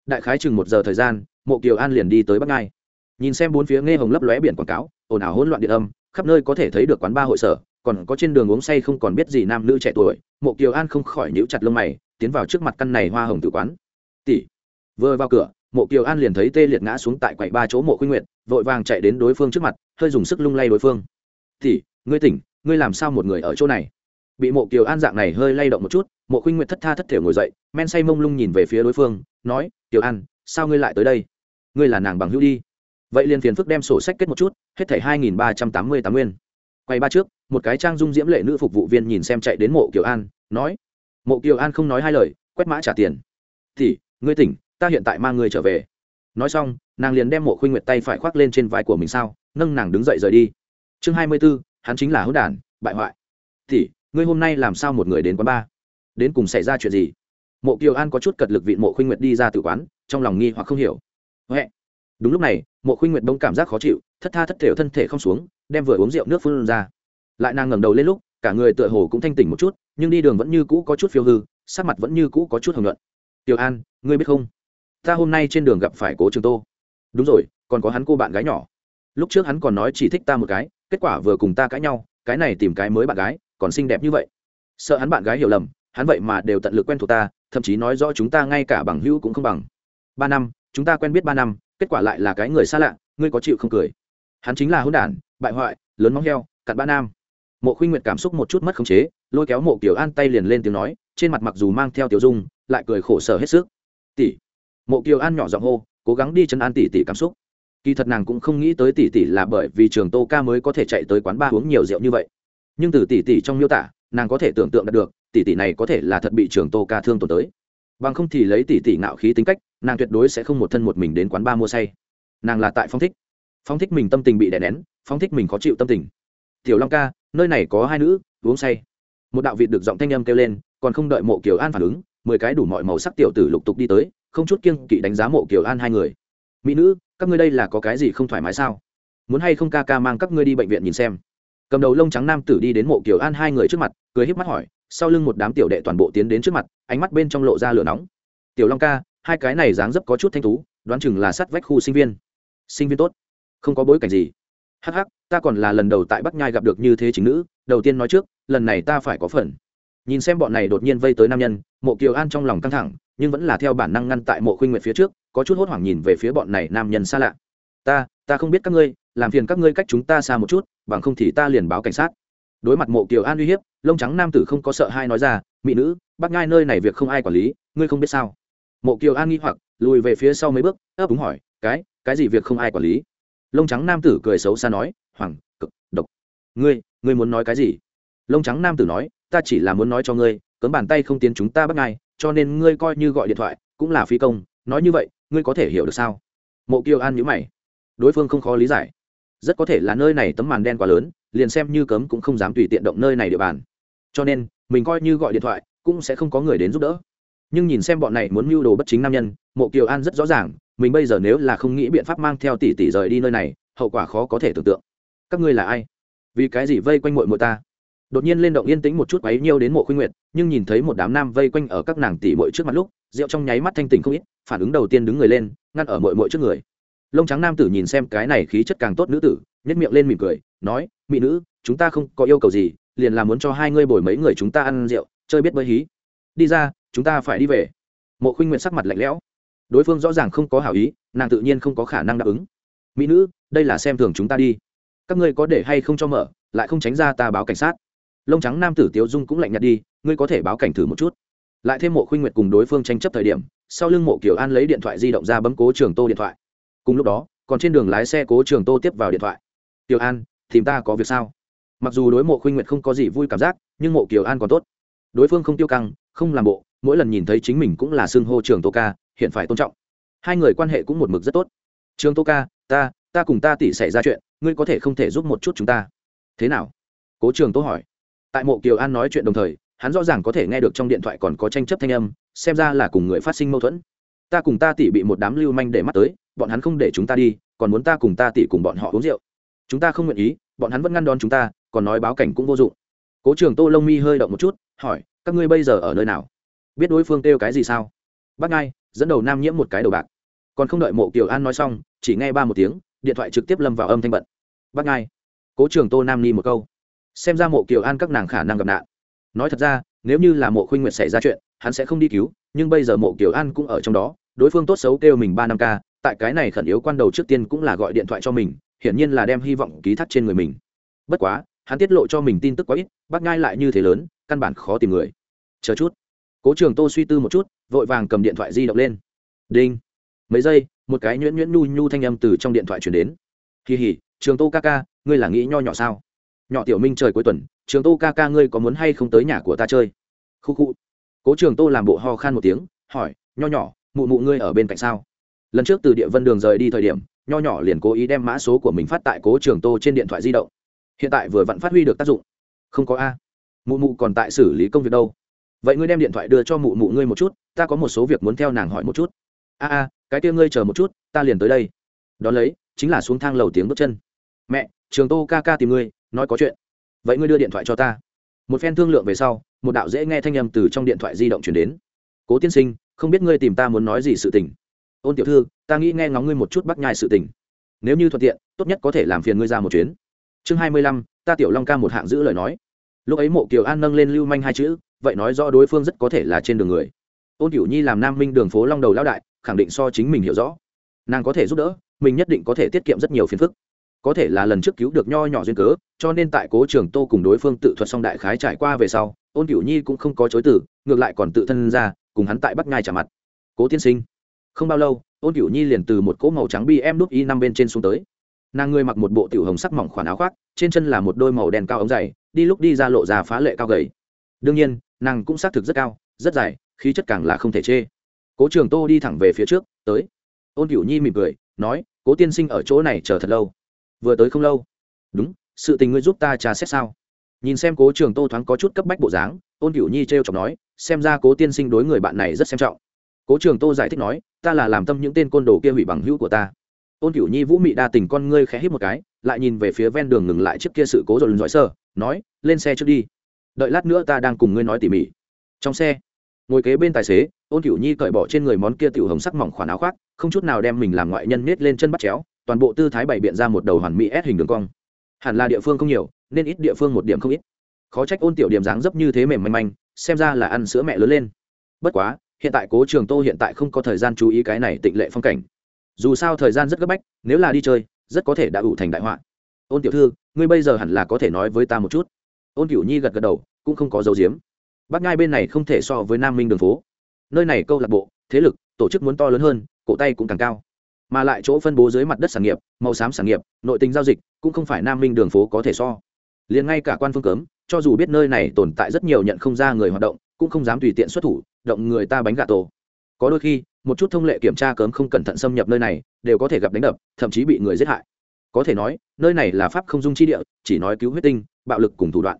Đại khái chừng một giờ thời gian, mộ kiều an liền đi tới bắc nhai nhìn xem bốn phía nghe hồng lấp lóe biển quảng cáo, ồn ào hỗn loạn điện âm, khắp nơi có thể thấy được quán ba hội sở, còn có trên đường uống say không còn biết gì nam nữ trẻ tuổi, mộ kiều an không khỏi nhíu chặt lông mày, tiến vào trước mặt căn này hoa hồng tử quán. Tỷ. Vừa vào cửa, mộ kiều an liền thấy tê liệt ngã xuống tại quầy ba chỗ mộ khuynh nguyệt, vội vàng chạy đến đối phương trước mặt, hơi dùng sức lung lay đối phương. Tỷ, ngươi tỉnh, ngươi làm sao một người ở chỗ này? Bị mộ kiều an dạng này hơi lay động một chút, mộ khuynh nguyệt thất tha thất thể ngồi dậy, men say mông lung nhìn về phía đối phương, nói, kiều an, sao ngươi lại tới đây? Ngươi là nàng bằng hữu đi vậy liền phiền phức đem sổ sách kết một chút, hết thảy hai nghìn ba trăm tám mươi tám nguyên. Quay ba trước, một cái trang dung diễm lệ nữ phục vụ viên nhìn xem chạy đến mộ kiều an, nói, mộ kiều an không nói hai lời, quét mã trả tiền. Thì ngươi tỉnh, ta hiện tại mang ngươi trở về. Nói xong, nàng liền đem mộ khuynh nguyệt tay phải khoác lên trên vai của mình sao, nâng nàng đứng dậy rời đi. Chương hai mươi b ố hắn chính là hữu đản, bại hoại. Thì ngươi hôm nay làm sao một người đến quán ba? Đến cùng xảy ra chuyện gì? Mộ kiều an có chút cật lực vị mộ khuynh nguyệt đi ra từ quán, trong lòng nghi hoặc không hiểu. Huệ đúng lúc này, mộ khuynh nguyệt bỗng cảm giác khó chịu, thất tha thất thểu thân thể không xuống, đem vừa uống rượu nước phun ra. Lại nàng ngẩng đầu lên lúc, cả người tựa hồ cũng thanh tỉnh một chút, nhưng đi đường vẫn như cũ có chút phiêu hư, sắc mặt vẫn như cũ có chút hồng nhuận. Tiểu an, ngươi biết không? Ta hôm nay trên đường gặp phải cố trường tô. Đúng rồi, còn có hắn cô bạn gái nhỏ. Lúc trước hắn còn nói chỉ thích ta một cái, kết quả vừa cùng ta cãi nhau, cái này tìm cái mới bạn gái, còn xinh đẹp như vậy. Sợ hắn bạn gái hiểu lầm, hắn vậy mà đều tận lực quen thuộc ta, thậm chí nói rõ chúng ta ngay cả bằng hữu cũng không bằng. Ba năm, chúng ta quen biết ba năm kết quả lại là cái người xa lạ, ngươi có chịu không cười? Hắn chính là hôn đản, bại hoại, lớn móng heo, cặn ba nam. Mộ khuynh nguyệt cảm xúc một chút mất khống chế, lôi kéo mộ kiểu an tay liền lên tiếng nói, trên mặt mặc dù mang theo tiểu dung, lại cười khổ sở hết sức. Tỷ. Mộ kiều an nhỏ giọng hô, cố gắng đi chân an tỷ tỷ cảm xúc. Kỳ thật nàng cũng không nghĩ tới tỷ tỷ là bởi vì trường tô ca mới có thể chạy tới quán ba uống nhiều rượu như vậy. Nhưng từ tỷ tỷ trong miêu tả, nàng có thể tưởng tượng được, tỷ tỷ này có thể là thật bị trường tô ca thương tổn tới bằng không thì lấy tỷ tỷ ngạo khí tính cách, nàng tuyệt đối sẽ không một thân một mình đến quán ba mua say. Nàng là tại phong thích. Phong thích mình tâm tình bị đè nén, phong thích mình khó chịu tâm tình. Tiểu long ca, nơi này có hai nữ, uống say. Một đạo vị được giọng thanh âm kêu lên, còn không đợi mộ kiều an phản ứng, mười cái đủ mọi màu sắc tiểu tử lục tục đi tới, không chút kiêng kỵ đánh giá mộ kiều an hai người. Mỹ nữ, các ngươi đây là có cái gì không thoải mái sao? Muốn hay không ca ca mang các ngươi đi bệnh viện nhìn xem? Cầm đầu lông trắng nam tử đi đến mộ kiều an hai người trước mặt, cười híp mắt hỏi sau lưng một đám tiểu đệ toàn bộ tiến đến trước mặt, ánh mắt bên trong lộ ra lửa nóng. Tiểu long ca, hai cái này dáng dấp có chút thanh tú, đoán chừng là sát vách khu sinh viên. Sinh viên tốt. Không có bối cảnh gì. Hắc hắc, ta còn là lần đầu tại bắc nhai gặp được như thế chính nữ, đầu tiên nói trước, lần này ta phải có phần. Nhìn xem bọn này đột nhiên vây tới nam nhân, mộ kiều an trong lòng căng thẳng, nhưng vẫn là theo bản năng ngăn tại mộ khuynh nguyệt phía trước, có chút hốt hoảng nhìn về phía bọn này nam nhân xa lạ. Ta ta không biết các ngươi, làm phiền các ngươi cách chúng ta xa một chút, bằng không thì ta liền báo cảnh sát. Đối mặt mộ kiều an uy hiếp lông trắng nam tử không có sợ hai nói ra, mỹ nữ bắt ngai nơi này việc không ai quản lý, ngươi không biết sao? Mộ kiều an nghi hoặc, lùi về phía sau mấy bước, ấp úng hỏi, cái cái gì việc không ai quản lý? Lông trắng nam tử cười xấu xa nói, hoàng, cực, độc. Ngươi ngươi muốn nói cái gì? Lông trắng nam tử nói, ta chỉ là muốn nói cho ngươi, cấm bàn tay không tiến chúng ta bắt ngay cho nên ngươi coi như gọi điện thoại, cũng là phi công, nói như vậy, ngươi có thể hiểu được sao? Mộ kiều an nhữ mày. Đối phương không khó lý giải. Rất có thể là nơi này tấm màn đen quá lớn, liền xem như cấm cũng không dám tùy tiện động nơi này địa bàn cho nên mình coi như gọi điện thoại cũng sẽ không có người đến giúp đỡ. Nhưng nhìn xem bọn này muốn mưu đồ bất chính nam nhân, mộ kiều an rất rõ ràng, mình bây giờ nếu là không nghĩ biện pháp mang theo tỷ tỷ rời đi nơi này, hậu quả khó có thể tưởng tượng. Các ngươi là ai? Vì cái gì vây quanh mội mội ta? Đột nhiên lên động yên tĩnh một chút quấy nhiêu đến mộ khuynh nguyệt, nhưng nhìn thấy một đám nam vây quanh ở các nàng tỷ mội trước mặt lúc, rượu trong nháy mắt thanh tỉnh không ít, phản ứng đầu tiên đứng người lên, ngăn ở mội mội trước người. Lông trắng nam tử nhìn xem cái này khí chất càng tốt nữ tử nhất miệng lên mỉm cười, nói, mỹ nữ, chúng ta không có yêu cầu gì liền là muốn cho hai ngươi bồi mấy người chúng ta ăn rượu, chơi biết bơi hí. Đi ra, chúng ta phải đi về. Mộ khuynh nguyệt sắc mặt lạnh lẽo. Đối phương rõ ràng không có hảo ý, nàng tự nhiên không có khả năng đáp ứng. Mỹ nữ, đây là xem thường chúng ta đi. Các ngươi có để hay không cho mở, lại không tránh ra ta báo cảnh sát. Lông trắng nam tử tiếu dung cũng lạnh nhạt đi, ngươi có thể báo cảnh thử một chút. Lại thêm mộ khuynh nguyệt cùng đối phương tranh chấp thời điểm, sau lưng mộ kiểu an lấy điện thoại di động ra bấm cố trường tô điện thoại. Cùng lúc đó, còn trên đường lái xe cố trường tô tiếp vào điện thoại. Tiểu an, tìm ta có việc sao? Mặc dù đối mộ khuynh nguyệt không có gì vui cảm giác, nhưng mộ kiều an còn tốt. Đối phương không tiêu căng, không làm bộ, mỗi lần nhìn thấy chính mình cũng là xưng hô trường tô ca, hiện phải tôn trọng. Hai người quan hệ cũng một mực rất tốt. Trường tô ca, ta ta cùng ta tỉ xảy ra chuyện, ngươi có thể không thể giúp một chút chúng ta. Thế nào? Cố trường tô hỏi. Tại mộ kiều an nói chuyện đồng thời, hắn rõ ràng có thể nghe được trong điện thoại còn có tranh chấp thanh âm, xem ra là cùng người phát sinh mâu thuẫn. Ta cùng ta tỉ bị một đám lưu manh để mắt tới, bọn hắn không để chúng ta đi, còn muốn ta cùng ta tỉ cùng bọn họ uống rượu. Chúng ta không nguyện ý, bọn hắn vẫn ngăn đón chúng ta còn nói báo cảnh cũng vô dụng. Cố trường tô lông mi hơi động một chút, hỏi, các ngươi bây giờ ở nơi nào? Biết đối phương kêu cái gì sao? Bác ngai, dẫn đầu nam nhiễm một cái đầu bạc. Còn không đợi mộ kiều an nói xong, chỉ nghe ba một tiếng, điện thoại trực tiếp lâm vào âm thanh bận. Bác ngai. Cố trường tô nam ni một câu. Xem ra mộ kiều an các nàng khả năng gặp nạn. Nói thật ra, nếu như là mộ khuynh nguyệt xảy ra chuyện, hắn sẽ không đi cứu, nhưng bây giờ mộ kiều an cũng ở trong đó, đối phương tốt xấu kêu mình ba năm k tại cái này khẩn yếu quan đầu trước tiên cũng là gọi điện thoại cho mình, hiển nhiên là đem hy vọng ký thác trên người mình. Bất quá hắn tiết lộ cho mình tin tức quá ít, bác ngai lại như thế lớn, căn bản khó tìm người. Chờ chút. Cố trường tô suy tư một chút, vội vàng cầm điện thoại di động lên. Đinh. Mấy giây, một cái nhuyễn nhuyễn nhu nhu thanh âm từ trong điện thoại chuyển đến. Kỳ hỉ, trường tô ca ca, ngươi là nghĩ nho nhỏ sao? Nhỏ tiểu minh trời cuối tuần, trường tô ca ca ngươi có muốn hay không tới nhà của ta chơi? Khu khu. Cố trường tô làm bộ ho khan một tiếng, hỏi, nho nhỏ, mụ mụ ngươi ở bên cạnh sao? Lần trước từ địa vân đường rời đi thời điểm, nho nhỏ liền cố ý đem mã số của mình phát tại cố trường tô trên điện thoại di động hiện tại vừa vặn phát huy được tác dụng. Không có a. Mụ mụ còn tại xử lý công việc đâu. Vậy ngươi đem điện thoại đưa cho mụ mụ ngươi một chút, ta có một số việc muốn theo nàng hỏi một chút. A a, cái kia ngươi chờ một chút, ta liền tới đây. Đón lấy, chính là xuống thang lầu tiếng bước chân. Mẹ, trường tô ca ca tìm ngươi, nói có chuyện. Vậy ngươi đưa điện thoại cho ta. Một phen thương lượng về sau, một đạo dễ nghe thanh âm từ trong điện thoại di động chuyển đến. Cố tiên sinh, không biết ngươi tìm ta muốn nói gì sự tình. Ôn tiểu thư, ta nghĩ nghe ngóng ngươi một chút bắt nhai sự tình. Nếu như thuận tiện, tốt nhất có thể làm phiền ngươi ra một chuyến chương hai mươi lăm, ta tiểu long ca một hạng giữ lời nói. Lúc ấy mộ kiều an nâng lên lưu manh hai chữ, vậy nói rõ đối phương rất có thể là trên đường người. Ôn cửu nhi làm nam minh đường phố long đầu lão đại, khẳng định so chính mình hiểu rõ. Nàng có thể giúp đỡ, mình nhất định có thể tiết kiệm rất nhiều phiền phức. Có thể là lần trước cứu được nho nhỏ duyên cớ, cho nên tại cố trường tô cùng đối phương tự thuật xong đại khái trải qua về sau, ôn cửu nhi cũng không có chối từ, ngược lại còn tự thân ra, cùng hắn tại bắc ngai trả mặt. Cố tiên sinh. Không bao lâu, ôn cửu nhi liền từ một cỗ màu trắng bi em đút y năm bên trên xuống tới nàng ngươi mặc một bộ tiểu hồng sắc mỏng khoản áo khoác, trên chân là một đôi màu đen cao ống dày, đi lúc đi ra lộ ra phá lệ cao gầy. Đương nhiên, nàng cũng xác thực rất cao, rất dài, khí chất càng là không thể chê. Cố trường tô đi thẳng về phía trước, tới. Ôn cửu nhi mỉm cười, nói, cố tiên sinh ở chỗ này chờ thật lâu. Vừa tới không lâu. Đúng, sự tình ngươi giúp ta trà xét sao. Nhìn xem cố trường tô thoáng có chút cấp bách bộ dáng, ôn cửu nhi t r e o chọc nói, xem ra cố tiên sinh đối người bạn này rất xem trọng. Cố trường tô giải thích nói, ta là làm tâm những tên côn đồ kia hủy bằng hữu của ta ôn cửu nhi vũ mị đa tình con ngươi khẽ hít một cái, lại nhìn về phía ven đường ngừng lại trước kia sự cố rồi lần dõi sơ, nói, lên xe trước đi. Đợi lát nữa ta đang cùng ngươi nói tỉ mỉ. Trong xe, ngồi kế bên tài xế, ôn cửu nhi cởi bỏ trên người món kia tiểu hồng sắc mỏng khoản áo khoác, không chút nào đem mình làm ngoại nhân nết lên chân bắt chéo, toàn bộ tư thái bày biện ra một đầu hoàn mỹ ép hình đường cong. Hẳn là địa phương không nhiều, nên ít địa phương một điểm không ít. Khó trách ôn tiểu điểm dáng dấp như thế mềm manh manh, xem ra là ăn sữa mẹ lớn lên. Bất quá, hiện tại cố trường tô hiện tại không có thời gian chú ý cái này tịnh lệ phong cảnh dù sao thời gian rất gấp bách, nếu là đi chơi, rất có thể đã ủ thành đại họa. Ôn tiểu thư, ngươi bây giờ hẳn là có thể nói với ta một chút. Ôn cửu nhi gật gật đầu, cũng không có dấu diếm bắc ngai bên này không thể so với nam minh đường phố. Nơi này câu lạc bộ, thế lực, tổ chức muốn to lớn hơn, cổ tay cũng càng cao. Mà lại chỗ phân bố dưới mặt đất sản nghiệp, màu xám sản nghiệp, nội tình giao dịch, cũng không phải nam minh đường phố có thể so. Liền ngay cả quan phương cấm, cho dù biết nơi này tồn tại rất nhiều nhận không ra người hoạt động, cũng không dám tùy tiện xuất thủ, động người ta bánh gà tổ có đôi khi, một chút thông lệ kiểm tra cấm không cẩn thận xâm nhập nơi này, đều có thể gặp đánh đập, thậm chí bị người giết hại. Có thể nói, nơi này là pháp không dung chi địa, chỉ nói cứu huyết tinh, bạo lực cùng thủ đoạn.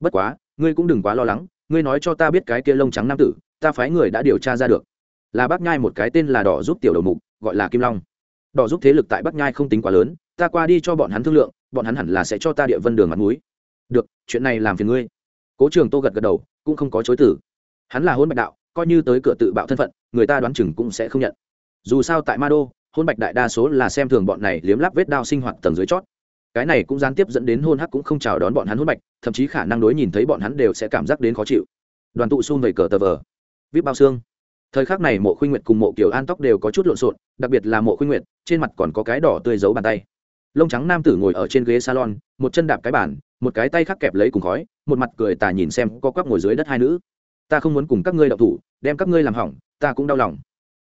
Bất quá, ngươi cũng đừng quá lo lắng, ngươi nói cho ta biết cái kia lông trắng nam tử, ta phái người đã điều tra ra được. Là bác nhai một cái tên là đỏ giúp tiểu đầu mục, gọi là kim long. Đỏ giúp thế lực tại bắc nhai không tính quá lớn, ta qua đi cho bọn hắn thương lượng, bọn hắn hẳn là sẽ cho ta địa vân đường mặt núi được, chuyện này làm phiền ngươi. Cố trường tô gật gật đầu, cũng không có chối tử hắn là hôn bạch đạo, coi như tới cửa tự bạo thân phận người ta đoán chừng cũng sẽ không nhận. Dù sao tại ma đô, hôn bạch đại đa số là xem thường bọn này liếm lắp vết đao sinh hoạt tầng dưới chót. Cái này cũng gián tiếp dẫn đến hôn hắc cũng không chào đón bọn hắn hôn bạch, thậm chí khả năng đối nhìn thấy bọn hắn đều sẽ cảm giác đến khó chịu. Đoàn tụ xung về cờ tờ vờ. Vip bao xương. Thời khắc này mộ khuynh nguyệt cùng mộ kiều an tóc đều có chút lộn xộn, đặc biệt là mộ khuynh nguyệt, trên mặt còn có cái đỏ tươi giấu bàn tay. Lông trắng nam tử ngồi ở trên ghế salon, một chân đạp cái bàn, một cái tay khắc kẹp lấy cùng khói, một mặt cười tà nhìn xem có quắp ngồi dưới đất hai nữ. Ta không muốn cùng các ngươi đậu thủ, đem các ngươi làm hỏng ta cũng đau lòng.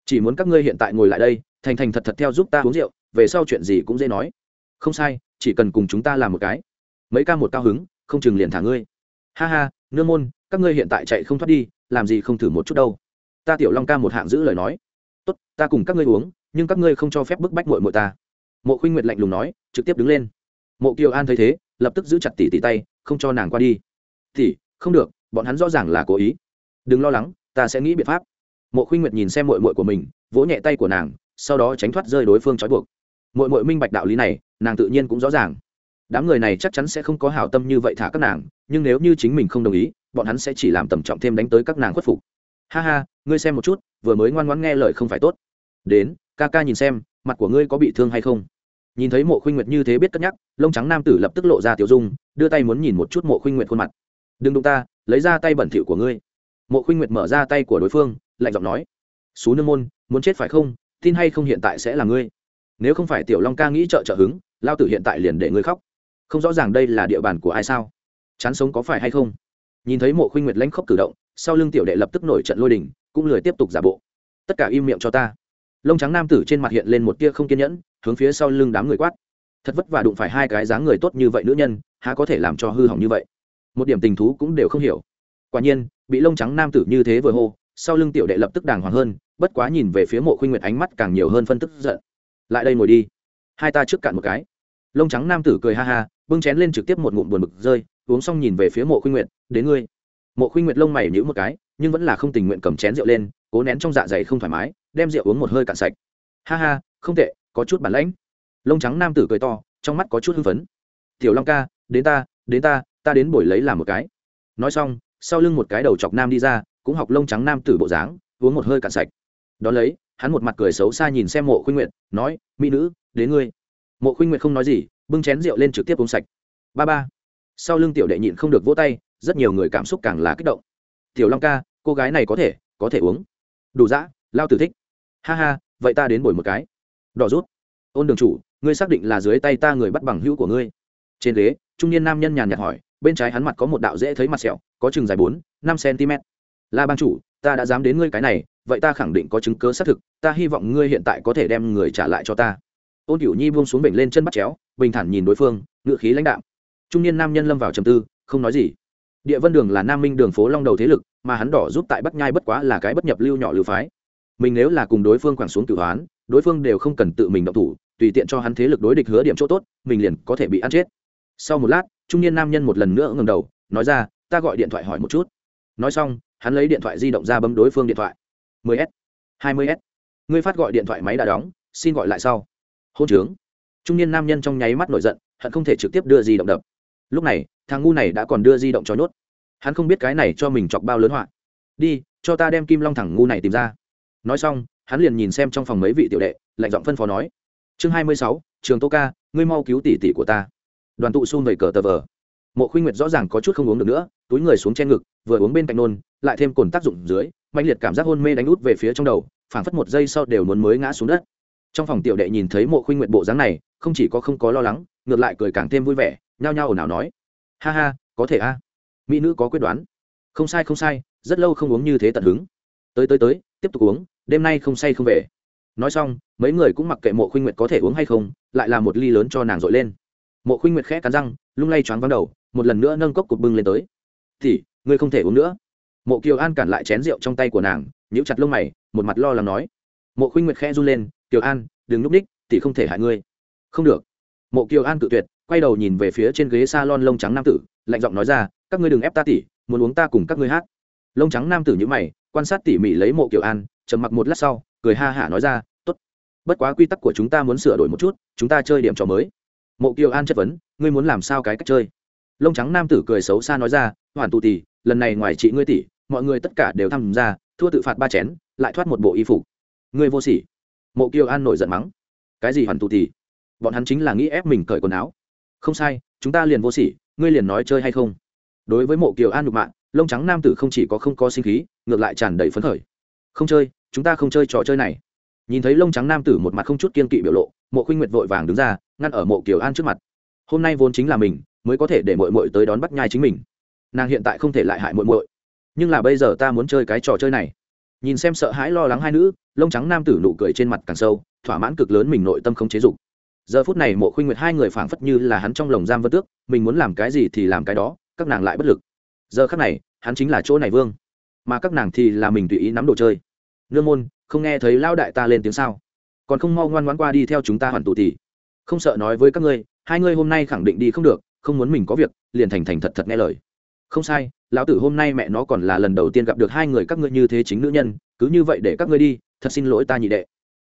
Chỉ muốn các ngươi hiện tại ngồi lại đây, thành thành thật thật theo giúp ta uống rượu, về sau chuyện gì cũng dễ nói. Không sai, chỉ cần cùng chúng ta làm một cái. Mấy ca một cao hứng, không chừng liền thả ngươi. Ha ha, nương môn, các ngươi hiện tại chạy không thoát đi, làm gì không thử một chút đâu. Ta tiểu long ca một hạng giữ lời nói. Tốt, ta cùng các ngươi uống, nhưng các ngươi không cho phép bức bách mội mội ta. Mộ khuynh nguyệt lạnh lùng nói, trực tiếp đứng lên. Mộ kiều an thấy thế, lập tức giữ chặt tỷ tỷ tay, không cho nàng qua đi. Tỷ, không được, bọn hắn rõ ràng là cố ý. Đừng lo lắng, ta sẽ nghĩ biện pháp mộ khuynh nguyệt nhìn xem mội mội của mình, vỗ nhẹ tay của nàng, sau đó tránh thoát rơi đối phương trói buộc. Mội mội minh bạch đạo lý này, nàng tự nhiên cũng rõ ràng. Đám người này chắc chắn sẽ không có hảo tâm như vậy thả các nàng, nhưng nếu như chính mình không đồng ý, bọn hắn sẽ chỉ làm tầm trọng thêm đánh tới các nàng khuất phục. Ha ha, ngươi xem một chút, vừa mới ngoan ngoãn nghe lời không phải tốt. Đến, ca ca nhìn xem, mặt của ngươi có bị thương hay không? Nhìn thấy mộ khuynh nguyệt như thế biết cất nhắc, lông trắng nam tử lập tức lộ ra tiểu dung, đưa tay muốn nhìn một chút mộ khuynh nguyệt khuôn mặt. Đừng đụng ta, lấy ra tay bẩn thỉu của ngươi. Mộ khuynh nguyệt mở ra tay của đối phương lạnh giọng nói, xú nương môn, muốn chết phải không? Tin hay không hiện tại sẽ là ngươi. Nếu không phải tiểu long ca nghĩ trợ trợ hứng, lao tử hiện tại liền để ngươi khóc. Không rõ ràng đây là địa bàn của ai sao? Chán sống có phải hay không? Nhìn thấy mộ khuynh nguyệt lãnh khóc cử động, sau lưng tiểu đệ lập tức nổi trận lôi đình, cũng lười tiếp tục giả bộ. Tất cả im miệng cho ta. Lông trắng nam tử trên mặt hiện lên một tia không kiên nhẫn, hướng phía sau lưng đám người quát. Thật vất vả đụng phải hai cái dáng người tốt như vậy nữ nhân, há có thể làm cho hư hỏng như vậy? Một điểm tình thú cũng đều không hiểu. Quả nhiên, bị lông trắng nam tử như thế vừa hô sau lưng tiểu đệ lập tức đàng hoàng hơn, bất quá nhìn về phía mộ khuynh nguyệt ánh mắt càng nhiều hơn phân tức giận. Lại đây ngồi đi. Hai ta trước cạn một cái. Lông trắng nam tử cười ha ha, bưng chén lên trực tiếp một ngụm buồn bực rơi, uống xong nhìn về phía mộ khuynh nguyệt, đến ngươi. Mộ khuynh nguyệt lông mày nhíu một cái, nhưng vẫn là không tình nguyện cầm chén rượu lên, cố nén trong dạ dày không thoải mái, đem rượu uống một hơi cạn sạch. Ha ha, không tệ, có chút bản lãnh. Lông trắng nam tử cười to, trong mắt có chút hưng phấn. Tiểu long ca, đến ta đến ta ta đến buổi lấy làm một cái. Nói xong, sau lưng một cái đầu chọc nam đi ra cũng học lông trắng nam tử bộ dáng, uống một hơi cạn sạch. Đón lấy, hắn một mặt cười xấu xa nhìn xem mộ khuynh nguyệt, nói, mỹ nữ, đến ngươi. Mộ khuynh nguyệt không nói gì, bưng chén rượu lên trực tiếp uống sạch. Ba ba. Sau lưng tiểu đệ nhịn không được vỗ tay, rất nhiều người cảm xúc càng là kích động. Tiểu long ca, cô gái này có thể có thể uống. Đủ dã, lao tử thích. Ha ha, vậy ta đến bồi một cái. Đỏ rút. Ôn đường chủ, ngươi xác định là dưới tay ta người bắt bằng hữu của ngươi. Trên ghế, trung niên nam nhân nhàn nhạt hỏi, bên trái hắn mặt có một đạo dễ thấy mặt sẹo, có chừng dài bốn, năm cm la bang chủ, ta đã dám đến ngươi cái này, vậy ta khẳng định có chứng cớ xác thực, ta hy vọng ngươi hiện tại có thể đem người trả lại cho ta. Ôn cửu nhi buông xuống bệnh lên chân bắt chéo, bình thản nhìn đối phương, ngựa khí lãnh đạm. Trung niên nam nhân lâm vào trầm tư, không nói gì. Địa vân đường là nam minh đường phố long đầu thế lực, mà hắn đỏ giúp tại bắc nhai bất quá là cái bất nhập lưu nhỏ lưu phái. Mình nếu là cùng đối phương quẳng xuống cửu hoán, đối phương đều không cần tự mình động thủ, tùy tiện cho hắn thế lực đối địch hứa điểm chỗ tốt, mình liền có thể bị ăn chết. Sau một lát, trung niên nam nhân một lần nữa ngầm đầu, nói ra, ta gọi điện thoại hỏi một chút. Nói xong hắn lấy điện thoại di động ra bấm đối phương điện thoại. 10 s 20 s. Ngươi phát gọi điện thoại máy đã đóng, xin gọi lại sau. Hôn trướng. Trung niên nam nhân trong nháy mắt nổi giận hắn không thể trực tiếp đưa di động đập. Lúc này, thằng ngu này đã còn đưa di động cho nhốt. Hắn không biết cái này cho mình chọc bao lớn họa. Đi, cho ta đem kim long thẳng ngu này tìm ra. Nói xong, hắn liền nhìn xem trong phòng mấy vị tiểu đệ, lạnh giọng phân phó nói. Chương hai mươi sáu, trường tô ca, ngươi mau cứu tỷ tỷ của ta. Đoàn tụ xung vầy cờ tờ vờ. Mộ khuynh nguyệt rõ ràng có chút không uống được nữa, túi người xuống trên ngực, vừa uống bên cạnh nôn lại thêm cồn tác dụng dưới mạnh liệt cảm giác hôn mê đánh út về phía trong đầu, phảng phất một giây sau đều muốn mới ngã xuống đất. Trong phòng tiểu đệ nhìn thấy mộ khuynh nguyệt bộ dáng này, không chỉ có không có lo lắng, ngược lại cười càng thêm vui vẻ, nhao nhao ồn ào nói, ha ha, có thể a. Mỹ nữ có quyết đoán. Không sai không sai, rất lâu không uống như thế tận hứng. Tới tới tới, tiếp tục uống, đêm nay không say không về. Nói xong, mấy người cũng mặc kệ mộ khuynh nguyệt có thể uống hay không, lại là một ly lớn cho nàng dội lên. Mộ khuynh nguyệt khẽ cắn răng, lung lay choáng vắng đầu, một lần nữa nâng cốc cục bưng lên tới. Thì ngươi không thể uống nữa mộ kiều an cản lại chén rượu trong tay của nàng, nhíu chặt lông mày, một mặt lo lắng nói. Mộ khuynh nguyệt khẽ run lên, kiều an, đừng núp ních thì không thể hại ngươi. Không được. Mộ kiều an cự tuyệt, quay đầu nhìn về phía trên ghế s a lon lông trắng nam tử, lạnh giọng nói ra, các ngươi đừng ép ta tỉ muốn uống ta cùng các ngươi hát. Lông trắng nam tử nhữ mày, quan sát tỉ mỉ lấy mộ kiều an, trầm mặc một lát sau, cười ha hả nói ra t ố t bất quá quy tắc của chúng ta muốn sửa đổi một chút, chúng ta chơi điểm trò mới. Mộ kiều an chất vấn, ngươi muốn làm sao cái cách chơi? Lông trắng nam tử cười xấu xa nói ra, hoàn tụ tỷ lần này ngoài chị ngươi tỷ, mọi người tất cả đều tham gia, thua tự phạt ba chén, lại thoát một bộ y phục. Ngươi vô sỉ. Mộ kiều an nổi giận mắng. Cái gì hoàn tụ tỷ? Bọn hắn chính là nghĩ ép mình cởi quần áo. Không sai, chúng ta liền vô sỉ, ngươi liền nói chơi hay không? Đối với mộ kiều an nhục mạng lông trắng nam tử không chỉ có không có sinh khí, ngược lại tràn đầy phấn khởi. Không chơi, chúng ta không chơi trò chơi này. Nhìn thấy lông trắng nam tử một mặt không chút kiên kỵ biểu lộ, mộ khuynh nguyệt vội vàng đứng ra, ngăn ở mộ kiều an trước mặt. Hôm nay vốn chính là mình, mới có thể để mội mội tới đón bắt nhai chính mình nàng hiện tại không thể lại hại muội muội, nhưng là bây giờ ta muốn chơi cái trò chơi này. Nhìn xem sợ hãi lo lắng hai nữ lông trắng nam tử nụ cười trên mặt càng sâu thỏa mãn cực lớn mình nội tâm không chế dục. Giờ phút này mộ khuynh nguyệt hai người phảng phất như là hắn trong lồng giam vân tước mình muốn làm cái gì thì làm cái đó các nàng lại bất lực. Giờ khắc này hắn chính là chỗ này vương mà các nàng thì là mình tùy ý nắm đồ chơi. Nương môn không nghe thấy lao đại ta lên tiếng sao? Còn không mau ngoan ngoan qua đi theo chúng ta hoàn tụ thì, không sợ nói với các ngươi hai ngươi hôm nay khẳng định đi không được không muốn mình có việc liền thành thành thật thật nghe lời không sai, lão tử hôm nay mẹ nó còn là lần đầu tiên gặp được hai người các ngươi như thế chính nữ nhân, cứ như vậy để các ngươi đi, thật xin lỗi ta nhị đệ.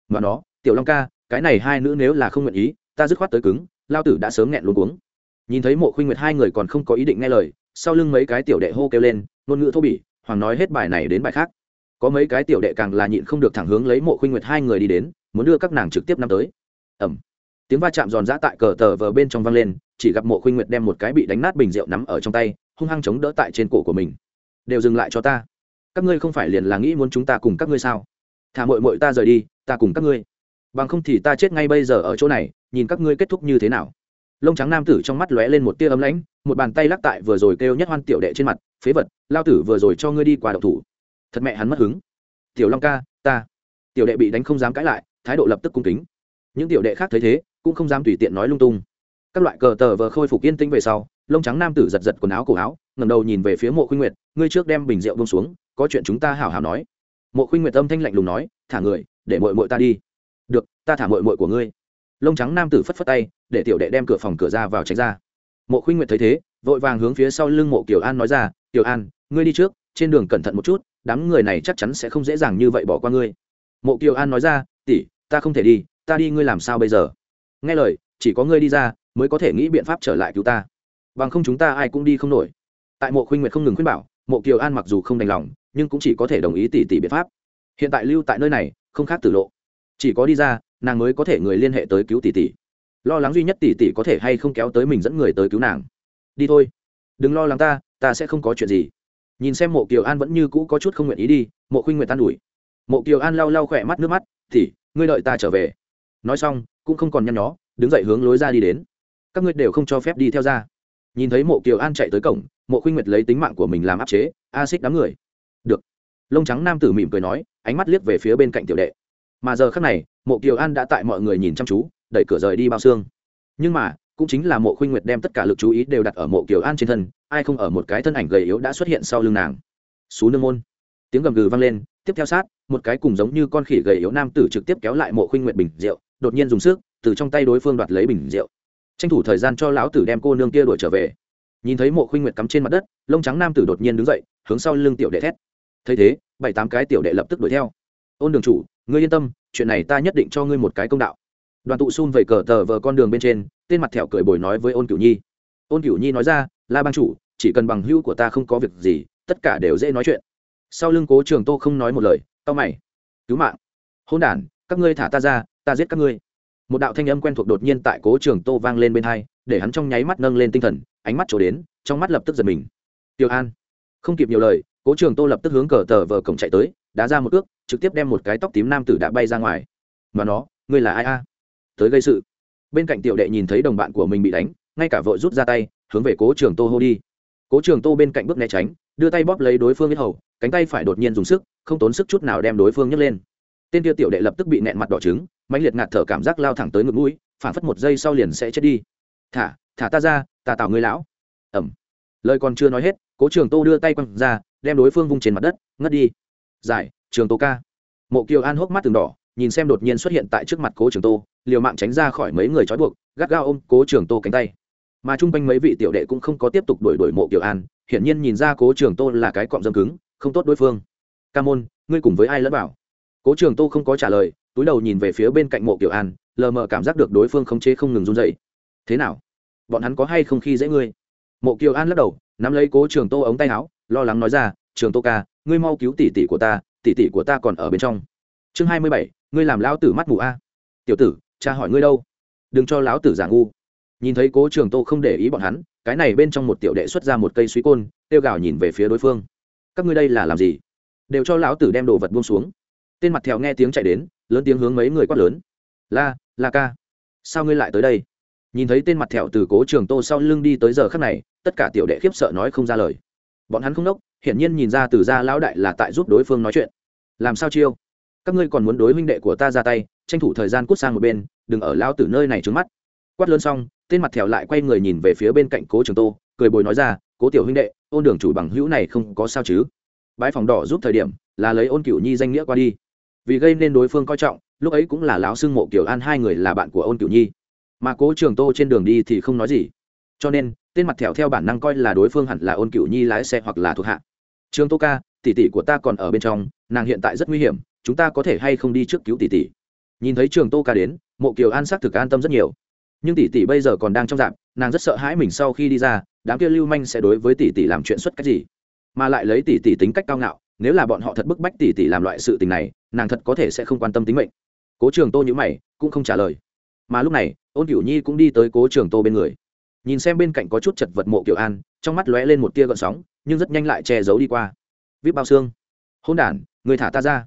Mà nó, tiểu long ca, cái này hai nữ nếu là không nguyện ý, ta dứt khoát tới cứng lao tử đã sớm nghẹn luôn cuống. Nhìn thấy mộ khuynh nguyệt hai người còn không có ý định nghe lời, sau lưng mấy cái tiểu đệ hô kêu lên, ngôn ngữ thô bỉ, hoàng nói hết bài này đến bài khác. Có mấy cái tiểu đệ càng là nhịn không được thẳng hướng lấy mộ khuynh nguyệt hai người đi đến, muốn đưa các nàng trực tiếp năm tới. Ẩm tiếng va chạm giòn giã tại cờ tờ vờ bên trong vang lên, chỉ gặp mộ khuynh nguyệt đem một cái bị đánh nát bình rượu nắm ở trong tay hung hăng chống đỡ tại trên cổ của mình. Đều dừng lại cho ta. Các ngươi không phải liền là nghĩ muốn chúng ta cùng các ngươi sao? Thả mội mội ta rời đi, ta cùng các ngươi. Bằng không thì ta chết ngay bây giờ ở chỗ này, nhìn các ngươi kết thúc như thế nào. Lông trắng nam tử trong mắt lóe lên một tia ấm lãnh, một bàn tay lắc tại vừa rồi kêu nhất hoan tiểu đệ trên mặt, phế vật, lao tử vừa rồi cho ngươi đi qua đậu thủ. Thật mẹ hắn mất hứng. Tiểu long ca, ta. Tiểu đệ bị đánh không dám cãi lại, thái độ lập tức cung kính. Những tiểu đệ khác thấy thế, cũng không dám tùy tiện nói lung tung. Các loại cờ tờ vờ khôi phục yên tĩnh về sau lông trắng nam tử giật giật quần áo cổ áo, ngẩng đầu nhìn về phía mộ khuynh nguyệt, ngươi trước đem bình rượu bông xuống, có chuyện chúng ta hảo hảo nói. Mộ khuynh nguyệt âm thanh lạnh lùng nói, thả người, để mội mội ta đi. Được, ta thả mội mội của ngươi. Lông trắng nam tử phất phất tay, để tiểu đệ đem cửa phòng cửa ra vào tránh ra. Mộ khuynh nguyệt thấy thế, vội vàng hướng phía sau lưng mộ kiều an nói ra, kiều an, ngươi đi trước, trên đường cẩn thận một chút, đám người này chắc chắn sẽ không dễ dàng như vậy bỏ qua ngươi. Mộ kiều an nói ra, tỷ, ta không thể đi, ta đi ngươi làm sao bây giờ? Nghe lời, chỉ có ngươi đi ra, mới có thể nghĩ biện pháp trở lại cứu ta bằng không chúng ta ai cũng đi không nổi. Tại mộ khuynh nguyệt không ngừng khuyên bảo, mộ kiều an mặc dù không đành lòng, nhưng cũng chỉ có thể đồng ý tỷ tỷ biện pháp. Hiện tại lưu tại nơi này, không khác tử lộ. Chỉ có đi ra, nàng mới có thể người liên hệ tới cứu tỷ tỷ lo lắng duy nhất tỷ tỷ có thể hay không kéo tới mình dẫn người tới cứu nàng. Đi thôi. Đừng lo lắng ta ta sẽ không có chuyện gì. Nhìn xem mộ kiều an vẫn như cũ có chút không nguyện ý đi, mộ khuynh nguyện tan ủi. Mộ kiều an lau lau khỏe mắt, nước mắt thì ngươi đợi ta trở về. Nói xong, cũng không còn nhăn nhó, đứng dậy hướng lối ra đi đến. Các ngươi đều không cho phép đi theo ra nhìn thấy mộ kiều an chạy tới cổng, mộ khuynh nguyệt lấy tính mạng của mình làm áp chế, a xích đám người. Được. Lông trắng nam tử mỉm cười nói, ánh mắt liếc về phía bên cạnh tiểu đệ. Mà giờ khác này, mộ kiều an đã tại mọi người nhìn chăm chú, đẩy cửa rời đi bao xương. Nhưng mà, cũng chính là mộ khuynh nguyệt đem tất cả lực chú ý đều đặt ở mộ kiều an trên thân, ai không ở một cái thân ảnh gầy yếu đã xuất hiện sau lưng nàng. Xú nương môn. Tiếng gầm gừ vang lên, tiếp theo sát, một cái cùng giống như con khỉ gầy yếu nam tử trực tiếp kéo lại mộ khuynh nguyệt bình rượu, đột nhiên dùng sức, từ trong tay đối phương đoạt lấy bình rượu tranh thủ thời gian cho lão tử đem cô nương kia đuổi trở về. Nhìn thấy mộ khuynh nguyệt cắm trên mặt đất, lông trắng nam tử đột nhiên đứng dậy, hướng sau lưng tiểu đệ thét. Thấy thế, bảy tám cái tiểu đệ lập tức đuổi theo. Ôn đường chủ, ngươi yên tâm, chuyện này ta nhất định cho ngươi một cái công đạo. Đoàn tụ xun về cờ tờ vờ con đường bên trên, tên mặt thẹo cười bồi nói với ôn cửu nhi. Ôn cửu nhi nói ra, la ban chủ, chỉ cần bằng hữu của ta không có việc gì, tất cả đều dễ nói chuyện. Sau lưng cố trường tô không nói một lời tao mày. Cứu mạng. Hôn đản, các ngươi thả ta ra, ta giết các ngươi một đạo thanh âm quen thuộc đột nhiên tại cố trường tô vang lên bên hai, để hắn trong nháy mắt nâng lên tinh thần, ánh mắt trổ đến, trong mắt lập tức giật mình. Tiêu an, không kịp nhiều lời, cố trường tô lập tức hướng cờ tờ vờ cổng chạy tới, đá ra một ước trực tiếp đem một cái tóc tím nam tử đã bay ra ngoài. Mà nó, ngươi là ai a? Tới gây sự. Bên cạnh tiểu đệ nhìn thấy đồng bạn của mình bị đánh, ngay cả vội rút ra tay, hướng về cố trường tô hô đi. Cố trường tô bên cạnh bước né tránh, đưa tay bóp lấy đối phương biết hầu, cánh tay phải đột nhiên dùng sức, không tốn sức chút nào đem đối phương nhấc lên tên kia tiểu đệ lập tức bị nẹn mặt đỏ trứng, mãnh liệt ngạt thở cảm giác lao thẳng tới ngực mũi, phản phất một giây sau liền sẽ chết đi. Thả thả ta ra, ta tạo ngươi lão. Ẩm lời còn chưa nói hết, cố trường tô đưa tay quăng ra, đem đối phương vung trên mặt đất, ngất đi. Giải, trường tô ca. Mộ kiều an hốc mắt từng đỏ, nhìn xem đột nhiên xuất hiện tại trước mặt cố trường tô, liều mạng tránh ra khỏi mấy người trói buộc, gắt gao ôm cố trường tô cánh tay. Mà chung quanh mấy vị tiểu đệ cũng không có tiếp tục đuổi đuổi mộ kiều an, hiển nhiên nhìn ra cố trường tô là cái cọm dâm cứng, không tốt đối phương. Ca môn, ngươi cùng với ai lẫn bảo cố trường tô không có trả lời, túi đầu nhìn về phía bên cạnh mộ kiểu an, lờ mờ cảm giác được đối phương khống chế không ngừng run dậy thế nào? Bọn hắn có hay không khi dễ ngươi? Mộ kiều an lắc đầu, nắm lấy cố trường tô ống tay áo, lo lắng nói ra, trường tô ca, ngươi mau cứu tỷ tỷ của ta, tỷ tỷ của ta còn ở bên trong. Chương hai mươi bảy, ngươi làm lão tử mắt mù a. Tiểu tử, cha hỏi ngươi đâu? Đừng cho lão tử giả ngu. Nhìn thấy cố trường tô không để ý bọn hắn, cái này bên trong một tiểu đệ xuất ra một cây suý côn tiêu gào nhìn về phía đối phương. Các ngươi đây là làm gì? Đều cho lão tử đem đồ vật buông xuống tên mặt thèo nghe tiếng chạy đến, lớn tiếng hướng mấy người quát lớn. La la ca, sao ngươi lại tới đây? Nhìn thấy tên mặt thẹo từ cố trường tô sau lưng đi tới giờ khắc này, tất cả tiểu đệ khiếp sợ nói không ra lời. Bọn hắn không đốc, hiển nhiên nhìn ra từ ra lão đại là tại giúp đối phương nói chuyện. Làm sao chiêu? Các ngươi còn muốn đối huynh đệ của ta ra tay, tranh thủ thời gian cút sang một bên, đừng ở lao từ nơi này trứng mắt. Quát lớn xong, tên mặt thẹo lại quay người nhìn về phía bên cạnh cố trường tô, cười bồi nói ra, cố tiểu huynh đệ, ôn đường chủ bằng hữu này không có sao chứ? Bãi phòng đỏ giúp thời điểm, là lấy ôn cửu nhi danh nghĩa qua đi vì gây nên đối phương coi trọng, lúc ấy cũng là lão xưng mộ kiểu an hai người là bạn của ôn cửu nhi. Mà cố trường tô trên đường đi thì không nói gì. Cho nên, tên mặt thẹo theo bản năng coi là đối phương hẳn là ôn cửu nhi lái xe hoặc là thuộc hạ. Trường tô ca, tỷ tỷ của ta còn ở bên trong, nàng hiện tại rất nguy hiểm, chúng ta có thể hay không đi trước cứu tỷ tỷ? Nhìn thấy trường tô ca đến, mộ kiều an xác thực an tâm rất nhiều. Nhưng tỷ tỷ bây giờ còn đang trong dạng, nàng rất sợ hãi mình sau khi đi ra, đám kia lưu manh sẽ đối với tỷ tỷ làm chuyện xuất cách gì? Mà lại lấy tỷ tỷ tính cách cao ngạo nếu là bọn họ thật bức bách tỷ tỷ làm loại sự tình này, nàng thật có thể sẽ không quan tâm tính mệnh. Cố trường tô nhữ mày, cũng không trả lời. Mà lúc này, ôn cửu nhi cũng đi tới cố trường tô bên người. Nhìn xem bên cạnh có chút chật vật mộ kiểu an, trong mắt lóe lên một tia gợn sóng, nhưng rất nhanh lại che giấu đi qua. Vip bao xương. Hôn đản, người thả ta ra.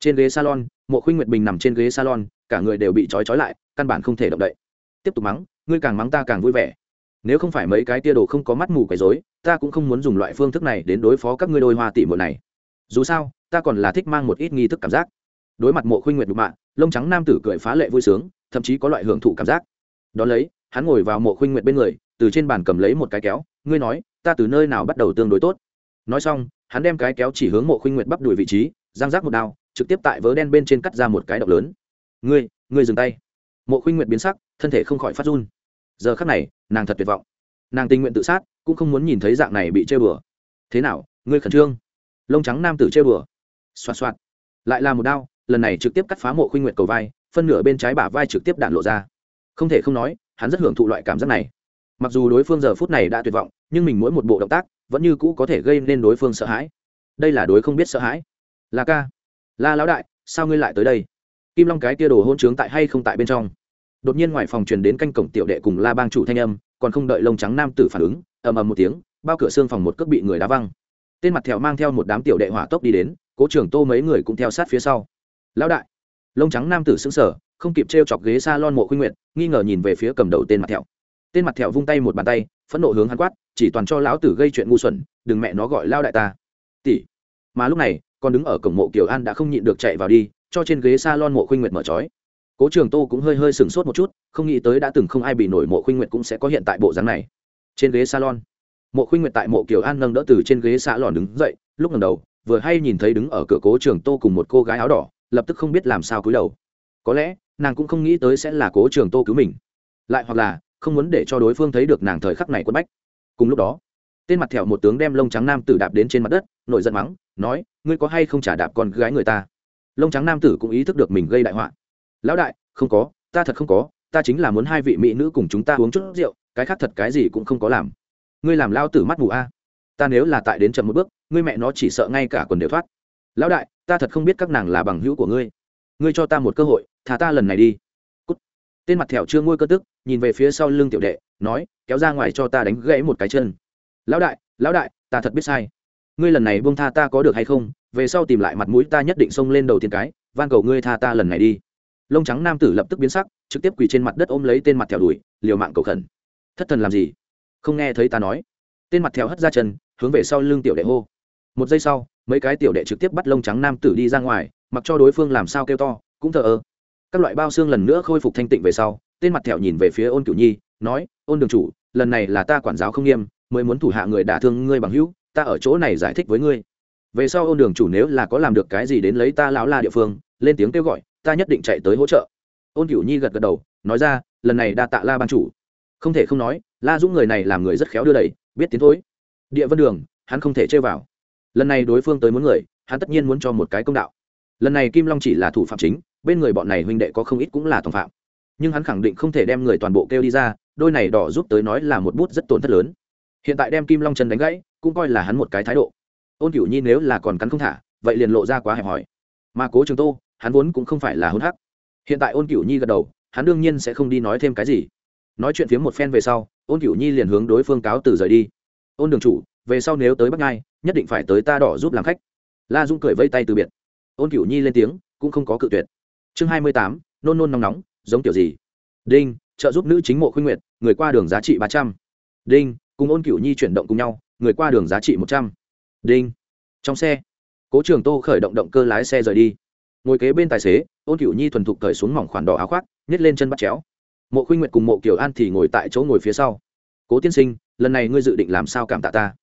Trên ghế salon, mộ khuynh nguyệt bình nằm trên ghế salon, cả người đều bị trói trói lại, căn bản không thể động đậy. Tiếp tục mắng, ngươi càng mắng ta càng vui vẻ. Nếu không phải mấy cái tia đồ không có mắt mù quấy dối ta cũng không muốn dùng loại phương thức này đến đối phó các ngươi đôi hoa tỷ muội này dù sao, ta còn là thích mang một ít nghi thức cảm giác. Đối mặt mộ khuynh nguyệt đục mạ, lông trắng nam tử cười phá lệ vui sướng, thậm chí có loại hưởng thụ cảm giác. Đón lấy, hắn ngồi vào mộ khuynh nguyệt bên người, từ trên bàn cầm lấy một cái kéo, ngươi nói, ta từ nơi nào bắt đầu tương đối tốt? Nói xong, hắn đem cái kéo chỉ hướng mộ khuynh nguyệt bắp đùi vị trí, giang rác một đao, trực tiếp tại vớ đen bên trên cắt ra một cái động lớn. Ngươi ngươi dừng tay. Mộ khuynh nguyệt biến sắc, thân thể không khỏi phát run. Giờ khắc này, nàng thật tuyệt vọng. Nàng tình nguyện tự sát, cũng không muốn nhìn thấy dạng này bị chơi bừa thế nào, ngươi khẩn trương? Lông trắng nam tử chơi bừa xoạt xoạt. Lại là một đao, lần này trực tiếp cắt phá mộ khuynh nguyệt cầu vai, phân nửa bên trái bả vai trực tiếp đạn lộ ra. Không thể không nói, hắn rất hưởng thụ loại cảm giác này. Mặc dù đối phương giờ phút này đã tuyệt vọng, nhưng mình mỗi một bộ động tác, vẫn như cũ có thể gây nên đối phương sợ hãi. Đây là đối không biết sợ hãi. Là ca. La lão đại, sao ngươi lại tới đây? Kim long cái tia đồ hôn trướng tại hay không tại bên trong? Đột nhiên ngoài phòng truyền đến canh cổng tiểu đệ cùng la bang chủ thanh âm, còn không đợi lông trắng nam tử phản ứng, ầm ầm một tiếng, bao cửa xương phòng một cước bị người đá văng tên mặt thẹo mang theo một đám tiểu đệ hỏa tốc đi đến, cố trưởng tô mấy người cũng theo sát phía sau. Lão đại, lông trắng nam tử xứng sở không kịp t r e o chọc ghế s a lon mộ khuyên nguyện nghi ngờ nhìn về phía cầm đầu tên mặt thẹo. Tên mặt thẹo vung tay một bàn tay, phẫn nộ hướng hắn quát, chỉ toàn cho lão tử gây chuyện ngu xuẩn, đừng mẹ nó gọi lao đại ta. Tỷ. Mà lúc này còn đứng ở cổng mộ kiều an đã không nhịn được chạy vào đi, cho trên ghế s a lon mộ khuynh nguyệt mở trói. Cố trường tô cũng hơi hơi sừng sốt một chút, không nghĩ tới đã từng không ai bị nổi mộ khuynh nguyệt cũng sẽ có hiện tại bộ dáng này. Trên ghế salon mộ khuynh nguyệt tại mộ kiều an nâng đỡ từ trên ghế xã lòn đứng dậy, lúc lần đầu, vừa hay nhìn thấy đứng ở cửa cố trường tô cùng một cô gái áo đỏ, lập tức không biết làm sao cúi đầu. Có lẽ, nàng cũng không nghĩ tới sẽ là cố trường tô cứu mình. Lại hoặc là, không muốn để cho đối phương thấy được nàng thời khắc này quất bách. Cùng lúc đó, tên mặt thẹo một tướng đem lông trắng nam tử đạp đến trên mặt đất, nổi giận mắng, nói, ngươi có hay không trả đạp con gái người ta? Lông trắng nam tử cũng ý thức được mình gây đại họa. Lão đại, không có, ta thật không có, ta chính là muốn hai vị mỹ nữ cùng chúng ta uống chút rượu, cái khác thật cái gì cũng không có làm ngươi làm lao tử mắt mù a. Ta nếu là tại đến chậm một bước, ngươi mẹ nó chỉ sợ ngay cả quần đều thoát. Lão đại, ta thật không biết các nàng là bằng hữu của ngươi. Ngươi cho ta một cơ hội, thả ta lần này đi. Cút! tên mặt thẹo chưa ngôi cơ tức, nhìn về phía sau lưng tiểu đệ, nói, kéo ra ngoài cho ta đánh gãy một cái chân. Lão đại lão đại, ta thật biết sai. Ngươi lần này buông tha ta có được hay không? Về sau tìm lại mặt mũi ta nhất định xông lên đầu tiên cái, van cầu ngươi tha ta lần này đi. Lông trắng nam tử lập tức biến sắc, trực tiếp quỳ trên mặt đất ôm lấy tên mặt thẹo đùi liều mạng cầu khẩn. Thất thần làm gì? Không nghe thấy ta nói. Tên mặt theo hất ra chân, hướng về sau lưng tiểu đệ hô. Một giây sau, mấy cái tiểu đệ trực tiếp bắt lông trắng nam tử đi ra ngoài, mặc cho đối phương làm sao kêu to, cũng thờ ơ. Các loại bao xương lần nữa khôi phục thanh tịnh về sau, tên mặt thẹo nhìn về phía ôn cửu nhi, nói, ôn đường chủ, lần này là ta quản giáo không nghiêm, mới muốn thủ hạ người đả thương ngươi bằng hữu, ta ở chỗ này giải thích với ngươi. Về sau ôn đường chủ nếu là có làm được cái gì đến lấy ta lão la địa phương, lên tiếng kêu gọi, ta nhất định chạy tới hỗ trợ. Ôn cửu nhi gật gật đầu, nói ra, lần này đa tạ la ban chủ. Không thể không nói la dũng người này làm người rất khéo đưa đẩy, biết tiến thối. Địa vân đường, hắn không thể chơi vào. Lần này đối phương tới muốn người, hắn tất nhiên muốn cho một cái công đạo. Lần này kim long chỉ là thủ phạm chính, bên người bọn này huynh đệ có không ít cũng là tòng phạm. Nhưng hắn khẳng định không thể đem người toàn bộ kêu đi ra, đôi này đỏ giúp tới nói là một bút rất tổn thất lớn. Hiện tại đem kim long chân đánh gãy, cũng coi là hắn một cái thái độ. Ôn cửu nhi nếu là còn cắn không thả, vậy liền lộ ra quá hẹp hòi. Mà cố trường tô, hắn vốn cũng không phải là hôn hắc. Hiện tại ôn cửu nhi gật đầu, hắn đương nhiên sẽ không đi nói thêm cái gì. Nói chuyện phía một phen về sau ôn cửu nhi liền hướng đối phương cáo từ rời đi. Ôn đường chủ, về sau nếu tới bắc ngai, nhất định phải tới ta đỏ giúp làm khách. La dung cười vây tay từ biệt. Ôn cửu nhi lên tiếng, cũng không có cự tuyệt. Chương hai mươi tám, nôn nôn nóng nóng, giống kiểu gì? Đinh, trợ giúp nữ chính mộ khuyên nguyệt, người qua đường giá trị ba trăm. Đinh, cùng ôn cửu nhi chuyển động cùng nhau, người qua đường giá trị một trăm. Đinh. Trong xe, cố trường tô khởi động động cơ lái xe rời đi. Ngồi kế bên tài xế, ôn cửu nhi thuần thục cởi xuống mỏng khoản đỏ áo khoác, nhét lên chân bắt chéo mộ khuynh nguyệt cùng mộ kiều an thì ngồi tại chỗ ngồi phía sau. Cố tiên sinh, lần này ngươi dự định làm sao cảm tạ ta?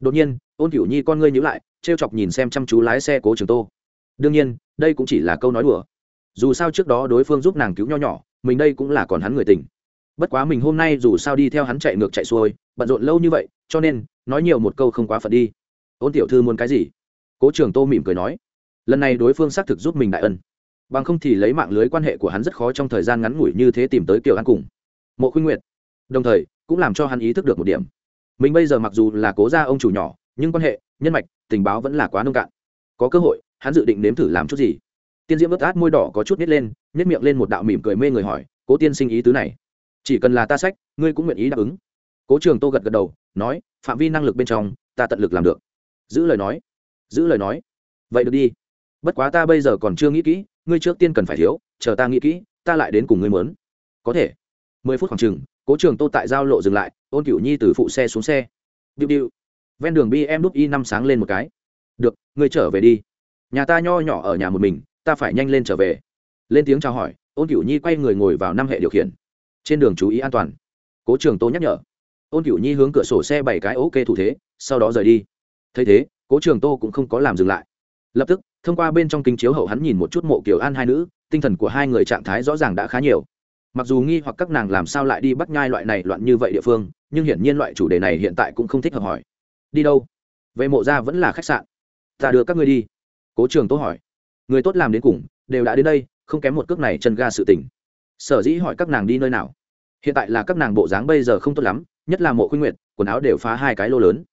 Đột nhiên, ôn cửu nhi con ngươi nhữ lại t r e o chọc nhìn xem chăm chú lái xe cố trường tô. Đương nhiên, đây cũng chỉ là câu nói đùa. Dù sao trước đó đối phương giúp nàng cứu nho nhỏ, mình đây cũng là còn hắn người tình. Bất quá mình hôm nay dù sao đi theo hắn chạy ngược chạy xuôi, bận rộn lâu như vậy, cho nên, nói nhiều một câu không quá phật đi. Ôn tiểu thư muốn cái gì? Cố trường tô mỉm cười nói. Lần này đối phương xác thực giúp mình đại ân bằng không thì lấy mạng lưới quan hệ của hắn rất khó trong thời gian ngắn ngủi như thế tìm tới kiều an cùng. Mộ khuyên nguyệt. Đồng thời, cũng làm cho hắn ý thức được một điểm. Mình bây giờ mặc dù là cố gia ông chủ nhỏ, nhưng quan hệ, nhân mạch, tình báo vẫn là quá nông cạn. Có cơ hội, hắn dự định nếm thử làm chút gì. Tiên diễm ướt át môi đỏ có chút nít lên nhét miệng lên một đạo mỉm cười mê người hỏi, cố tiên sinh ý tứ này, chỉ cần là ta sách, ngươi cũng nguyện ý đáp ứng. Cố trường tô gật gật đầu, nói, phạm vi năng lực bên trong, ta tận lực làm được. Giữ lời nói. Giữ lời nói. Vậy được đi. Bất quá ta bây giờ còn chưa nghĩ kỹ ngươi trước tiên cần phải thiếu, chờ ta nghĩ kỹ, ta lại đến cùng ngươi mớn có thể. Mười phút khoảng chừng, cố trường tô tại giao lộ dừng lại, ôn cửu nhi từ phụ xe xuống xe. Điệu điệu. Ven đường bi em đúc y năm sáng lên một cái. Được, ngươi trở về đi. Nhà ta nho nhỏ ở nhà một mình, ta phải nhanh lên trở về. Lên tiếng chào hỏi, ôn cửu nhi quay người ngồi vào năm hệ điều khiển. Trên đường chú ý an toàn. Cố trường tô nhắc nhở. Ôn cửu nhi hướng cửa sổ xe bảy cái ok thủ thế, sau đó rời đi. Thấy thế, cố trường tô cũng không có làm dừng lại. Lập tức thông qua bên trong kính chiếu hậu hắn nhìn một chút mộ kiểu an hai nữ tinh thần của hai người trạng thái rõ ràng đã khá nhiều. Mặc dù nghi hoặc các nàng làm sao lại đi bắt nhai loại này loạn như vậy địa phương nhưng hiển nhiên loại chủ đề này hiện tại cũng không thích hợp hỏi. Đi đâu? Về mộ ra vẫn là khách sạn. Ta đưa các ngươi đi. Cố trường Tố hỏi. Người tốt làm đến cùng đều đã đến đây không kém một cước này chân ga sự tỉnh. sở dĩ hỏi các nàng đi nơi nào? Hiện tại là các nàng bộ dáng bây giờ không tốt lắm nhất là mộ khuyên Nguyệt, quần áo đều phá hai cái lô lớn.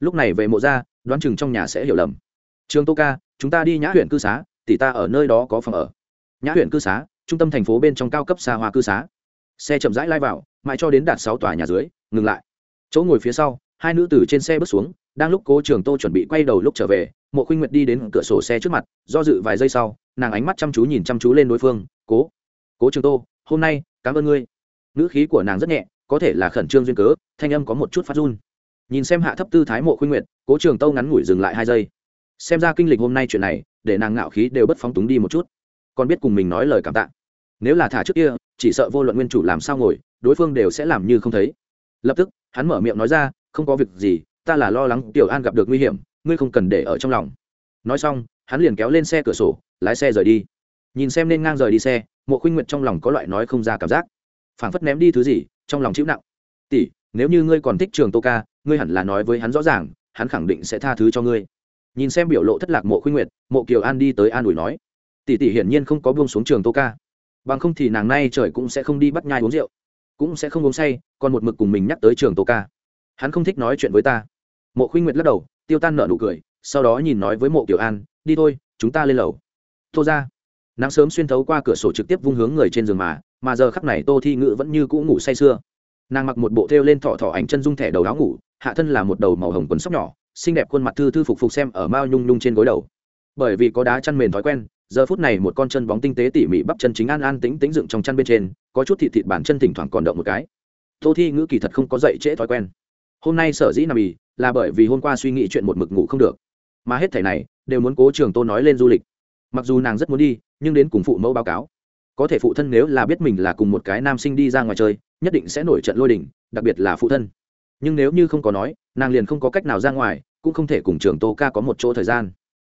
Lúc này về mộ ra đoán chừng trong nhà sẽ hiểu lầm trường tô ca, chúng ta đi nhã huyện cư xá, tỷ ta ở nơi đó có phòng ở. Nhã huyện cư xá, trung tâm thành phố bên trong cao cấp xa hoa cư xá. Xe chậm rãi lai vào, mãi cho đến đạt sáu tòa nhà dưới, ngừng lại. Chỗ ngồi phía sau, hai nữ từ trên xe bước xuống, đang lúc cố trường tô chuẩn bị quay đầu lúc trở về, mộ khuynh nguyệt đi đến cửa sổ xe trước mặt, do dự vài giây sau, nàng ánh mắt chăm chú nhìn chăm chú lên đối phương, cố cố trường tô, hôm nay, cảm ơn ngươi. Nữ khí của nàng rất nhẹ, có thể là khẩn trương duyên cớ, thanh âm có một chút phát run. Nhìn xem hạ thấp tư thái mộ khuynh nguyệt, cố trường tô ngắn ngủi dừng lại hai giây xem ra kinh lịch hôm nay chuyện này, để nàng ngạo khí đều bất phóng túng đi một chút. Còn biết cùng mình nói lời cảm tạ. Nếu là thả trước kia, chỉ sợ vô luận nguyên chủ làm sao ngồi, đối phương đều sẽ làm như không thấy. Lập tức, hắn mở miệng nói ra, không có việc gì, ta là lo lắng tiểu an gặp được nguy hiểm, ngươi không cần để ở trong lòng. Nói xong, hắn liền kéo lên xe cửa sổ, lái xe rời đi. Nhìn xem nên ngang rời đi xe, mộ khuynh nguyệt trong lòng có loại nói không ra cảm giác. Phảng phất ném đi thứ gì, trong lòng chịu nặng. Tỷ, nếu như ngươi còn thích trường tô ca, ngươi hẳn là nói với hắn rõ ràng, hắn khẳng định sẽ tha thứ cho ngươi nhìn xem biểu lộ thất lạc mộ khuynh nguyệt, mộ kiều an đi tới an ủi nói, tỷ tỷ hiển nhiên không có buông xuống trường tô ca, bằng không thì nàng nay trời cũng sẽ không đi bắt nhai uống rượu, cũng sẽ không uống say, còn một mực cùng mình nhắc tới trường tô ca. Hắn không thích nói chuyện với ta. Mộ khuynh nguyệt lắc đầu, tiêu tan nở nụ cười, sau đó nhìn nói với mộ kiều an, đi thôi, chúng ta lên lầu. Tô ra. Nắng sớm xuyên thấu qua cửa sổ trực tiếp vung hướng người trên giường mà mà giờ khắc này tô thi ngự vẫn như cũ ngủ say sưa. Nàng mặc một bộ thêu lên thọ thọ ảnh chân dung thẻ đầu áo ngủ, hạ thân là một đầu màu hồng quần sóc nhỏ xinh đẹp khuôn mặt thư thư phục phục xem ở mao nhung nhung trên gối đầu. Bởi vì có đá chăn mền thói quen, giờ phút này một con chân bóng tinh tế tỉ mỉ bắp chân chính an an tính tính dựng trong chăn bên trên, có chút thịt thịt bản chân thỉnh thoảng còn động một cái. Tô thi ngữ kỳ thật không có dậy trễ thói quen. Hôm nay sở dĩ nằm ì, là bởi vì hôm qua suy nghĩ chuyện một mực ngủ không được. Mà hết thẻ này, đều muốn cố trường tô nói lên du lịch. Mặc dù nàng rất muốn đi, nhưng đến cùng phụ mẫu báo cáo. Có thể phụ thân nếu là biết mình là cùng một cái nam sinh đi ra ngoài chơi, nhất định sẽ nổi trận lôi đình, đặc biệt là phụ thân nhưng nếu như không có nói, nàng liền không có cách nào ra ngoài, cũng không thể cùng trường tô ca có một chỗ thời gian.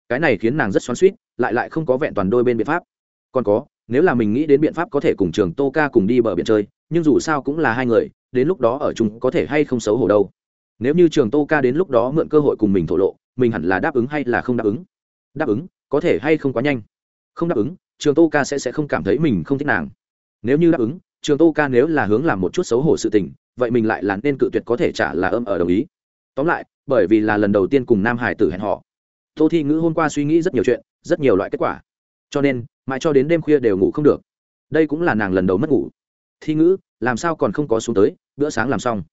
Cái này khiến nàng rất xoắn suýt lại lại không có vẹn toàn đôi bên biện pháp. Còn có, nếu là mình nghĩ đến biện pháp có thể cùng trường tô ca cùng đi bờ biển chơi, nhưng dù sao cũng là hai người, đến lúc đó ở chung có thể hay không xấu hổ đâu. Nếu như trường tô ca đến lúc đó mượn cơ hội cùng mình thổ lộ, mình hẳn là đáp ứng hay là không đáp ứng? Đáp ứng, có thể hay không quá nhanh? Không đáp ứng, trường tô ca sẽ sẽ không cảm thấy mình không thích nàng. Nếu như đáp ứng, trường tô ca nếu là hướng làm một chút xấu hổ sự tình vậy mình lại là nên cự tuyệt có thể trả là âm ở đồng ý. Tóm lại, bởi vì là lần đầu tiên cùng nam hải tử hẹn họ tô thi ngữ hôm qua suy nghĩ rất nhiều chuyện, rất nhiều loại kết quả. Cho nên, mãi cho đến đêm khuya đều ngủ không được. Đây cũng là nàng lần đầu mất ngủ. Thi ngữ, làm sao còn không có xuống tới, bữa sáng làm xong.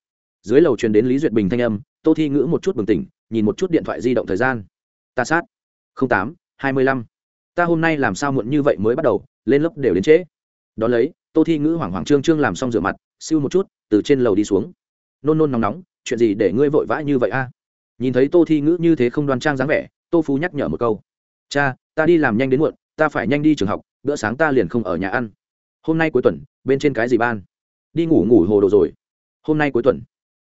Dưới lầu truyền đến lý duyệt bình thanh âm, tô thi ngữ một chút bừng tỉnh, nhìn một chút điện thoại di động thời gian. Ta sát. Tám, hai mươi lăm. Ta hôm nay làm sao muộn như vậy mới bắt đầu, lên lớp đều đến trễ. Đón lấy, tô thi ngữ hoảng hoảng trương trương làm xong rửa mặt, siêu một chút từ trên lầu đi xuống. Nôn nôn nóng nóng, chuyện gì để ngươi vội vã như vậy a? Nhìn thấy tô thi ngữ như thế không đoan trang dáng vẻ, tô phú nhắc nhở một câu. Cha, ta đi làm nhanh đến muộn, ta phải nhanh đi trường học, bữa sáng ta liền không ở nhà ăn. Hôm nay cuối tuần, bên trên cái gì ban? Đi ngủ ngủ hồ đồ rồi. Hôm nay cuối tuần.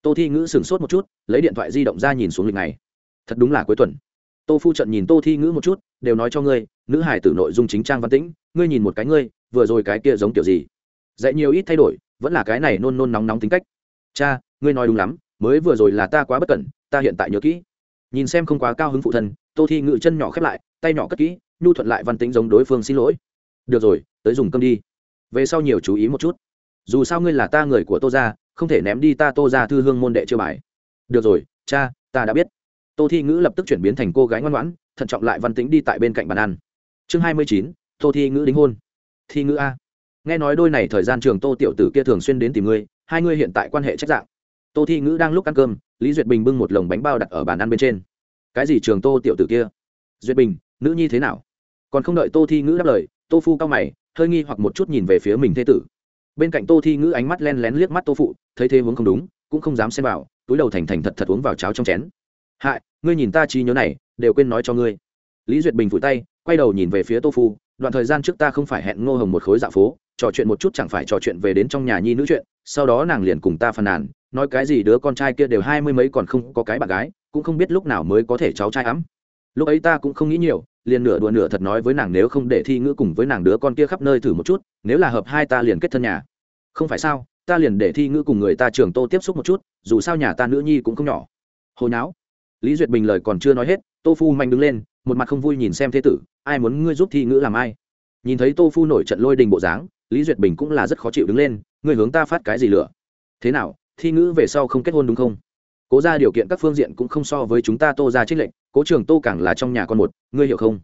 Tô thi ngữ sửng sốt một chút, lấy điện thoại di động ra nhìn xuống lịch này thật đúng là cuối tuần. Tô phu trận nhìn tô thi ngữ một chút, đều nói cho ngươi, nữ hải tử nội dung chính trang văn tĩnh, ngươi nhìn một cái ngươi, vừa rồi cái kia giống kiểu gì? Dạy nhiều ít thay đổi vẫn là cái này nôn nôn nóng nóng tính cách. Cha, ngươi nói đúng lắm, mới vừa rồi là ta quá bất cẩn, ta hiện tại nhớ kỹ. Nhìn xem không quá cao hứng phụ thân, tô thi ngự chân nhỏ khép lại, tay nhỏ cất kỹ, nhu thuận lại văn tính giống đối phương xin lỗi. Được rồi, tới dùng cơm đi. Về sau nhiều chú ý một chút. Dù sao ngươi là ta người của tô ra không thể ném đi ta tô ra thư hương môn đệ chưa bài. Được rồi, cha, ta đã biết. Tô thi ngữ lập tức chuyển biến thành cô gái ngoan ngoãn, thận trọng lại văn tính đi tại bên cạnh bàn ăn. Chương hai mươi chín, tô thi ngữ đính hôn. Thi ngữ a nghe nói đôi này thời gian trường tô tiểu tử kia thường xuyên đến tìm ngươi, hai ngươi hiện tại quan hệ trách dạng. Tô thi ngữ đang lúc ăn cơm, lý duyệt bình bưng một lồng bánh bao đặt ở bàn ăn bên trên. Cái gì trường tô tiểu tử kia? Duyệt bình, nữ nhi thế nào? Còn không đợi tô thi ngữ đáp lời, tô phu cao mày, hơi nghi hoặc một chút nhìn về phía mình thế tử. Bên cạnh tô thi ngữ ánh mắt len lén liếc mắt tô phụ, thấy thế hướng không đúng, cũng không dám xem vào, túi đầu thành thành thật thật uống vào cháo trong chén. Hại, ngươi nhìn ta trí nhớ này, đều quên nói cho ngươi. Lý duyệt bình vùi tay, quay đầu nhìn về phía tô phu, đoạn thời gian trước ta không phải hẹn ngô hồng một khối dạ phố trò chuyện một chút chẳng phải trò chuyện về đến trong nhà nhi nữ chuyện, sau đó nàng liền cùng ta phàn nàn, nói cái gì đứa con trai kia đều hai mươi mấy còn không có cái bạn gái, cũng không biết lúc nào mới có thể cháu trai ấm. Lúc ấy ta cũng không nghĩ nhiều, liền nửa đùa nửa thật nói với nàng nếu không để thi ngữ cùng với nàng đứa con kia khắp nơi thử một chút, nếu là hợp hai ta liền kết thân nhà. Không phải sao, ta liền để thi ngữ cùng người ta trường tô tiếp xúc một chút, dù sao nhà ta nữ nhi cũng không nhỏ. Hồi não lý duyệt bình lời còn chưa nói hết, tô phu mạnh đứng lên, một mặt không vui nhìn xem thế tử, ai muốn ngươi giúp thi ngữ làm ai? Nhìn thấy tô phu nổi trận lôi đình bộ dáng lý duyệt bình cũng là rất khó chịu đứng lên, ngươi hướng ta phát cái gì lửa? Thế nào, thi ngữ về sau không kết hôn đúng không? Cố ra điều kiện các phương diện cũng không so với chúng ta tô ra trích lệnh, cố trường tô càng là trong nhà con một, ngươi hiểu không?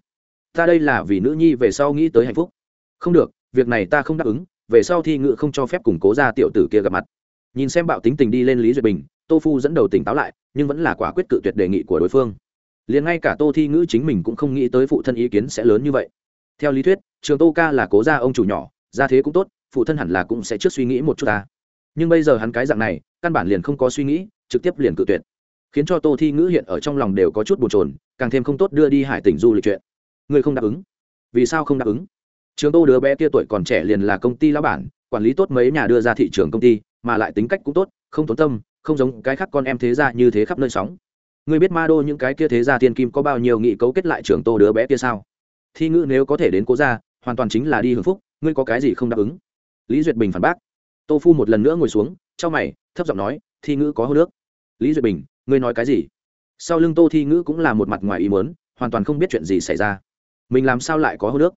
Ta đây là vì nữ nhi về sau nghĩ tới hạnh phúc. Không được, việc này ta không đáp ứng, về sau thi ngữ không cho phép cùng cố ra tiểu tử kia gặp mặt. Nhìn xem bạo tính tình đi lên lý duyệt bình, tô phu dẫn đầu tỉnh táo lại, nhưng vẫn là quả quyết cự tuyệt đề nghị của đối phương. Liền ngay cả tô thi ngữ chính mình cũng không nghĩ tới phụ thân ý kiến sẽ lớn như vậy. Theo lý thuyết, trường tô ca là cố gia ông chủ nhỏ ra thế cũng tốt phụ thân hẳn là cũng sẽ trước suy nghĩ một chút ta. Nhưng bây giờ hắn cái dạng này căn bản liền không có suy nghĩ trực tiếp liền cự tuyệt. Khiến cho tô thi ngữ hiện ở trong lòng đều có chút bồn trồn, càng thêm không tốt đưa đi hải tỉnh du lịch chuyện. Người không đáp ứng. Vì sao không đáp ứng? Trường tô đứa bé kia tuổi còn trẻ liền là công ty lão bản quản lý tốt mấy nhà đưa ra thị trường công ty mà lại tính cách cũng tốt không tốn tâm không giống cái khác con em thế ra như thế khắp nơi sóng. Người biết ma đô những cái kia thế gia tiên kim có bao nhiêu nghị cấu kết lại trường tô đứa bé kia sao? Thi ngữ nếu có thể đến cố gia hoàn toàn chính là đi hưởng phúc ngươi có cái gì không đáp ứng? Lý duyệt bình phản bác. Tô phu một lần nữa ngồi xuống trong mày, thấp giọng nói, thi ngữ có hô nước. Lý duyệt bình, ngươi nói cái gì? Sau lưng tô thi ngữ cũng là một mặt ngoài ý mớn hoàn toàn không biết chuyện gì xảy ra. Mình làm sao lại có hô nước?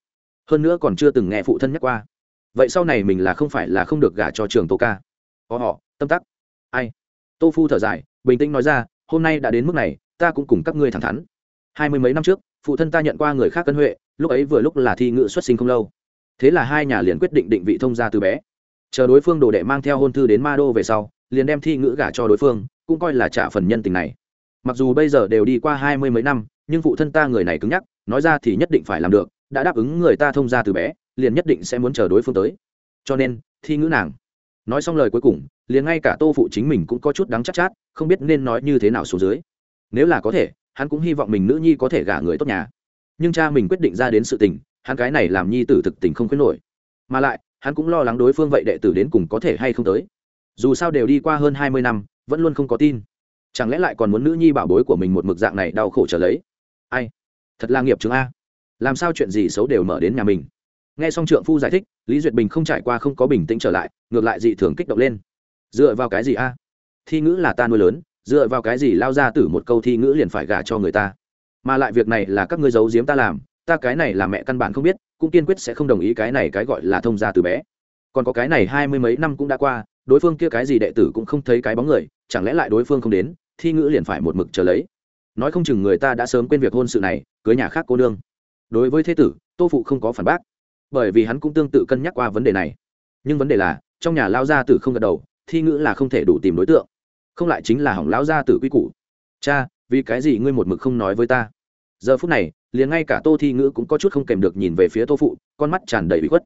Hơn nữa còn chưa từng nghe phụ thân nhắc qua. Vậy sau này mình là không phải là không được gả cho trường tô ca? Có họ tâm tắc. Ai? Tô phu thở dài, bình tĩnh nói ra, hôm nay đã đến mức này, ta cũng cùng các ngươi thẳng thắn. Hai mươi mấy năm trước, phụ thân ta nhận qua người khác cân huệ, lúc ấy vừa lúc là thi ngữ xuất sinh không lâu thế là hai nhà liền quyết định định vị thông gia từ bé. Chờ đối phương đồ đệ mang theo hôn thư đến ma đô về sau liền đem thi ngữ gả cho đối phương cũng coi là trả phần nhân tình này. Mặc dù bây giờ đều đi qua hai mươi mấy năm nhưng phụ thân ta người này cứng nhắc nói ra thì nhất định phải làm được đã đáp ứng người ta thông gia từ bé liền nhất định sẽ muốn chờ đối phương tới. Cho nên thi ngữ nàng. Nói xong lời cuối cùng liền ngay cả tô phụ chính mình cũng có chút đắng chắc chát, chát không biết nên nói như thế nào xuống dưới. Nếu là có thể hắn cũng hy vọng mình nữ nhi có thể gả người tốt nhà. Nhưng cha mình quyết định ra đến sự tình hắn cái này làm nhi tử thực tình không khuyến nổi. Mà lại, hắn cũng lo lắng đối phương vậy đệ tử đến cùng có thể hay không tới. Dù sao đều đi qua hơn hai mươi năm, vẫn luôn không có tin. Chẳng lẽ lại còn muốn nữ nhi bảo bối của mình một mực dạng này đau khổ trở lấy? Ai? Thật là nghiệp chứng a. Làm sao chuyện gì xấu đều mở đến nhà mình? Nghe xong trượng phu giải thích, lý duyệt bình không trải qua không có bình tĩnh trở lại, ngược lại dị thường kích động lên. Dựa vào cái gì a? Thi ngữ là ta nuôi lớn, dựa vào cái gì lao ra từ một câu thi ngữ liền phải gả cho người ta? Mà lại việc này là các ngươi giấu giếm ta làm ta cái này là mẹ căn bản không biết, cũng kiên quyết sẽ không đồng ý cái này cái gọi là thông gia từ bé. Còn có cái này hai mươi mấy năm cũng đã qua, đối phương kia cái gì đệ tử cũng không thấy cái bóng người, chẳng lẽ lại đối phương không đến, thi ngữ liền phải một mực chờ lấy. Nói không chừng người ta đã sớm quên việc hôn sự này, cưới nhà khác cô đương đối với thế tử, tô phụ không có phản bác, bởi vì hắn cũng tương tự cân nhắc qua vấn đề này. Nhưng vấn đề là, trong nhà lao gia tử không gật đầu, thi ngữ là không thể đủ tìm đối tượng. Không lại chính là hỏng lão gia tử quy củ. Cha, vì cái gì ngươi một mực không nói với ta? Giờ phút này liền ngay cả tô thi ngữ cũng có chút không kèm được nhìn về phía tô phụ, con mắt tràn đầy bị khuất.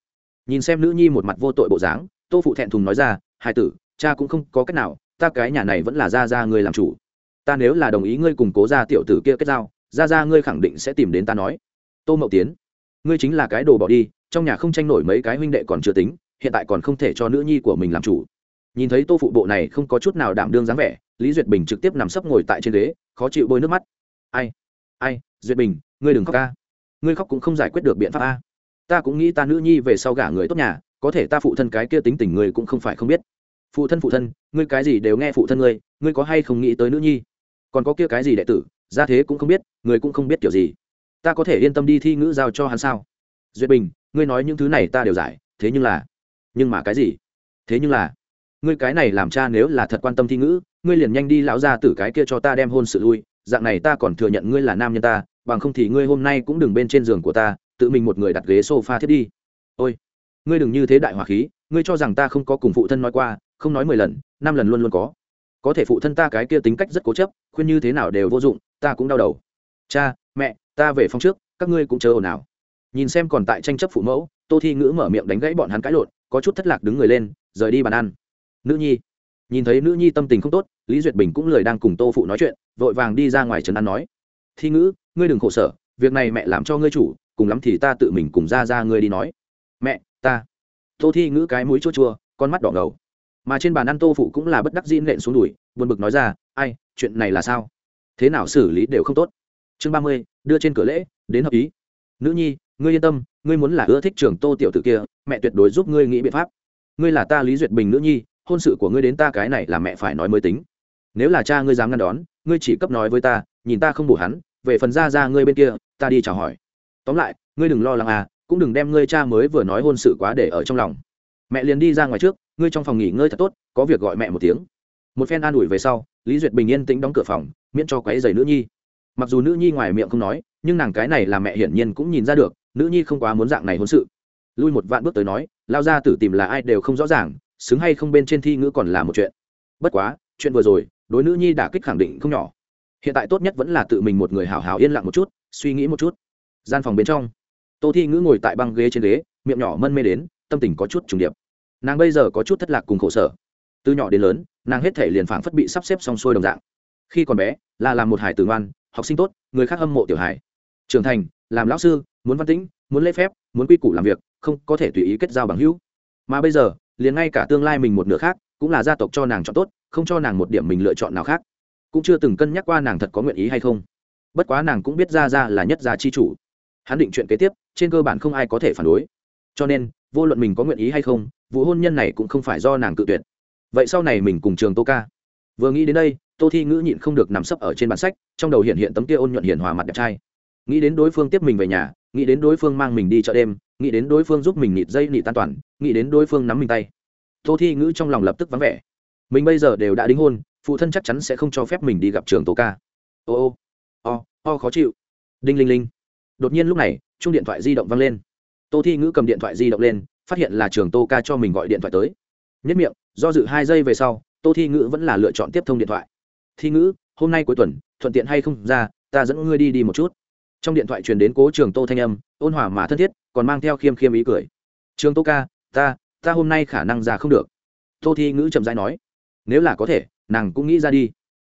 Nhìn xem nữ nhi một mặt vô tội bộ dáng, tô phụ thẹn thùng nói ra hai tử, cha cũng không có cách nào, ta cái nhà này vẫn là ra ra ngươi làm chủ. Ta nếu là đồng ý ngươi cùng cố ra tiểu tử kia kết giao, ra ra ngươi khẳng định sẽ tìm đến ta nói. Tô mậu tiến, ngươi chính là cái đồ bỏ đi, trong nhà không tranh nổi mấy cái huynh đệ còn chưa tính, hiện tại còn không thể cho nữ nhi của mình làm chủ. Nhìn thấy tô phụ bộ này không có chút nào đảm đương dáng vẻ, lý duyệt bình trực tiếp nằm sấp ngồi tại trên ghế, khó chịu bôi nước mắt. Ai ai, duyệt bình ngươi đừng khóc ca. Ngươi khóc cũng không giải quyết được biện pháp a. Ta cũng nghĩ ta nữ nhi về sau gả người tốt nhà, có thể ta phụ thân cái kia tính tình ngươi cũng không phải không biết. Phụ thân phụ thân, ngươi cái gì đều nghe phụ thân ngươi ngươi có hay không nghĩ tới nữ nhi? Còn có kia cái gì đệ tử ra thế cũng không biết, người cũng không biết kiểu gì. Ta có thể yên tâm đi thi ngữ giao cho hắn sao? Duyệt bình, ngươi nói những thứ này ta đều giải, thế nhưng là, nhưng mà cái gì? Thế nhưng là, ngươi cái này làm cha nếu là thật quan tâm thi ngữ, ngươi liền nhanh đi lão ra tử cái kia cho ta đem hôn sự lui, dạng này ta còn thừa nhận ngươi là nam nhân ta bằng không thì ngươi hôm nay cũng đừng bên trên giường của ta, tự mình một người đặt ghế sofa thiết đi. Ôi, ngươi đừng như thế đại hòa khí, ngươi cho rằng ta không có cùng phụ thân nói qua, không nói mười lần, năm lần luôn luôn có. Có thể phụ thân ta cái kia tính cách rất cố chấp, khuyên như thế nào đều vô dụng, ta cũng đau đầu. Cha, mẹ, ta về phòng trước, các ngươi cũng chờ ồn ào nhìn xem còn tại tranh chấp phụ mẫu, tô thi ngữ mở miệng đánh gãy bọn hắn cãi lộn, có chút thất lạc đứng người lên, rời đi bàn ăn. Nữ nhi, nhìn thấy nữ nhi tâm tình không tốt, lý duyệt bình cũng lời đang cùng tô phụ nói chuyện, vội vàng đi ra ngoài trấn an nói thi ngữ, ngươi đừng khổ sở, việc này mẹ làm cho ngươi chủ, cùng lắm thì ta tự mình cùng ra ra ngươi đi nói. Mẹ, ta. Tô thi ngữ cái mũi chua chua, con mắt đỏ ngầu. Mà trên bàn ăn tô phụ cũng là bất đắc dĩ nện xuống đùi, buồn bực nói ra, ai, chuyện này là sao? Thế nào xử lý đều không tốt. Chương ba mươi, đưa trên cửa lễ, đến hợp ý. Nữ nhi, ngươi yên tâm, ngươi muốn là ưa thích trường tô tiểu t ử kia, mẹ tuyệt đối giúp ngươi nghĩ biện pháp. Ngươi là ta lý duyệt bình nữ nhi, hôn sự của ngươi đến ta cái này là mẹ phải nói mới tính. Nếu là cha ngươi dám ngăn đón, ngươi chỉ cấp nói với ta, nhìn ta không bổ hắn về phần ra ra ngươi bên kia, ta đi chào hỏi. Tóm lại, ngươi đừng lo lắng à cũng đừng đem ngươi cha mới vừa nói hôn sự quá để ở trong lòng. Mẹ liền đi ra ngoài trước, ngươi trong phòng nghỉ ngơi thật tốt, có việc gọi mẹ một tiếng. Một phen an ủi về sau, lý duyệt bình yên tĩnh đóng cửa phòng, miễn cho quấy giày nữ nhi. Mặc dù nữ nhi ngoài miệng không nói, nhưng nàng cái này là mẹ hiển nhiên cũng nhìn ra được, nữ nhi không quá muốn dạng này hôn sự. Lui một vạn bước tới nói, lao ra tử tìm là ai đều không rõ ràng, xứng hay không bên trên thi ngữ còn là một chuyện. Bất quá, chuyện vừa rồi, đối nữ nhi đả kích khẳng định không nhỏ hiện tại tốt nhất vẫn là tự mình một người hào hào yên lặng một chút, suy nghĩ một chút. Gian phòng bên trong, tô thi ngữ ngồi tại băng ghế trên ghế, miệng nhỏ mân mê đến, tâm tình có chút trùng điệp. Nàng bây giờ có chút thất lạc cùng khổ sở. Từ nhỏ đến lớn, nàng hết thể liền phảng phất bị sắp xếp xong xuôi đồng dạng. Khi còn bé, là làm một hải tử ngoan, học sinh tốt, người khác hâm mộ tiểu hải trưởng thành, làm lão sư, muốn văn tĩnh, muốn lễ phép, muốn quy củ làm việc, không có thể tùy ý kết giao bằng hữu. Mà bây giờ, liền ngay cả tương lai mình một nửa khác, cũng là gia tộc cho nàng chọn tốt, không cho nàng một điểm mình lựa chọn nào khác cũng chưa từng cân nhắc qua nàng thật có nguyện ý hay không. Bất quá nàng cũng biết ra ra là nhất gia chi chủ. Hắn định chuyện kế tiếp, trên cơ bản không ai có thể phản đối. Cho nên, vô luận mình có nguyện ý hay không, vụ hôn nhân này cũng không phải do nàng cự tuyệt. Vậy sau này mình cùng trường tô ca. Vừa nghĩ đến đây, tô thi ngữ nhịn không được nằm sấp ở trên bản sách, trong đầu hiện hiện tấm kia ôn nhuận hiền hòa mặt đẹp trai. Nghĩ đến đối phương tiếp mình về nhà, nghĩ đến đối phương mang mình đi chợ đêm, nghĩ đến đối phương giúp mình nịt dây nịt tan toàn, nghĩ đến đối phương nắm mình tay. Tô thi ngữ trong lòng lập tức vắng vẻ. Mình bây giờ đều đã đính hôn phụ thân chắc chắn sẽ không cho phép mình đi gặp trường tô ca. Ô ô, o o khó chịu. Đinh linh linh. Đột nhiên lúc này chung điện thoại di động văng lên. Tô thi ngữ cầm điện thoại di động lên, phát hiện là trường tô ca cho mình gọi điện thoại tới. Nhất miệng, do dự hai giây về sau, tô thi ngữ vẫn là lựa chọn tiếp thông điện thoại. Thi ngữ, hôm nay cuối tuần, thuận tiện hay không? Ra, ta dẫn ngươi đi đi một chút. Trong điện thoại truyền đến cố trường tô thanh âm, ôn hòa mà thân thiết, còn mang theo khiêm khiêm ý cười. Trường tô ca, ta ta hôm nay khả năng ra không được. Tô thi ngữ chậm rãi nói, nếu là có thể nàng cũng nghĩ ra đi.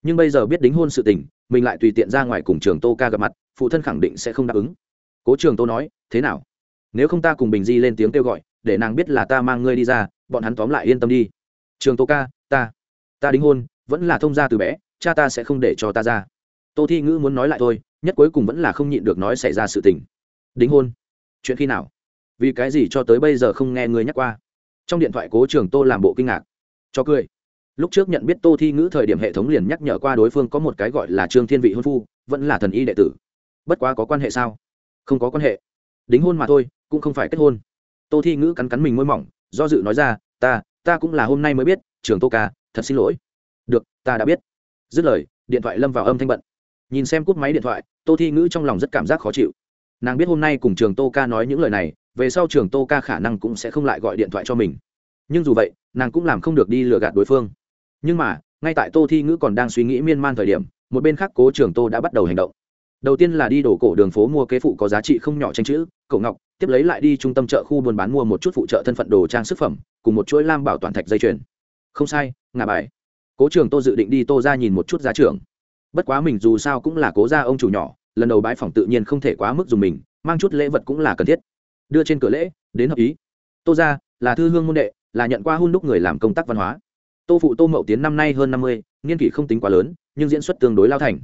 Nhưng bây giờ biết đính hôn sự tình, mình lại tùy tiện ra ngoài cùng trường tô ca gặp mặt, phụ thân khẳng định sẽ không đáp ứng. Cố trường tô nói, thế nào? Nếu không ta cùng bình di lên tiếng kêu gọi, để nàng biết là ta mang ngươi đi ra, bọn hắn tóm lại yên tâm đi. Trường tô ca, ta ta đính hôn, vẫn là thông gia từ bé, cha ta sẽ không để cho ta ra. Tô thi ngữ muốn nói lại thôi, nhất cuối cùng vẫn là không nhịn được nói xảy ra sự tình. Đính hôn? Chuyện khi nào? Vì cái gì cho tới bây giờ không nghe người nhắc qua? Trong điện thoại cố trường tô làm bộ kinh ngạc. Cho cười lúc trước nhận biết tô thi ngữ thời điểm hệ thống liền nhắc nhở qua đối phương có một cái gọi là trương thiên vị hôn phu, vẫn là thần y đệ tử. Bất quá có quan hệ sao? Không có quan hệ. Đính hôn mà thôi, cũng không phải kết hôn. Tô thi ngữ cắn cắn mình môi mỏng, do dự nói ra, ta ta cũng là hôm nay mới biết, trường tô ca, thật xin lỗi. Được, ta đã biết. Dứt lời, điện thoại lâm vào âm thanh bận. Nhìn xem cúp máy điện thoại, tô thi ngữ trong lòng rất cảm giác khó chịu. Nàng biết hôm nay cùng trường tô ca nói những lời này, về sau trường tô ca khả năng cũng sẽ không lại gọi điện thoại cho mình. Nhưng dù vậy, nàng cũng làm không được đi lừa gạt đối phương nhưng mà, ngay tại tô thi ngữ còn đang suy nghĩ miên man thời điểm, một bên khác cố trường tô đã bắt đầu hành động. Đầu tiên là đi đổ cổ đường phố mua kế phụ có giá trị không nhỏ tranh chữ cậu ngọc, tiếp lấy lại đi trung tâm chợ khu buôn bán mua một chút phụ trợ thân phận đồ trang sức phẩm, cùng một chuỗi lam bảo toàn thạch dây chuyền. Không sai ngà bài. Cố trường tô dự định đi tô ra nhìn một chút giá trưởng. Bất quá mình dù sao cũng là cố gia ông chủ nhỏ, lần đầu bãi phòng tự nhiên không thể quá mức dùng mình, mang chút lễ vật cũng là cần thiết. Đưa trên cửa lễ, đến hợp ý. Tô ra, là thư hương môn đệ, là nhận qua hôn đúc người làm công tác văn hóa tô phụ tô mậu tiến năm nay hơn năm mươi, niên kỷ không tính quá lớn, nhưng diễn xuất tương đối lao thành.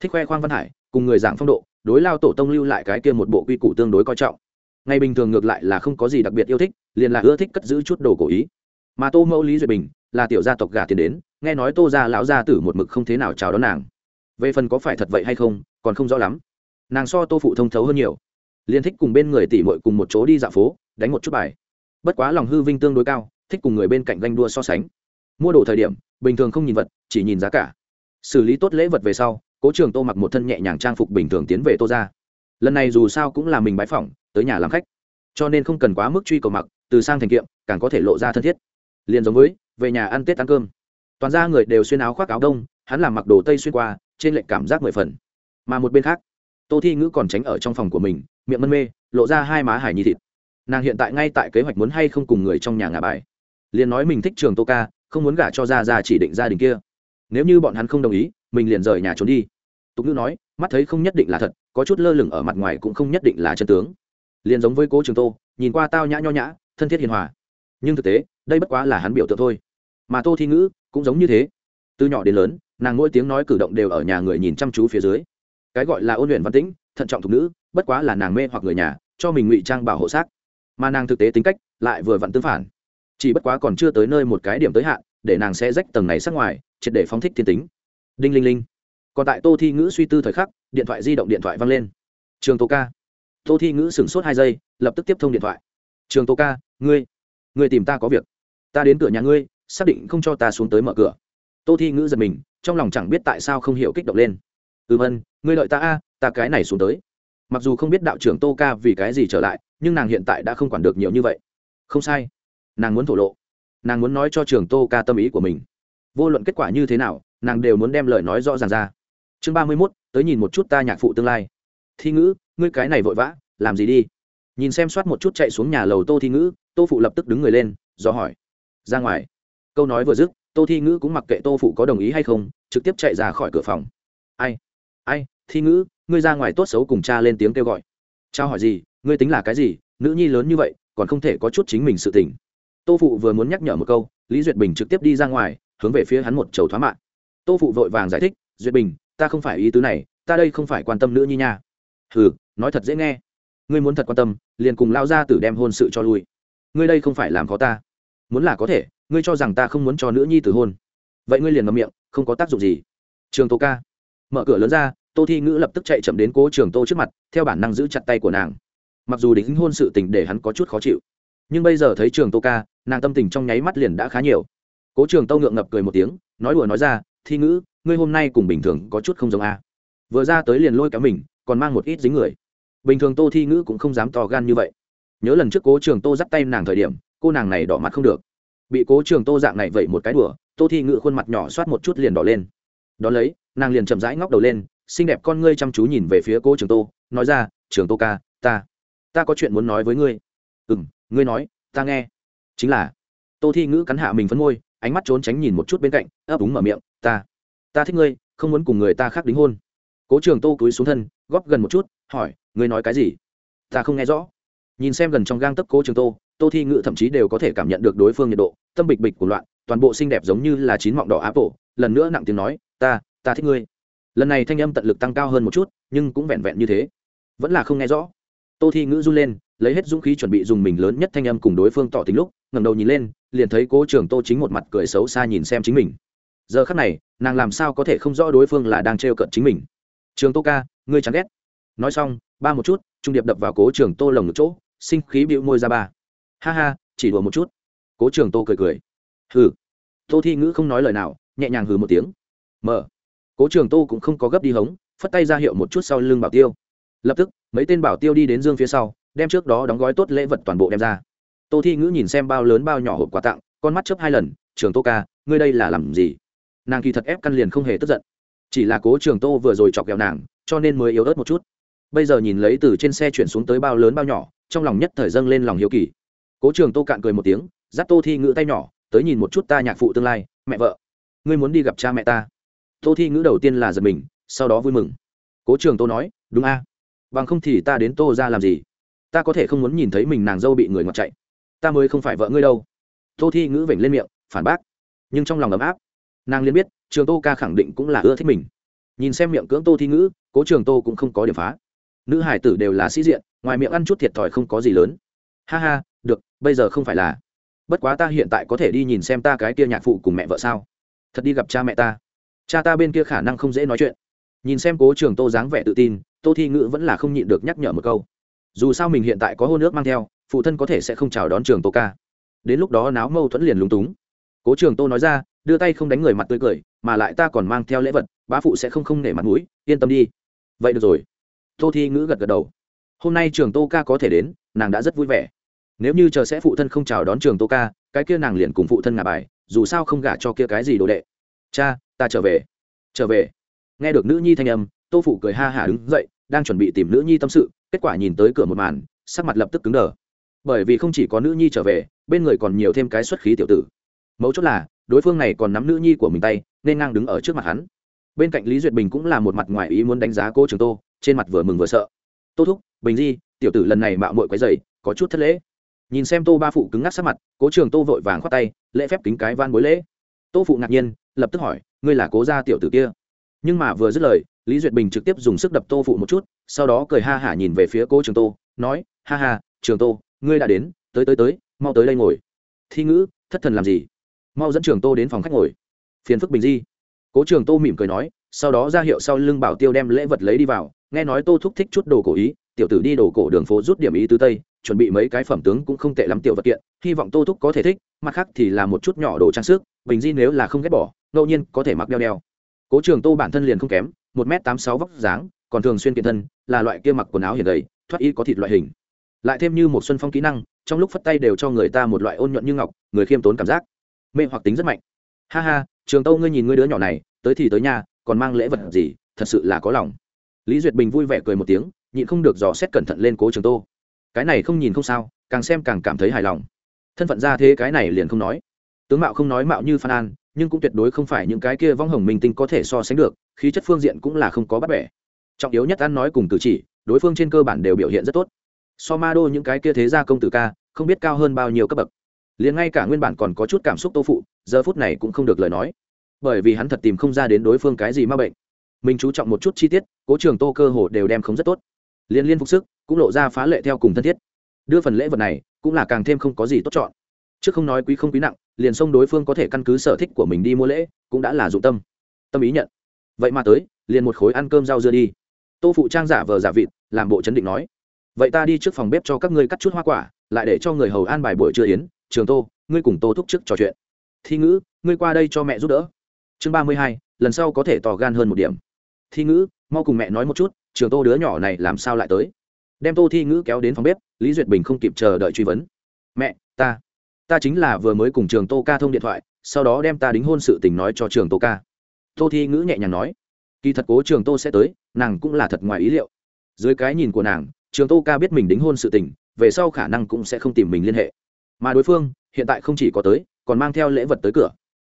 Thích khoe khoang văn hải, cùng người giảng phong độ, đối lao tổ tông lưu lại cái kia một bộ quy củ tương đối coi trọng. Ngày bình thường ngược lại là không có gì đặc biệt yêu thích, liền là ưa thích cất giữ chút đồ cổ ý. Mà tô mẫu lý duyệt bình là tiểu gia tộc gà tiền đến, nghe nói tô gia lão gia tử một mực không thế nào chào đón nàng. Về phần có phải thật vậy hay không, còn không rõ lắm. Nàng so tô phụ thông thấu hơn nhiều. Liền thích cùng bên người tỉ mội cùng một chỗ đi dạo phố, đánh một chút bài. Bất quá lòng hư vinh tương đối cao, thích cùng người bên cạnh ganh đua so sánh mua đồ thời điểm, bình thường không nhìn vật, chỉ nhìn giá cả. Xử lý tốt lễ vật về sau, cố trường tô mặc một thân nhẹ nhàng trang phục bình thường tiến về tô ra. Lần này dù sao cũng là mình bãi phỏng, tới nhà làm khách. Cho nên không cần quá mức truy cầu mặc, từ sang thành kiệm, càng có thể lộ ra thân thiết. Liền giống với, về nhà ăn tết ăn cơm. Toàn ra người đều xuyên áo khoác áo đông, hắn làm mặc đồ tây xuyên qua, trên lệnh cảm giác mười phần. Mà một bên khác, tô thi ngữ còn tránh ở trong phòng của mình, miệng mân mê, lộ ra hai má hải nhi thịt. Nàng hiện tại ngay tại kế hoạch muốn hay không cùng người trong nhà ngà bài. Liền nói mình thích trường tô ca không muốn gả cho ra ra chỉ định gia đình kia. Nếu như bọn hắn không đồng ý, mình liền rời nhà trốn đi. Tục ngữ nói, mắt thấy không nhất định là thật, có chút lơ lửng ở mặt ngoài cũng không nhất định là chân tướng. Liền giống với cố trường tô, nhìn qua tao nhã nho nhã, thân thiết hiền hòa. Nhưng thực tế, đây bất quá là hắn biểu tượng thôi. Mà tô thi ngữ cũng giống như thế. Từ nhỏ đến lớn, nàng mỗi tiếng nói cử động đều ở nhà người nhìn chăm chú phía dưới. Cái gọi là ôn luyện văn tĩnh, thận trọng thục nữ bất quá là nàng mê hoặc người nhà, cho mình ngụy trang bảo hộ xác. Mà nàng thực tế tính cách lại vừa vặn tương phản chỉ bất quá còn chưa tới nơi một cái điểm tới hạn, để nàng sẽ rách tầng này sát ngoài, triệt để phóng thích thiên tính. Đinh linh linh. Còn tại tô thi ngữ suy tư thời khắc, điện thoại di động điện thoại văng lên. Trường tô ca. Tô thi ngữ sửng sốt hai giây, lập tức tiếp thông điện thoại. Trường tô ca, ngươi ngươi tìm ta có việc. Ta đến cửa nhà ngươi, xác định không cho ta xuống tới mở cửa. Tô thi ngữ giật mình, trong lòng chẳng biết tại sao không hiểu kích động lên. Ừm ân, ngươi lợi ta a, ta cái này xuống tới. Mặc dù không biết đạo trưởng tô ca vì cái gì trở lại, nhưng nàng hiện tại đã không quản được nhiều như vậy. Không sai nàng muốn thổ lộ. Nàng muốn nói cho trường tô ca tâm ý của mình. Vô luận kết quả như thế nào, nàng đều muốn đem lời nói rõ ràng ra. Chương ba mươi mốt, tới nhìn một chút ta nhạc phụ tương lai. Thi ngữ, ngươi cái này vội vã, làm gì đi? Nhìn xem soát một chút chạy xuống nhà lầu tô thi ngữ, tô phụ lập tức đứng người lên, do hỏi. Ra ngoài. Câu nói vừa dứt, tô thi ngữ cũng mặc kệ tô phụ có đồng ý hay không, trực tiếp chạy ra khỏi cửa phòng. Ai? Ai? Thi ngữ, ngươi ra ngoài tốt xấu cùng cha lên tiếng kêu gọi. Trao hỏi gì, ngươi tính là cái gì? Nữ nhi lớn như vậy, còn không thể có chút chính mình sự tình tô phụ vừa muốn nhắc nhở một câu, lý duyệt bình trực tiếp đi ra ngoài, hướng về phía hắn một chầu thoá mạng. Tô phụ vội vàng giải thích, duyệt bình, ta không phải ý tứ này, ta đây không phải quan tâm nữ nhi nha. Hừ, nói thật dễ nghe. Ngươi muốn thật quan tâm, liền cùng lao ra tử đem hôn sự cho lui. Ngươi đây không phải làm khó ta. Muốn là có thể, ngươi cho rằng ta không muốn cho nữ nhi tử hôn. Vậy ngươi liền ngậm miệng, không có tác dụng gì. Trường tô ca mở cửa lớn ra, tô thi ngữ lập tức chạy chậm đến cố trường tô trước mặt, theo bản năng giữ chặt tay của nàng. Mặc dù đính hôn sự tình để hắn có chút khó chịu, nhưng bây giờ thấy trường tô ca nàng tâm tình trong nháy mắt liền đã khá nhiều. Cố trường tô ngượng ngập cười một tiếng, nói đùa nói ra, thi ngữ, ngươi hôm nay cùng bình thường có chút không giống a. Vừa ra tới liền lôi kéo mình, còn mang một ít dính người. Bình thường tô thi ngữ cũng không dám to gan như vậy. Nhớ lần trước cố trường tô dắt tay nàng thời điểm, cô nàng này đỏ mặt không được. Bị cố trường tô dạng này vậy một cái đùa, tô thi ngữ khuôn mặt nhỏ soát một chút liền đỏ lên. Đ ó lấy, nàng liền chậm rãi ngóc đầu lên, xinh đẹp con ngươi chăm chú nhìn về phía cố trường tô nói ra, trường tô ca, ta ta có chuyện muốn nói với ngươi. Ừ m ngươi nói, ta nghe chính là tô thi ngữ cắn hạ mình phấn môi ánh mắt trốn tránh nhìn một chút bên cạnh ấp úng mở miệng ta ta thích ngươi không muốn cùng người ta khác đính hôn cố trường tô cúi xuống thân góp gần một chút hỏi ngươi nói cái gì ta không nghe rõ nhìn xem gần trong gang tấc cố trường tô tô thi ngữ thậm chí đều có thể cảm nhận được đối phương nhiệt độ tâm bịch bịch của loạn toàn bộ xinh đẹp giống như là chín mọng đỏ áp bộ lần nữa nặng tiếng nói ta ta thích ngươi lần này thanh âm tận lực tăng cao hơn một chút nhưng cũng vẹn vẹn như thế vẫn là không nghe rõ tô thi ngữ run lên lấy hết dũng khí chuẩn bị dùng mình lớn nhất thanh âm cùng đối phương tỏ tính lúc ngẩng đầu nhìn lên, liền thấy cố trường tô chính một mặt cười xấu xa nhìn xem chính mình. Giờ khắc này, nàng làm sao có thể không rõ đối phương là đang trêu cận chính mình? Trường tô ca, ngươi chẳng ghét. Nói xong, ba một chút, trung điệp đập vào cố trường tô lồng ngực chỗ, sinh khí bịu môi ra ba. Ha ha, chỉ đùa một chút. Cố trường tô cười cười. Hừ. Tô thi ngữ không nói lời nào, nhẹ nhàng hừ một tiếng. Mở. Cố trường tô cũng không có gấp đi hống, phất tay ra hiệu một chút sau lưng bảo tiêu. Lập tức, mấy tên bảo tiêu đi đến dương phía sau, đem trước đó đóng gói tốt lễ vật toàn bộ đem ra tô thi ngữ nhìn xem bao lớn bao nhỏ hộp quà tặng, con mắt chớp hai lần, trường tô ca, ngươi đây là làm gì? Nàng kỳ thật ép căn liền không hề tức giận. Chỉ là cố trường tô vừa rồi chọc ghẹo nàng, cho nên mới yếu ớt một chút. Bây giờ nhìn lấy từ trên xe chuyển xuống tới bao lớn bao nhỏ, trong lòng nhất thời dâng lên lòng hiếu kỳ. Cố trường tô cạn cười một tiếng, dắt tô thi ngữ tay nhỏ, tới nhìn một chút ta nhạc phụ tương lai, mẹ vợ. Ngươi muốn đi gặp cha mẹ ta? Tô thi ngữ đầu tiên là giật mình, sau đó vui mừng. Cố trường tô nói, đúng a. Bằng không thì ta đến tô ra làm gì? Ta có thể không muốn nhìn thấy mình nàng dâu bị người ngọt chạy ta mới không phải vợ ngươi đâu. Tô thi ngữ vểnh lên miệng, phản bác. Nhưng trong lòng ấm áp, nàng liền biết, trường tô ca khẳng định cũng là ưa thích mình. Nhìn xem miệng cưỡng tô thi ngữ, cố trường tô cũng không có điểm phá. Nữ hải tử đều là sĩ diện, ngoài miệng ăn chút thiệt thòi không có gì lớn. Ha ha, được, bây giờ không phải là. Bất quá ta hiện tại có thể đi nhìn xem ta cái kia nhạc phụ cùng mẹ vợ sao. Thật đi gặp cha mẹ ta. Cha ta bên kia khả năng không dễ nói chuyện. Nhìn xem cố trường tô dáng vẻ tự tin, tô thi ngữ vẫn là không nhịn được nhắc nhở một câu. Dù sao mình hiện tại có hôn nước mang theo phụ thân có thể sẽ không chào đón trường tô ca. Đến lúc đó náo mâu thuẫn liền lúng túng. Cố trường tô nói ra, đưa tay không đánh người mặt tươi cười, mà lại ta còn mang theo lễ vật, bá phụ sẽ không không nể mặt mũi, yên tâm đi. Vậy được rồi. Tô thi ngữ gật gật đầu. Hôm nay trường tô ca có thể đến, nàng đã rất vui vẻ. Nếu như chờ sẽ phụ thân không chào đón trường tô ca, cái kia nàng liền cùng phụ thân ngả bài, dù sao không gả cho kia cái gì đồ đệ. Cha, ta trở về. Trở về. Nghe được nữ nhi thanh âm, tô phụ cười ha hả đứng dậy, đang chuẩn bị tìm nữ nhi tâm sự, kết quả nhìn tới cửa một màn, sắc mặt lập tức cứng đờ bởi vì không chỉ có nữ nhi trở về, bên người còn nhiều thêm cái xuất khí tiểu tử. Mấu chốt là, đối phương này còn nắm nữ nhi của mình tay, nên ngang đứng ở trước mặt hắn. Bên cạnh lý duyệt bình cũng là một mặt ngoài ý muốn đánh giá cô trường tô, trên mặt vừa mừng vừa sợ. Tô thúc, bình di, tiểu tử lần này mạo mội quấy dày có chút thất lễ. Nhìn xem tô ba phụ cứng ngắc sát mặt, cố trường tô vội vàng khoát tay, lễ phép kính cái van bối lễ. Tô phụ ngạc nhiên, lập tức hỏi, ngươi là cố gia tiểu tử kia? Nhưng mà vừa dứt lời, lý duyệt bình trực tiếp dùng sức đập tô phụ một chút, sau đó cười ha hả nhìn về phía cố trường tô, nói, ha ha, trường tô ngươi đã đến, tới tới tới, mau tới đây ngồi. Thi ngữ, thất thần làm gì? Mau dẫn trường tô đến phòng khách ngồi. Phiền phức bình di. Cố trường tô mỉm cười nói, sau đó ra hiệu sau lưng bảo tiêu đem lễ vật lấy đi vào, nghe nói tô thúc thích chút đồ cổ ý, tiểu tử đi đồ cổ đường phố rút điểm ý tứ tây, chuẩn bị mấy cái phẩm tướng cũng không tệ lắm tiểu vật kiện, hy vọng tô thúc có thể thích, mặt khác thì là một chút nhỏ đồ trang sức, bình di nếu là không ghét bỏ, ngẫu nhiên có thể mặc đeo đeo. Cố trường tô bản thân liền không kém, một m tám sáu vóc dáng, còn thường xuyên kiện thân, là loại kia mặc quần áo hiền đầy thoát y có thịt loại hình lại thêm như một xuân phong kỹ năng, trong lúc phất tay đều cho người ta một loại ôn nhuận như ngọc, người khiêm tốn cảm giác. Mê hoặc tính rất mạnh. Ha ha, trường tô ngươi nhìn ngươi đứa nhỏ này, tới thì tới nhà, còn mang lễ vật gì, thật sự là có lòng. Lý duyệt bình vui vẻ cười một tiếng, nhịn không được dò xét cẩn thận lên cố trường tô cái này không nhìn không sao, càng xem càng cảm thấy hài lòng. Thân phận ra thế cái này liền không nói. Tướng mạo không nói mạo như phan an, nhưng cũng tuyệt đối không phải những cái kia vong hồng minh tinh có thể so sánh được, khí chất phương diện cũng là không có bắt bẻ. Trọng yếu nhất ăn nói cùng cử chỉ, đối phương trên cơ bản đều biểu hiện rất tốt so ma đô những cái kia thế gia công tử ca, không biết cao hơn bao nhiêu cấp bậc. Liền ngay cả nguyên bản còn có chút cảm xúc tô phụ, giờ phút này cũng không được lời nói. Bởi vì hắn thật tìm không ra đến đối phương cái gì ma bệnh. Mình chú trọng một chút chi tiết, cố trường tô cơ hồ đều đem không rất tốt. Liên liên phục sức, cũng lộ ra phá lệ theo cùng thân thiết. Đưa phần lễ vật này, cũng là càng thêm không có gì tốt chọn. Chứ không nói quý không quý nặng, liền xông đối phương có thể căn cứ sở thích của mình đi mua lễ, cũng đã là dụng tâm. Tâm ý nhận. Vậy mà tới, liền một khối ăn cơm rau dưa đi. Tô phụ trang giả vờ giả vịt, làm bộ chấn định nói vậy ta đi trước phòng bếp cho các ngươi cắt chút hoa quả, lại để cho người hầu an bài buổi trưa yến. Trường tô, ngươi cùng tô thúc trước trò chuyện. Thi ngữ, ngươi qua đây cho mẹ giúp đỡ. Chương ba mươi hai, lần sau có thể tỏ gan hơn một điểm. Thi ngữ, mau cùng mẹ nói một chút, trường tô đứa nhỏ này làm sao lại tới? Đem tô thi ngữ kéo đến phòng bếp, lý duyệt bình không kịp chờ đợi truy vấn. Mẹ, ta ta chính là vừa mới cùng trường tô ca thông điện thoại, sau đó đem ta đính hôn sự tình nói cho trường tô ca. Tô thi ngữ nhẹ nhàng nói, kỳ thật cố trường tô sẽ tới, nàng cũng là thật ngoài ý liệu. Dưới cái nhìn của nàng trường tô ca biết mình đính hôn sự tình, về sau khả năng cũng sẽ không tìm mình liên hệ. Mà đối phương, hiện tại không chỉ có tới, còn mang theo lễ vật tới cửa.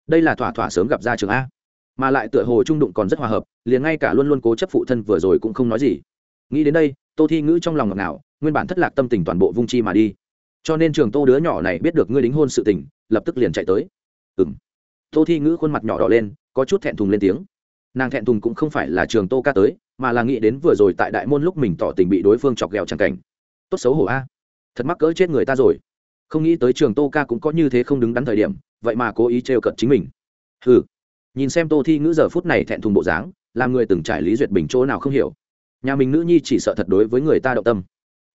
Đây là thỏa thỏa sớm gặp ra trường a. Mà lại tựa hồ trung đụng còn rất hòa hợp, liền ngay cả luôn luôn cố chấp phụ thân vừa rồi cũng không nói gì. Nghĩ đến đây, tô thi ngữ trong lòng ngọt nào nguyên bản thất lạc tâm tình toàn bộ vung chi mà đi. Cho nên trường tô đứa nhỏ này biết được ngươi đính hôn sự tình, lập tức liền chạy tới. Ừ m tô thi ngữ khuôn mặt nhỏ đỏ lên, có chút thẹn thùng lên tiếng. Nàng thẹn thùng cũng không phải là trường tô ca tới mà là nghĩ đến vừa rồi tại đại môn lúc mình tỏ tình bị đối phương chọc ghẹo chẳng cảnh. Tốt xấu hổ a. Thật mắc cỡ chết người ta rồi. Không nghĩ tới trường tô ca cũng có như thế không đứng đắn thời điểm, vậy mà cố ý trêu cận chính mình. Ừ nhìn xem tô thi ngữ giờ phút này thẹn thùng bộ dáng, làm người từng trải lý duyệt bình chỗ nào không hiểu. Nhà mình nữ nhi chỉ sợ thật đối với người ta động tâm.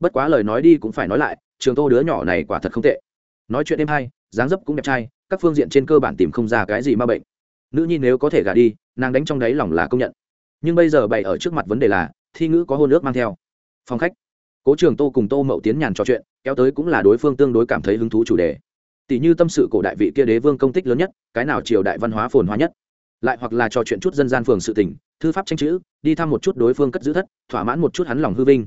Bất quá lời nói đi cũng phải nói lại, trường tô đứa nhỏ này quả thật không tệ. Nói chuyện đêm hay, dáng dấp cũng đẹp trai, các phương diện trên cơ bản tìm không ra cái gì ma bệnh. Nữ nhi nếu có thể gả đi, nàng đánh trong đáy lòng là công nhận nhưng bây giờ bày ở trước mặt vấn đề là, thi ngữ có hôn ước mang theo. Phòng khách, cố trường tô cùng tô mậu tiến nhàn trò chuyện, kéo tới cũng là đối phương tương đối cảm thấy hứng thú chủ đề. Tỷ như tâm sự cổ đại vị kia đế vương công tích lớn nhất, cái nào triều đại văn hóa phồn hoa nhất. Lại hoặc là trò chuyện chút dân gian phường sự tình, thư pháp tranh chữ, đi thăm một chút đối phương cất giữ thất, thỏa mãn một chút hắn lòng hư vinh.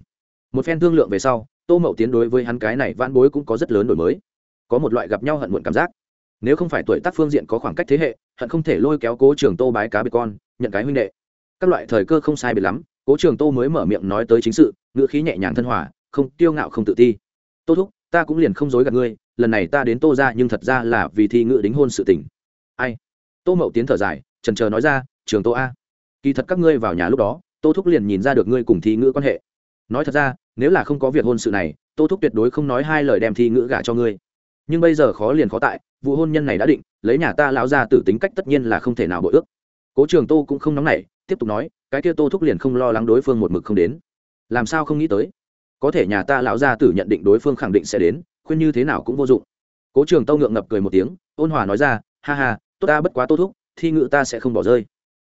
Một phen thương lượng về sau, tô mậu tiến đối với hắn cái này vãn bối cũng có rất lớn đổi mới. Có một loại gặp nhau hận muộn cảm giác. Nếu không phải tuổi tác phương diện có khoảng cách thế hệ, hận không thể lôi kéo cố trường tô bái cá biệt con, nhận cái huynh đệ các loại thời cơ không sai biệt lắm, cố trường tô mới mở miệng nói tới chính sự, ngữ khí nhẹ nhàng thân hòa, không tiêu ngạo không tự ti. Tô thúc, ta cũng liền không dối gạt ngươi, lần này ta đến tô ra nhưng thật ra là vì thi ngữ đính hôn sự tình. Ai? Tô mậu tiến thở dài trần chờ nói ra, trường tô a, kỳ thật các ngươi vào nhà lúc đó, tô thúc liền nhìn ra được ngươi cùng thi ngữ quan hệ. Nói thật ra, nếu là không có việc hôn sự này, tô thúc tuyệt đối không nói hai lời đem thi ngữ gả cho ngươi. Nhưng bây giờ khó liền khó tại, vụ hôn nhân này đã định, lấy nhà ta lão ra tử tính cách tất nhiên là không thể nào bội ước. Cố trường tô cũng không nóng nảy tiếp tục nói, cái kia tô thúc liền không lo lắng đối phương một mực không đến. Làm sao không nghĩ tới? Có thể nhà ta lão gia tử nhận định đối phương khẳng định sẽ đến, khuyên như thế nào cũng vô dụng. Cố trường tâu ngượng ngập cười một tiếng, ôn hòa nói ra, ha ha, tốt ta, bất quá tô thúc, thi ngữ ta sẽ không bỏ rơi.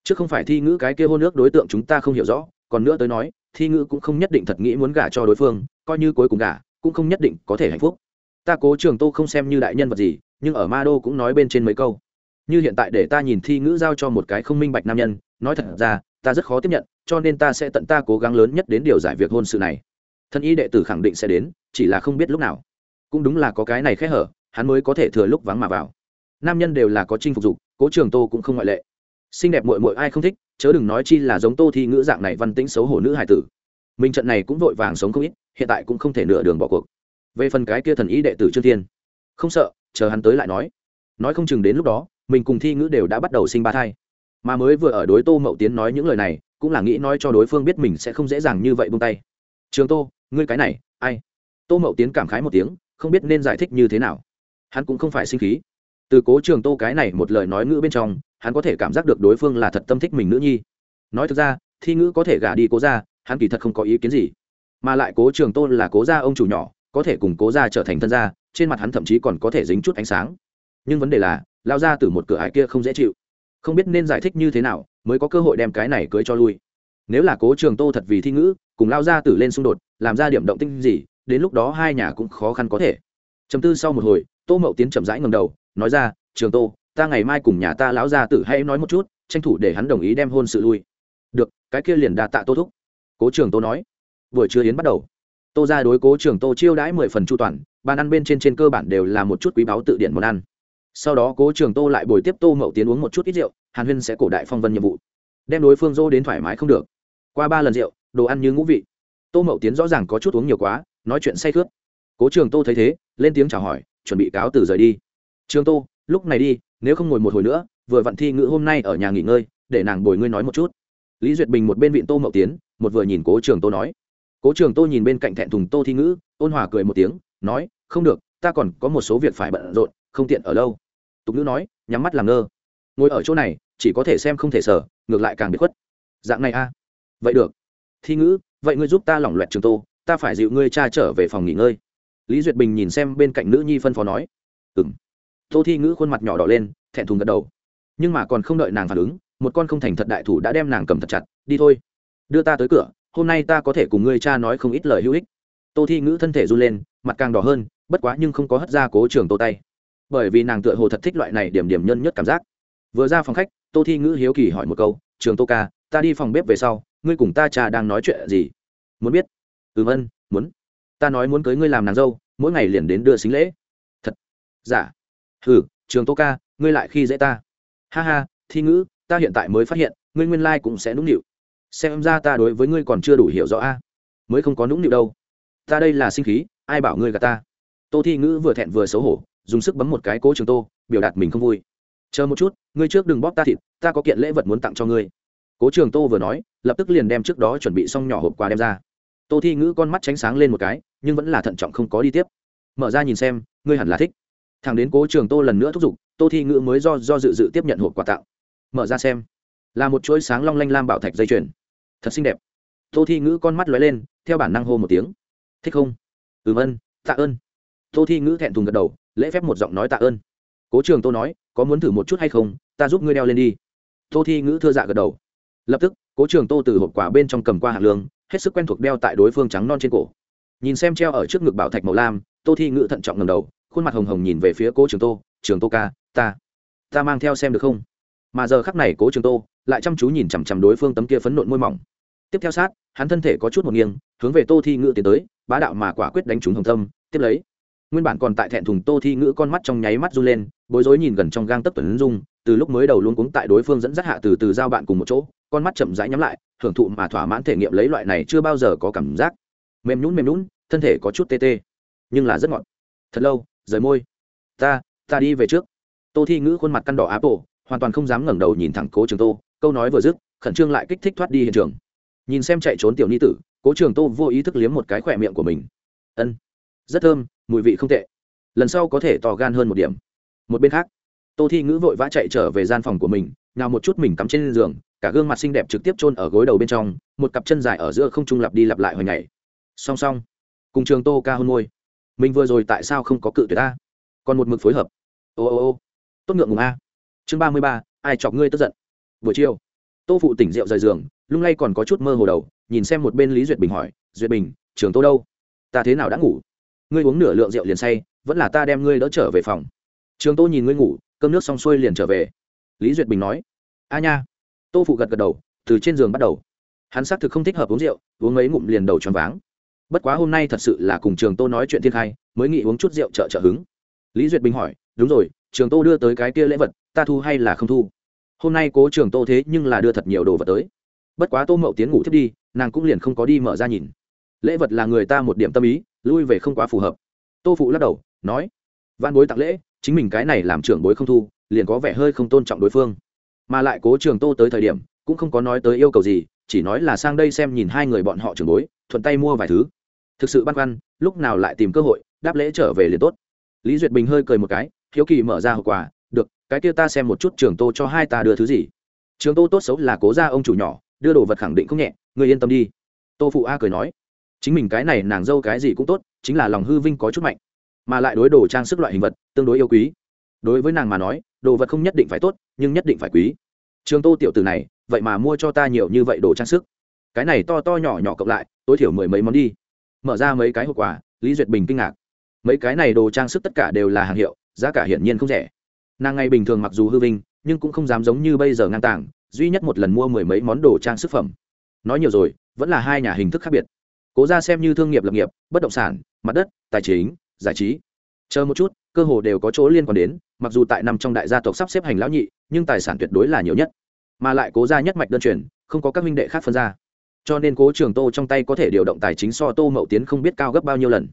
Chứ không phải thi ngữ cái kia hôn nước đối tượng chúng ta không hiểu rõ, còn nữa tới nói, thi ngữ cũng không nhất định thật nghĩ muốn gả cho đối phương, coi như cuối cùng gả, cũng không nhất định có thể hạnh phúc. Ta cố trường tô không xem như đại nhân vật gì, nhưng ở ma đô cũng nói bên trên mấy câu. Như hiện tại để ta nhìn thi ngữ giao cho một cái không minh bạch nam nhân nói thật ra, ta rất khó tiếp nhận, cho nên ta sẽ tận ta cố gắng lớn nhất đến điều giải việc hôn sự này. Thân y đệ tử khẳng định sẽ đến, chỉ là không biết lúc nào. Cũng đúng là có cái này khẽ hở, hắn mới có thể thừa lúc vắng mà vào. Nam nhân đều là có chinh phục dục, cố trường tô cũng không ngoại lệ. Xinh đẹp mội mội ai không thích, chớ đừng nói chi là giống tô thi ngữ dạng này văn tĩnh xấu hổ nữ hải tử. Mình trận này cũng vội vàng sống không ít, hiện tại cũng không thể nửa đường bỏ cuộc. Về phần cái kia thần ý đệ tử trương thiên, không sợ, chờ hắn tới lại nói. Nói không chừng đến lúc đó, mình cùng thi ngữ đều đã bắt đầu sinh ba thai mà mới vừa ở đối tô mậu tiến nói những lời này, cũng là nghĩ nói cho đối phương biết mình sẽ không dễ dàng như vậy buông tay. Trường tô, ngươi cái này, ai? Tô mậu tiến cảm khái một tiếng, không biết nên giải thích như thế nào. Hắn cũng không phải sinh khí. Từ cố trường tô cái này một lời nói ngữ bên trong, hắn có thể cảm giác được đối phương là thật tâm thích mình nữ nhi. Nói thực ra, thi ngữ có thể gả đi cố ra hắn kỳ thật không có ý kiến gì. Mà lại cố trường tô là cố gia ông chủ nhỏ, có thể cùng cố gia trở thành thân gia, trên mặt hắn thậm chí còn có thể dính chút ánh sáng. Nhưng vấn đề là, lao ra từ một cửa ải kia không dễ chịu không biết nên giải thích như thế nào, mới có cơ hội đem cái này cưới cho lui. Nếu là cố trường tô thật vì thi ngữ, cùng lao ra tử lên xung đột, làm ra điểm động tinh gì, đến lúc đó hai nhà cũng khó khăn có thể. Chấm tư sau một hồi, tô mậu tiến chậm rãi ngầm đầu, nói ra, trường tô, ta ngày mai cùng nhà ta lão gia tử hãy nói một chút, tranh thủ để hắn đồng ý đem hôn sự lui. Được, cái kia liền đà tạ tô thúc. Cố trường tô nói. Buổi trưa yến bắt đầu. Tô ra đối cố trường tô chiêu đãi mười phần chu toàn, bàn ăn bên trên trên cơ bản đều là một chút quý báu tự điển món ăn sau đó cố trường tô lại bồi tiếp tô mậu tiến uống một chút ít rượu, hàn huyên sẽ cổ đại phong vân nhiệm vụ. Đem đối phương dô đến thoải mái không được. Qua ba lần rượu, đồ ăn như ngũ vị. Tô mậu tiến rõ ràng có chút uống nhiều quá, nói chuyện say khướt. Cố trường tô thấy thế, lên tiếng chào hỏi, chuẩn bị cáo từ rời đi. Trường tô, lúc này đi, nếu không ngồi một hồi nữa, vừa vặn thi ngữ hôm nay ở nhà nghỉ ngơi, để nàng bồi ngươi nói một chút. Lý duyệt bình một bên vịn tô mậu tiến, một vừa nhìn cố trường tô nói. Cố trường tô nhìn bên cạnh thẹn thùng tô thi ngữ, ôn hòa cười một tiếng, nói, không được, ta còn có một số việc phải bận rộn, không tiện ở lâu tục ngữ nói, nhắm mắt làm ngơ. Ngồi ở chỗ này, chỉ có thể xem không thể sở ngược lại càng bị khuất. Dạng này a. À? vậy được. Thi ngữ, vậy ngươi giúp ta lỏng loẹt trường tô, ta phải dịu ngươi cha trở về phòng nghỉ ngơi. Lý duyệt bình nhìn xem bên cạnh nữ nhi phân phó nói. Ừng tô thi ngữ khuôn mặt nhỏ đỏ lên, thẹn thùng gật đầu. Nhưng mà còn không đợi nàng phản ứng, một con không thành thật đại thủ đã đem nàng cầm thật chặt, đi thôi, đưa ta tới cửa, hôm nay ta có thể cùng ngươi cha nói không ít lời hữu ích. Tô thi ngữ thân thể run lên, mặt càng đỏ hơn, bất quá nhưng không có hất ra cố trường tô tay bởi vì nàng tựa hồ thật thích loại này điểm điểm nhân nhất cảm giác. Vừa ra phòng khách, tô thi ngữ hiếu kỳ hỏi một câu, trường tô ca, ta đi phòng bếp về sau, ngươi cùng ta cha đang nói chuyện gì? Muốn biết. Ừm, ân, muốn. Ta nói muốn cưới ngươi làm nàng dâu, mỗi ngày liền đến đưa xính lễ. Thật? Giả dạ. hừ, trường tô ca, ngươi lại khi dễ ta. Ha ha, thi ngữ, ta hiện tại mới phát hiện, ngươi nguyên lai cũng sẽ nũng nịu. Xem ra ta đối với ngươi còn chưa đủ hiểu rõ a, mới không có nũng nịu đâu. Ta đây là sinh khí, ai bảo ngươi gà ta? Tô thi ngữ vừa thẹn vừa xấu hổ dùng sức bấm một cái cố trường tô, biểu đạt mình không vui. Chờ một chút, ngươi trước đừng bóp ta thịt, ta có kiện lễ vật muốn tặng cho ngươi. Cố trường tô vừa nói, lập tức liền đem trước đó chuẩn bị xong nhỏ hộp quà đem ra. Tô thi ngữ con mắt tránh sáng lên một cái, nhưng vẫn là thận trọng không có đi tiếp. Mở ra nhìn xem, ngươi hẳn là thích. Thằng đến cố trường tô lần nữa thúc giục, tô thi ngữ mới do do dự dự tiếp nhận hộp quà tặng. Mở ra xem. Là một chuỗi sáng long lanh lam bảo thạch dây chuyền. Thật xinh đẹp. Tô thi ngữ con mắt lóe lên, theo bản năng hô một tiếng. Thích không? Ừ ân, tạ ơn. Tô thi ngữ thẹn thùng gật đầu lễ phép một giọng nói tạ ơn. Cố trường tô nói, có muốn thử một chút hay không? Ta giúp ngươi đeo lên đi. Tô thi ngữ thưa dạ gật đầu. Lập tức, cố trường tô từ hộp quả bên trong cầm qua hạt lương, hết sức quen thuộc đeo tại đối phương trắng non trên cổ. Nhìn xem treo ở trước ngực bảo thạch màu lam, tô thi ngữ thận trọng ngầm đầu, khuôn mặt hồng hồng nhìn về phía cố trường tô trường tô ca, ta ta mang theo xem được không? Mà giờ khắc này cố trường tô lại chăm chú nhìn chằm chằm đối phương tấm kia phấn nộn môi mỏng. Tiếp theo sát, hắn thân thể có chút một nghiêng, hướng về tô thi ngữ tiến tới, bá đạo mà quả quyết đánh trúng hồng tâm tiếp lấy nguyên bản còn tại thẹn thùng tô thi ngữ con mắt trong nháy mắt run lên, bối rối nhìn gần trong gang tấp tuần dung, từ lúc mới đầu luôn cuống tại đối phương dẫn dắt hạ từ từ giao bạn cùng một chỗ, con mắt chậm rãi nhắm lại, hưởng thụ mà thỏa mãn thể nghiệm lấy loại này chưa bao giờ có cảm giác. Mềm nhún mềm nhún thân thể có chút tê tê, nhưng là rất ngọt. Thật lâu, rời môi. Ta ta đi về trước. Tô thi ngữ khuôn mặt căn đỏ áp bộ hoàn toàn không dám ngẩng đầu nhìn thẳng cố trường tô, câu nói vừa dứt, khẩn trương lại kích thích thoát đi hiện trường. Nhìn xem chạy trốn tiểu ni tử, cố trường tô vô ý thức liếm một cái khỏe miệng của mình. Ân, rất thơm mùi vị không tệ. Lần sau có thể to gan hơn một điểm. Một bên khác, tô thi ngữ vội vã chạy trở về gian phòng của mình, nào một chút mình cắm trên giường, cả gương mặt xinh đẹp trực tiếp chôn ở gối đầu bên trong, một cặp chân dài ở giữa không trung lặp đi lặp lại hồi ngày. Song song, cùng trường tô ca hôn môi. Mình vừa rồi tại sao không có cự tuyệt ta? Còn một mực phối hợp. Ô ô ô, tốt ngượng ngùng a. Chương ba mươi ba, ai chọc ngươi tức giận? Buổi chiều, tô phụ tỉnh rượu rời giường, lung lay còn có chút mơ hồ đầu, nhìn xem một bên lý duyệt bình hỏi, duyệt bình, trường tô đâu? Ta thế nào đã ngủ? Ngươi uống nửa lượng rượu liền say, vẫn là ta đem ngươi đỡ trở về phòng. Trường tô nhìn ngươi ngủ, cơm nước xong xuôi liền trở về. Lý duyệt bình nói, a nha. Tô phụ gật gật đầu, từ trên giường bắt đầu. Hắn xác thực không thích hợp uống rượu, uống mấy ngụm liền đầu tròn váng. Bất quá hôm nay thật sự là cùng trường tô nói chuyện thiên khai, mới nghĩ uống chút rượu trợ trợ hứng. Lý duyệt bình hỏi, đúng rồi, trường tô đưa tới cái kia lễ vật, ta thu hay là không thu? Hôm nay cố trường tô thế nhưng là đưa thật nhiều đồ vật tới. Bất quá tô mậu tiến ngủ thiết đi, nàng cũng liền không có đi mở ra nhìn. Lễ vật là người ta một điểm tâm ý lui về không quá phù hợp. Tô phụ lắc đầu, nói văn bối tặng lễ, chính mình cái này làm trưởng bối không thu, liền có vẻ hơi không tôn trọng đối phương. Mà lại cố trường tô tới thời điểm, cũng không có nói tới yêu cầu gì, chỉ nói là sang đây xem nhìn hai người bọn họ trưởng bối, thuận tay mua vài thứ. Thực sự băn khoăn, lúc nào lại tìm cơ hội, đáp lễ trở về liền tốt. Lý duyệt bình hơi cười một cái, hiếu kỳ mở ra hậu quả, được, cái kia ta xem một chút trường tô cho hai ta đưa thứ gì. Trường tô tốt xấu là cố ra ông chủ nhỏ, đưa đồ vật khẳng định không nhẹ người yên tâm đi. Tô phụ a cười nói chính mình cái này nàng dâu cái gì cũng tốt, chính là lòng hư vinh có chút mạnh, mà lại đối đồ trang sức loại hình vật tương đối yêu quý. Đối với nàng mà nói, đồ vật không nhất định phải tốt, nhưng nhất định phải quý. Trường tô tiểu từ này, vậy mà mua cho ta nhiều như vậy đồ trang sức. Cái này to to nhỏ nhỏ cộng lại, tối thiểu mười mấy món đi. Mở ra mấy cái hộp quà, lý duyệt bình kinh ngạc. Mấy cái này đồ trang sức tất cả đều là hàng hiệu, giá cả hiển nhiên không rẻ. Nàng ngày bình thường mặc dù hư vinh, nhưng cũng không dám giống như bây giờ ngang tàng, duy nhất một lần mua mười mấy món đồ trang sức phẩm. Nói nhiều rồi, vẫn là hai nhà hình thức khác biệt cố ra xem như thương nghiệp lập nghiệp, bất động sản, mặt đất, tài chính, giải trí. Chờ một chút, cơ hồ đều có chỗ liên quan đến, mặc dù tại nằm trong đại gia tộc sắp xếp hành lão nhị, nhưng tài sản tuyệt đối là nhiều nhất. Mà lại cố ra nhất mạch đơn truyền, không có các minh đệ khác phân ra. Cho nên cố trường tô trong tay có thể điều động tài chính so tô mậu tiến không biết cao gấp bao nhiêu lần.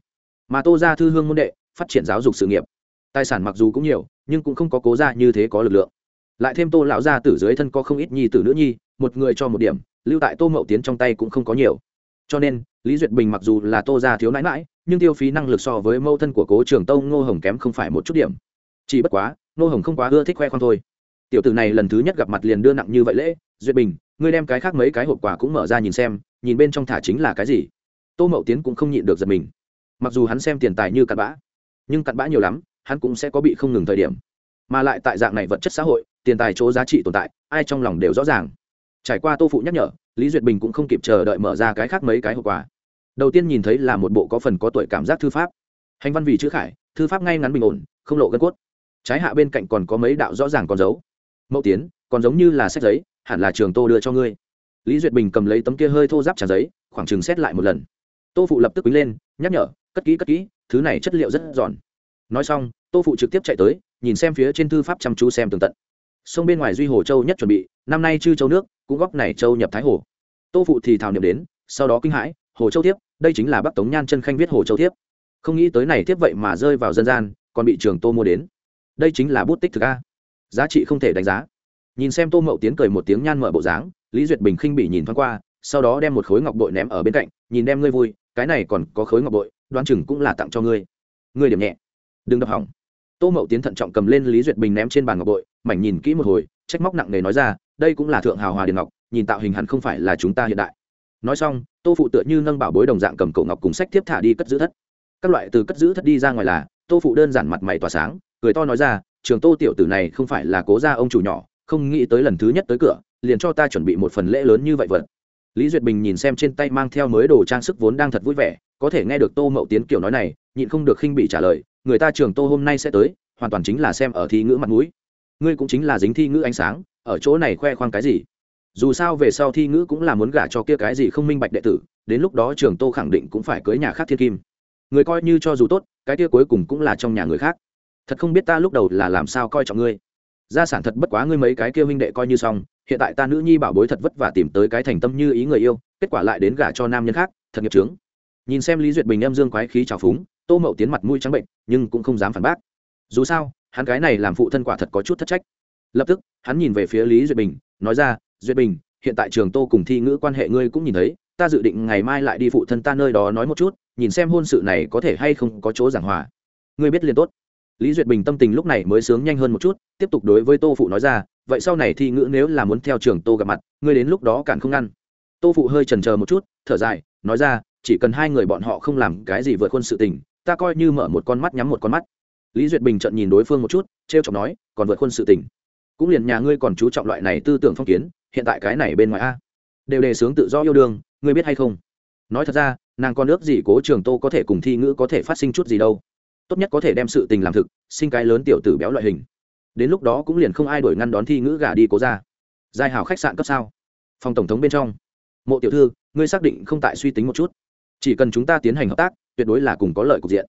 Mà tô ra thư hương môn đệ, phát triển giáo dục sự nghiệp. Tài sản mặc dù cũng nhiều, nhưng cũng không có cố ra như thế có lực lượng. Lại thêm tô lão gia tử dưới thân có không ít nhi tử nữ nhi, một người cho một điểm, lưu tại tô mậu tiến trong tay cũng không có nhiều cho nên, lý duyệt bình mặc dù là tô gia thiếu nãi mãi nhưng tiêu phí năng lực so với mâu thân của cố trường tông ngô hồng kém không phải một chút điểm. Chỉ bất quá, ngô hồng không quá ưa thích khoe khoang thôi. Tiểu tử này lần thứ nhất gặp mặt liền đưa nặng như vậy lễ, duyệt bình, ngươi đem cái khác mấy cái hộp quà cũng mở ra nhìn xem, nhìn bên trong thả chính là cái gì? Tô mậu tiến cũng không nhịn được giật mình. Mặc dù hắn xem tiền tài như cặn bã, nhưng cặn bã nhiều lắm, hắn cũng sẽ có bị không ngừng thời điểm. Mà lại tại dạng này vật chất xã hội, tiền tài chỗ giá trị tồn tại, ai trong lòng đều rõ ràng. Trải qua tô phụ nhắc nhở lý duyệt bình cũng không kịp chờ đợi mở ra cái khác mấy cái hộp quà. Đầu tiên nhìn thấy là một bộ có phần có tuổi cảm giác thư pháp. Hành văn vì chữ khải, thư pháp ngay ngắn bình ổn, không lộ gân cốt. Trái hạ bên cạnh còn có mấy đạo rõ ràng còn dấu. Mẫu tiến, còn giống như là sách giấy, hẳn là trường tô đưa cho ngươi. Lý duyệt bình cầm lấy tấm kia hơi thô giáp trà giấy, khoảng chừng xét lại một lần. Tô phụ lập tức quý lên, nhắc nhở, cất kỹ cất kỹ, thứ này chất liệu rất giòn. Nói xong, tô phụ trực tiếp chạy tới, nhìn xem phía trên thư pháp chăm chú xem tường tận. Sông bên ngoài duy hồ châu nhất chuẩn bị, năm nay chư châu nước cũng góp này châu nhập thái hồ. Tô phụ thì thảo niệm đến, sau đó kinh hãi, hồ châu thiếp, đây chính là bắc tống nhan chân khanh viết hồ châu thiếp. Không nghĩ tới này thiếp vậy mà rơi vào dân gian, còn bị trường tô mua đến. Đây chính là bút tích thực a. Giá trị không thể đánh giá. Nhìn xem tô mậu tiến cười một tiếng nhan mở bộ dáng, lý duyệt bình khinh bị nhìn thoáng qua, sau đó đem một khối ngọc bội ném ở bên cạnh, nhìn đem ngươi vui, cái này còn có khối ngọc bội, đoán chừng cũng là tặng cho ngươi. Ngươi điểm nhẹ. Đừng đập hỏng. Tô mậu tiến thận trọng cầm lên lý duyệt bình ném trên bàn ngọc bội, mảnh nhìn kỹ một hồi, trách móc nặng nề nói ra đây cũng là thượng hào hòa điện ngọc, nhìn tạo hình hẳn không phải là chúng ta hiện đại. Nói xong, tô phụ tựa như nâng bảo bối đồng dạng cầm cổ ngọc cùng sách tiếp thả đi cất giữ thất. Các loại từ cất giữ thất đi ra ngoài là, tô phụ đơn giản mặt mày tỏa sáng, cười to nói ra, trường tô tiểu tử này không phải là cố gia ông chủ nhỏ, không nghĩ tới lần thứ nhất tới cửa, liền cho ta chuẩn bị một phần lễ lớn như vậy vật. Lý duyệt bình nhìn xem trên tay mang theo mới đồ trang sức vốn đang thật vui vẻ, có thể nghe được tô mậu tiến kiểu nói này, nhịn không được khinh bị trả lời, người ta trường tô hôm nay sẽ tới, hoàn toàn chính là xem ở thi ngữ mặt mũi ngươi cũng chính là dính thi ngữ ánh sáng, ở chỗ này khoe khoang cái gì? Dù sao về sau thi ngữ cũng là muốn gả cho kia cái gì không minh bạch đệ tử, đến lúc đó trường tô khẳng định cũng phải cưới nhà khác thiên kim. Người coi như cho dù tốt, cái kia cuối cùng cũng là trong nhà người khác. Thật không biết ta lúc đầu là làm sao coi trọng ngươi. Gia sản thật bất quá ngươi mấy cái kia huynh đệ coi như xong, hiện tại ta nữ nhi bảo bối thật vất vả tìm tới cái thành tâm như ý người yêu, kết quả lại đến gả cho nam nhân khác, thật nghiệp trướng nhìn xem lý duyệt bình em dương quái khí trào phúng, tô mậu tiến mặt mũi trắng bệnh, nhưng cũng không dám phản bác. Dù sao hắn cái này làm phụ thân quả thật có chút thất trách. Lập tức, hắn nhìn về phía lý duyệt bình, nói ra, duyệt bình, hiện tại trường tô cùng thi ngữ quan hệ ngươi cũng nhìn thấy, ta dự định ngày mai lại đi phụ thân ta nơi đó nói một chút, nhìn xem hôn sự này có thể hay không có chỗ giảng hòa. Ngươi biết liền tốt. Lý duyệt bình tâm tình lúc này mới sướng nhanh hơn một chút, tiếp tục đối với tô phụ nói ra, vậy sau này thi ngữ nếu là muốn theo trường tô gặp mặt, ngươi đến lúc đó cản không ngăn. Tô phụ hơi trần c một chút, thở dài, nói ra, chỉ cần hai người bọn họ không làm cái gì vượt khuôn sự tình, ta coi như mở một con mắt nhắm một con mắt lý duyệt bình trận nhìn đối phương một chút t r e o chọc nói, còn vượt khuôn sự tình. Cũng liền nhà ngươi còn chú trọng loại này tư tưởng phong kiến, hiện tại cái này bên ngoài a, đều đề xướng tự do yêu đương, ngươi biết hay không? Nói thật ra, nàng con ước gì cố trường tô có thể cùng thi ngữ có thể phát sinh chút gì đâu. Tốt nhất có thể đem sự tình làm thực, sinh cái lớn tiểu tử béo loại hình. Đến lúc đó cũng liền không ai đổi ngăn đón thi ngữ gả đi cố ra. Giai hào khách sạn cấp sao? Phòng tổng thống bên trong. Mộ tiểu thư, ngươi xác định không tại suy tính một chút. Chỉ cần chúng ta tiến hành hợp tác, tuyệt đối là cùng có lợi cục diện.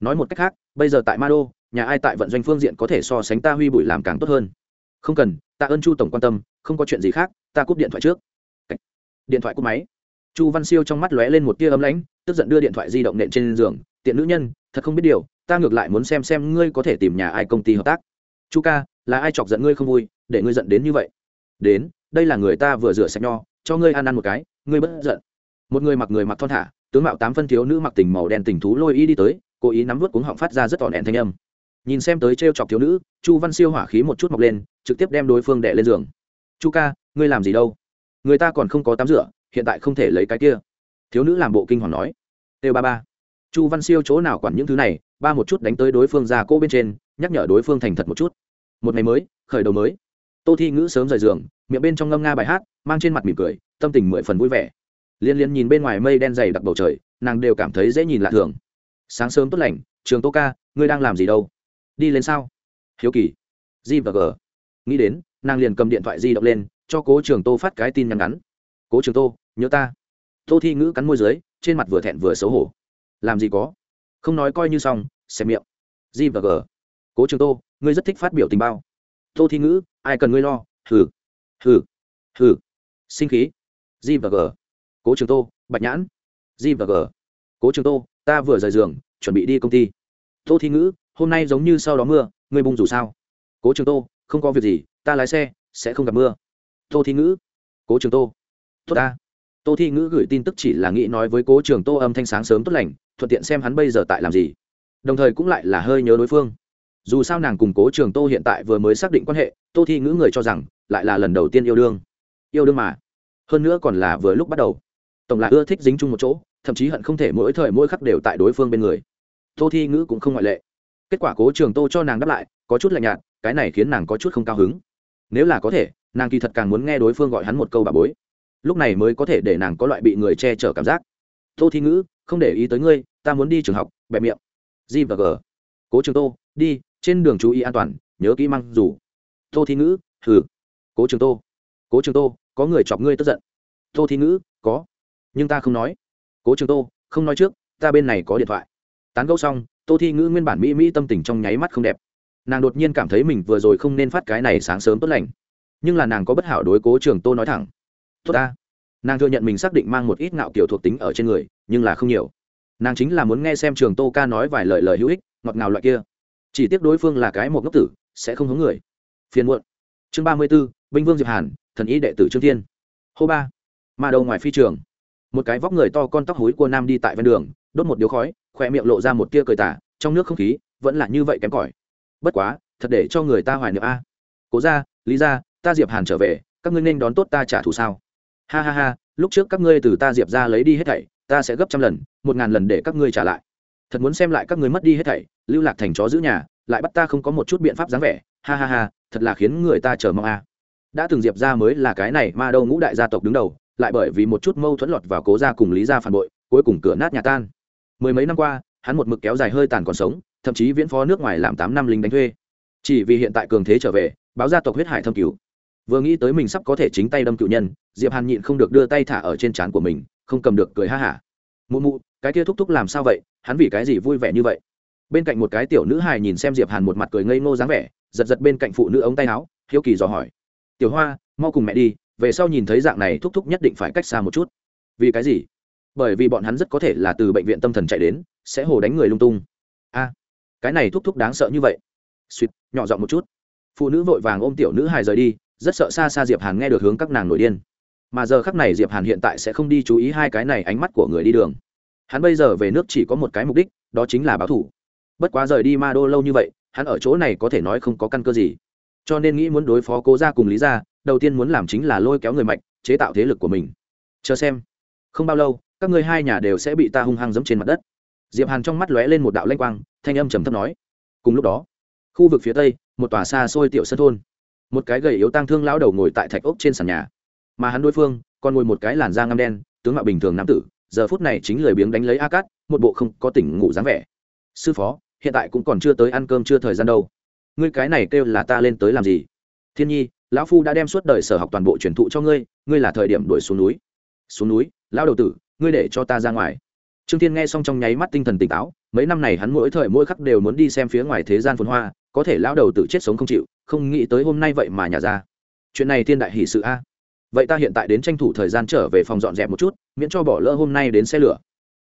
Nói một cách khác bây giờ tại ma đô nhà ai tại vận doanh phương diện có thể so sánh ta huy bụi làm càng tốt hơn? Không cần tạ ơn chu tổng quan tâm, không có chuyện gì khác, ta cúp điện thoại trước. Điện thoại cúp máy. Chu văn siêu trong mắt lóe lên một tia ấm lãnh, tức giận đưa điện thoại di động nện trên giường. Tiện nữ nhân, thật không biết điều, ta ngược lại muốn xem xem ngươi có thể tìm nhà ai công ty hợp tác. Chu ca, là ai chọc giận ngươi không vui, để ngươi giận đến như vậy? Đến, đây là người ta vừa rửa sạch nho, cho ngươi ăn ăn một cái, ngươi bất giận. Một người mặc người mặc thon thả, tướng mạo tám phân thiếu nữ mặc tình màu đen tình thú lôi y đi tới cố ý nắm vút cuống họng phát ra rất tỏn đèn thanh âm. Nhìn xem tới t chọc thiếu nữ, chu văn siêu hỏa khí một chút mọc lên, trực tiếp đem đối phương đẻ lên giường. Chu ca, ngươi làm gì đâu? Người ta còn không có tắm rửa, hiện tại không thể lấy cái kia. Thiếu nữ làm bộ kinh hoàng nói. Têu ba ba. Chu văn siêu chỗ nào quản những thứ này, ba một chút đánh tới đối phương ra cô bên trên, nhắc nhở đối phương thành thật một chút. Một ngày mới, khởi đầu mới. Tô thi ngữ sớm rời giường, miệng bên trong ngâm nga bài hát, mang trên mặt mỉm cười, tâm tình mười phần vui vẻ. Liên liên nhìn bên ngoài mây đen dày đặc bầu trời, nàng đều cảm thấy dễ nhìn lạ thường sáng sớm tốt lành, trường tô ca, ngươi đang làm gì đâu? Đi lên sao? Hiếu kỳ, g và g. Nghĩ đến, nàng liền cầm điện thoại di động lên, cho cố trường tô phát cái tin nhắn ngắn. Cố trường tô, nhớ ta. Tô thi ngữ cắn môi dưới, trên mặt vừa thẹn vừa xấu hổ. Làm gì có? Không nói coi như xong, xem miệng. G và g. Cố trường tô, ngươi rất thích phát biểu tình bao. Tô thi ngữ, ai cần ngươi lo? Hừ. Hừ. Hừ. Sinh khí. G và g. Cố trường tô, bạch nhãn. G và g. Cố trường tô ta vừa rời giường, chuẩn bị đi công ty. Tô thi ngữ, hôm nay giống như sau đó mưa, ngươi bung dù sao? Cố trường tô, không có việc gì, ta lái xe, sẽ không gặp mưa. Tô thi ngữ, cố trường tô. Tốt ta. Tô thi ngữ gửi tin tức chỉ là nghĩ nói với cố trường tô âm thanh sáng sớm tốt lành, thuận tiện xem hắn bây giờ tại làm gì. Đồng thời cũng lại là hơi nhớ đối phương. Dù sao nàng cùng cố trường tô hiện tại vừa mới xác định quan hệ, tô thi ngữ người cho rằng, lại là lần đầu tiên yêu đương. Yêu đương mà. Hơn nữa còn là vừa lúc bắt đầu. Tổng là ưa thích dính chung một chỗ thậm chí hận không thể mỗi thời mỗi khắc đều tại đối phương bên người. Tô thi ngữ cũng không ngoại lệ. Kết quả cố trường tô cho nàng đáp lại, có chút lạnh nhạt, cái này khiến nàng có chút không cao hứng. Nếu là có thể, nàng kỳ thật càng muốn nghe đối phương gọi hắn một câu bà bối. Lúc này mới có thể để nàng có loại bị người che chở cảm giác. Tô thi ngữ, không để ý tới ngươi, ta muốn đi trường học, bẹp miệng. G và g. Cố trường tô, đi, trên đường chú ý an toàn, nhớ kỹ măng dù. Tô thi ngữ, hừ. Cố trường tô. Cố trường tô, có người chọc ngươi tức giận. Tô thi ngữ, có. Nhưng ta không nói cố trường tô, không nói trước, ta bên này có điện thoại. Tán gẫu xong, tô thi ngữ nguyên bản mỹ mỹ tâm tình trong nháy mắt không đẹp. Nàng đột nhiên cảm thấy mình vừa rồi không nên phát cái này sáng sớm tốt lành. Nhưng là nàng có bất hảo đối cố trường tô nói thẳng. Tốt ta. Nàng thừa nhận mình xác định mang một ít ngạo kiểu thuộc tính ở trên người, nhưng là không nhiều. Nàng chính là muốn nghe xem trường tô ca nói vài lời lời hữu ích, ngọt ngào loại kia. Chỉ tiếc đối phương là cái một ngốc tử, sẽ không hướng người. Phiền muộn. Chương ba mươi b ố binh vương diệp hàn, thần ý đệ tử trương thiên. Hô ba. Ma đầu ngoài phi trường một cái vóc người to con tóc hối của nam đi tại ven đường, đốt một điếu khói khoe miệng lộ ra một tia cười tả trong nước không khí vẫn là như vậy kém cỏi. Bất quá, thật để cho người ta hoài niệm a. Cố ra lý ra ta diệp hàn trở về, các ngươi nên đón tốt ta trả thù sao? Ha ha ha, lúc trước các ngươi từ ta diệp ra lấy đi hết thảy, ta sẽ gấp trăm lần, một ngàn lần để các ngươi trả lại. Thật muốn xem lại các ngươi mất đi hết thảy, lưu lạc thành chó giữ nhà, lại bắt ta không có một chút biện pháp dáng vẻ. Ha ha ha, thật là khiến người ta chờ mong a. Đã từng diệp ra mới là cái này ma đâu ngũ đại gia tộc đứng đầu lại bởi vì một chút mâu thuẫn lọt vào cố gia cùng lý gia phản bội, cuối cùng cửa nát nhà tan. Mười mấy năm qua, hắn một mực kéo dài hơi tàn còn sống, thậm chí viễn phó nước ngoài làm tám năm lính đánh thuê. Chỉ vì hiện tại cường thế trở về, báo gia tộc huyết hải thâm cứu vừa nghĩ tới mình sắp có thể chính tay đâm cựu nhân, diệp hàn nhịn không được đưa tay thả ở trên trán của mình, không cầm được cười ha hả. Mụ mụ, cái kia thúc thúc làm sao vậy? Hắn vì cái gì vui vẻ như vậy? Bên cạnh một cái tiểu nữ hài nhìn xem diệp hàn một mặt cười ngây ngô dáng vẻ, giật giật bên cạnh phụ nữ ống tay áo, hiếu kỳ dò hỏi. Tiểu hoa, mau cùng mẹ đi về sau nhìn thấy dạng này thúc thúc nhất định phải cách xa một chút. Vì cái gì? Bởi vì bọn hắn rất có thể là từ bệnh viện tâm thần chạy đến, sẽ hồ đánh người lung tung. A, cái này thúc thúc đáng sợ như vậy. Suýt, nhỏ giọng một chút. Phụ nữ vội vàng ôm tiểu nữ hài rời đi, rất sợ xa xa diệp hàn nghe được hướng các nàng nổi điên. Mà giờ khắc này diệp hàn hiện tại sẽ không đi chú ý hai cái này ánh mắt của người đi đường. Hắn bây giờ về nước chỉ có một cái mục đích, đó chính là báo thủ bất quá rời đi ma đô lâu như vậy, hắn ở chỗ này có thể nói không có căn cơ gì. Cho nên nghĩ muốn đối phó cố gia cùng lý gia đầu tiên muốn làm chính là lôi kéo người mạnh chế tạo thế lực của mình. Chờ xem. Không bao lâu, các ngươi hai nhà đều sẽ bị ta hung hăng giẫm trên mặt đất. Diệp hàn trong mắt lóe lên một đạo lanh quang, thanh âm trầm thấp nói. Cùng lúc đó, khu vực phía tây, một tòa xa xôi tiểu sân thôn. Một cái gầy yếu tang thương lão đầu ngồi tại thạch ốc trên sàn nhà. Mà hắn đối phương, còn ngồi một cái làn da ngăm đen, tướng mạo bình thường nam tử, giờ phút này chính lười biếng đánh lấy a cát, một bộ không có tỉnh ngủ dáng vẻ. Sư phó, hiện tại cũng còn chưa tới ăn cơm chưa thời gian đâu. Ngươi cái này kêu là ta lên tới làm gì? Thiên nhi lão phu đã đem suốt đời sở học toàn bộ truyền thụ cho ngươi ngươi là thời điểm đuổi xuống núi. Xuống núi, lão đầu tử, ngươi để cho ta ra ngoài. Trương thiên nghe xong trong nháy mắt tinh thần tỉnh táo, mấy năm này hắn mỗi thời mỗi khắc đều muốn đi xem phía ngoài thế gian phồn hoa, có thể lão đầu tử chết sống không chịu, không nghĩ tới hôm nay vậy mà nhà ra. Chuyện này thiên đại hỷ sự a. Vậy ta hiện tại đến tranh thủ thời gian trở về phòng dọn dẹp một chút, miễn cho bỏ lỡ hôm nay đến xe lửa.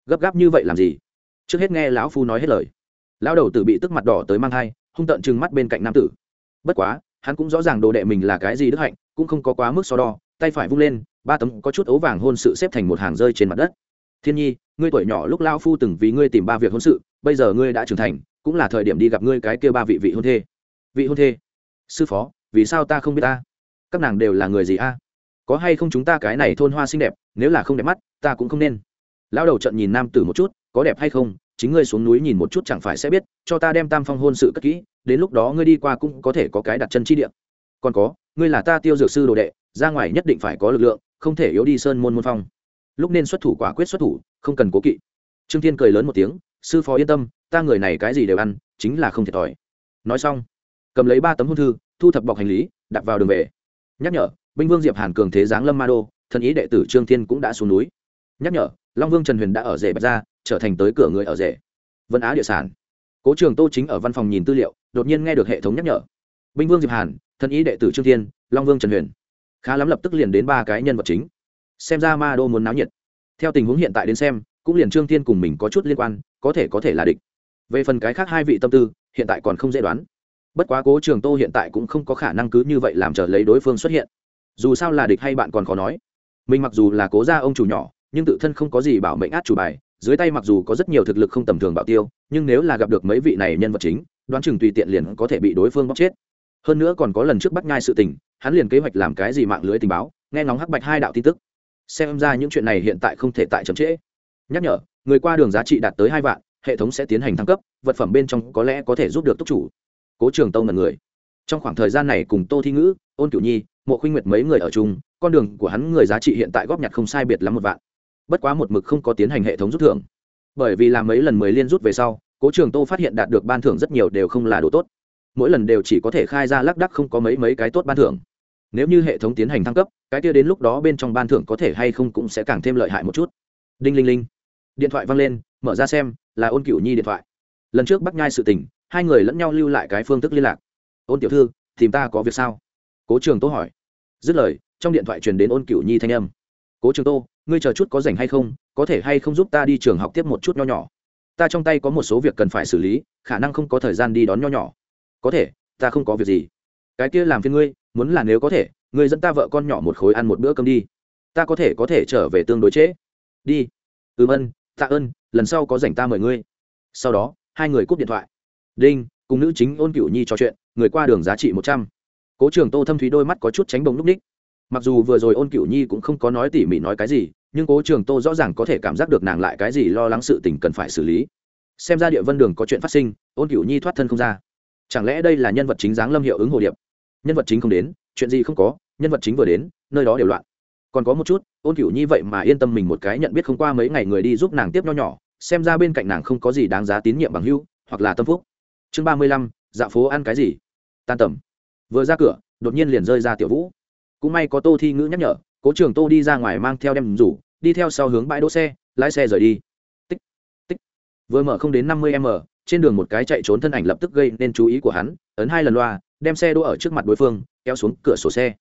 Gấp gáp như vậy làm gì? Trước hết nghe lão phu nói hết lời. Lão đầu tử bị tức mặt đỏ tới mang thai, hung tợn trừng mắt bên cạnh nam tử. Bất quá hắn cũng rõ ràng đồ đệ mình là cái gì đức hạnh, cũng không có quá mức so đo, tay phải vung lên, ba tấm có chút ấu vàng hôn sự xếp thành một hàng rơi trên mặt đất. Thiên nhi, ngươi tuổi nhỏ lúc lao phu từng vì ngươi tìm ba việc hôn sự, bây giờ ngươi đã trưởng thành, cũng là thời điểm đi gặp ngươi cái kia ba vị vị hôn thê. Vị hôn thê? Sư phó, vì sao ta không biết ta? Các nàng đều là người gì a? Có hay không chúng ta cái này thôn hoa xinh đẹp, nếu là không đẹp mắt, ta cũng không nên. Lão đầu trận nhìn nam tử một chút, có đẹp hay không chính ngươi xuống núi nhìn một chút chẳng phải sẽ biết, cho ta đem tam phong hôn sự cất kỹ, đến lúc đó ngươi đi qua cũng có thể có cái đặt chân chi địa. Còn có, ngươi là ta tiêu dược sư đồ đệ, ra ngoài nhất định phải có lực lượng, không thể yếu đi sơn môn môn phong. Lúc nên xuất thủ quả quyết xuất thủ, không cần cố kỵ. Trương thiên cười lớn một tiếng, sư phó yên tâm, ta người này cái gì đều ăn, chính là không thiệt thòi. Nói xong, cầm lấy ba tấm hôn thư, thu thập bọc hành lý đặt vào đường về. Nhắc nhở, binh vương diệp hàn cường thế giáng lâm ma đô, thần ý đệ tử trương thiên cũng đã xuống núi. Nhắc nhở, long vương trần huyền đã ở rể bạch ra trở thành tới cửa người ở rể. Vân á địa sản. Cố trường tô chính ở văn phòng nhìn tư liệu, đột nhiên nghe được hệ thống nhắc nhở. Binh vương diệp hàn, thần ý đệ tử trương thiên, long vương trần huyền. Khá lắm lập tức liền đến ba cái nhân vật chính. Xem ra ma đô muốn náo nhiệt. Theo tình huống hiện tại đến xem, cũng liền trương thiên cùng mình có chút liên quan, có thể có thể là địch. Về phần cái khác hai vị tâm tư, hiện tại còn không dễ đoán. Bất quá cố trường tô hiện tại cũng không có khả năng cứ như vậy làm trở lấy đối phương xuất hiện. Dù sao là địch hay bạn còn khó nói. Mình mặc dù là cố gia ông chủ nhỏ, nhưng tự thân không có gì bảo mệnh át chủ bài dưới tay mặc dù có rất nhiều thực lực không tầm thường bảo tiêu, nhưng nếu là gặp được mấy vị này nhân vật chính, đoán chừng tùy tiện liền có thể bị đối phương bóc chết. Hơn nữa còn có lần trước bắt ngai sự tình, hắn liền kế hoạch làm cái gì mạng lưới tình báo, nghe ngóng hắc bạch hai đạo tin tức. Xem ra những chuyện này hiện tại không thể tại chậm trễ. Nhắc nhở, người qua đường giá trị đạt tới hai vạn, hệ thống sẽ tiến hành thăng cấp, vật phẩm bên trong có lẽ có thể giúp được túc chủ. Cố trường tông là người. Trong khoảng thời gian này cùng tô thi ngữ, ôn cửu nhi, mộ khuynh nguyệt mấy người ở chung, con đường của hắn người giá trị hiện tại góp nhặt không sai biệt lắm một vạn bất quá một mực không có tiến hành hệ thống rút thưởng. Bởi vì làm mấy lần mới liên rút về sau, cố trường tô phát hiện đạt được ban thưởng rất nhiều đều không là đồ tốt. Mỗi lần đều chỉ có thể khai ra lác đắc không có mấy mấy cái tốt ban thưởng. Nếu như hệ thống tiến hành thăng cấp, cái kia đến lúc đó bên trong ban thưởng có thể hay không cũng sẽ càng thêm lợi hại một chút. Đinh linh linh. Điện thoại văng lên, mở ra xem, là ôn cửu nhi điện thoại. Lần trước bắt nhai sự tình, hai người lẫn nhau lưu lại cái phương thức liên lạc. Ôn tiểu thư, tìm ta có việc sao? Cố trường tô hỏi. Dứt lời, trong điện thoại truyền đến ôn cửu nhi thanh âm cố trường tô, ngươi chờ chút có rảnh hay không, có thể hay không giúp ta đi trường học tiếp một chút nho nhỏ. Ta trong tay có một số việc cần phải xử lý, khả năng không có thời gian đi đón nho nhỏ. Có thể, ta không có việc gì. Cái kia làm phiên ngươi, muốn là nếu có thể, ngươi dẫn ta vợ con nhỏ một khối ăn một bữa cơm đi. Ta có thể có thể trở về tương đối trễ. Đi. Ừm ân, tạ ơn, lần sau có rảnh ta mời ngươi. Sau đó, hai người cúp điện thoại. Đinh, cùng nữ chính ôn cửu nhi trò chuyện, người qua đường giá trị một trăm. Cố trường tô thâm thúy đôi mắt có chút tránh bồng lúc ních mặc dù vừa rồi ôn cửu nhi cũng không có nói tỉ mỉ nói cái gì, nhưng cố trường tô rõ ràng có thể cảm giác được nàng lại cái gì lo lắng sự tình cần phải xử lý. Xem ra địa vân đường có chuyện phát sinh, ôn cửu nhi thoát thân không ra. Chẳng lẽ đây là nhân vật chính dáng lâm hiệu ứng hồ điệp? Nhân vật chính không đến, chuyện gì không có, nhân vật chính vừa đến, nơi đó đều loạn. Còn có một chút, ôn cửu nhi vậy mà yên tâm mình một cái nhận biết không qua mấy ngày người đi giúp nàng tiếp nho nhỏ, xem ra bên cạnh nàng không có gì đáng giá tín nhiệm bằng hưu hoặc là tâm phúc. Chương ba mươi lăm dạ phố ăn cái gì? Tan tầm. Vừa ra cửa, đột nhiên liền rơi ra tiểu vũ cũng may có tô thi ngữ nhắc nhở, cố trường tô đi ra ngoài mang theo đem rủ, đi theo sau hướng bãi đỗ xe, lái xe rời đi. Tích tích. Vừa mở không đến năm mươi m, trên đường một cái chạy trốn thân ảnh lập tức gây nên chú ý của hắn, ấn hai lần loa, đem xe đỗ ở trước mặt đối phương, kéo xuống cửa sổ xe.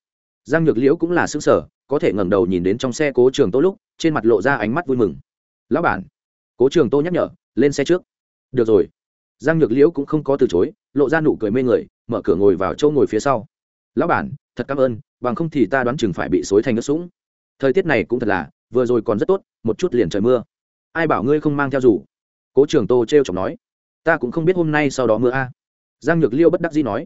Giang nhược liễu cũng là xứng sở có thể ngẩng đầu nhìn đến trong xe cố trường tô lúc, trên mặt lộ ra ánh mắt vui mừng. Lão bản. Cố trường tô nhắc nhở, lên xe trước. Được rồi. Giang nhược liễu cũng không có từ chối, lộ ra nụ cười mê người, mở cửa ngồi vào chỗ ngồi phía sau. Lão bản, thật cảm ơn bằng không thì ta đoán chừng phải bị xối thành nước sũng. Thời tiết này cũng thật là, vừa rồi còn rất tốt, một chút liền trời mưa. Ai bảo ngươi không mang theo dù? Cố trường tô t r e o chọc nói. Ta cũng không biết hôm nay sau đó mưa a. Giang nhược liêu bất đắc dĩ nói.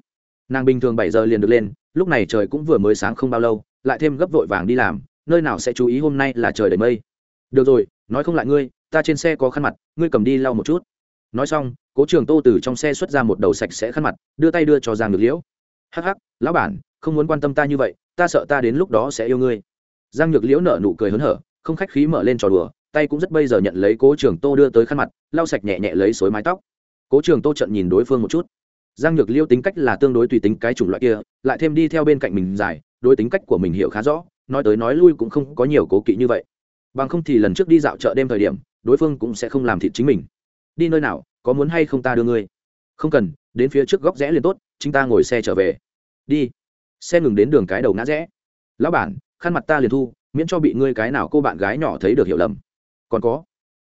Nàng bình thường bảy giờ liền được lên, lúc này trời cũng vừa mới sáng không bao lâu, lại thêm gấp vội vàng đi làm, nơi nào sẽ chú ý hôm nay là trời đầy mây. Được rồi, nói không lại ngươi, ta trên xe có khăn mặt, ngươi cầm đi lau một chút. Nói xong, cố trường tô từ trong xe xuất ra một đầu sạch sẽ khăn mặt, đưa tay đưa cho giang nhược liễu hắc hắc, lão bản, không muốn quan tâm ta như vậy ta sợ ta đến lúc đó sẽ yêu ngươi. Giang nhược liễu nở nụ cười hớn hở, không khách khí mở lên trò đùa, tay cũng rất bây giờ nhận lấy cố trường tô đưa tới khăn mặt, lau sạch nhẹ nhẹ lấy xối mái tóc. Cố trường tô trận nhìn đối phương một chút. Giang nhược Liễu tính cách là tương đối tùy tính cái chủng loại kia, lại thêm đi theo bên cạnh mình dài, đối tính cách của mình hiểu khá rõ, nói tới nói lui cũng không có nhiều cố kỵ như vậy. Bằng không thì lần trước đi dạo chợ đêm thời điểm, đối phương cũng sẽ không làm thịt chính mình. Đi nơi nào, có muốn hay không ta đưa ngươi? Không cần, đến phía trước góc rẽ liền tốt chúng ta ngồi xe trở về. Đi xe ngừng đến đường cái đầu ngã rẽ. Lão bản, khăn mặt ta liền thu, miễn cho bị ngươi cái nào cô bạn gái nhỏ thấy được hiểu lầm. Còn có,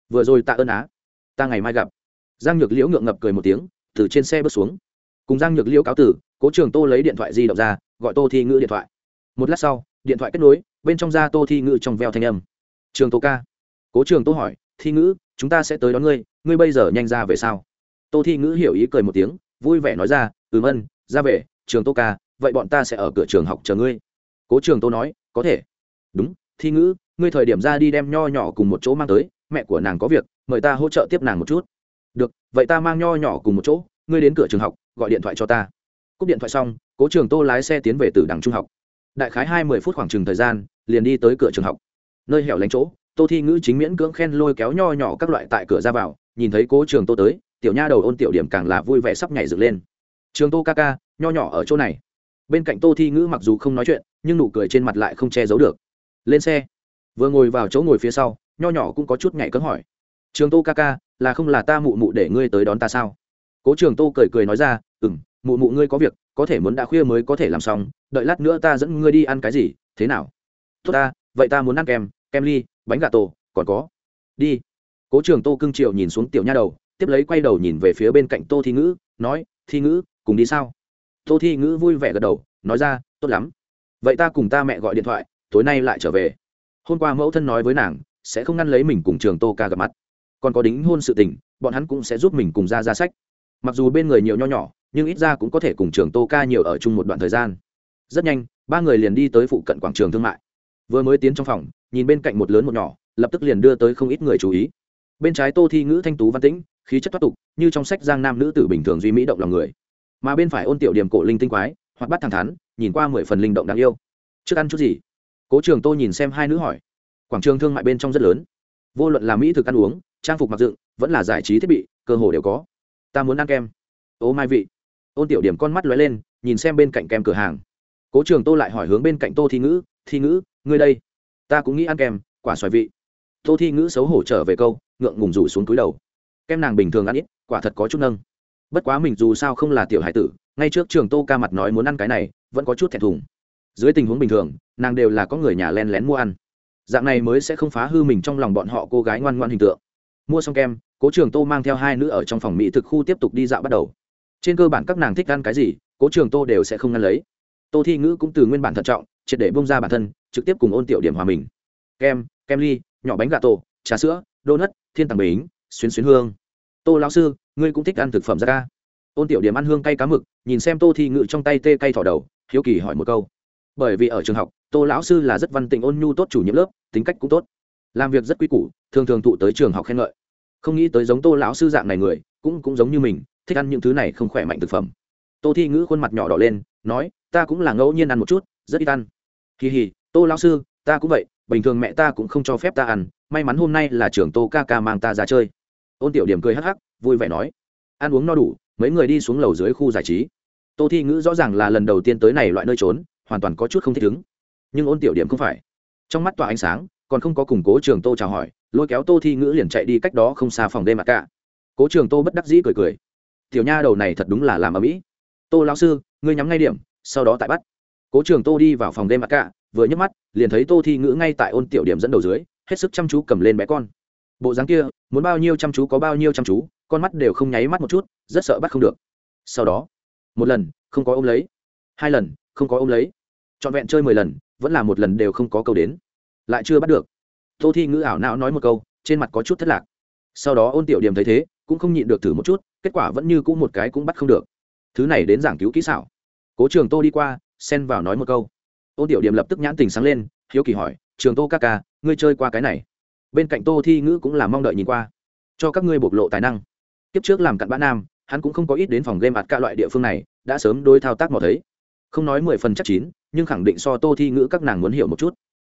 vừa rồi tạ ơn á, ta ngày mai gặp. Giang nhược liễu ngượng ngập cười một tiếng, từ trên xe bước xuống. Cùng giang nhược liễu cáo tử, cố trường tô lấy điện thoại di động ra, gọi tô thi ngữ điện thoại. Một lát sau, điện thoại kết nối, bên trong ra tô thi ngữ trong veo thanh âm. Trường tô ca. Cố trường tô hỏi, thi ngữ, chúng ta sẽ tới đón ngươi ngươi bây giờ nhanh ra về sao? Tô thi ngữ hiểu ý cười một tiếng, vui vẻ nói ra, ừm ân, ra về, trường tô ca vậy bọn ta sẽ ở cửa trường học chờ ngươi. Cố trường tô nói, có thể. Đúng, thi ngữ, ngươi thời điểm ra đi đem nho nhỏ cùng một chỗ mang tới, mẹ của nàng có việc, mời ta hỗ trợ tiếp nàng một chút. Được, vậy ta mang nho nhỏ cùng một chỗ, ngươi đến cửa trường học, gọi điện thoại cho ta. Cúp điện thoại xong, cố trường tô lái xe tiến về từ đằng trung học. Đại khái hai mươi phút khoảng chừng thời gian, liền đi tới cửa trường học. Nơi hẻo lánh chỗ, tô thi ngữ chính miễn cưỡng khen lôi kéo nho nhỏ các loại tại cửa ra vào, nhìn thấy cố trường tô tới, tiểu nha đầu ôn tiểu điểm càng là vui vẻ sắp nhảy dựng lên. Trường tô ca ca, nho nhỏ ở chỗ này bên cạnh tô thi ngữ mặc dù không nói chuyện, nhưng nụ cười trên mặt lại không che giấu được. Lên xe. Vừa ngồi vào chỗ ngồi phía sau, nho nhỏ cũng có chút nhảy cấm hỏi. Trường tô ca ca, là không là ta mụ mụ để ngươi tới đón ta sao? Cố trường tô cười cười nói ra ừ m mụ mụ ngươi có việc, có thể muốn đã khuya mới có thể làm xong, đợi lát nữa ta dẫn ngươi đi ăn cái gì, thế nào? Tốt ta, vậy ta muốn ăn kem kem ly, bánh gà tổ, còn có. Đi. Cố trường tô cưng triệu nhìn xuống tiểu nha đầu, tiếp lấy quay đầu nhìn về phía bên cạnh tô thi ngữ, nói, thi ngữ, cùng đi sao? Tô thi ngữ vui vẻ gật đầu, nói ra, tốt lắm. Vậy ta cùng ta mẹ gọi điện thoại, tối nay lại trở về. Hôm qua mẫu thân nói với nàng, sẽ không ngăn lấy mình cùng trường tô ca gặp mặt. Còn có đính hôn sự tình, bọn hắn cũng sẽ giúp mình cùng ra ra sách. Mặc dù bên người nhiều nho nhỏ, nhưng ít ra cũng có thể cùng trường tô ca nhiều ở chung một đoạn thời gian. Rất nhanh, ba người liền đi tới phụ cận quảng trường thương mại. Vừa mới tiến trong phòng, nhìn bên cạnh một lớn một nhỏ, lập tức liền đưa tới không ít người chú ý. Bên trái tô thi ngữ thanh tú văn tĩnh, khí chất thoát tục, như trong sách giang nam nữ tử bình thường duy mỹ động lòng người mà bên phải ôn tiểu điểm cổ linh tinh quái, hoặc bắt thẳng thắn, nhìn qua mười phần linh động đáng yêu. Trước ăn chút gì? Cố trường tô nhìn xem hai nữ hỏi. Quảng trường thương mại bên trong rất lớn. Vô luận là mỹ thực ăn uống, trang phục mặc dựng, vẫn là giải trí thiết bị, cơ hồ đều có. Ta muốn ăn kem. Ô mai vị. Ôn tiểu điểm con mắt lóe lên, nhìn xem bên cạnh kem cửa hàng. Cố trường tô lại hỏi hướng bên cạnh tô thi ngữ thi ngữ, ngươi đây? Ta cũng nghĩ ăn kem, quả xoài vị. Tô thi ngữ xấu hổ trở về câu, ngượng ngùng rủ xuống túi đầu. Kem nàng bình thường ăn ít, quả thật có chút nâng bất quá mình dù sao không là tiểu hải tử, ngay trước trường tô ca mặt nói muốn ăn cái này, vẫn có chút thẹn thùng. Dưới tình huống bình thường, nàng đều là có người nhà len lén mua ăn. Dạng này mới sẽ không phá hư mình trong lòng bọn họ cô gái ngoan ngoan hình tượng. Mua xong kem, cố trường tô mang theo hai nữ ở trong phòng mỹ thực khu tiếp tục đi dạo bắt đầu. Trên cơ bản các nàng thích ăn cái gì, cố trường tô đều sẽ không ngăn lấy. Tô thi ngữ cũng từ nguyên bản thận trọng, triệt để bông ra bản thân, trực tiếp cùng ôn tiểu điểm hòa mình. Kem kem ly, nhỏ bánh gà tổ, trà sữa đô nất thiên tàng bính xuyến xuyến hương tô lão sư, ngươi cũng thích ăn thực phẩm ra ca ôn tiểu điểm ăn hương cay cá mực, nhìn xem tô thi ngữ trong tay tê cay thỏ đầu, hiếu kỳ hỏi một câu. Bởi vì ở trường học, tô lão sư là rất văn tình ôn nhu tốt chủ nhiệm lớp, tính cách cũng tốt. Làm việc rất quy củ, thường thường thụ tới trường học khen ngợi. Không nghĩ tới giống tô lão sư dạng này người, cũng cũng giống như mình, thích ăn những thứ này không khỏe mạnh thực phẩm. Tô thi ngữ khuôn mặt nhỏ đỏ lên, nói, ta cũng là ngẫu nhiên ăn một chút, rất ít ăn. Kỳ hì, tô lão sư, ta cũng vậy, bình thường mẹ ta cũng không cho phép ta ăn, may mắn hôm nay là trường tô ca ca mang ta ra chơi ôn tiểu điểm cười hắc hắc, vui vẻ nói, ăn uống no đủ, mấy người đi xuống lầu dưới khu giải trí. Tô thi ngữ rõ ràng là lần đầu tiên tới này loại nơi trốn, hoàn toàn có chút không thích ứng. Nhưng ôn tiểu điểm không phải. Trong mắt tỏa ánh sáng, còn không có củng cố trường tô chào hỏi, lôi kéo tô thi ngữ liền chạy đi cách đó không xa phòng đêm mặt cả. Cố trường tô bất đắc dĩ cười cười, tiểu nha đầu này thật đúng là làm ở mỹ tô lão sư, ngươi nhắm ngay điểm, sau đó tại bắt. Cố trường tô đi vào phòng đêm mặt cả, vừa nhấc mắt, liền thấy tô thi ngữ ngay tại ôn tiểu điểm dẫn đầu dưới, hết sức chăm chú cầm lên bé con bộ dáng kia, muốn bao nhiêu chăm chú có bao nhiêu chăm chú, con mắt đều không nháy mắt một chút, rất sợ bắt không được. Sau đó, một lần, không có ôm lấy. Hai lần, không có ôm lấy. Trọn vẹn chơi mười lần, vẫn là một lần đều không có câu đến. Lại chưa bắt được. Tô thi ngữ ảo não nói một câu, trên mặt có chút thất lạc. Sau đó ôn tiểu điểm thấy thế, cũng không nhịn được thử một chút, kết quả vẫn như cũ một cái cũng bắt không được. Thứ này đến giảng cứu kỹ xảo. Cố trường tô đi qua, xen vào nói một câu. Ôn tiểu điểm lập tức nhãn tình sáng lên, hiếu kỳ hỏi, trường tô ca ca, ngươi chơi qua cái này? Bên cạnh tô thi ngữ cũng là mong đợi nhìn qua. Cho các ngươi bộc lộ tài năng. Kiếp trước làm cặn bã nam, hắn cũng không có ít đến phòng game ạt cả loại địa phương này, đã sớm đôi thao tác mò thấy. Không nói mười phần chắc chín, nhưng khẳng định so tô thi ngữ các nàng muốn hiểu một chút.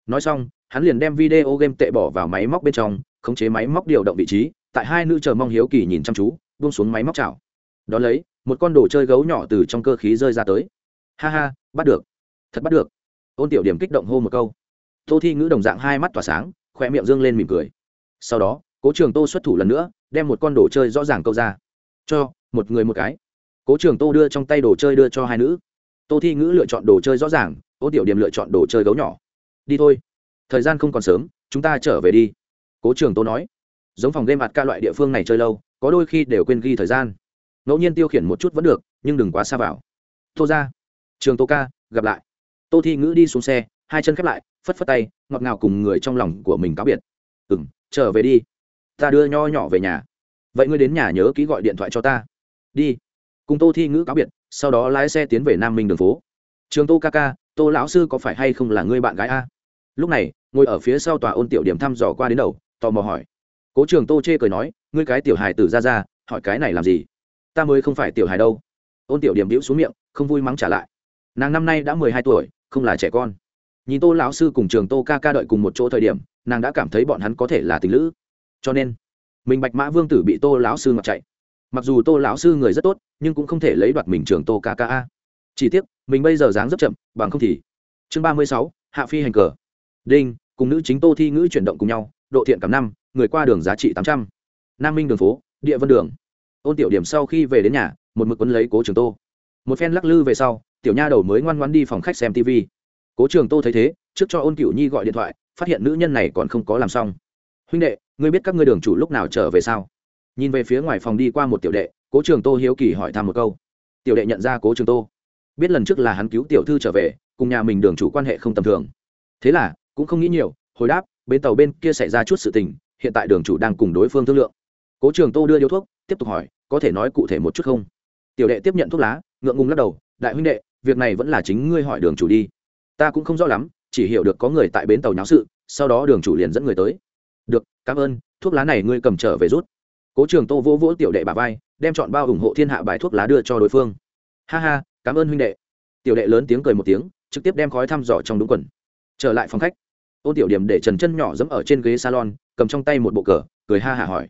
Nói xong, hắn liền đem video game tệ bỏ vào máy móc bên trong, khống chế máy móc điều động vị trí, tại hai nữ chờ mong hiếu kỳ nhìn chăm chú, buông xuống máy móc chảo. Đón lấy, một con đồ chơi gấu nhỏ từ trong cơ khí rơi ra tới. Ha ha, bắt được. Thật bắt được. Ôn tiểu điểm kích động hô một câu. Tô thi ngữ đồng dạng hai mắt tỏa sáng khoe miệng dương lên mỉm cười. Sau đó, cố trường tô xuất thủ lần nữa, đem một con đồ chơi rõ ràng câu ra. Cho, một người một cái. Cố trường tô đưa trong tay đồ chơi đưa cho hai nữ. Tô thi ngữ lựa chọn đồ chơi rõ ràng ô tiểu điểm lựa chọn đồ chơi gấu nhỏ. Đi thôi. Thời gian không còn sớm, chúng ta trở về đi. Cố trường tô nói. Giống phòng game mặt ca loại địa phương này chơi lâu, có đôi khi đều quên ghi thời gian. Ngẫu nhiên tiêu khiển một chút vẫn được, nhưng đừng quá xa vào. Tô ra. Trường tô ca, gặp lại. Tô thi ngữ đi xuống xe hai chân khép lại, phất phất tay, ngọt ngào cùng người trong lòng của mình cáo biệt. Ừ m trở về đi. Ta đưa nho nhỏ về nhà. Vậy ngươi đến nhà nhớ ký gọi điện thoại cho ta. Đi. Cùng tô thi ngữ cáo biệt, sau đó lái xe tiến về nam minh đường phố. Trường tô ca ca, tô lão sư có phải hay không là ngươi bạn gái a? Lúc này, ngồi ở phía sau tòa ôn tiểu điểm thăm dò qua đến đầu, tò mò hỏi. Cố trường tô chê cười nói, ngươi cái tiểu hài tử ra ra, hỏi cái này làm gì? Ta mới không phải tiểu hài đâu. Ôn tiểu điểm đĩu xuống miệng, không vui mắng trả lại. Nàng năm nay đã mười hai tuổi, không là trẻ con nhìn tô lão sư cùng trường tô ca ca đợi cùng một chỗ thời điểm, nàng đã cảm thấy bọn hắn có thể là tình lữ. Cho nên, mình bạch mã vương tử bị tô lão sư mặc chạy. Mặc dù tô lão sư người rất tốt, nhưng cũng không thể lấy đoạt mình trường tô ca ca a. Chỉ tiếc, mình bây giờ dáng rất chậm, bằng không thì. Chương ba mươi sáu, hạ phi hành cờ. Đinh, cùng nữ chính tô thi ngữ chuyển động cùng nhau, độ thiện cảm năm, người qua đường giá trị tám trăm. Nam minh đường phố, địa vân đường. Ôn tiểu điểm sau khi về đến nhà, một mực quân lấy cố trường tô. Một phen lắc lư về sau, tiểu nha đầu mới ngoan ngoan đi phòng khách xem tv cố trường tô thấy thế, trước cho ôn cựu nhi gọi điện thoại, phát hiện nữ nhân này còn không có làm xong. Huynh đệ, ngươi biết các ngươi đường chủ lúc nào trở về sao? Nhìn về phía ngoài phòng đi qua một tiểu đệ, cố trường tô hiếu kỳ hỏi thăm một câu. Tiểu đệ nhận ra cố trường tô. Biết lần trước là hắn cứu tiểu thư trở về, cùng nhà mình đường chủ quan hệ không tầm thường. Thế là, cũng không nghĩ nhiều, hồi đáp bên tàu bên kia xảy ra chút sự tình, hiện tại đường chủ đang cùng đối phương thương lượng. Cố trường tô đưa điếu thuốc, tiếp tục hỏi, có thể nói cụ thể một chút không? Tiểu đệ tiếp nhận thuốc lá, ngượng ngùng lắc đầu, đại huynh đệ, việc này vẫn là chính ngươi hỏi đường chủ đi ta cũng không rõ lắm, chỉ hiểu được có người tại bến tàu nháo sự, sau đó đường chủ liền dẫn người tới. Được, cảm ơn, thuốc lá này ngươi cầm trở về rút. Cố trường tô vỗ vỗ tiểu đệ bà vai, đem chọn bao ủng hộ thiên hạ bài thuốc lá đưa cho đối phương. Ha ha, cảm ơn huynh đệ. Tiểu đệ lớn tiếng cười một tiếng, trực tiếp đem khói thăm dò trong đúng quần. Trở lại phòng khách. Ôn tiểu điểm để trần chân nhỏ dẫm ở trên ghế salon, cầm trong tay một bộ cờ, cười ha hả hỏi.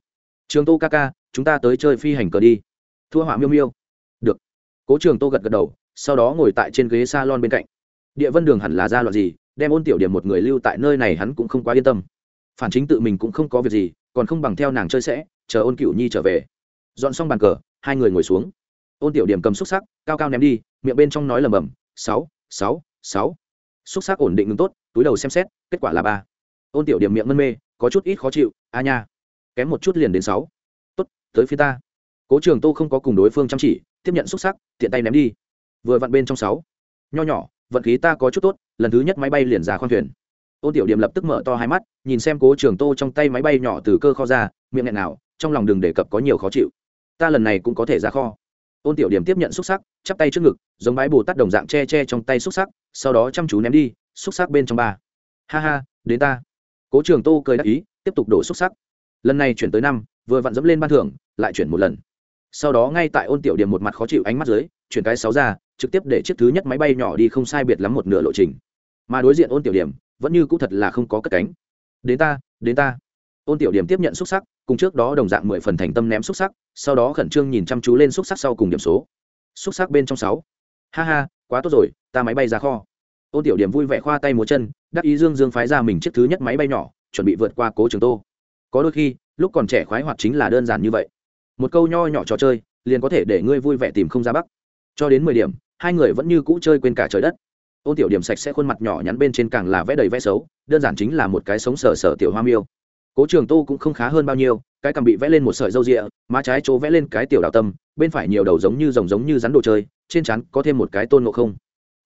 Trường tô ca ca, chúng ta tới chơi phi hành cờ đi. Thua họa miêu miêu. Được. Cố trường tô gật gật đầu, sau đó ngồi tại trên ghế salon bên cạnh địa vân đường hẳn là ra loạn gì, đem ôn tiểu điểm một người lưu tại nơi này hắn cũng không quá yên tâm. Phản chính tự mình cũng không có việc gì, còn không bằng theo nàng chơi sẽ, chờ ôn cửu nhi trở về. Dọn xong bàn cờ, hai người ngồi xuống. Ôn tiểu điểm cầm xúc sắc, cao cao ném đi, miệng bên trong nói lầm bầm, sáu sáu sáu. Xúc sắc ổn định ngừng tốt, túi đầu xem xét, kết quả là ba. Ôn tiểu điểm miệng mân mê, có chút ít khó chịu, a nha, kém một chút liền đến sáu. Tốt, tới phía ta. Cố trường tô không có cùng đối phương chăm chỉ, tiếp nhận xúc sắc, tiện tay ném đi. Vừa vặn bên trong sáu. Nho nhỏ vận khí ta có chút tốt, lần thứ nhất máy bay liền ra khoang thuyền. Ôn tiểu điểm lập tức mở to hai mắt, nhìn xem cố trường tô trong tay máy bay nhỏ từ cơ kho ra, miệng nghẹn nào, trong lòng đừng đề cập có nhiều khó chịu. Ta lần này cũng có thể ra kho. Ôn tiểu điểm tiếp nhận xúc sắc, chắp tay trước ngực, giống bãi bồ tắt đồng dạng che che trong tay xúc sắc, sau đó chăm chú ném đi, xúc sắc bên trong ba. Ha ha, đến ta. Cố trường tô cười đắc ý, tiếp tục đổ xúc sắc. Lần này chuyển tới năm, vừa vặn dẫm lên ban thưởng, lại chuyển một lần. Sau đó ngay tại ôn tiểu điểm một mặt khó chịu ánh mắt dưới, chuyển cái sáu ra trực tiếp để chiếc thứ nhất máy bay nhỏ đi không sai biệt lắm một nửa lộ trình. Mà đối diện ôn tiểu điểm, vẫn như cũ thật là không có cất cánh. Đến ta đến ta. Ôn tiểu điểm tiếp nhận xúc sắc, cùng trước đó đồng dạng mười phần thành tâm ném xúc sắc, sau đó khẩn trương nhìn chăm chú lên xúc sắc sau cùng điểm số. Xúc sắc bên trong sáu. Ha ha, quá tốt rồi, ta máy bay ra kho. Ôn tiểu điểm vui vẻ khoa tay múa chân, đắc ý dương dương phái ra mình chiếc thứ nhất máy bay nhỏ, chuẩn bị vượt qua cố trường tô. Có đôi khi, lúc còn trẻ khoái hoạt chính là đơn giản như vậy. Một câu nho nhỏ trò chơi, liền có thể để ngươi vui vẻ tìm không ra bắc. Cho đến mười điểm hai người vẫn như cũ chơi quên cả trời đất. Ôn tiểu điểm sạch sẽ khuôn mặt nhỏ nhắn bên trên càng là vẽ đầy vẽ xấu, đơn giản chính là một cái sống sờ sờ tiểu hoa miêu. Cố trường tô cũng không khá hơn bao nhiêu, cái cằm bị vẽ lên một sợi râu rịa, má trái chỗ vẽ lên cái tiểu đào tâm, bên phải nhiều đầu giống như rồng giống như rắn đồ chơi, trên chắn có thêm một cái tôn ngộ không.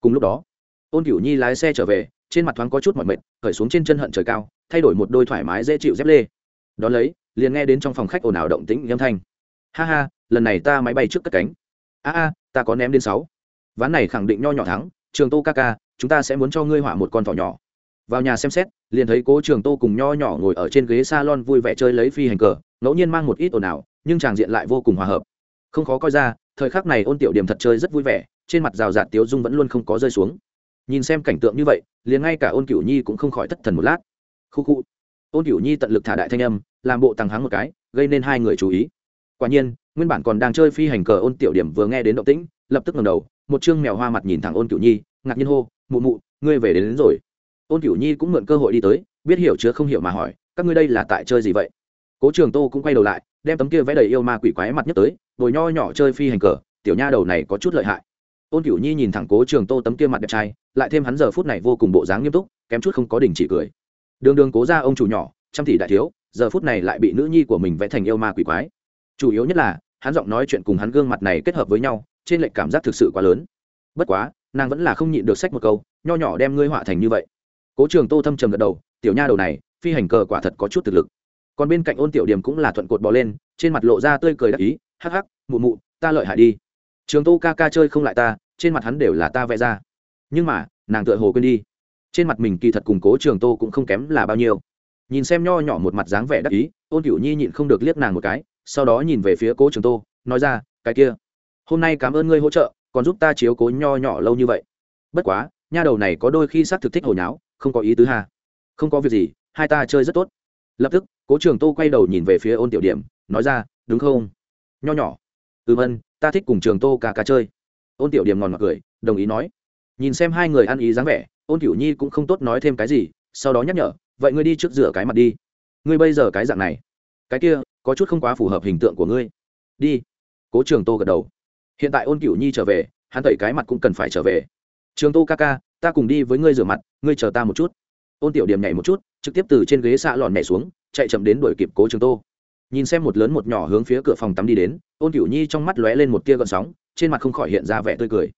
Cùng lúc đó ôn cửu nhi lái xe trở về, trên mặt thoáng có chút mỏi mệt, khởi xuống trên chân hận trời cao, thay đổi một đôi thoải mái dễ chịu dép lê. Đón lấy, liền nghe đến trong phòng khách ồn ào động tĩnh âm thanh. Ha ha, lần này ta máy bay trước cất cánh. A a, ta có ném đến sáu ván này khẳng định nho nhỏ thắng, trường tô ca ca, chúng ta sẽ muốn cho ngươi hỏa một con thỏ nhỏ. Vào nhà xem xét, liền thấy cố trường tô cùng nho nhỏ ngồi ở trên ghế salon vui vẻ chơi lấy phi hành cờ, ngẫu nhiên mang một ít ồn ào, nhưng tràng diện lại vô cùng hòa hợp. Không khó coi ra, thời khắc này ôn tiểu điểm thật chơi rất vui vẻ, trên mặt rào rạt tiếu dung vẫn luôn không có rơi xuống. Nhìn xem cảnh tượng như vậy, liền ngay cả ôn cửu nhi cũng không khỏi thất thần một lát. Khu khu. Ôn cửu nhi tận lực thả đại thanh âm, làm bộ tăng hắng một cái, gây nên hai người chú ý. Quả nhiên, nguyên bản còn đang chơi phi hành cờ ôn tiểu điểm vừa nghe đến động tĩnh, lập tức ngẩng đầu một chương mèo hoa mặt nhìn thẳng ôn cửu nhi ngạc nhiên hô mụ mụ ngươi về đến, đến rồi. Ôn cửu nhi cũng mượn cơ hội đi tới biết hiểu chứa không hiểu mà hỏi các ngươi đây là tại chơi gì vậy? Cố trường tô cũng quay đầu lại đem tấm kia vẽ đầy yêu ma quỷ quái mặt nhất tới bồi nho nhỏ chơi phi hành cờ tiểu nha đầu này có chút lợi hại. Ôn cửu nhi nhìn thẳng cố trường tô tấm kia mặt đẹp trai lại thêm hắn giờ phút này vô cùng bộ dáng nghiêm túc kém chút không có đình chỉ cười. Đường đường cố ra ông chủ nhỏ trăm tỷ đại thiếu giờ phút này lại bị nữ nhi của mình vẽ thành yêu ma quỷ quái. Chủ yếu nhất là hắn giọng nói chuyện cùng hắn gương mặt này kết hợp với nhau trên lệnh cảm giác thực sự quá lớn. Bất quá, nàng vẫn là không nhịn được sách một câu, nho nhỏ đem ngươi họa thành như vậy. Cố trường tô thâm trầm gật đầu, tiểu nha đầu này, phi hành cờ quả thật có chút thực lực. Còn bên cạnh ôn tiểu điểm cũng là thuận cột bò lên, trên mặt lộ ra tươi cười đắc ý, hắc hắc, mụ mụ, ta lợi hại đi. Trường tô ca ca chơi không lại ta, trên mặt hắn đều là ta vẽ ra. Nhưng mà, nàng tựa hồ quên đi. Trên mặt mình kỳ thật củng cố trường tô cũng không kém là bao nhiêu. Nhìn xem nho nhỏ một mặt dáng vẻ đắc ý, ôn cửu nhi nhịn không được liếc nàng một cái, sau đó nhìn về phía cố trường tô, nói ra, cái kia hôm nay cảm ơn ngươi hỗ trợ, còn giúp ta chiếu cố nho nhỏ lâu như vậy. Bất quá, nha đầu này có đôi khi xác thực thích hồi nháo, không có ý tứ hà không có việc gì, hai ta chơi rất tốt. Lập tức, cố trường tô quay đầu nhìn về phía ôn tiểu điểm, nói ra, đúng không? Nho nhỏ. Ừ vân ta thích cùng trường tô cả cả chơi. Ôn tiểu điểm ngòn mặc cười, đồng ý nói. Nhìn xem hai người ăn ý dáng vẻ, ôn tiểu nhi cũng không tốt nói thêm cái gì, sau đó nhắc nhở, vậy ngươi đi trước rửa cái mặt đi. Ngươi bây giờ cái dạng này. Cái kia, có chút không quá phù hợp hình tượng của ngươi. Đi. Cố trường tô gật đầu hiện tại ôn cửu nhi trở về, hắn tẩy cái mặt cũng cần phải trở về. Trường tô ca ca, ta cùng đi với ngươi rửa mặt, ngươi chờ ta một chút. Ôn tiểu điểm nhảy một chút, trực tiếp từ trên ghế xạ lòn nhảy xuống, chạy chậm đến đuổi kịp cố trường tô. Nhìn xem một lớn một nhỏ hướng phía cửa phòng tắm đi đến, ôn cửu nhi trong mắt lóe lên một tia gợn sóng, trên mặt không khỏi hiện ra vẻ tươi cười.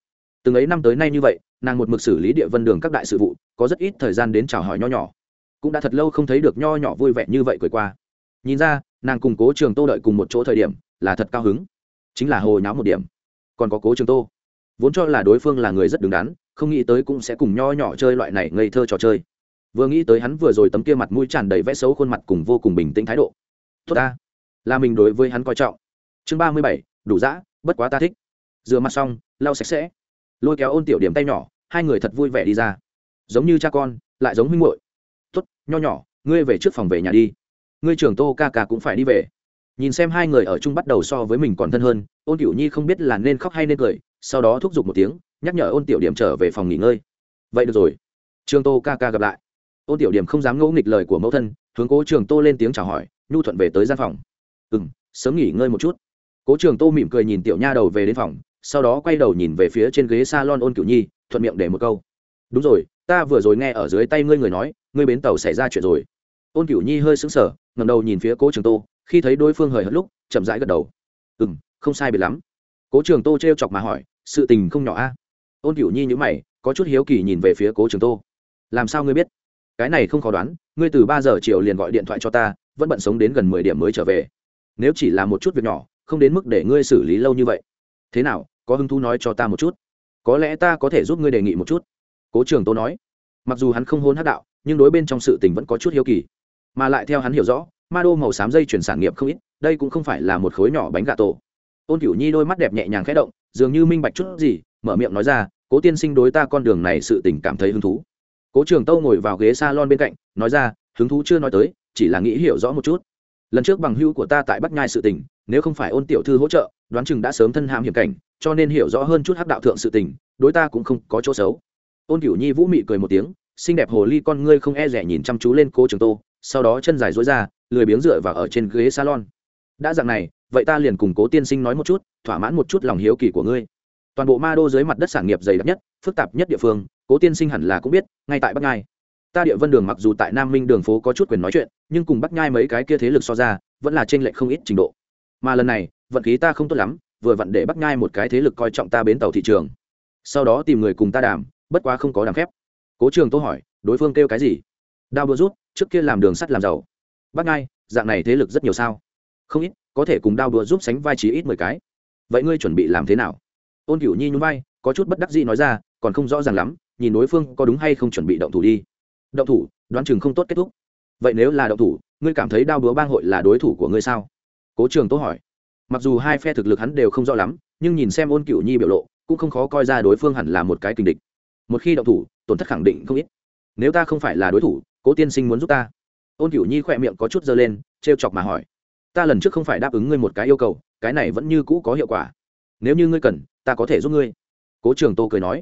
Từng ấy năm tới nay như vậy, nàng một mực xử lý địa vân đường các đại sự vụ, có rất ít thời gian đến chào hỏi nho nhỏ. Cũng đã thật lâu không thấy được nho nhỏ vui vẻ như vậy cười qua. Nhìn ra, nàng cùng cố trường tô đợi cùng một chỗ thời điểm là thật cao hứng. Chính là hồi nháo một điểm còn có cố trường tô. Vốn cho là đối phương là người rất đứng đắn, không nghĩ tới cũng sẽ cùng nho nhỏ chơi loại này ngây thơ trò chơi. Vừa nghĩ tới hắn vừa rồi tấm kia mặt mũi tràn đầy vẽ xấu khuôn mặt cùng vô cùng bình tĩnh thái độ. Tốt ta, là mình đối với hắn coi trọng. Chương ba mươi bảy, đủ dã, bất quá ta thích. Rửa mặt xong, lau sạch sẽ. Lôi kéo ôn tiểu điểm tay nhỏ, hai người thật vui vẻ đi ra. Giống như cha con, lại giống huynh muội. Tốt, nho nhỏ, ngươi về trước phòng về nhà đi. Ngươi trưởng tô ca ca cũng phải đi về nhìn xem hai người ở chung bắt đầu so với mình còn thân hơn, ôn tiểu nhi không biết là nên khóc hay nên cười, sau đó thúc giục một tiếng, nhắc nhở ôn tiểu điểm trở về phòng nghỉ ngơi. Vậy được rồi. Trường tô ca ca gặp lại. Ôn tiểu điểm không dám ngẫu nghịch lời của mẫu thân, hướng cố trường tô lên tiếng chào hỏi, nhu thuận về tới gian phòng. Ừ m sớm nghỉ ngơi một chút. Cố trường tô mỉm cười nhìn tiểu nha đầu về đến phòng, sau đó quay đầu nhìn về phía trên ghế s a lon ôn cửu nhi, thuận miệng để một câu. Đúng rồi, ta vừa rồi nghe ở dưới tay ngươi người nói, ngươi bến tàu xảy ra chuyện rồi. Ôn cửu nhi hơi sững sờ ngầm đầu nhìn phía cố trường tô khi thấy đối phương hời hợt lúc, chậm rãi gật đầu. Ừ m không sai biệt lắm. Cố trường tô t r e o chọc mà hỏi, sự tình không nhỏ a? Ôn cửu nhi nhữ mày, có chút hiếu kỳ nhìn về phía cố trường tô. Làm sao ngươi biết? Cái này không khó đoán, ngươi từ ba giờ chiều liền gọi điện thoại cho ta, vẫn bận sống đến gần mười điểm mới trở về. Nếu chỉ là một chút việc nhỏ, không đến mức để ngươi xử lý lâu như vậy. Thế nào, có hứng thú nói cho ta một chút? Có lẽ ta có thể giúp ngươi đề nghị một chút. Cố trường tô nói. Mặc dù hắn không hôn hát đạo, nhưng đối bên trong sự tình vẫn có chút hiếu kỳ, mà lại theo hắn hiểu rõ ma đô màu xám dây chuyển sản nghiệp không ít, đây cũng không phải là một khối nhỏ bánh gà tổ. Ôn cửu nhi đôi mắt đẹp nhẹ nhàng khẽ động, dường như minh bạch chút gì, mở miệng nói ra, cố tiên sinh đối ta con đường này sự tình cảm thấy hứng thú. Cố trường tâu ngồi vào ghế s a lon bên cạnh, nói ra, hứng thú chưa nói tới, chỉ là nghĩ hiểu rõ một chút. Lần trước bằng hữu của ta tại bắc nhai sự tình, nếu không phải ôn tiểu thư hỗ trợ, đoán chừng đã sớm thân hãm hiểm cảnh, cho nên hiểu rõ hơn chút hắc đạo thượng sự tình, đối ta cũng không có chỗ xấu. Ôn cửu nhi vũ mị cười một tiếng, xinh đẹp hồ ly con ngươi không e rẻ nhìn chăm chú lên cô trường tô sau đó chân dài dối ra, lười biếng dựa vào ở trên ghế salon. Đã dạng này, vậy ta liền cùng cố tiên sinh nói một chút, thỏa mãn một chút lòng hiếu kỳ của ngươi. Toàn bộ ma đô dưới mặt đất sản nghiệp dày đặc nhất, phức tạp nhất địa phương, cố tiên sinh hẳn là cũng biết, ngay tại bắc ngai ta địa vân đường mặc dù tại nam minh đường phố có chút quyền nói chuyện, nhưng cùng bắc ngai mấy cái kia thế lực so ra, vẫn là t r ê n lệch không ít trình độ. Mà lần này, vận khí ta không tốt lắm, vừa vặn để bắc ngai một cái thế lực coi trọng ta bến tàu thị trường. Sau đó tìm người cùng ta đàm, bất quá không có đàm phép. Cố trường tô hỏi, đối phương kêu cái gì? Đao đua rút trước kia làm đường sắt làm giàu. Bác ngai, dạng này thế lực rất nhiều sao? Không ít, có thể cùng đao đùa giúp sánh vai trí ít mười cái. Vậy ngươi chuẩn bị làm thế nào? Ôn cửu nhi nhún vai, có chút bất đắc dĩ nói ra, còn không rõ ràng lắm, nhìn đối phương có đúng hay không chuẩn bị động thủ đi. Động thủ, đoán chừng không tốt kết thúc. Vậy nếu là động thủ, ngươi cảm thấy đao búa bang hội là đối thủ của ngươi sao? Cố trường tố hỏi. Mặc dù hai phe thực lực hắn đều không rõ lắm, nhưng nhìn xem ôn cửu nhi biểu lộ, cũng không khó coi ra đối phương hẳn là một cái kình địch. Một khi động thủ, tổn thất khẳng định không ít. Nếu ta không phải là đối thủ cố tiên sinh muốn giúp ta ôn cửu nhi khỏe miệng có chút dơ lên t r e o chọc mà hỏi ta lần trước không phải đáp ứng ngươi một cái yêu cầu cái này vẫn như cũ có hiệu quả nếu như ngươi cần ta có thể giúp ngươi cố trường tô cười nói